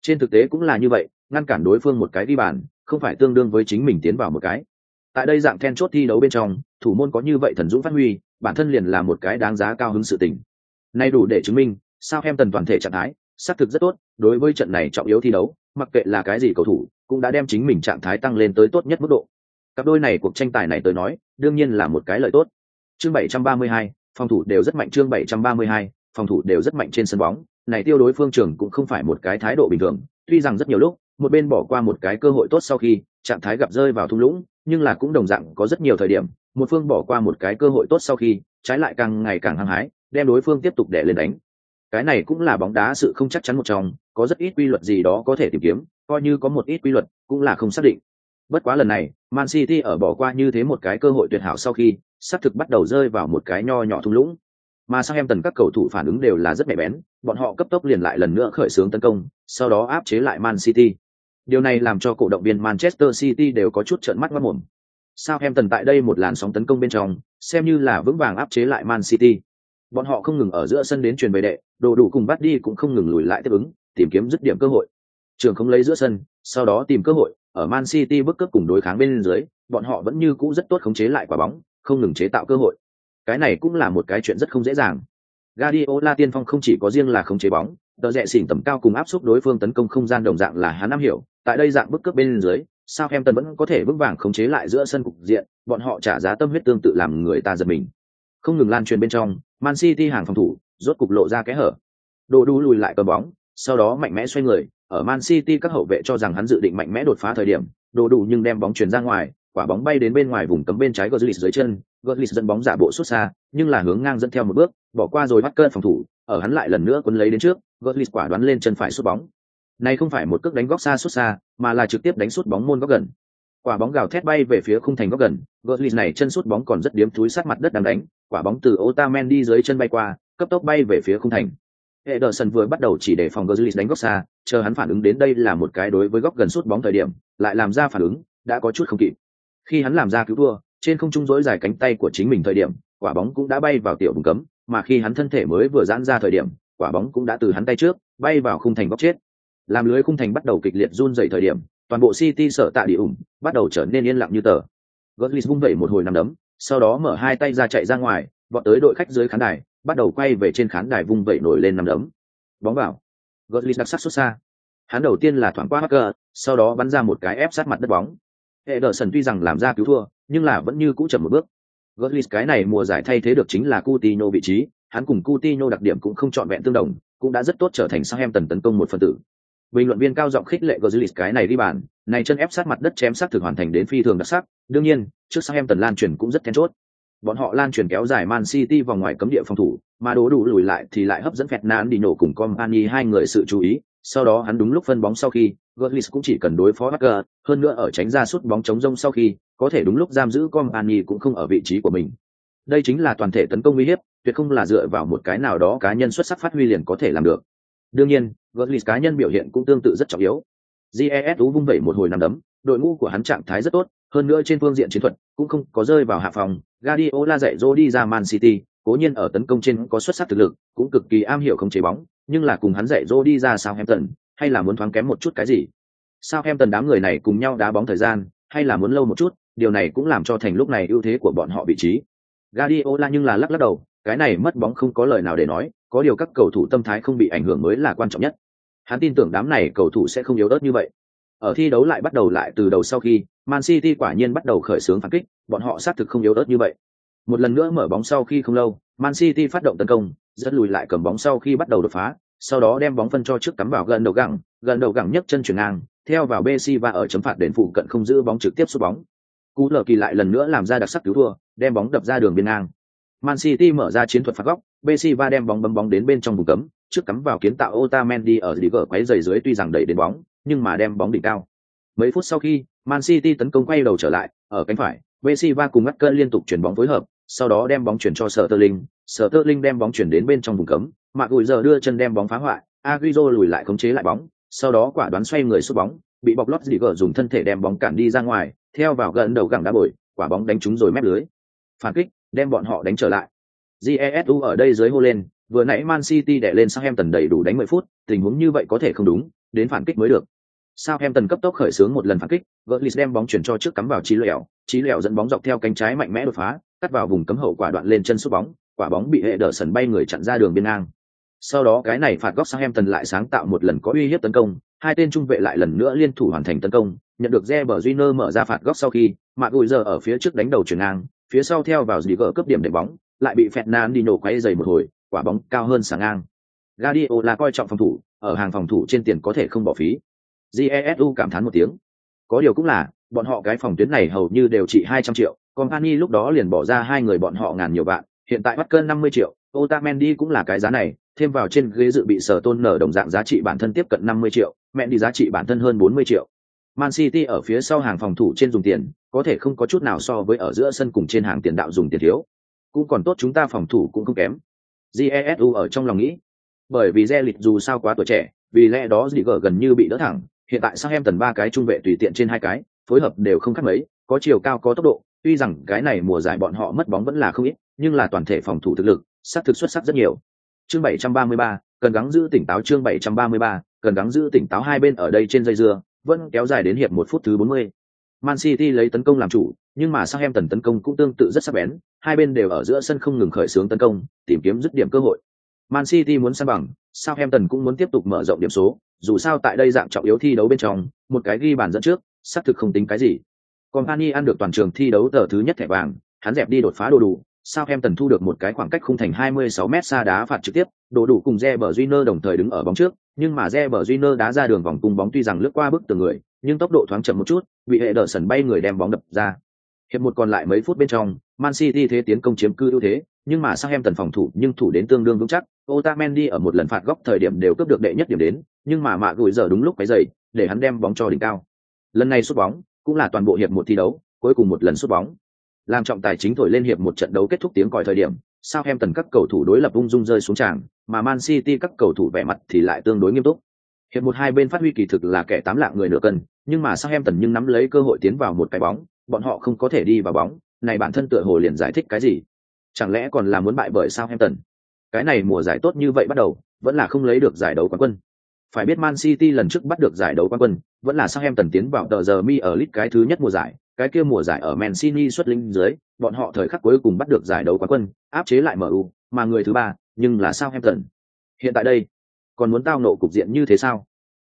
Trên thực tế cũng là như vậy, ngăn cản đối phương một cái đi bàn, không phải tương đương với chính mình tiến vào một cái. Tại đây dạng then chốt thi đấu bên trong, thủ môn có như vậy thần dũng phát huy, bản thân liền là một cái đáng giá cao hứng sự tình. Nay đủ để chứng minh, sao em tần toàn thể trạng thái, xác thực rất tốt, đối với trận này trọng yếu thi đấu, mặc kệ là cái gì cầu thủ, cũng đã đem chính mình trạng thái tăng lên tới tốt nhất mức độ. Cặp đôi này cuộc tranh tài này tới nói, đương nhiên là một cái lợi tốt. Chương 732, phòng thủ đều rất mạnh chương 732, phòng thủ đều rất mạnh trên sân bóng, này tiêu đối phương trường cũng không phải một cái thái độ bình thường, tuy rằng rất nhiều lúc, một bên bỏ qua một cái cơ hội tốt sau khi trạng thái gặp rơi vào thung lũng, nhưng là cũng đồng dạng có rất nhiều thời điểm, một phương bỏ qua một cái cơ hội tốt sau khi trái lại càng ngày càng hăng hái đem đối phương tiếp tục đè lên đánh. Cái này cũng là bóng đá sự không chắc chắn một trong có rất ít quy luật gì đó có thể tìm kiếm coi như có một ít quy luật cũng là không xác định. Bất quá lần này man city ở bỏ qua như thế một cái cơ hội tuyệt hảo sau khi xác thực bắt đầu rơi vào một cái nho nhỏ thung lũng mà sang em tần các cầu thủ phản ứng đều là rất mẻ bén bọn họ cấp tốc liền lại lần nữa khởi xướng tấn công sau đó áp chế lại man city điều này làm cho cổ động viên manchester city đều có chút trợn mắt mất mồm Sao em tần tại đây một làn sóng tấn công bên trong, xem như là vững vàng áp chế lại Man City. Bọn họ không ngừng ở giữa sân đến truyền về đệ, đồ đủ cùng bắt đi cũng không ngừng lùi lại tiếp ứng, tìm kiếm dứt điểm cơ hội. Trường không lấy giữa sân, sau đó tìm cơ hội, ở Man City bước cướp cùng đối kháng bên dưới, bọn họ vẫn như cũ rất tốt khống chế lại quả bóng, không ngừng chế tạo cơ hội. Cái này cũng là một cái chuyện rất không dễ dàng. Guardiola tiên phong không chỉ có riêng là khống chế bóng, tờ rẽ xỉn tầm cao cùng áp suất đối phương tấn công không gian đồng dạng là hắn nắm hiểu, tại đây dạng bước cướp bên dưới, Southampton vẫn có thể vững vàng khống chế lại giữa sân cục diện, bọn họ trả giá tâm huyết tương tự làm người ta giật mình. Không ngừng lan truyền bên trong, Man City hàng phòng thủ, rốt cục lộ ra cái hở. Đồ đu lùi lại cầm bóng, sau đó mạnh mẽ xoay người, ở Man City các hậu vệ cho rằng hắn dự định mạnh mẽ đột phá thời điểm, đồ đủ nhưng đem bóng truyền ra ngoài, quả bóng bay đến bên ngoài vùng cấm bên trái Götze dưới chân, Götze dẫn bóng giả bộ xuất xa, nhưng là hướng ngang dẫn theo một bước, bỏ qua rồi bắt cơn phòng thủ, ở hắn lại lần nữa quấn lấy đến trước, Götze quả đoán lên chân phải sút bóng. Này không phải một cước đánh góc xa xuất xa, mà là trực tiếp đánh sút bóng môn góc gần. Quả bóng gào thét bay về phía khung thành góc gần, Götze này chân sút bóng còn rất điếm túi sát mặt đất đang đánh, quả bóng từ Otamendi dưới chân bay qua, cấp tốc bay về phía khung thành. Ederson vừa bắt đầu chỉ để phòng Götze đánh góc xa, chờ hắn phản ứng đến đây là một cái đối với góc gần sút bóng thời điểm, lại làm ra phản ứng, đã có chút không kịp. Khi hắn làm ra cứu thua, trên không trung rỗi dài cánh tay của chính mình thời điểm, quả bóng cũng đã bay vào tiểu vùng cấm, mà khi hắn thân thể mới vừa giãn ra thời điểm, quả bóng cũng đã từ hắn tay trước, bay vào khung thành góc chết. Làm lưới khung thành bắt đầu kịch liệt run rẩy thời điểm, toàn bộ City sở tạ địa ủng, bắt đầu trở nên yên lặng như tờ. Götze vung vẩy một hồi nằm đấm, sau đó mở hai tay ra chạy ra ngoài, vọt tới đội khách dưới khán đài, bắt đầu quay về trên khán đài vung vẩy nổi lên nằm đấm. Bóng vào. Götze đặc sắc xuất xa. Hắn đầu tiên là thoảng qua Hacker, sau đó bắn ra một cái ép sát mặt đất bóng. Ederson tuy rằng làm ra cứu thua, nhưng là vẫn như cũ chậm một bước. Götze cái này mùa giải thay thế được chính là Coutinho vị trí, hắn cùng Coutinho đặc điểm cũng không chọn vẹn tương đồng, cũng đã rất tốt trở thành Southampton tấn công một phần tử. Bình luận viên cao giọng khích lệ Götze cái này đi bàn, này chân ép sát mặt đất chém sát thực hoàn thành đến phi thường đặc sắc, đương nhiên, trước Southampton lan truyền cũng rất then chốt. Bọn họ lan truyền kéo dài Man City vòng ngoài cấm địa phòng thủ, mà đố đủ lùi lại thì lại hấp dẫn Fernandinho cùng Company hai người sự chú ý, sau đó hắn đúng lúc phân bóng sau khi, Götze cũng chỉ cần đối phó Hacker, hơn nữa ở tránh ra suốt bóng chống rông sau khi, có thể đúng lúc giam giữ Company cũng không ở vị trí của mình. Đây chính là toàn thể tấn công uy hiếp, tuyệt không là dựa vào một cái nào đó cá nhân xuất sắc phát huy liền có thể làm được. Đương nhiên, Götze cá nhân biểu hiện cũng tương tự rất trọng yếu. GESU vung vẩy một hồi năm đấm, đội ngũ của hắn trạng thái rất tốt, hơn nữa trên phương diện chiến thuật cũng không có rơi vào hạ phòng. Guardiola dạy dỗ đi ra Man City, cố nhiên ở tấn công trên có xuất sắc thực lực, cũng cực kỳ am hiểu không chế bóng, nhưng là cùng hắn dạy dỗ đi ra Southampton, hay là muốn thoáng kém một chút cái gì? Sao em tần đám người này cùng nhau đá bóng thời gian, hay là muốn lâu một chút, điều này cũng làm cho thành lúc này ưu thế của bọn họ vị trí. Guardiola nhưng là lắc lắc đầu, cái này mất bóng không có lời nào để nói, có điều các cầu thủ tâm thái không bị ảnh hưởng mới là quan trọng nhất. Hắn tin tưởng đám này cầu thủ sẽ không yếu ớt như vậy. Ở thi đấu lại bắt đầu lại từ đầu sau khi, Man City quả nhiên bắt đầu khởi xướng phản kích, bọn họ xác thực không yếu ớt như vậy. Một lần nữa mở bóng sau khi không lâu, Man City phát động tấn công, rất lùi lại cầm bóng sau khi bắt đầu đột phá, sau đó đem bóng phân cho trước cắm vào gần đầu gẳng, gần đầu gẳng nhấc chân chuyển ngang, theo vào Messi và ở chấm phạt đền phụ cận không giữ bóng trực tiếp sút bóng. Cú lờ kỳ lại lần nữa làm ra đặc sắc cứu thua, đem bóng đập ra đường biên ngang. Man City mở ra chiến thuật phạt góc, Messi va đem bóng bấm bóng đến bên trong vùng cấm, trước cắm vào kiến tạo Otamendi ở lì gỡ quấy giày dưới tuy rằng đẩy đến bóng, nhưng mà đem bóng đỉnh cao. Mấy phút sau khi, Man City tấn công quay đầu trở lại, ở cánh phải, Messi va cùng ngắt cơn liên tục chuyển bóng phối hợp, sau đó đem bóng chuyển cho Sterling, Sterling đem bóng chuyển đến bên trong vùng cấm, mạ Gùi giờ đưa chân đem bóng phá hoại, Agüero lùi lại khống chế lại bóng, sau đó quả đoán xoay người sút bóng, bị bọc lót gỡ dùng thân thể đem bóng cản đi ra ngoài, theo vào gần đầu gẳng đá bồi, quả bóng đánh trúng rồi mép lưới. Phản kích, đem bọn họ đánh trở lại. Jesu ở đây dưới hô lên, vừa nãy Man City đẻ lên sang em tần đầy đủ đánh 10 phút, tình huống như vậy có thể không đúng, đến phản kích mới được. sang em tần cấp tốc khởi xướng một lần phản kích, Götze đem bóng chuyển cho trước cắm vào Chí Lẹo, Chí Lẹo dẫn bóng dọc theo cánh trái mạnh mẽ đột phá, cắt vào vùng cấm hậu quả đoạn lên chân sút bóng, quả bóng bị hệ đỡ sần bay người chặn ra đường biên ngang. Sau đó cái này phạt góc sang em tần lại sáng tạo một lần có uy hiếp tấn công, hai tên trung vệ lại lần nữa liên thủ hoàn thành tấn công, nhận được Reber Júnior mở ra phạt góc sau khi, Mạc Gùi giờ ở phía trước đánh đầu chuyển ngang, phía sau theo vào dì gỡ cấp điểm để bóng, lại bị penna đi nổ quay dày một hồi, quả bóng cao hơn sáng ngang. Guardiola coi trọng phòng thủ, ở hàng phòng thủ trên tiền có thể không bỏ phí. Jesu cảm thán một tiếng. Có điều cũng là, bọn họ cái phòng tuyến này hầu như đều chỉ 200 triệu, Company lúc đó liền bỏ ra hai người bọn họ ngàn nhiều vạn, hiện tại bắt cân 50 triệu, Otamendi cũng là cái giá này, thêm vào trên ghế dự bị sở tôn nở đồng dạng giá trị bản thân tiếp cận 50 triệu, mẹ đi giá trị bản thân hơn 40 triệu. Man City ở phía sau hàng phòng thủ trên dùng tiền, có thể không có chút nào so với ở giữa sân cùng trên hàng tiền đạo dùng tiền thiếu. Cũng còn tốt chúng ta phòng thủ cũng không kém. Jesu ở trong lòng nghĩ. Bởi vì Zelit dù sao quá tuổi trẻ, vì lẽ đó Ziger gần như bị đỡ thẳng, hiện tại sang em tần ba cái trung vệ tùy tiện trên hai cái, phối hợp đều không khác mấy, có chiều cao có tốc độ, tuy rằng cái này mùa giải bọn họ mất bóng vẫn là không ít, nhưng là toàn thể phòng thủ thực lực, sát thực xuất sắc rất nhiều. Chương 733, cần gắng giữ tỉnh táo chương 733, cần gắng giữ tỉnh táo hai bên ở đây trên dây dưa, vẫn kéo dài đến hiệp một phút thứ 40. Man City lấy tấn công làm chủ, nhưng mà Southampton tấn công cũng tương tự rất sắc bén, hai bên đều ở giữa sân không ngừng khởi xướng tấn công, tìm kiếm dứt điểm cơ hội. Man City muốn san bằng, Southampton cũng muốn tiếp tục mở rộng điểm số, dù sao tại đây dạng trọng yếu thi đấu bên trong, một cái ghi bàn dẫn trước, xác thực không tính cái gì. Company ăn được toàn trường thi đấu tờ thứ nhất thẻ vàng, hắn dẹp đi đột phá đồ đủ, Southampton thu được một cái khoảng cách khung thành 26 m xa đá phạt trực tiếp, đổ đủ cùng Reber Júnior đồng thời đứng ở bóng trước, nhưng mà Reber Júnior đá ra đường vòng cung bóng tuy rằng lướt qua bức tường người, nhưng tốc độ thoáng chậm một chút, bị hệ đỡ sần bay người đem bóng đập ra. Hiệp một còn lại mấy phút bên trong, Man City thế tiến công chiếm cư ưu thế, nhưng mà Southampton phòng thủ nhưng thủ đến tương đương vững chắc, Otamendi ở một lần phạt góc thời điểm đều cướp được đệ nhất điểm đến, nhưng mà mạ gùi giờ đúng lúc cái dậy, để hắn đem bóng cho đỉnh cao. Lần này sút bóng, cũng là toàn bộ hiệp một thi đấu, cuối cùng một lần sút bóng. Làm trọng tài chính thổi lên hiệp một trận đấu kết thúc tiếng còi thời điểm, Southampton các cầu thủ đối lập ung dung rơi xuống tràng, mà Man City các cầu thủ vẻ mặt thì lại tương đối nghiêm túc. Hiệp một hai bên phát huy kỳ thực là kẻ tám lạng người nửa cân, nhưng mà Southampton nhưng nắm lấy cơ hội tiến vào một cái bóng, bọn họ không có thể đi vào bóng, này bản thân tựa hồ liền giải thích cái gì? Chẳng lẽ còn là muốn bại bởi Southampton? Cái này mùa giải tốt như vậy bắt đầu, vẫn là không lấy được giải đấu quán quân. Phải biết Man City lần trước bắt được giải đấu quán quân, vẫn là Southampton tiến vào tờ giờ mi ở lit cái thứ nhất mùa giải, cái kia mùa giải ở Man City xuất linh dưới, bọn họ thời khắc cuối cùng bắt được giải đấu quán quân, áp chế lại MU, mà người thứ ba, nhưng là Southampton. Hiện tại đây, còn muốn tao nộ cục diện như thế sao?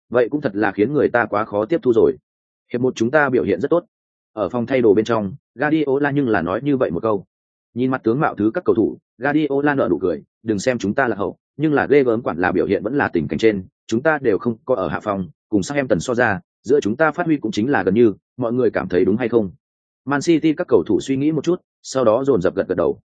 Vậy cũng thật là khiến người ta quá khó tiếp thu rồi. Hiệp một chúng ta biểu hiện rất tốt. Ở phòng thay đồ bên trong, Guardiola nhưng là nói như vậy một câu. Nhìn mặt tướng mạo thứ các cầu thủ, Guardiola nở nụ cười, đừng xem chúng ta là hậu, nhưng là ghê gớm quản là biểu hiện vẫn là tình cảnh trên, chúng ta đều không có ở hạ phòng, cùng sang em tần so ra, giữa chúng ta phát huy cũng chính là gần như, mọi người cảm thấy đúng hay không? Man City các cầu thủ suy nghĩ một chút, sau đó dồn dập gật gật đầu.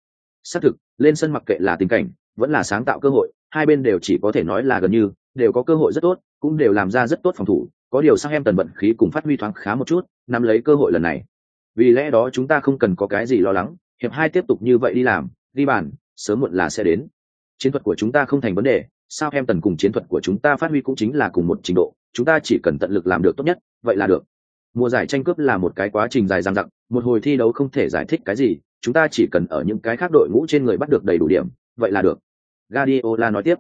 Xác thực, lên sân mặc kệ là tình cảnh, vẫn là sáng tạo cơ hội, hai bên đều chỉ có thể nói là gần như, đều có cơ hội rất tốt, cũng đều làm ra rất tốt phòng thủ, có điều sang em tần vận khí cùng phát huy thoáng khá một chút, nắm lấy cơ hội lần này. Vì lẽ đó chúng ta không cần có cái gì lo lắng, hiệp hai tiếp tục như vậy đi làm, đi bàn, sớm muộn là sẽ đến. Chiến thuật của chúng ta không thành vấn đề, sao em tần cùng chiến thuật của chúng ta phát huy cũng chính là cùng một trình độ, chúng ta chỉ cần tận lực làm được tốt nhất, vậy là được. Mùa giải tranh cướp là một cái quá trình dài dằng dặc, một hồi thi đấu không thể giải thích cái gì, chúng ta chỉ cần ở những cái khác đội ngũ trên người bắt được đầy đủ điểm, vậy là được. Guardiola nói tiếp.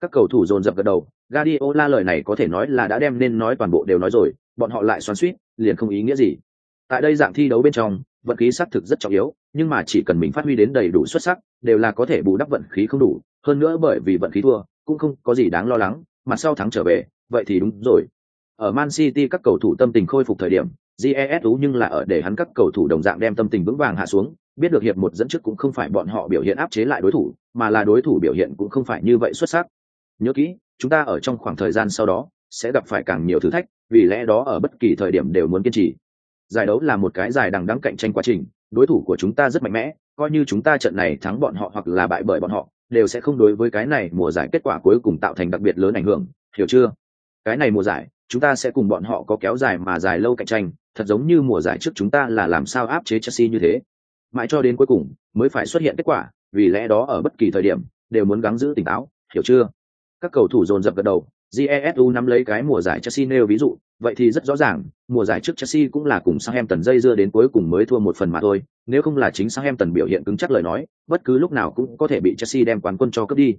Các cầu thủ dồn dập gật đầu, Guardiola lời này có thể nói là đã đem nên nói toàn bộ đều nói rồi, bọn họ lại xoắn xuýt, liền không ý nghĩa gì. Tại đây dạng thi đấu bên trong, vận khí xác thực rất trọng yếu, nhưng mà chỉ cần mình phát huy đến đầy đủ xuất sắc, đều là có thể bù đắp vận khí không đủ, hơn nữa bởi vì vận khí thua, cũng không có gì đáng lo lắng, mà sau thắng trở về, vậy thì đúng rồi. Ở Man City các cầu thủ tâm tình khôi phục thời điểm, GESU nhưng là ở để hắn các cầu thủ đồng dạng đem tâm tình vững vàng hạ xuống, biết được hiệp một dẫn trước cũng không phải bọn họ biểu hiện áp chế lại đối thủ, mà là đối thủ biểu hiện cũng không phải như vậy xuất sắc. Nhớ kỹ, chúng ta ở trong khoảng thời gian sau đó sẽ gặp phải càng nhiều thử thách, vì lẽ đó ở bất kỳ thời điểm đều muốn kiên trì. Giải đấu là một cái dài đằng đắng cạnh tranh quá trình, đối thủ của chúng ta rất mạnh mẽ, coi như chúng ta trận này thắng bọn họ hoặc là bại bởi bọn họ, đều sẽ không đối với cái này mùa giải kết quả cuối cùng tạo thành đặc biệt lớn ảnh hưởng, hiểu chưa? Cái này mùa giải, chúng ta sẽ cùng bọn họ có kéo dài mà dài lâu cạnh tranh, thật giống như mùa giải trước chúng ta là làm sao áp chế Chelsea như thế. Mãi cho đến cuối cùng mới phải xuất hiện kết quả, vì lẽ đó ở bất kỳ thời điểm đều muốn gắng giữ tỉnh táo, hiểu chưa? Các cầu thủ dồn dập gật đầu, Jesu nắm lấy cái mùa giải Chelsea nêu ví dụ, vậy thì rất rõ ràng, mùa giải trước Chelsea cũng là cùng Southampton dây dưa đến cuối cùng mới thua một phần mà thôi, nếu không là chính Southampton biểu hiện cứng chắc lời nói, bất cứ lúc nào cũng có thể bị Chelsea đem quán quân cho cướp đi.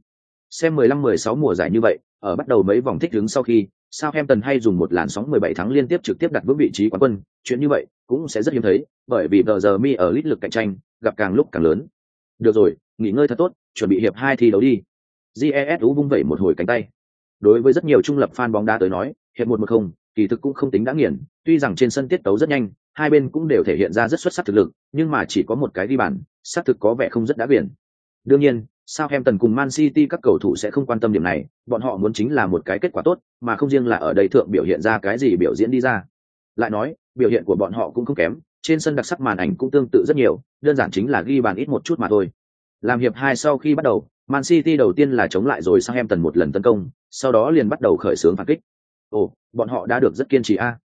Xem 15-16 mùa giải như vậy, ở bắt đầu mấy vòng thích ứng sau khi, Southampton hay dùng một làn sóng 17 tháng liên tiếp trực tiếp đặt vững vị trí quán quân, chuyện như vậy cũng sẽ rất hiếm thấy, bởi vì giờ mi ở lít lực cạnh tranh gặp càng lúc càng lớn. Được rồi, nghỉ ngơi thật tốt, chuẩn bị hiệp hai thi đấu đi. Jesu vung vẩy một hồi cánh tay. Đối với rất nhiều trung lập fan bóng đá tới nói, hiệp một một không, kỳ thực cũng không tính đã nghiền, tuy rằng trên sân tiết tấu rất nhanh, hai bên cũng đều thể hiện ra rất xuất sắc thực lực, nhưng mà chỉ có một cái đi bàn, xác thực có vẻ không rất đã biển Đương nhiên, Southampton cùng Man City các cầu thủ sẽ không quan tâm điểm này, bọn họ muốn chính là một cái kết quả tốt, mà không riêng là ở đây thượng biểu hiện ra cái gì biểu diễn đi ra. Lại nói, biểu hiện của bọn họ cũng không kém, trên sân đặc sắc màn ảnh cũng tương tự rất nhiều, đơn giản chính là ghi bàn ít một chút mà thôi. Làm hiệp hai sau khi bắt đầu, Man City đầu tiên là chống lại rồi sang em tần một lần tấn công, sau đó liền bắt đầu khởi xướng phản kích. Ồ, bọn họ đã được rất kiên trì a.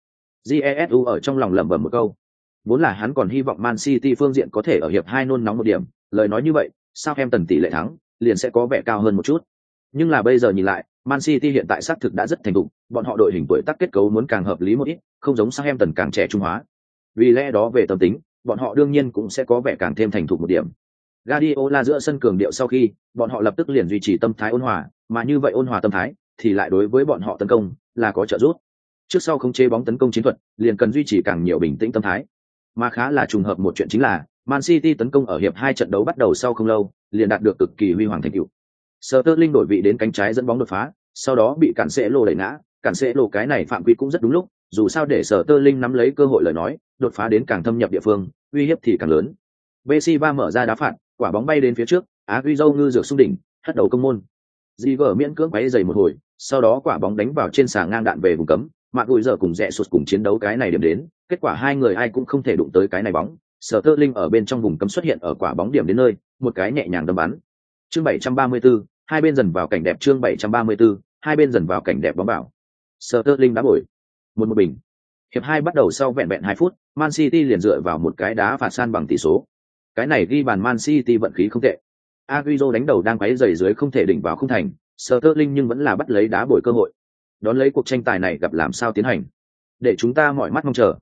Jesu ở trong lòng lẩm bẩm một câu. Vốn là hắn còn hy vọng Man City phương diện có thể ở hiệp hai nôn nóng một điểm, lời nói như vậy, sang em tần tỷ lệ thắng liền sẽ có vẻ cao hơn một chút. Nhưng là bây giờ nhìn lại, Man City hiện tại xác thực đã rất thành thục, bọn họ đội hình tuổi tác kết cấu muốn càng hợp lý một ít, không giống sang em tần càng trẻ trung hóa. Vì lẽ đó về tâm tính, bọn họ đương nhiên cũng sẽ có vẻ càng thêm thành thục một điểm. Guardiola giữa sân cường điệu sau khi, bọn họ lập tức liền duy trì tâm thái ôn hòa, mà như vậy ôn hòa tâm thái thì lại đối với bọn họ tấn công là có trợ giúp. Trước sau không chế bóng tấn công chiến thuật, liền cần duy trì càng nhiều bình tĩnh tâm thái. Mà khá là trùng hợp một chuyện chính là, Man City tấn công ở hiệp hai trận đấu bắt đầu sau không lâu, liền đạt được cực kỳ huy hoàng thành tựu. Sterling đổi vị đến cánh trái dẫn bóng đột phá, sau đó bị cản sẽ lô đẩy ngã, cản sẽ lô cái này phạm quy cũng rất đúng lúc, dù sao để Sterling nắm lấy cơ hội lời nói, đột phá đến càng thâm nhập địa phương, uy hiếp thì càng lớn. Messi ba mở ra đá phạt, quả bóng bay đến phía trước, Agüero ngư dược xung đỉnh, hất đầu công môn. Di Ziger miễn cưỡng quấy giày một hồi, sau đó quả bóng đánh vào trên xà ngang đạn về vùng cấm, mạng gùi giờ cùng rẽ sụt cùng chiến đấu cái này điểm đến, kết quả hai người ai cũng không thể đụng tới cái này bóng, sở tơ linh ở bên trong vùng cấm xuất hiện ở quả bóng điểm đến nơi một cái nhẹ nhàng đâm bắn. Chương 734, hai bên dần vào cảnh đẹp chương 734, hai bên dần vào cảnh đẹp bóng bảo sở tơ linh đá bổi một một bình. Hiệp hai bắt đầu sau vẹn vẹn hai phút man city liền dựa vào một cái đá phạt san bằng tỷ số cái này ghi bàn man city vận khí không tệ. Agüero đánh đầu đang quấy giày dưới không thể đỉnh vào không thành, Sterling nhưng vẫn là bắt lấy đá bồi cơ hội. Đón lấy cuộc tranh tài này gặp làm sao tiến hành? Để chúng ta mọi mắt mong chờ.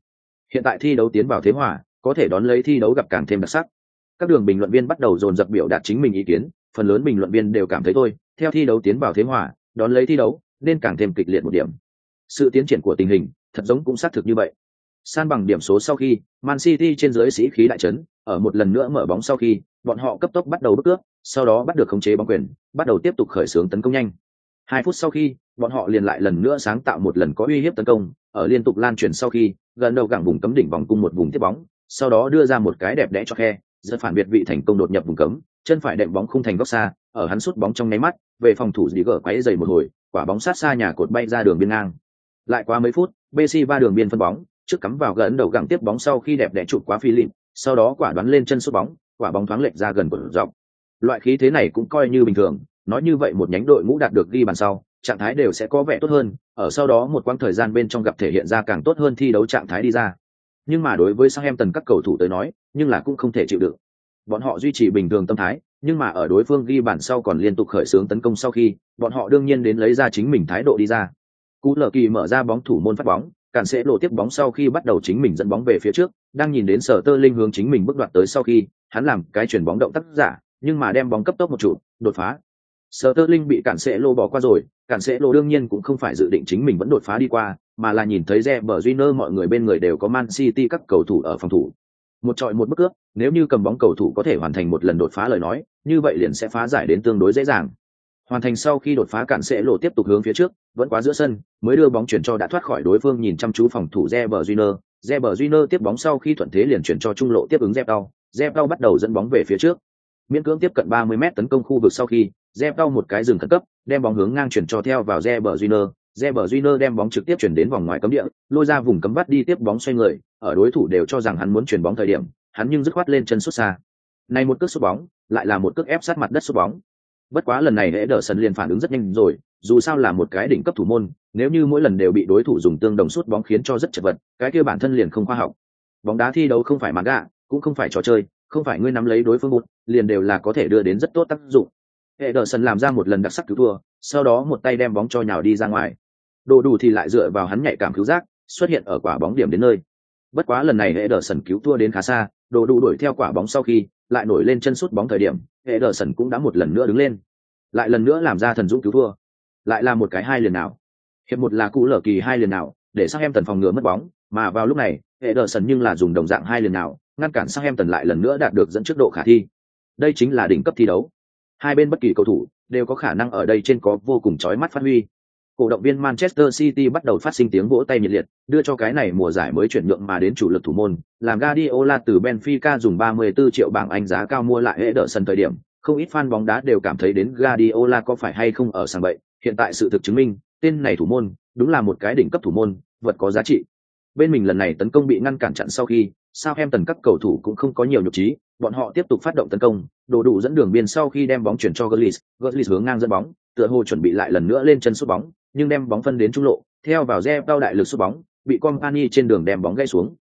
Hiện tại thi đấu tiến vào thế hòa, có thể đón lấy thi đấu gặp càng thêm đặc sắc. Các đường bình luận viên bắt đầu dồn dập biểu đạt chính mình ý kiến, phần lớn bình luận viên đều cảm thấy thôi, theo thi đấu tiến vào thế hòa, đón lấy thi đấu, nên càng thêm kịch liệt một điểm. Sự tiến triển của tình hình, thật giống cũng xác thực như vậy san bằng điểm số sau khi, man city trên dưới sĩ khí đại trấn ở một lần nữa mở bóng sau khi, bọn họ cấp tốc bắt đầu bước cướp, sau đó bắt được khống chế bóng quyền, bắt đầu tiếp tục khởi xướng tấn công nhanh. Hai phút sau khi, bọn họ liền lại lần nữa sáng tạo một lần có uy hiếp tấn công, ở liên tục lan truyền sau khi, gần đầu cảng vùng cấm đỉnh vòng cung một vùng tiếp bóng, sau đó đưa ra một cái đẹp đẽ cho khe, giật phản biệt vị thành công đột nhập vùng cấm, chân phải đệm bóng khung thành góc xa, ở hắn sút bóng trong nháy mắt, về phòng thủ dì gỡ quáy dày một hồi, quả bóng sát xa nhà cột bay ra đường biên ngang. Lại qua mấy phút bc ba đường biên phân bóng trước cắm vào gần đầu gẳng tiếp bóng sau khi đẹp đẽ chụp quá phi lịm sau đó quả đoán lên chân sút bóng quả bóng thoáng lệch ra gần của dọc loại khí thế này cũng coi như bình thường nói như vậy một nhánh đội ngũ đạt được ghi bàn sau trạng thái đều sẽ có vẻ tốt hơn ở sau đó một quãng thời gian bên trong gặp thể hiện ra càng tốt hơn thi đấu trạng thái đi ra nhưng mà đối với Southampton các cầu thủ tới nói, nhưng là cũng không thể chịu đựng. Bọn họ duy trì bình thường tâm thái, nhưng mà ở đối phương ghi bàn sau còn liên tục khởi xướng tấn công sau khi, bọn họ đương nhiên đến lấy ra chính mình thái độ đi ra. Cú lờ kỳ mở ra bóng thủ môn phát bóng, cản sẽ lộ tiếp bóng sau khi bắt đầu chính mình dẫn bóng về phía trước, đang nhìn đến sở tơ linh hướng chính mình bước đoạt tới sau khi, hắn làm cái chuyển bóng động tác giả, nhưng mà đem bóng cấp tốc một trụ, đột phá. Sở tơ linh bị cản sẽ lô bỏ qua rồi, cản sẽ lô đương nhiên cũng không phải dự định chính mình vẫn đột phá đi qua, mà là nhìn thấy Reber Júnior mọi người bên người đều có Man City các cầu thủ ở phòng thủ. Một trọi một bước cướp, nếu như cầm bóng cầu thủ có thể hoàn thành một lần đột phá lời nói, như vậy liền sẽ phá giải đến tương đối dễ dàng. Hoàn thành sau khi đột phá cản sẽ lộ tiếp tục hướng phía trước, vẫn quá giữa sân, mới đưa bóng chuyển cho đã thoát khỏi đối phương nhìn chăm chú phòng thủ Reber Júnior. Reber Júnior tiếp bóng sau khi thuận thế liền chuyển cho trung lộ tiếp ứng Zepao. Zepao bắt đầu dẫn bóng về phía trước. Miễn cưỡng tiếp cận 30m tấn công khu vực sau khi, Zepao một cái dừng khẩn cấp, đem bóng hướng ngang chuyển cho theo vào Reber Júnior, Reber Júnior đem bóng trực tiếp chuyển đến vòng ngoài cấm địa, lôi ra vùng cấm bắt đi tiếp bóng xoay người, ở đối thủ đều cho rằng hắn muốn chuyển bóng thời điểm, hắn nhưng dứt khoát lên chân xuất xa. Này một cước sút bóng, lại là một cước ép sát mặt đất sút bóng. Bất quá lần này Ederson liền phản ứng rất nhanh rồi, dù sao là một cái đỉnh cấp thủ môn, nếu như mỗi lần đều bị đối thủ dùng tương đồng suốt bóng khiến cho rất chật vật, cái kia bản thân liền không khoa học. Bóng đá thi đấu không phải manga, cũng không phải trò chơi, không phải ngươi nắm lấy đối phương một, liền đều là có thể đưa đến rất tốt tác dụng. hệ đỡ sân làm ra một lần đặc sắc cứu thua, sau đó một tay đem bóng cho nhào đi ra ngoài đồ đủ thì lại dựa vào hắn nhạy cảm cứu giác xuất hiện ở quả bóng điểm đến nơi bất quá lần này hệ đờ sân cứu thua đến khá xa đồ đủ đuổi theo quả bóng sau khi lại nổi lên chân sút bóng thời điểm hệ đờ sần cũng đã một lần nữa đứng lên. Lại lần nữa làm ra thần dũng cứu thua lại là một cái hai liền nào. Hiệp một là cũ lở kỳ hai liền nào, để sang em tần phòng ngừa mất bóng. Mà vào lúc này hệ đờ sần nhưng là dùng đồng dạng hai liền nào, ngăn cản sang em tần lại lần nữa đạt được dẫn trước độ khả thi. Đây chính là đỉnh cấp thi đấu. Hai bên bất kỳ cầu thủ đều có khả năng ở đây trên có vô cùng chói mắt phát huy cổ động viên Manchester City bắt đầu phát sinh tiếng vỗ tay nhiệt liệt, đưa cho cái này mùa giải mới chuyển nhượng mà đến chủ lực thủ môn, làm Guardiola từ Benfica dùng 34 triệu bảng Anh giá cao mua lại hệ đỡ sân thời điểm, không ít fan bóng đá đều cảm thấy đến Guardiola có phải hay không ở sàng bậy, hiện tại sự thực chứng minh, tên này thủ môn, đúng là một cái đỉnh cấp thủ môn, vật có giá trị. Bên mình lần này tấn công bị ngăn cản chặn sau khi, Southampton các cầu thủ cũng không có nhiều nhục trí, bọn họ tiếp tục phát động tấn công, đồ đủ dẫn đường biên sau khi đem bóng chuyển cho Gullis, Gullis hướng ngang dẫn bóng, tựa hồ chuẩn bị lại lần nữa lên chân sút bóng, nhưng đem bóng phân đến trung lộ, theo vào re cao đại lực sút bóng, bị Company trên đường đem bóng gãy xuống.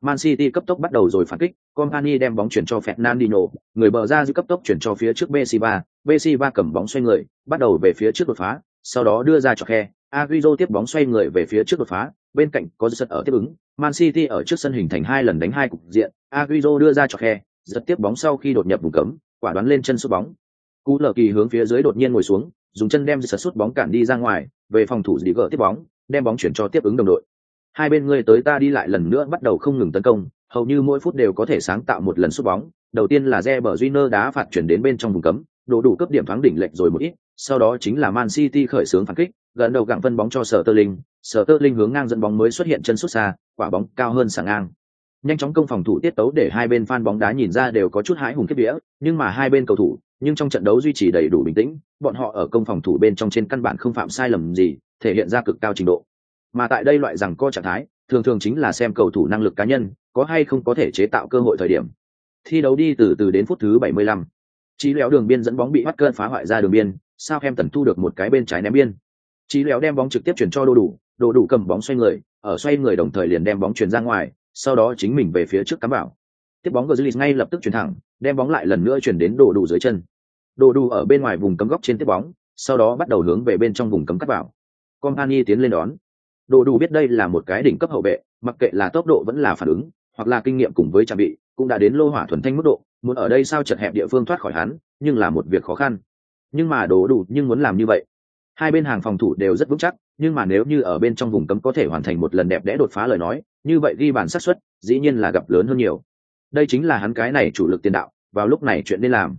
Man City cấp tốc bắt đầu rồi phản kích, Company đem bóng chuyển cho Fernandinho, người bờ ra giữ cấp tốc chuyển cho phía trước Bessiba, Bessiba cầm bóng xoay người, bắt đầu về phía trước đột phá, sau đó đưa ra cho khe, Agüero tiếp bóng xoay người về phía trước đột phá, bên cạnh có giật ở tiếp ứng, Man City ở trước sân hình thành hai lần đánh hai cục diện, Agüero đưa ra cho khe, giật tiếp bóng sau khi đột nhập vùng cấm, quả đoán lên chân sút bóng cú lờ kỳ hướng phía dưới đột nhiên ngồi xuống dùng chân đem sật sút bóng cản đi ra ngoài, về phòng thủ dì gỡ tiếp bóng, đem bóng chuyển cho tiếp ứng đồng đội. Hai bên người tới ta đi lại lần nữa bắt đầu không ngừng tấn công, hầu như mỗi phút đều có thể sáng tạo một lần sút bóng. Đầu tiên là Reber Júnior đá phạt chuyển đến bên trong vùng cấm đủ đủ cấp điểm thoáng đỉnh lệch rồi một ít, sau đó chính là Man City khởi xướng phản kích, gần đầu gặng phân bóng cho sở tơ linh sở tơ linh hướng ngang dẫn bóng mới xuất hiện chân xuất xa, quả bóng cao hơn sàng ngang nhanh chóng công phòng thủ tiết tấu để hai bên fan bóng đá nhìn ra đều có chút hãi hùng kết vía nhưng mà hai bên cầu thủ nhưng trong trận đấu duy trì đầy đủ bình tĩnh bọn họ ở công phòng thủ bên trong trên căn bản không phạm sai lầm gì thể hiện ra cực cao trình độ mà tại đây loại rằng co trạng thái thường thường chính là xem cầu thủ năng lực cá nhân có hay không có thể chế tạo cơ hội thời điểm thi đấu đi từ từ đến phút thứ 75. Chí léo đường biên dẫn bóng bị bắt cơn phá hoại ra đường biên, sao em tần thu được một cái bên trái ném biên. Chí léo đem bóng trực tiếp chuyển cho đồ đủ, đồ đủ cầm bóng xoay người, ở xoay người đồng thời liền đem bóng chuyển ra ngoài, sau đó chính mình về phía trước cắm vào. Tiếp bóng Götze ngay lập tức chuyển thẳng, đem bóng lại lần nữa chuyển đến đồ đủ dưới chân. Đồ đủ ở bên ngoài vùng cấm góc trên tiếp bóng, sau đó bắt đầu hướng về bên trong vùng cấm cắt vào. Company tiến lên đón. Đồ đủ biết đây là một cái đỉnh cấp hậu vệ, mặc kệ là tốc độ vẫn là phản ứng, hoặc là kinh nghiệm cùng với trang bị, cũng đã đến lô hỏa thuần thanh mức độ, muốn ở đây sao chật hẹp địa phương thoát khỏi hắn, nhưng là một việc khó khăn. Nhưng mà đồ đủ nhưng muốn làm như vậy. Hai bên hàng phòng thủ đều rất vững chắc, nhưng mà nếu như ở bên trong vùng cấm có thể hoàn thành một lần đẹp đẽ đột phá lời nói, như vậy ghi bàn xác suất dĩ nhiên là gặp lớn hơn nhiều. Đây chính là hắn cái này chủ lực tiền đạo, vào lúc này chuyện nên làm.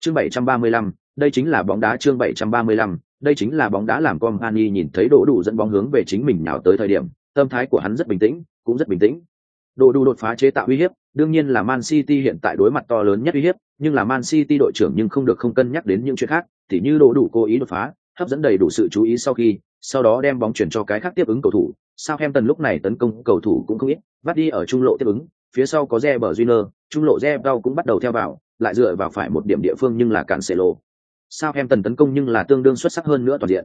Chương 735, đây chính là bóng đá chương 735, đây chính là bóng đá làm Company nhìn thấy đỗ đủ dẫn bóng hướng về chính mình nào tới thời điểm, tâm thái của hắn rất bình tĩnh, cũng rất bình tĩnh. Đồ đủ đột phá chế tạo uy hiếp, đương nhiên là Man City hiện tại đối mặt to lớn nhất uy hiếp, nhưng là Man City đội trưởng nhưng không được không cân nhắc đến những chuyện khác, tỉ như đồ đủ cố ý đột phá, hấp dẫn đầy đủ sự chú ý sau khi, sau đó đem bóng chuyển cho cái khác tiếp ứng cầu thủ. Southampton lúc này tấn công cầu thủ cũng không ít, bắt đi ở trung lộ tiếp ứng, phía sau có Reber Júnior, trung lộ Reber cũng bắt đầu theo vào, lại dựa vào phải một điểm địa phương nhưng là Cancelo. Southampton tấn công nhưng là tương đương xuất sắc hơn nữa toàn diện.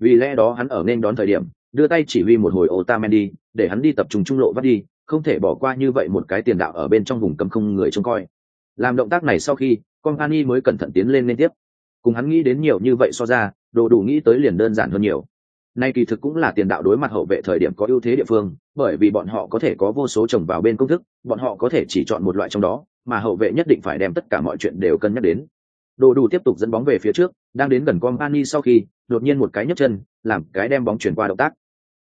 Vì lẽ đó hắn ở nên đón thời điểm, đưa tay chỉ huy một hồi Otamendi, để hắn đi tập trung trung lộ bắt đi, không thể bỏ qua như vậy một cái tiền đạo ở bên trong vùng cấm không người trông coi làm động tác này sau khi company mới cẩn thận tiến lên liên tiếp cùng hắn nghĩ đến nhiều như vậy so ra, đồ đủ nghĩ tới liền đơn giản hơn nhiều. Nay kỳ thực cũng là tiền đạo đối mặt hậu vệ thời điểm có ưu thế địa phương, bởi vì bọn họ có thể có vô số chồng vào bên công thức, bọn họ có thể chỉ chọn một loại trong đó, mà hậu vệ nhất định phải đem tất cả mọi chuyện đều cân nhắc đến. Đồ đủ tiếp tục dẫn bóng về phía trước, đang đến gần company sau khi, đột nhiên một cái nhấc chân, làm cái đem bóng chuyển qua động tác.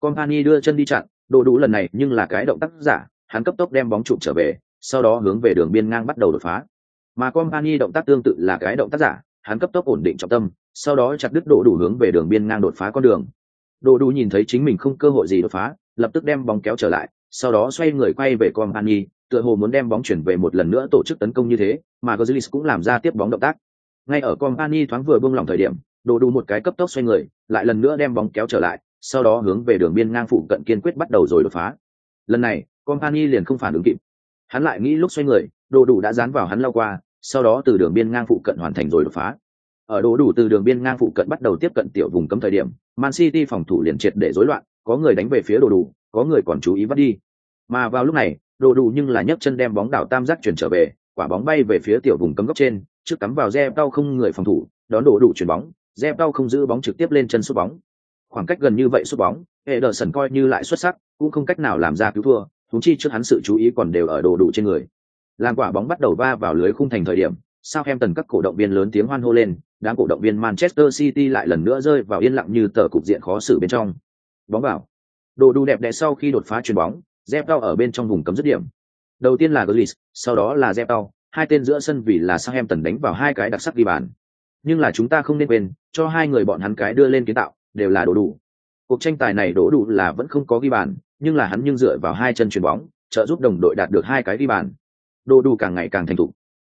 Company đưa chân đi chặn, đồ đủ lần này nhưng là cái động tác giả, hắn cấp tốc đem bóng chụp trở về, sau đó hướng về đường biên ngang bắt đầu đột phá. Mà company động tác tương tự là cái động tác giả hắn cấp tốc ổn định trọng tâm, sau đó chặt đứt độ đủ hướng về đường biên ngang đột phá con đường. Đồ đủ nhìn thấy chính mình không cơ hội gì đột phá, lập tức đem bóng kéo trở lại, sau đó xoay người quay về company tựa hồ muốn đem bóng chuyển về một lần nữa tổ chức tấn công như thế, mà Gozlis cũng làm ra tiếp bóng động tác. Ngay ở company thoáng vừa buông lỏng thời điểm đồ đủ một cái cấp tốc xoay người, lại lần nữa đem bóng kéo trở lại, sau đó hướng về đường biên ngang phụ cận kiên quyết bắt đầu rồi đột phá. Lần này company liền không phản ứng kịp. Hắn lại nghĩ lúc xoay người đồ đủ đã dán vào hắn lao qua sau đó từ đường biên ngang phụ cận hoàn thành rồi đột phá. Ở đồ đủ từ đường biên ngang phụ cận bắt đầu tiếp cận tiểu vùng cấm thời điểm, man city phòng thủ liền triệt để rối loạn, có người đánh về phía đồ đủ, có người còn chú ý vắt đi. Mà vào lúc này đồ đủ nhưng là nhấc chân đem bóng đảo tam giác chuyển trở về, quả bóng bay về phía tiểu vùng cấm góc trên, trước cắm vào Zeb đau không người phòng thủ, đón đồ đủ chuyển bóng, Zeb đau không giữ bóng trực tiếp lên chân sút bóng. Khoảng cách gần như vậy sút bóng, Ederson coi như lại xuất sắc, cũng không cách nào làm ra cứu thua thúng chi trước hắn sự chú ý còn đều ở đồ đủ trên người làm quả bóng bắt đầu va vào lưới khung thành thời điểm sao em tần các cổ động viên lớn tiếng hoan hô lên đám cổ động viên manchester city lại lần nữa rơi vào yên lặng như tờ cục diện khó xử bên trong. Bóng vào. Đồ đủ đẹp đẽ sau khi đột phá chuyền bóng dép đau ở bên trong vùng cấm dứt điểm. Đầu tiên là Gullis, sau đó là dép đau hai tên giữa sân vì là sao em tần đánh vào hai cái đặc sắc ghi bàn. Nhưng là chúng ta không nên quên cho hai người bọn hắn cái đưa lên kiến tạo đều là đổ đủ cuộc tranh tài này đổ đủ là vẫn không có ghi bàn nhưng là hắn nhưng dựa vào hai chân chuyền bóng trợ giúp đồng đội đạt được hai cái ghi bàn đồ đủ càng ngày càng thành thục.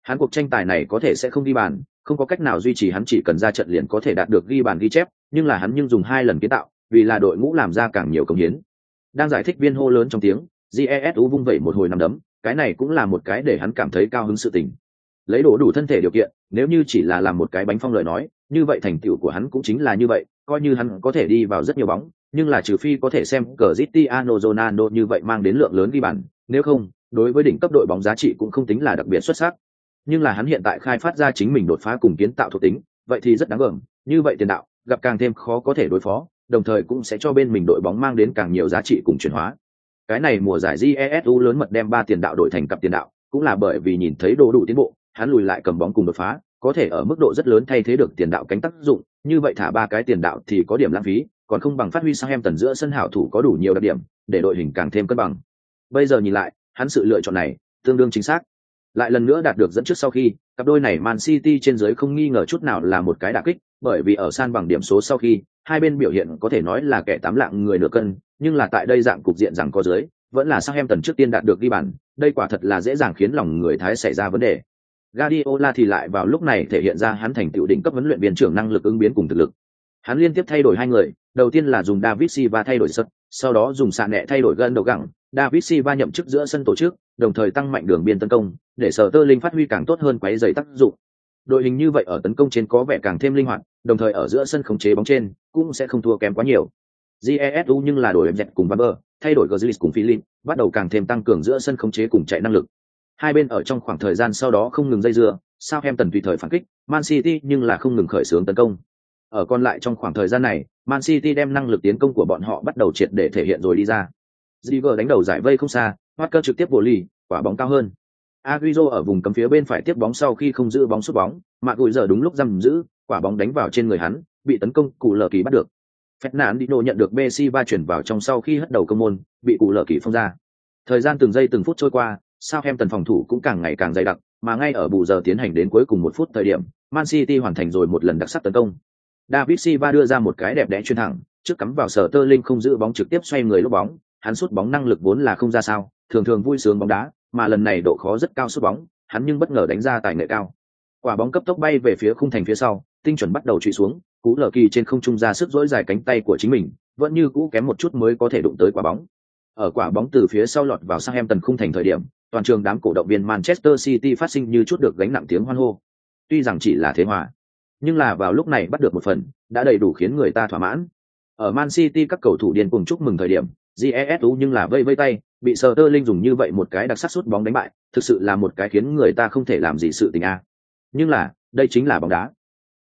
Hắn cuộc tranh tài này có thể sẽ không ghi bàn, không có cách nào duy trì hắn chỉ cần ra trận liền có thể đạt được ghi bàn ghi chép, nhưng là hắn nhưng dùng hai lần kiến tạo, vì là đội ngũ làm ra càng nhiều công hiến. Đang giải thích viên hô lớn trong tiếng jesu vung vẩy một hồi nằm đấm, cái này cũng là một cái để hắn cảm thấy cao hứng sự tình. Lấy đổ đủ thân thể điều kiện, nếu như chỉ là làm một cái bánh phong lời nói, như vậy thành tựu của hắn cũng chính là như vậy, coi như hắn có thể đi vào rất nhiều bóng, nhưng là trừ phi có thể xem cờ Zitiano Ronaldo như vậy mang đến lượng lớn ghi bàn nếu không đối với đỉnh cấp đội bóng giá trị cũng không tính là đặc biệt xuất sắc. Nhưng là hắn hiện tại khai phát ra chính mình đột phá cùng kiến tạo thuộc tính vậy thì rất đáng gờm. Như vậy tiền đạo gặp càng thêm khó có thể đối phó đồng thời cũng sẽ cho bên mình đội bóng mang đến càng nhiều giá trị cùng chuyển hóa. Cái này mùa giải jesu lớn mật đem ba tiền đạo đổi thành cặp tiền đạo cũng là bởi vì nhìn thấy đồ đủ tiến bộ hắn lùi lại cầm bóng cùng đột phá, có thể ở mức độ rất lớn thay thế được tiền đạo cánh tác dụng, như vậy thả ba cái tiền đạo thì có điểm lãng phí, còn không bằng phát huy sang em tần giữa sân hảo thủ có đủ nhiều đặc điểm, để đội hình càng thêm cân bằng. Bây giờ nhìn lại, hắn sự lựa chọn này tương đương chính xác. Lại lần nữa đạt được dẫn trước sau khi, cặp đôi này Man City trên dưới không nghi ngờ chút nào là một cái đả kích, bởi vì ở san bằng điểm số sau khi, hai bên biểu hiện có thể nói là kẻ tám lạng người nửa cân, nhưng là tại đây dạng cục diện rằng có dưới, vẫn là sang em tần trước tiên đạt được ghi bàn, đây quả thật là dễ dàng khiến lòng người Thái xảy ra vấn đề. Guardiola thì lại vào lúc này thể hiện ra hắn thành tựu đỉnh cấp huấn luyện viên trưởng năng lực ứng biến cùng thực lực. Hắn liên tiếp thay đổi hai người, đầu tiên là dùng David Silva thay đổi sân, sau đó dùng sạ nẹ thay đổi gần đầu gẳng, David Silva nhậm chức giữa sân tổ chức, đồng thời tăng mạnh đường biên tấn công, để sở tơ linh phát huy càng tốt hơn quấy giày tác dụng. Đội hình như vậy ở tấn công trên có vẻ càng thêm linh hoạt, đồng thời ở giữa sân khống chế bóng trên cũng sẽ không thua kém quá nhiều. GESU nhưng là đổi em dẹt cùng Bamber, thay đổi Gazlis cùng Philin, bắt đầu càng thêm tăng cường giữa sân khống chế cùng chạy năng lực. Hai bên ở trong khoảng thời gian sau đó không ngừng dây dưa, Southampton tùy thời phản kích, Man City nhưng là không ngừng khởi xướng tấn công. Ở còn lại trong khoảng thời gian này, Man City đem năng lực tiến công của bọn họ bắt đầu triệt để thể hiện rồi đi ra. River đánh đầu giải vây không xa, Walker trực tiếp bổ lì, quả bóng cao hơn. Agüero ở vùng cấm phía bên phải tiếp bóng sau khi không giữ bóng sút bóng, mà gùi giờ đúng lúc giam giữ, quả bóng đánh vào trên người hắn, bị tấn công cụ lờ kỳ bắt được. Fernandinho nhận được Messi va chuyển vào trong sau khi hất đầu công môn, bị cụ lờ kỳ phong ra. Thời gian từng giây từng phút trôi qua, Southampton phòng thủ cũng càng ngày càng dày đặc, mà ngay ở bù giờ tiến hành đến cuối cùng một phút thời điểm, Man City hoàn thành rồi một lần đặc sắc tấn công. David Silva đưa ra một cái đẹp đẽ chuyên thẳng, trước cắm vào sở tơ linh không giữ bóng trực tiếp xoay người lúc bóng, hắn sút bóng năng lực vốn là không ra sao, thường thường vui sướng bóng đá, mà lần này độ khó rất cao sút bóng, hắn nhưng bất ngờ đánh ra tài nghệ cao. Quả bóng cấp tốc bay về phía khung thành phía sau, tinh chuẩn bắt đầu trụ xuống, cú lở kỳ trên không trung ra sức dỗi dài cánh tay của chính mình, vẫn như cũ kém một chút mới có thể đụng tới quả bóng. Ở quả bóng từ phía sau lọt vào sang em tần khung thành thời điểm, toàn trường đám cổ động viên Manchester City phát sinh như chút được gánh nặng tiếng hoan hô. Tuy rằng chỉ là thế hòa, nhưng là vào lúc này bắt được một phần, đã đầy đủ khiến người ta thỏa mãn. Ở Man City các cầu thủ điên cuồng chúc mừng thời điểm, GESU nhưng là vây vây tay, bị Sterling dùng như vậy một cái đặc sắc sút bóng đánh bại, thực sự là một cái khiến người ta không thể làm gì sự tình a. Nhưng là, đây chính là bóng đá.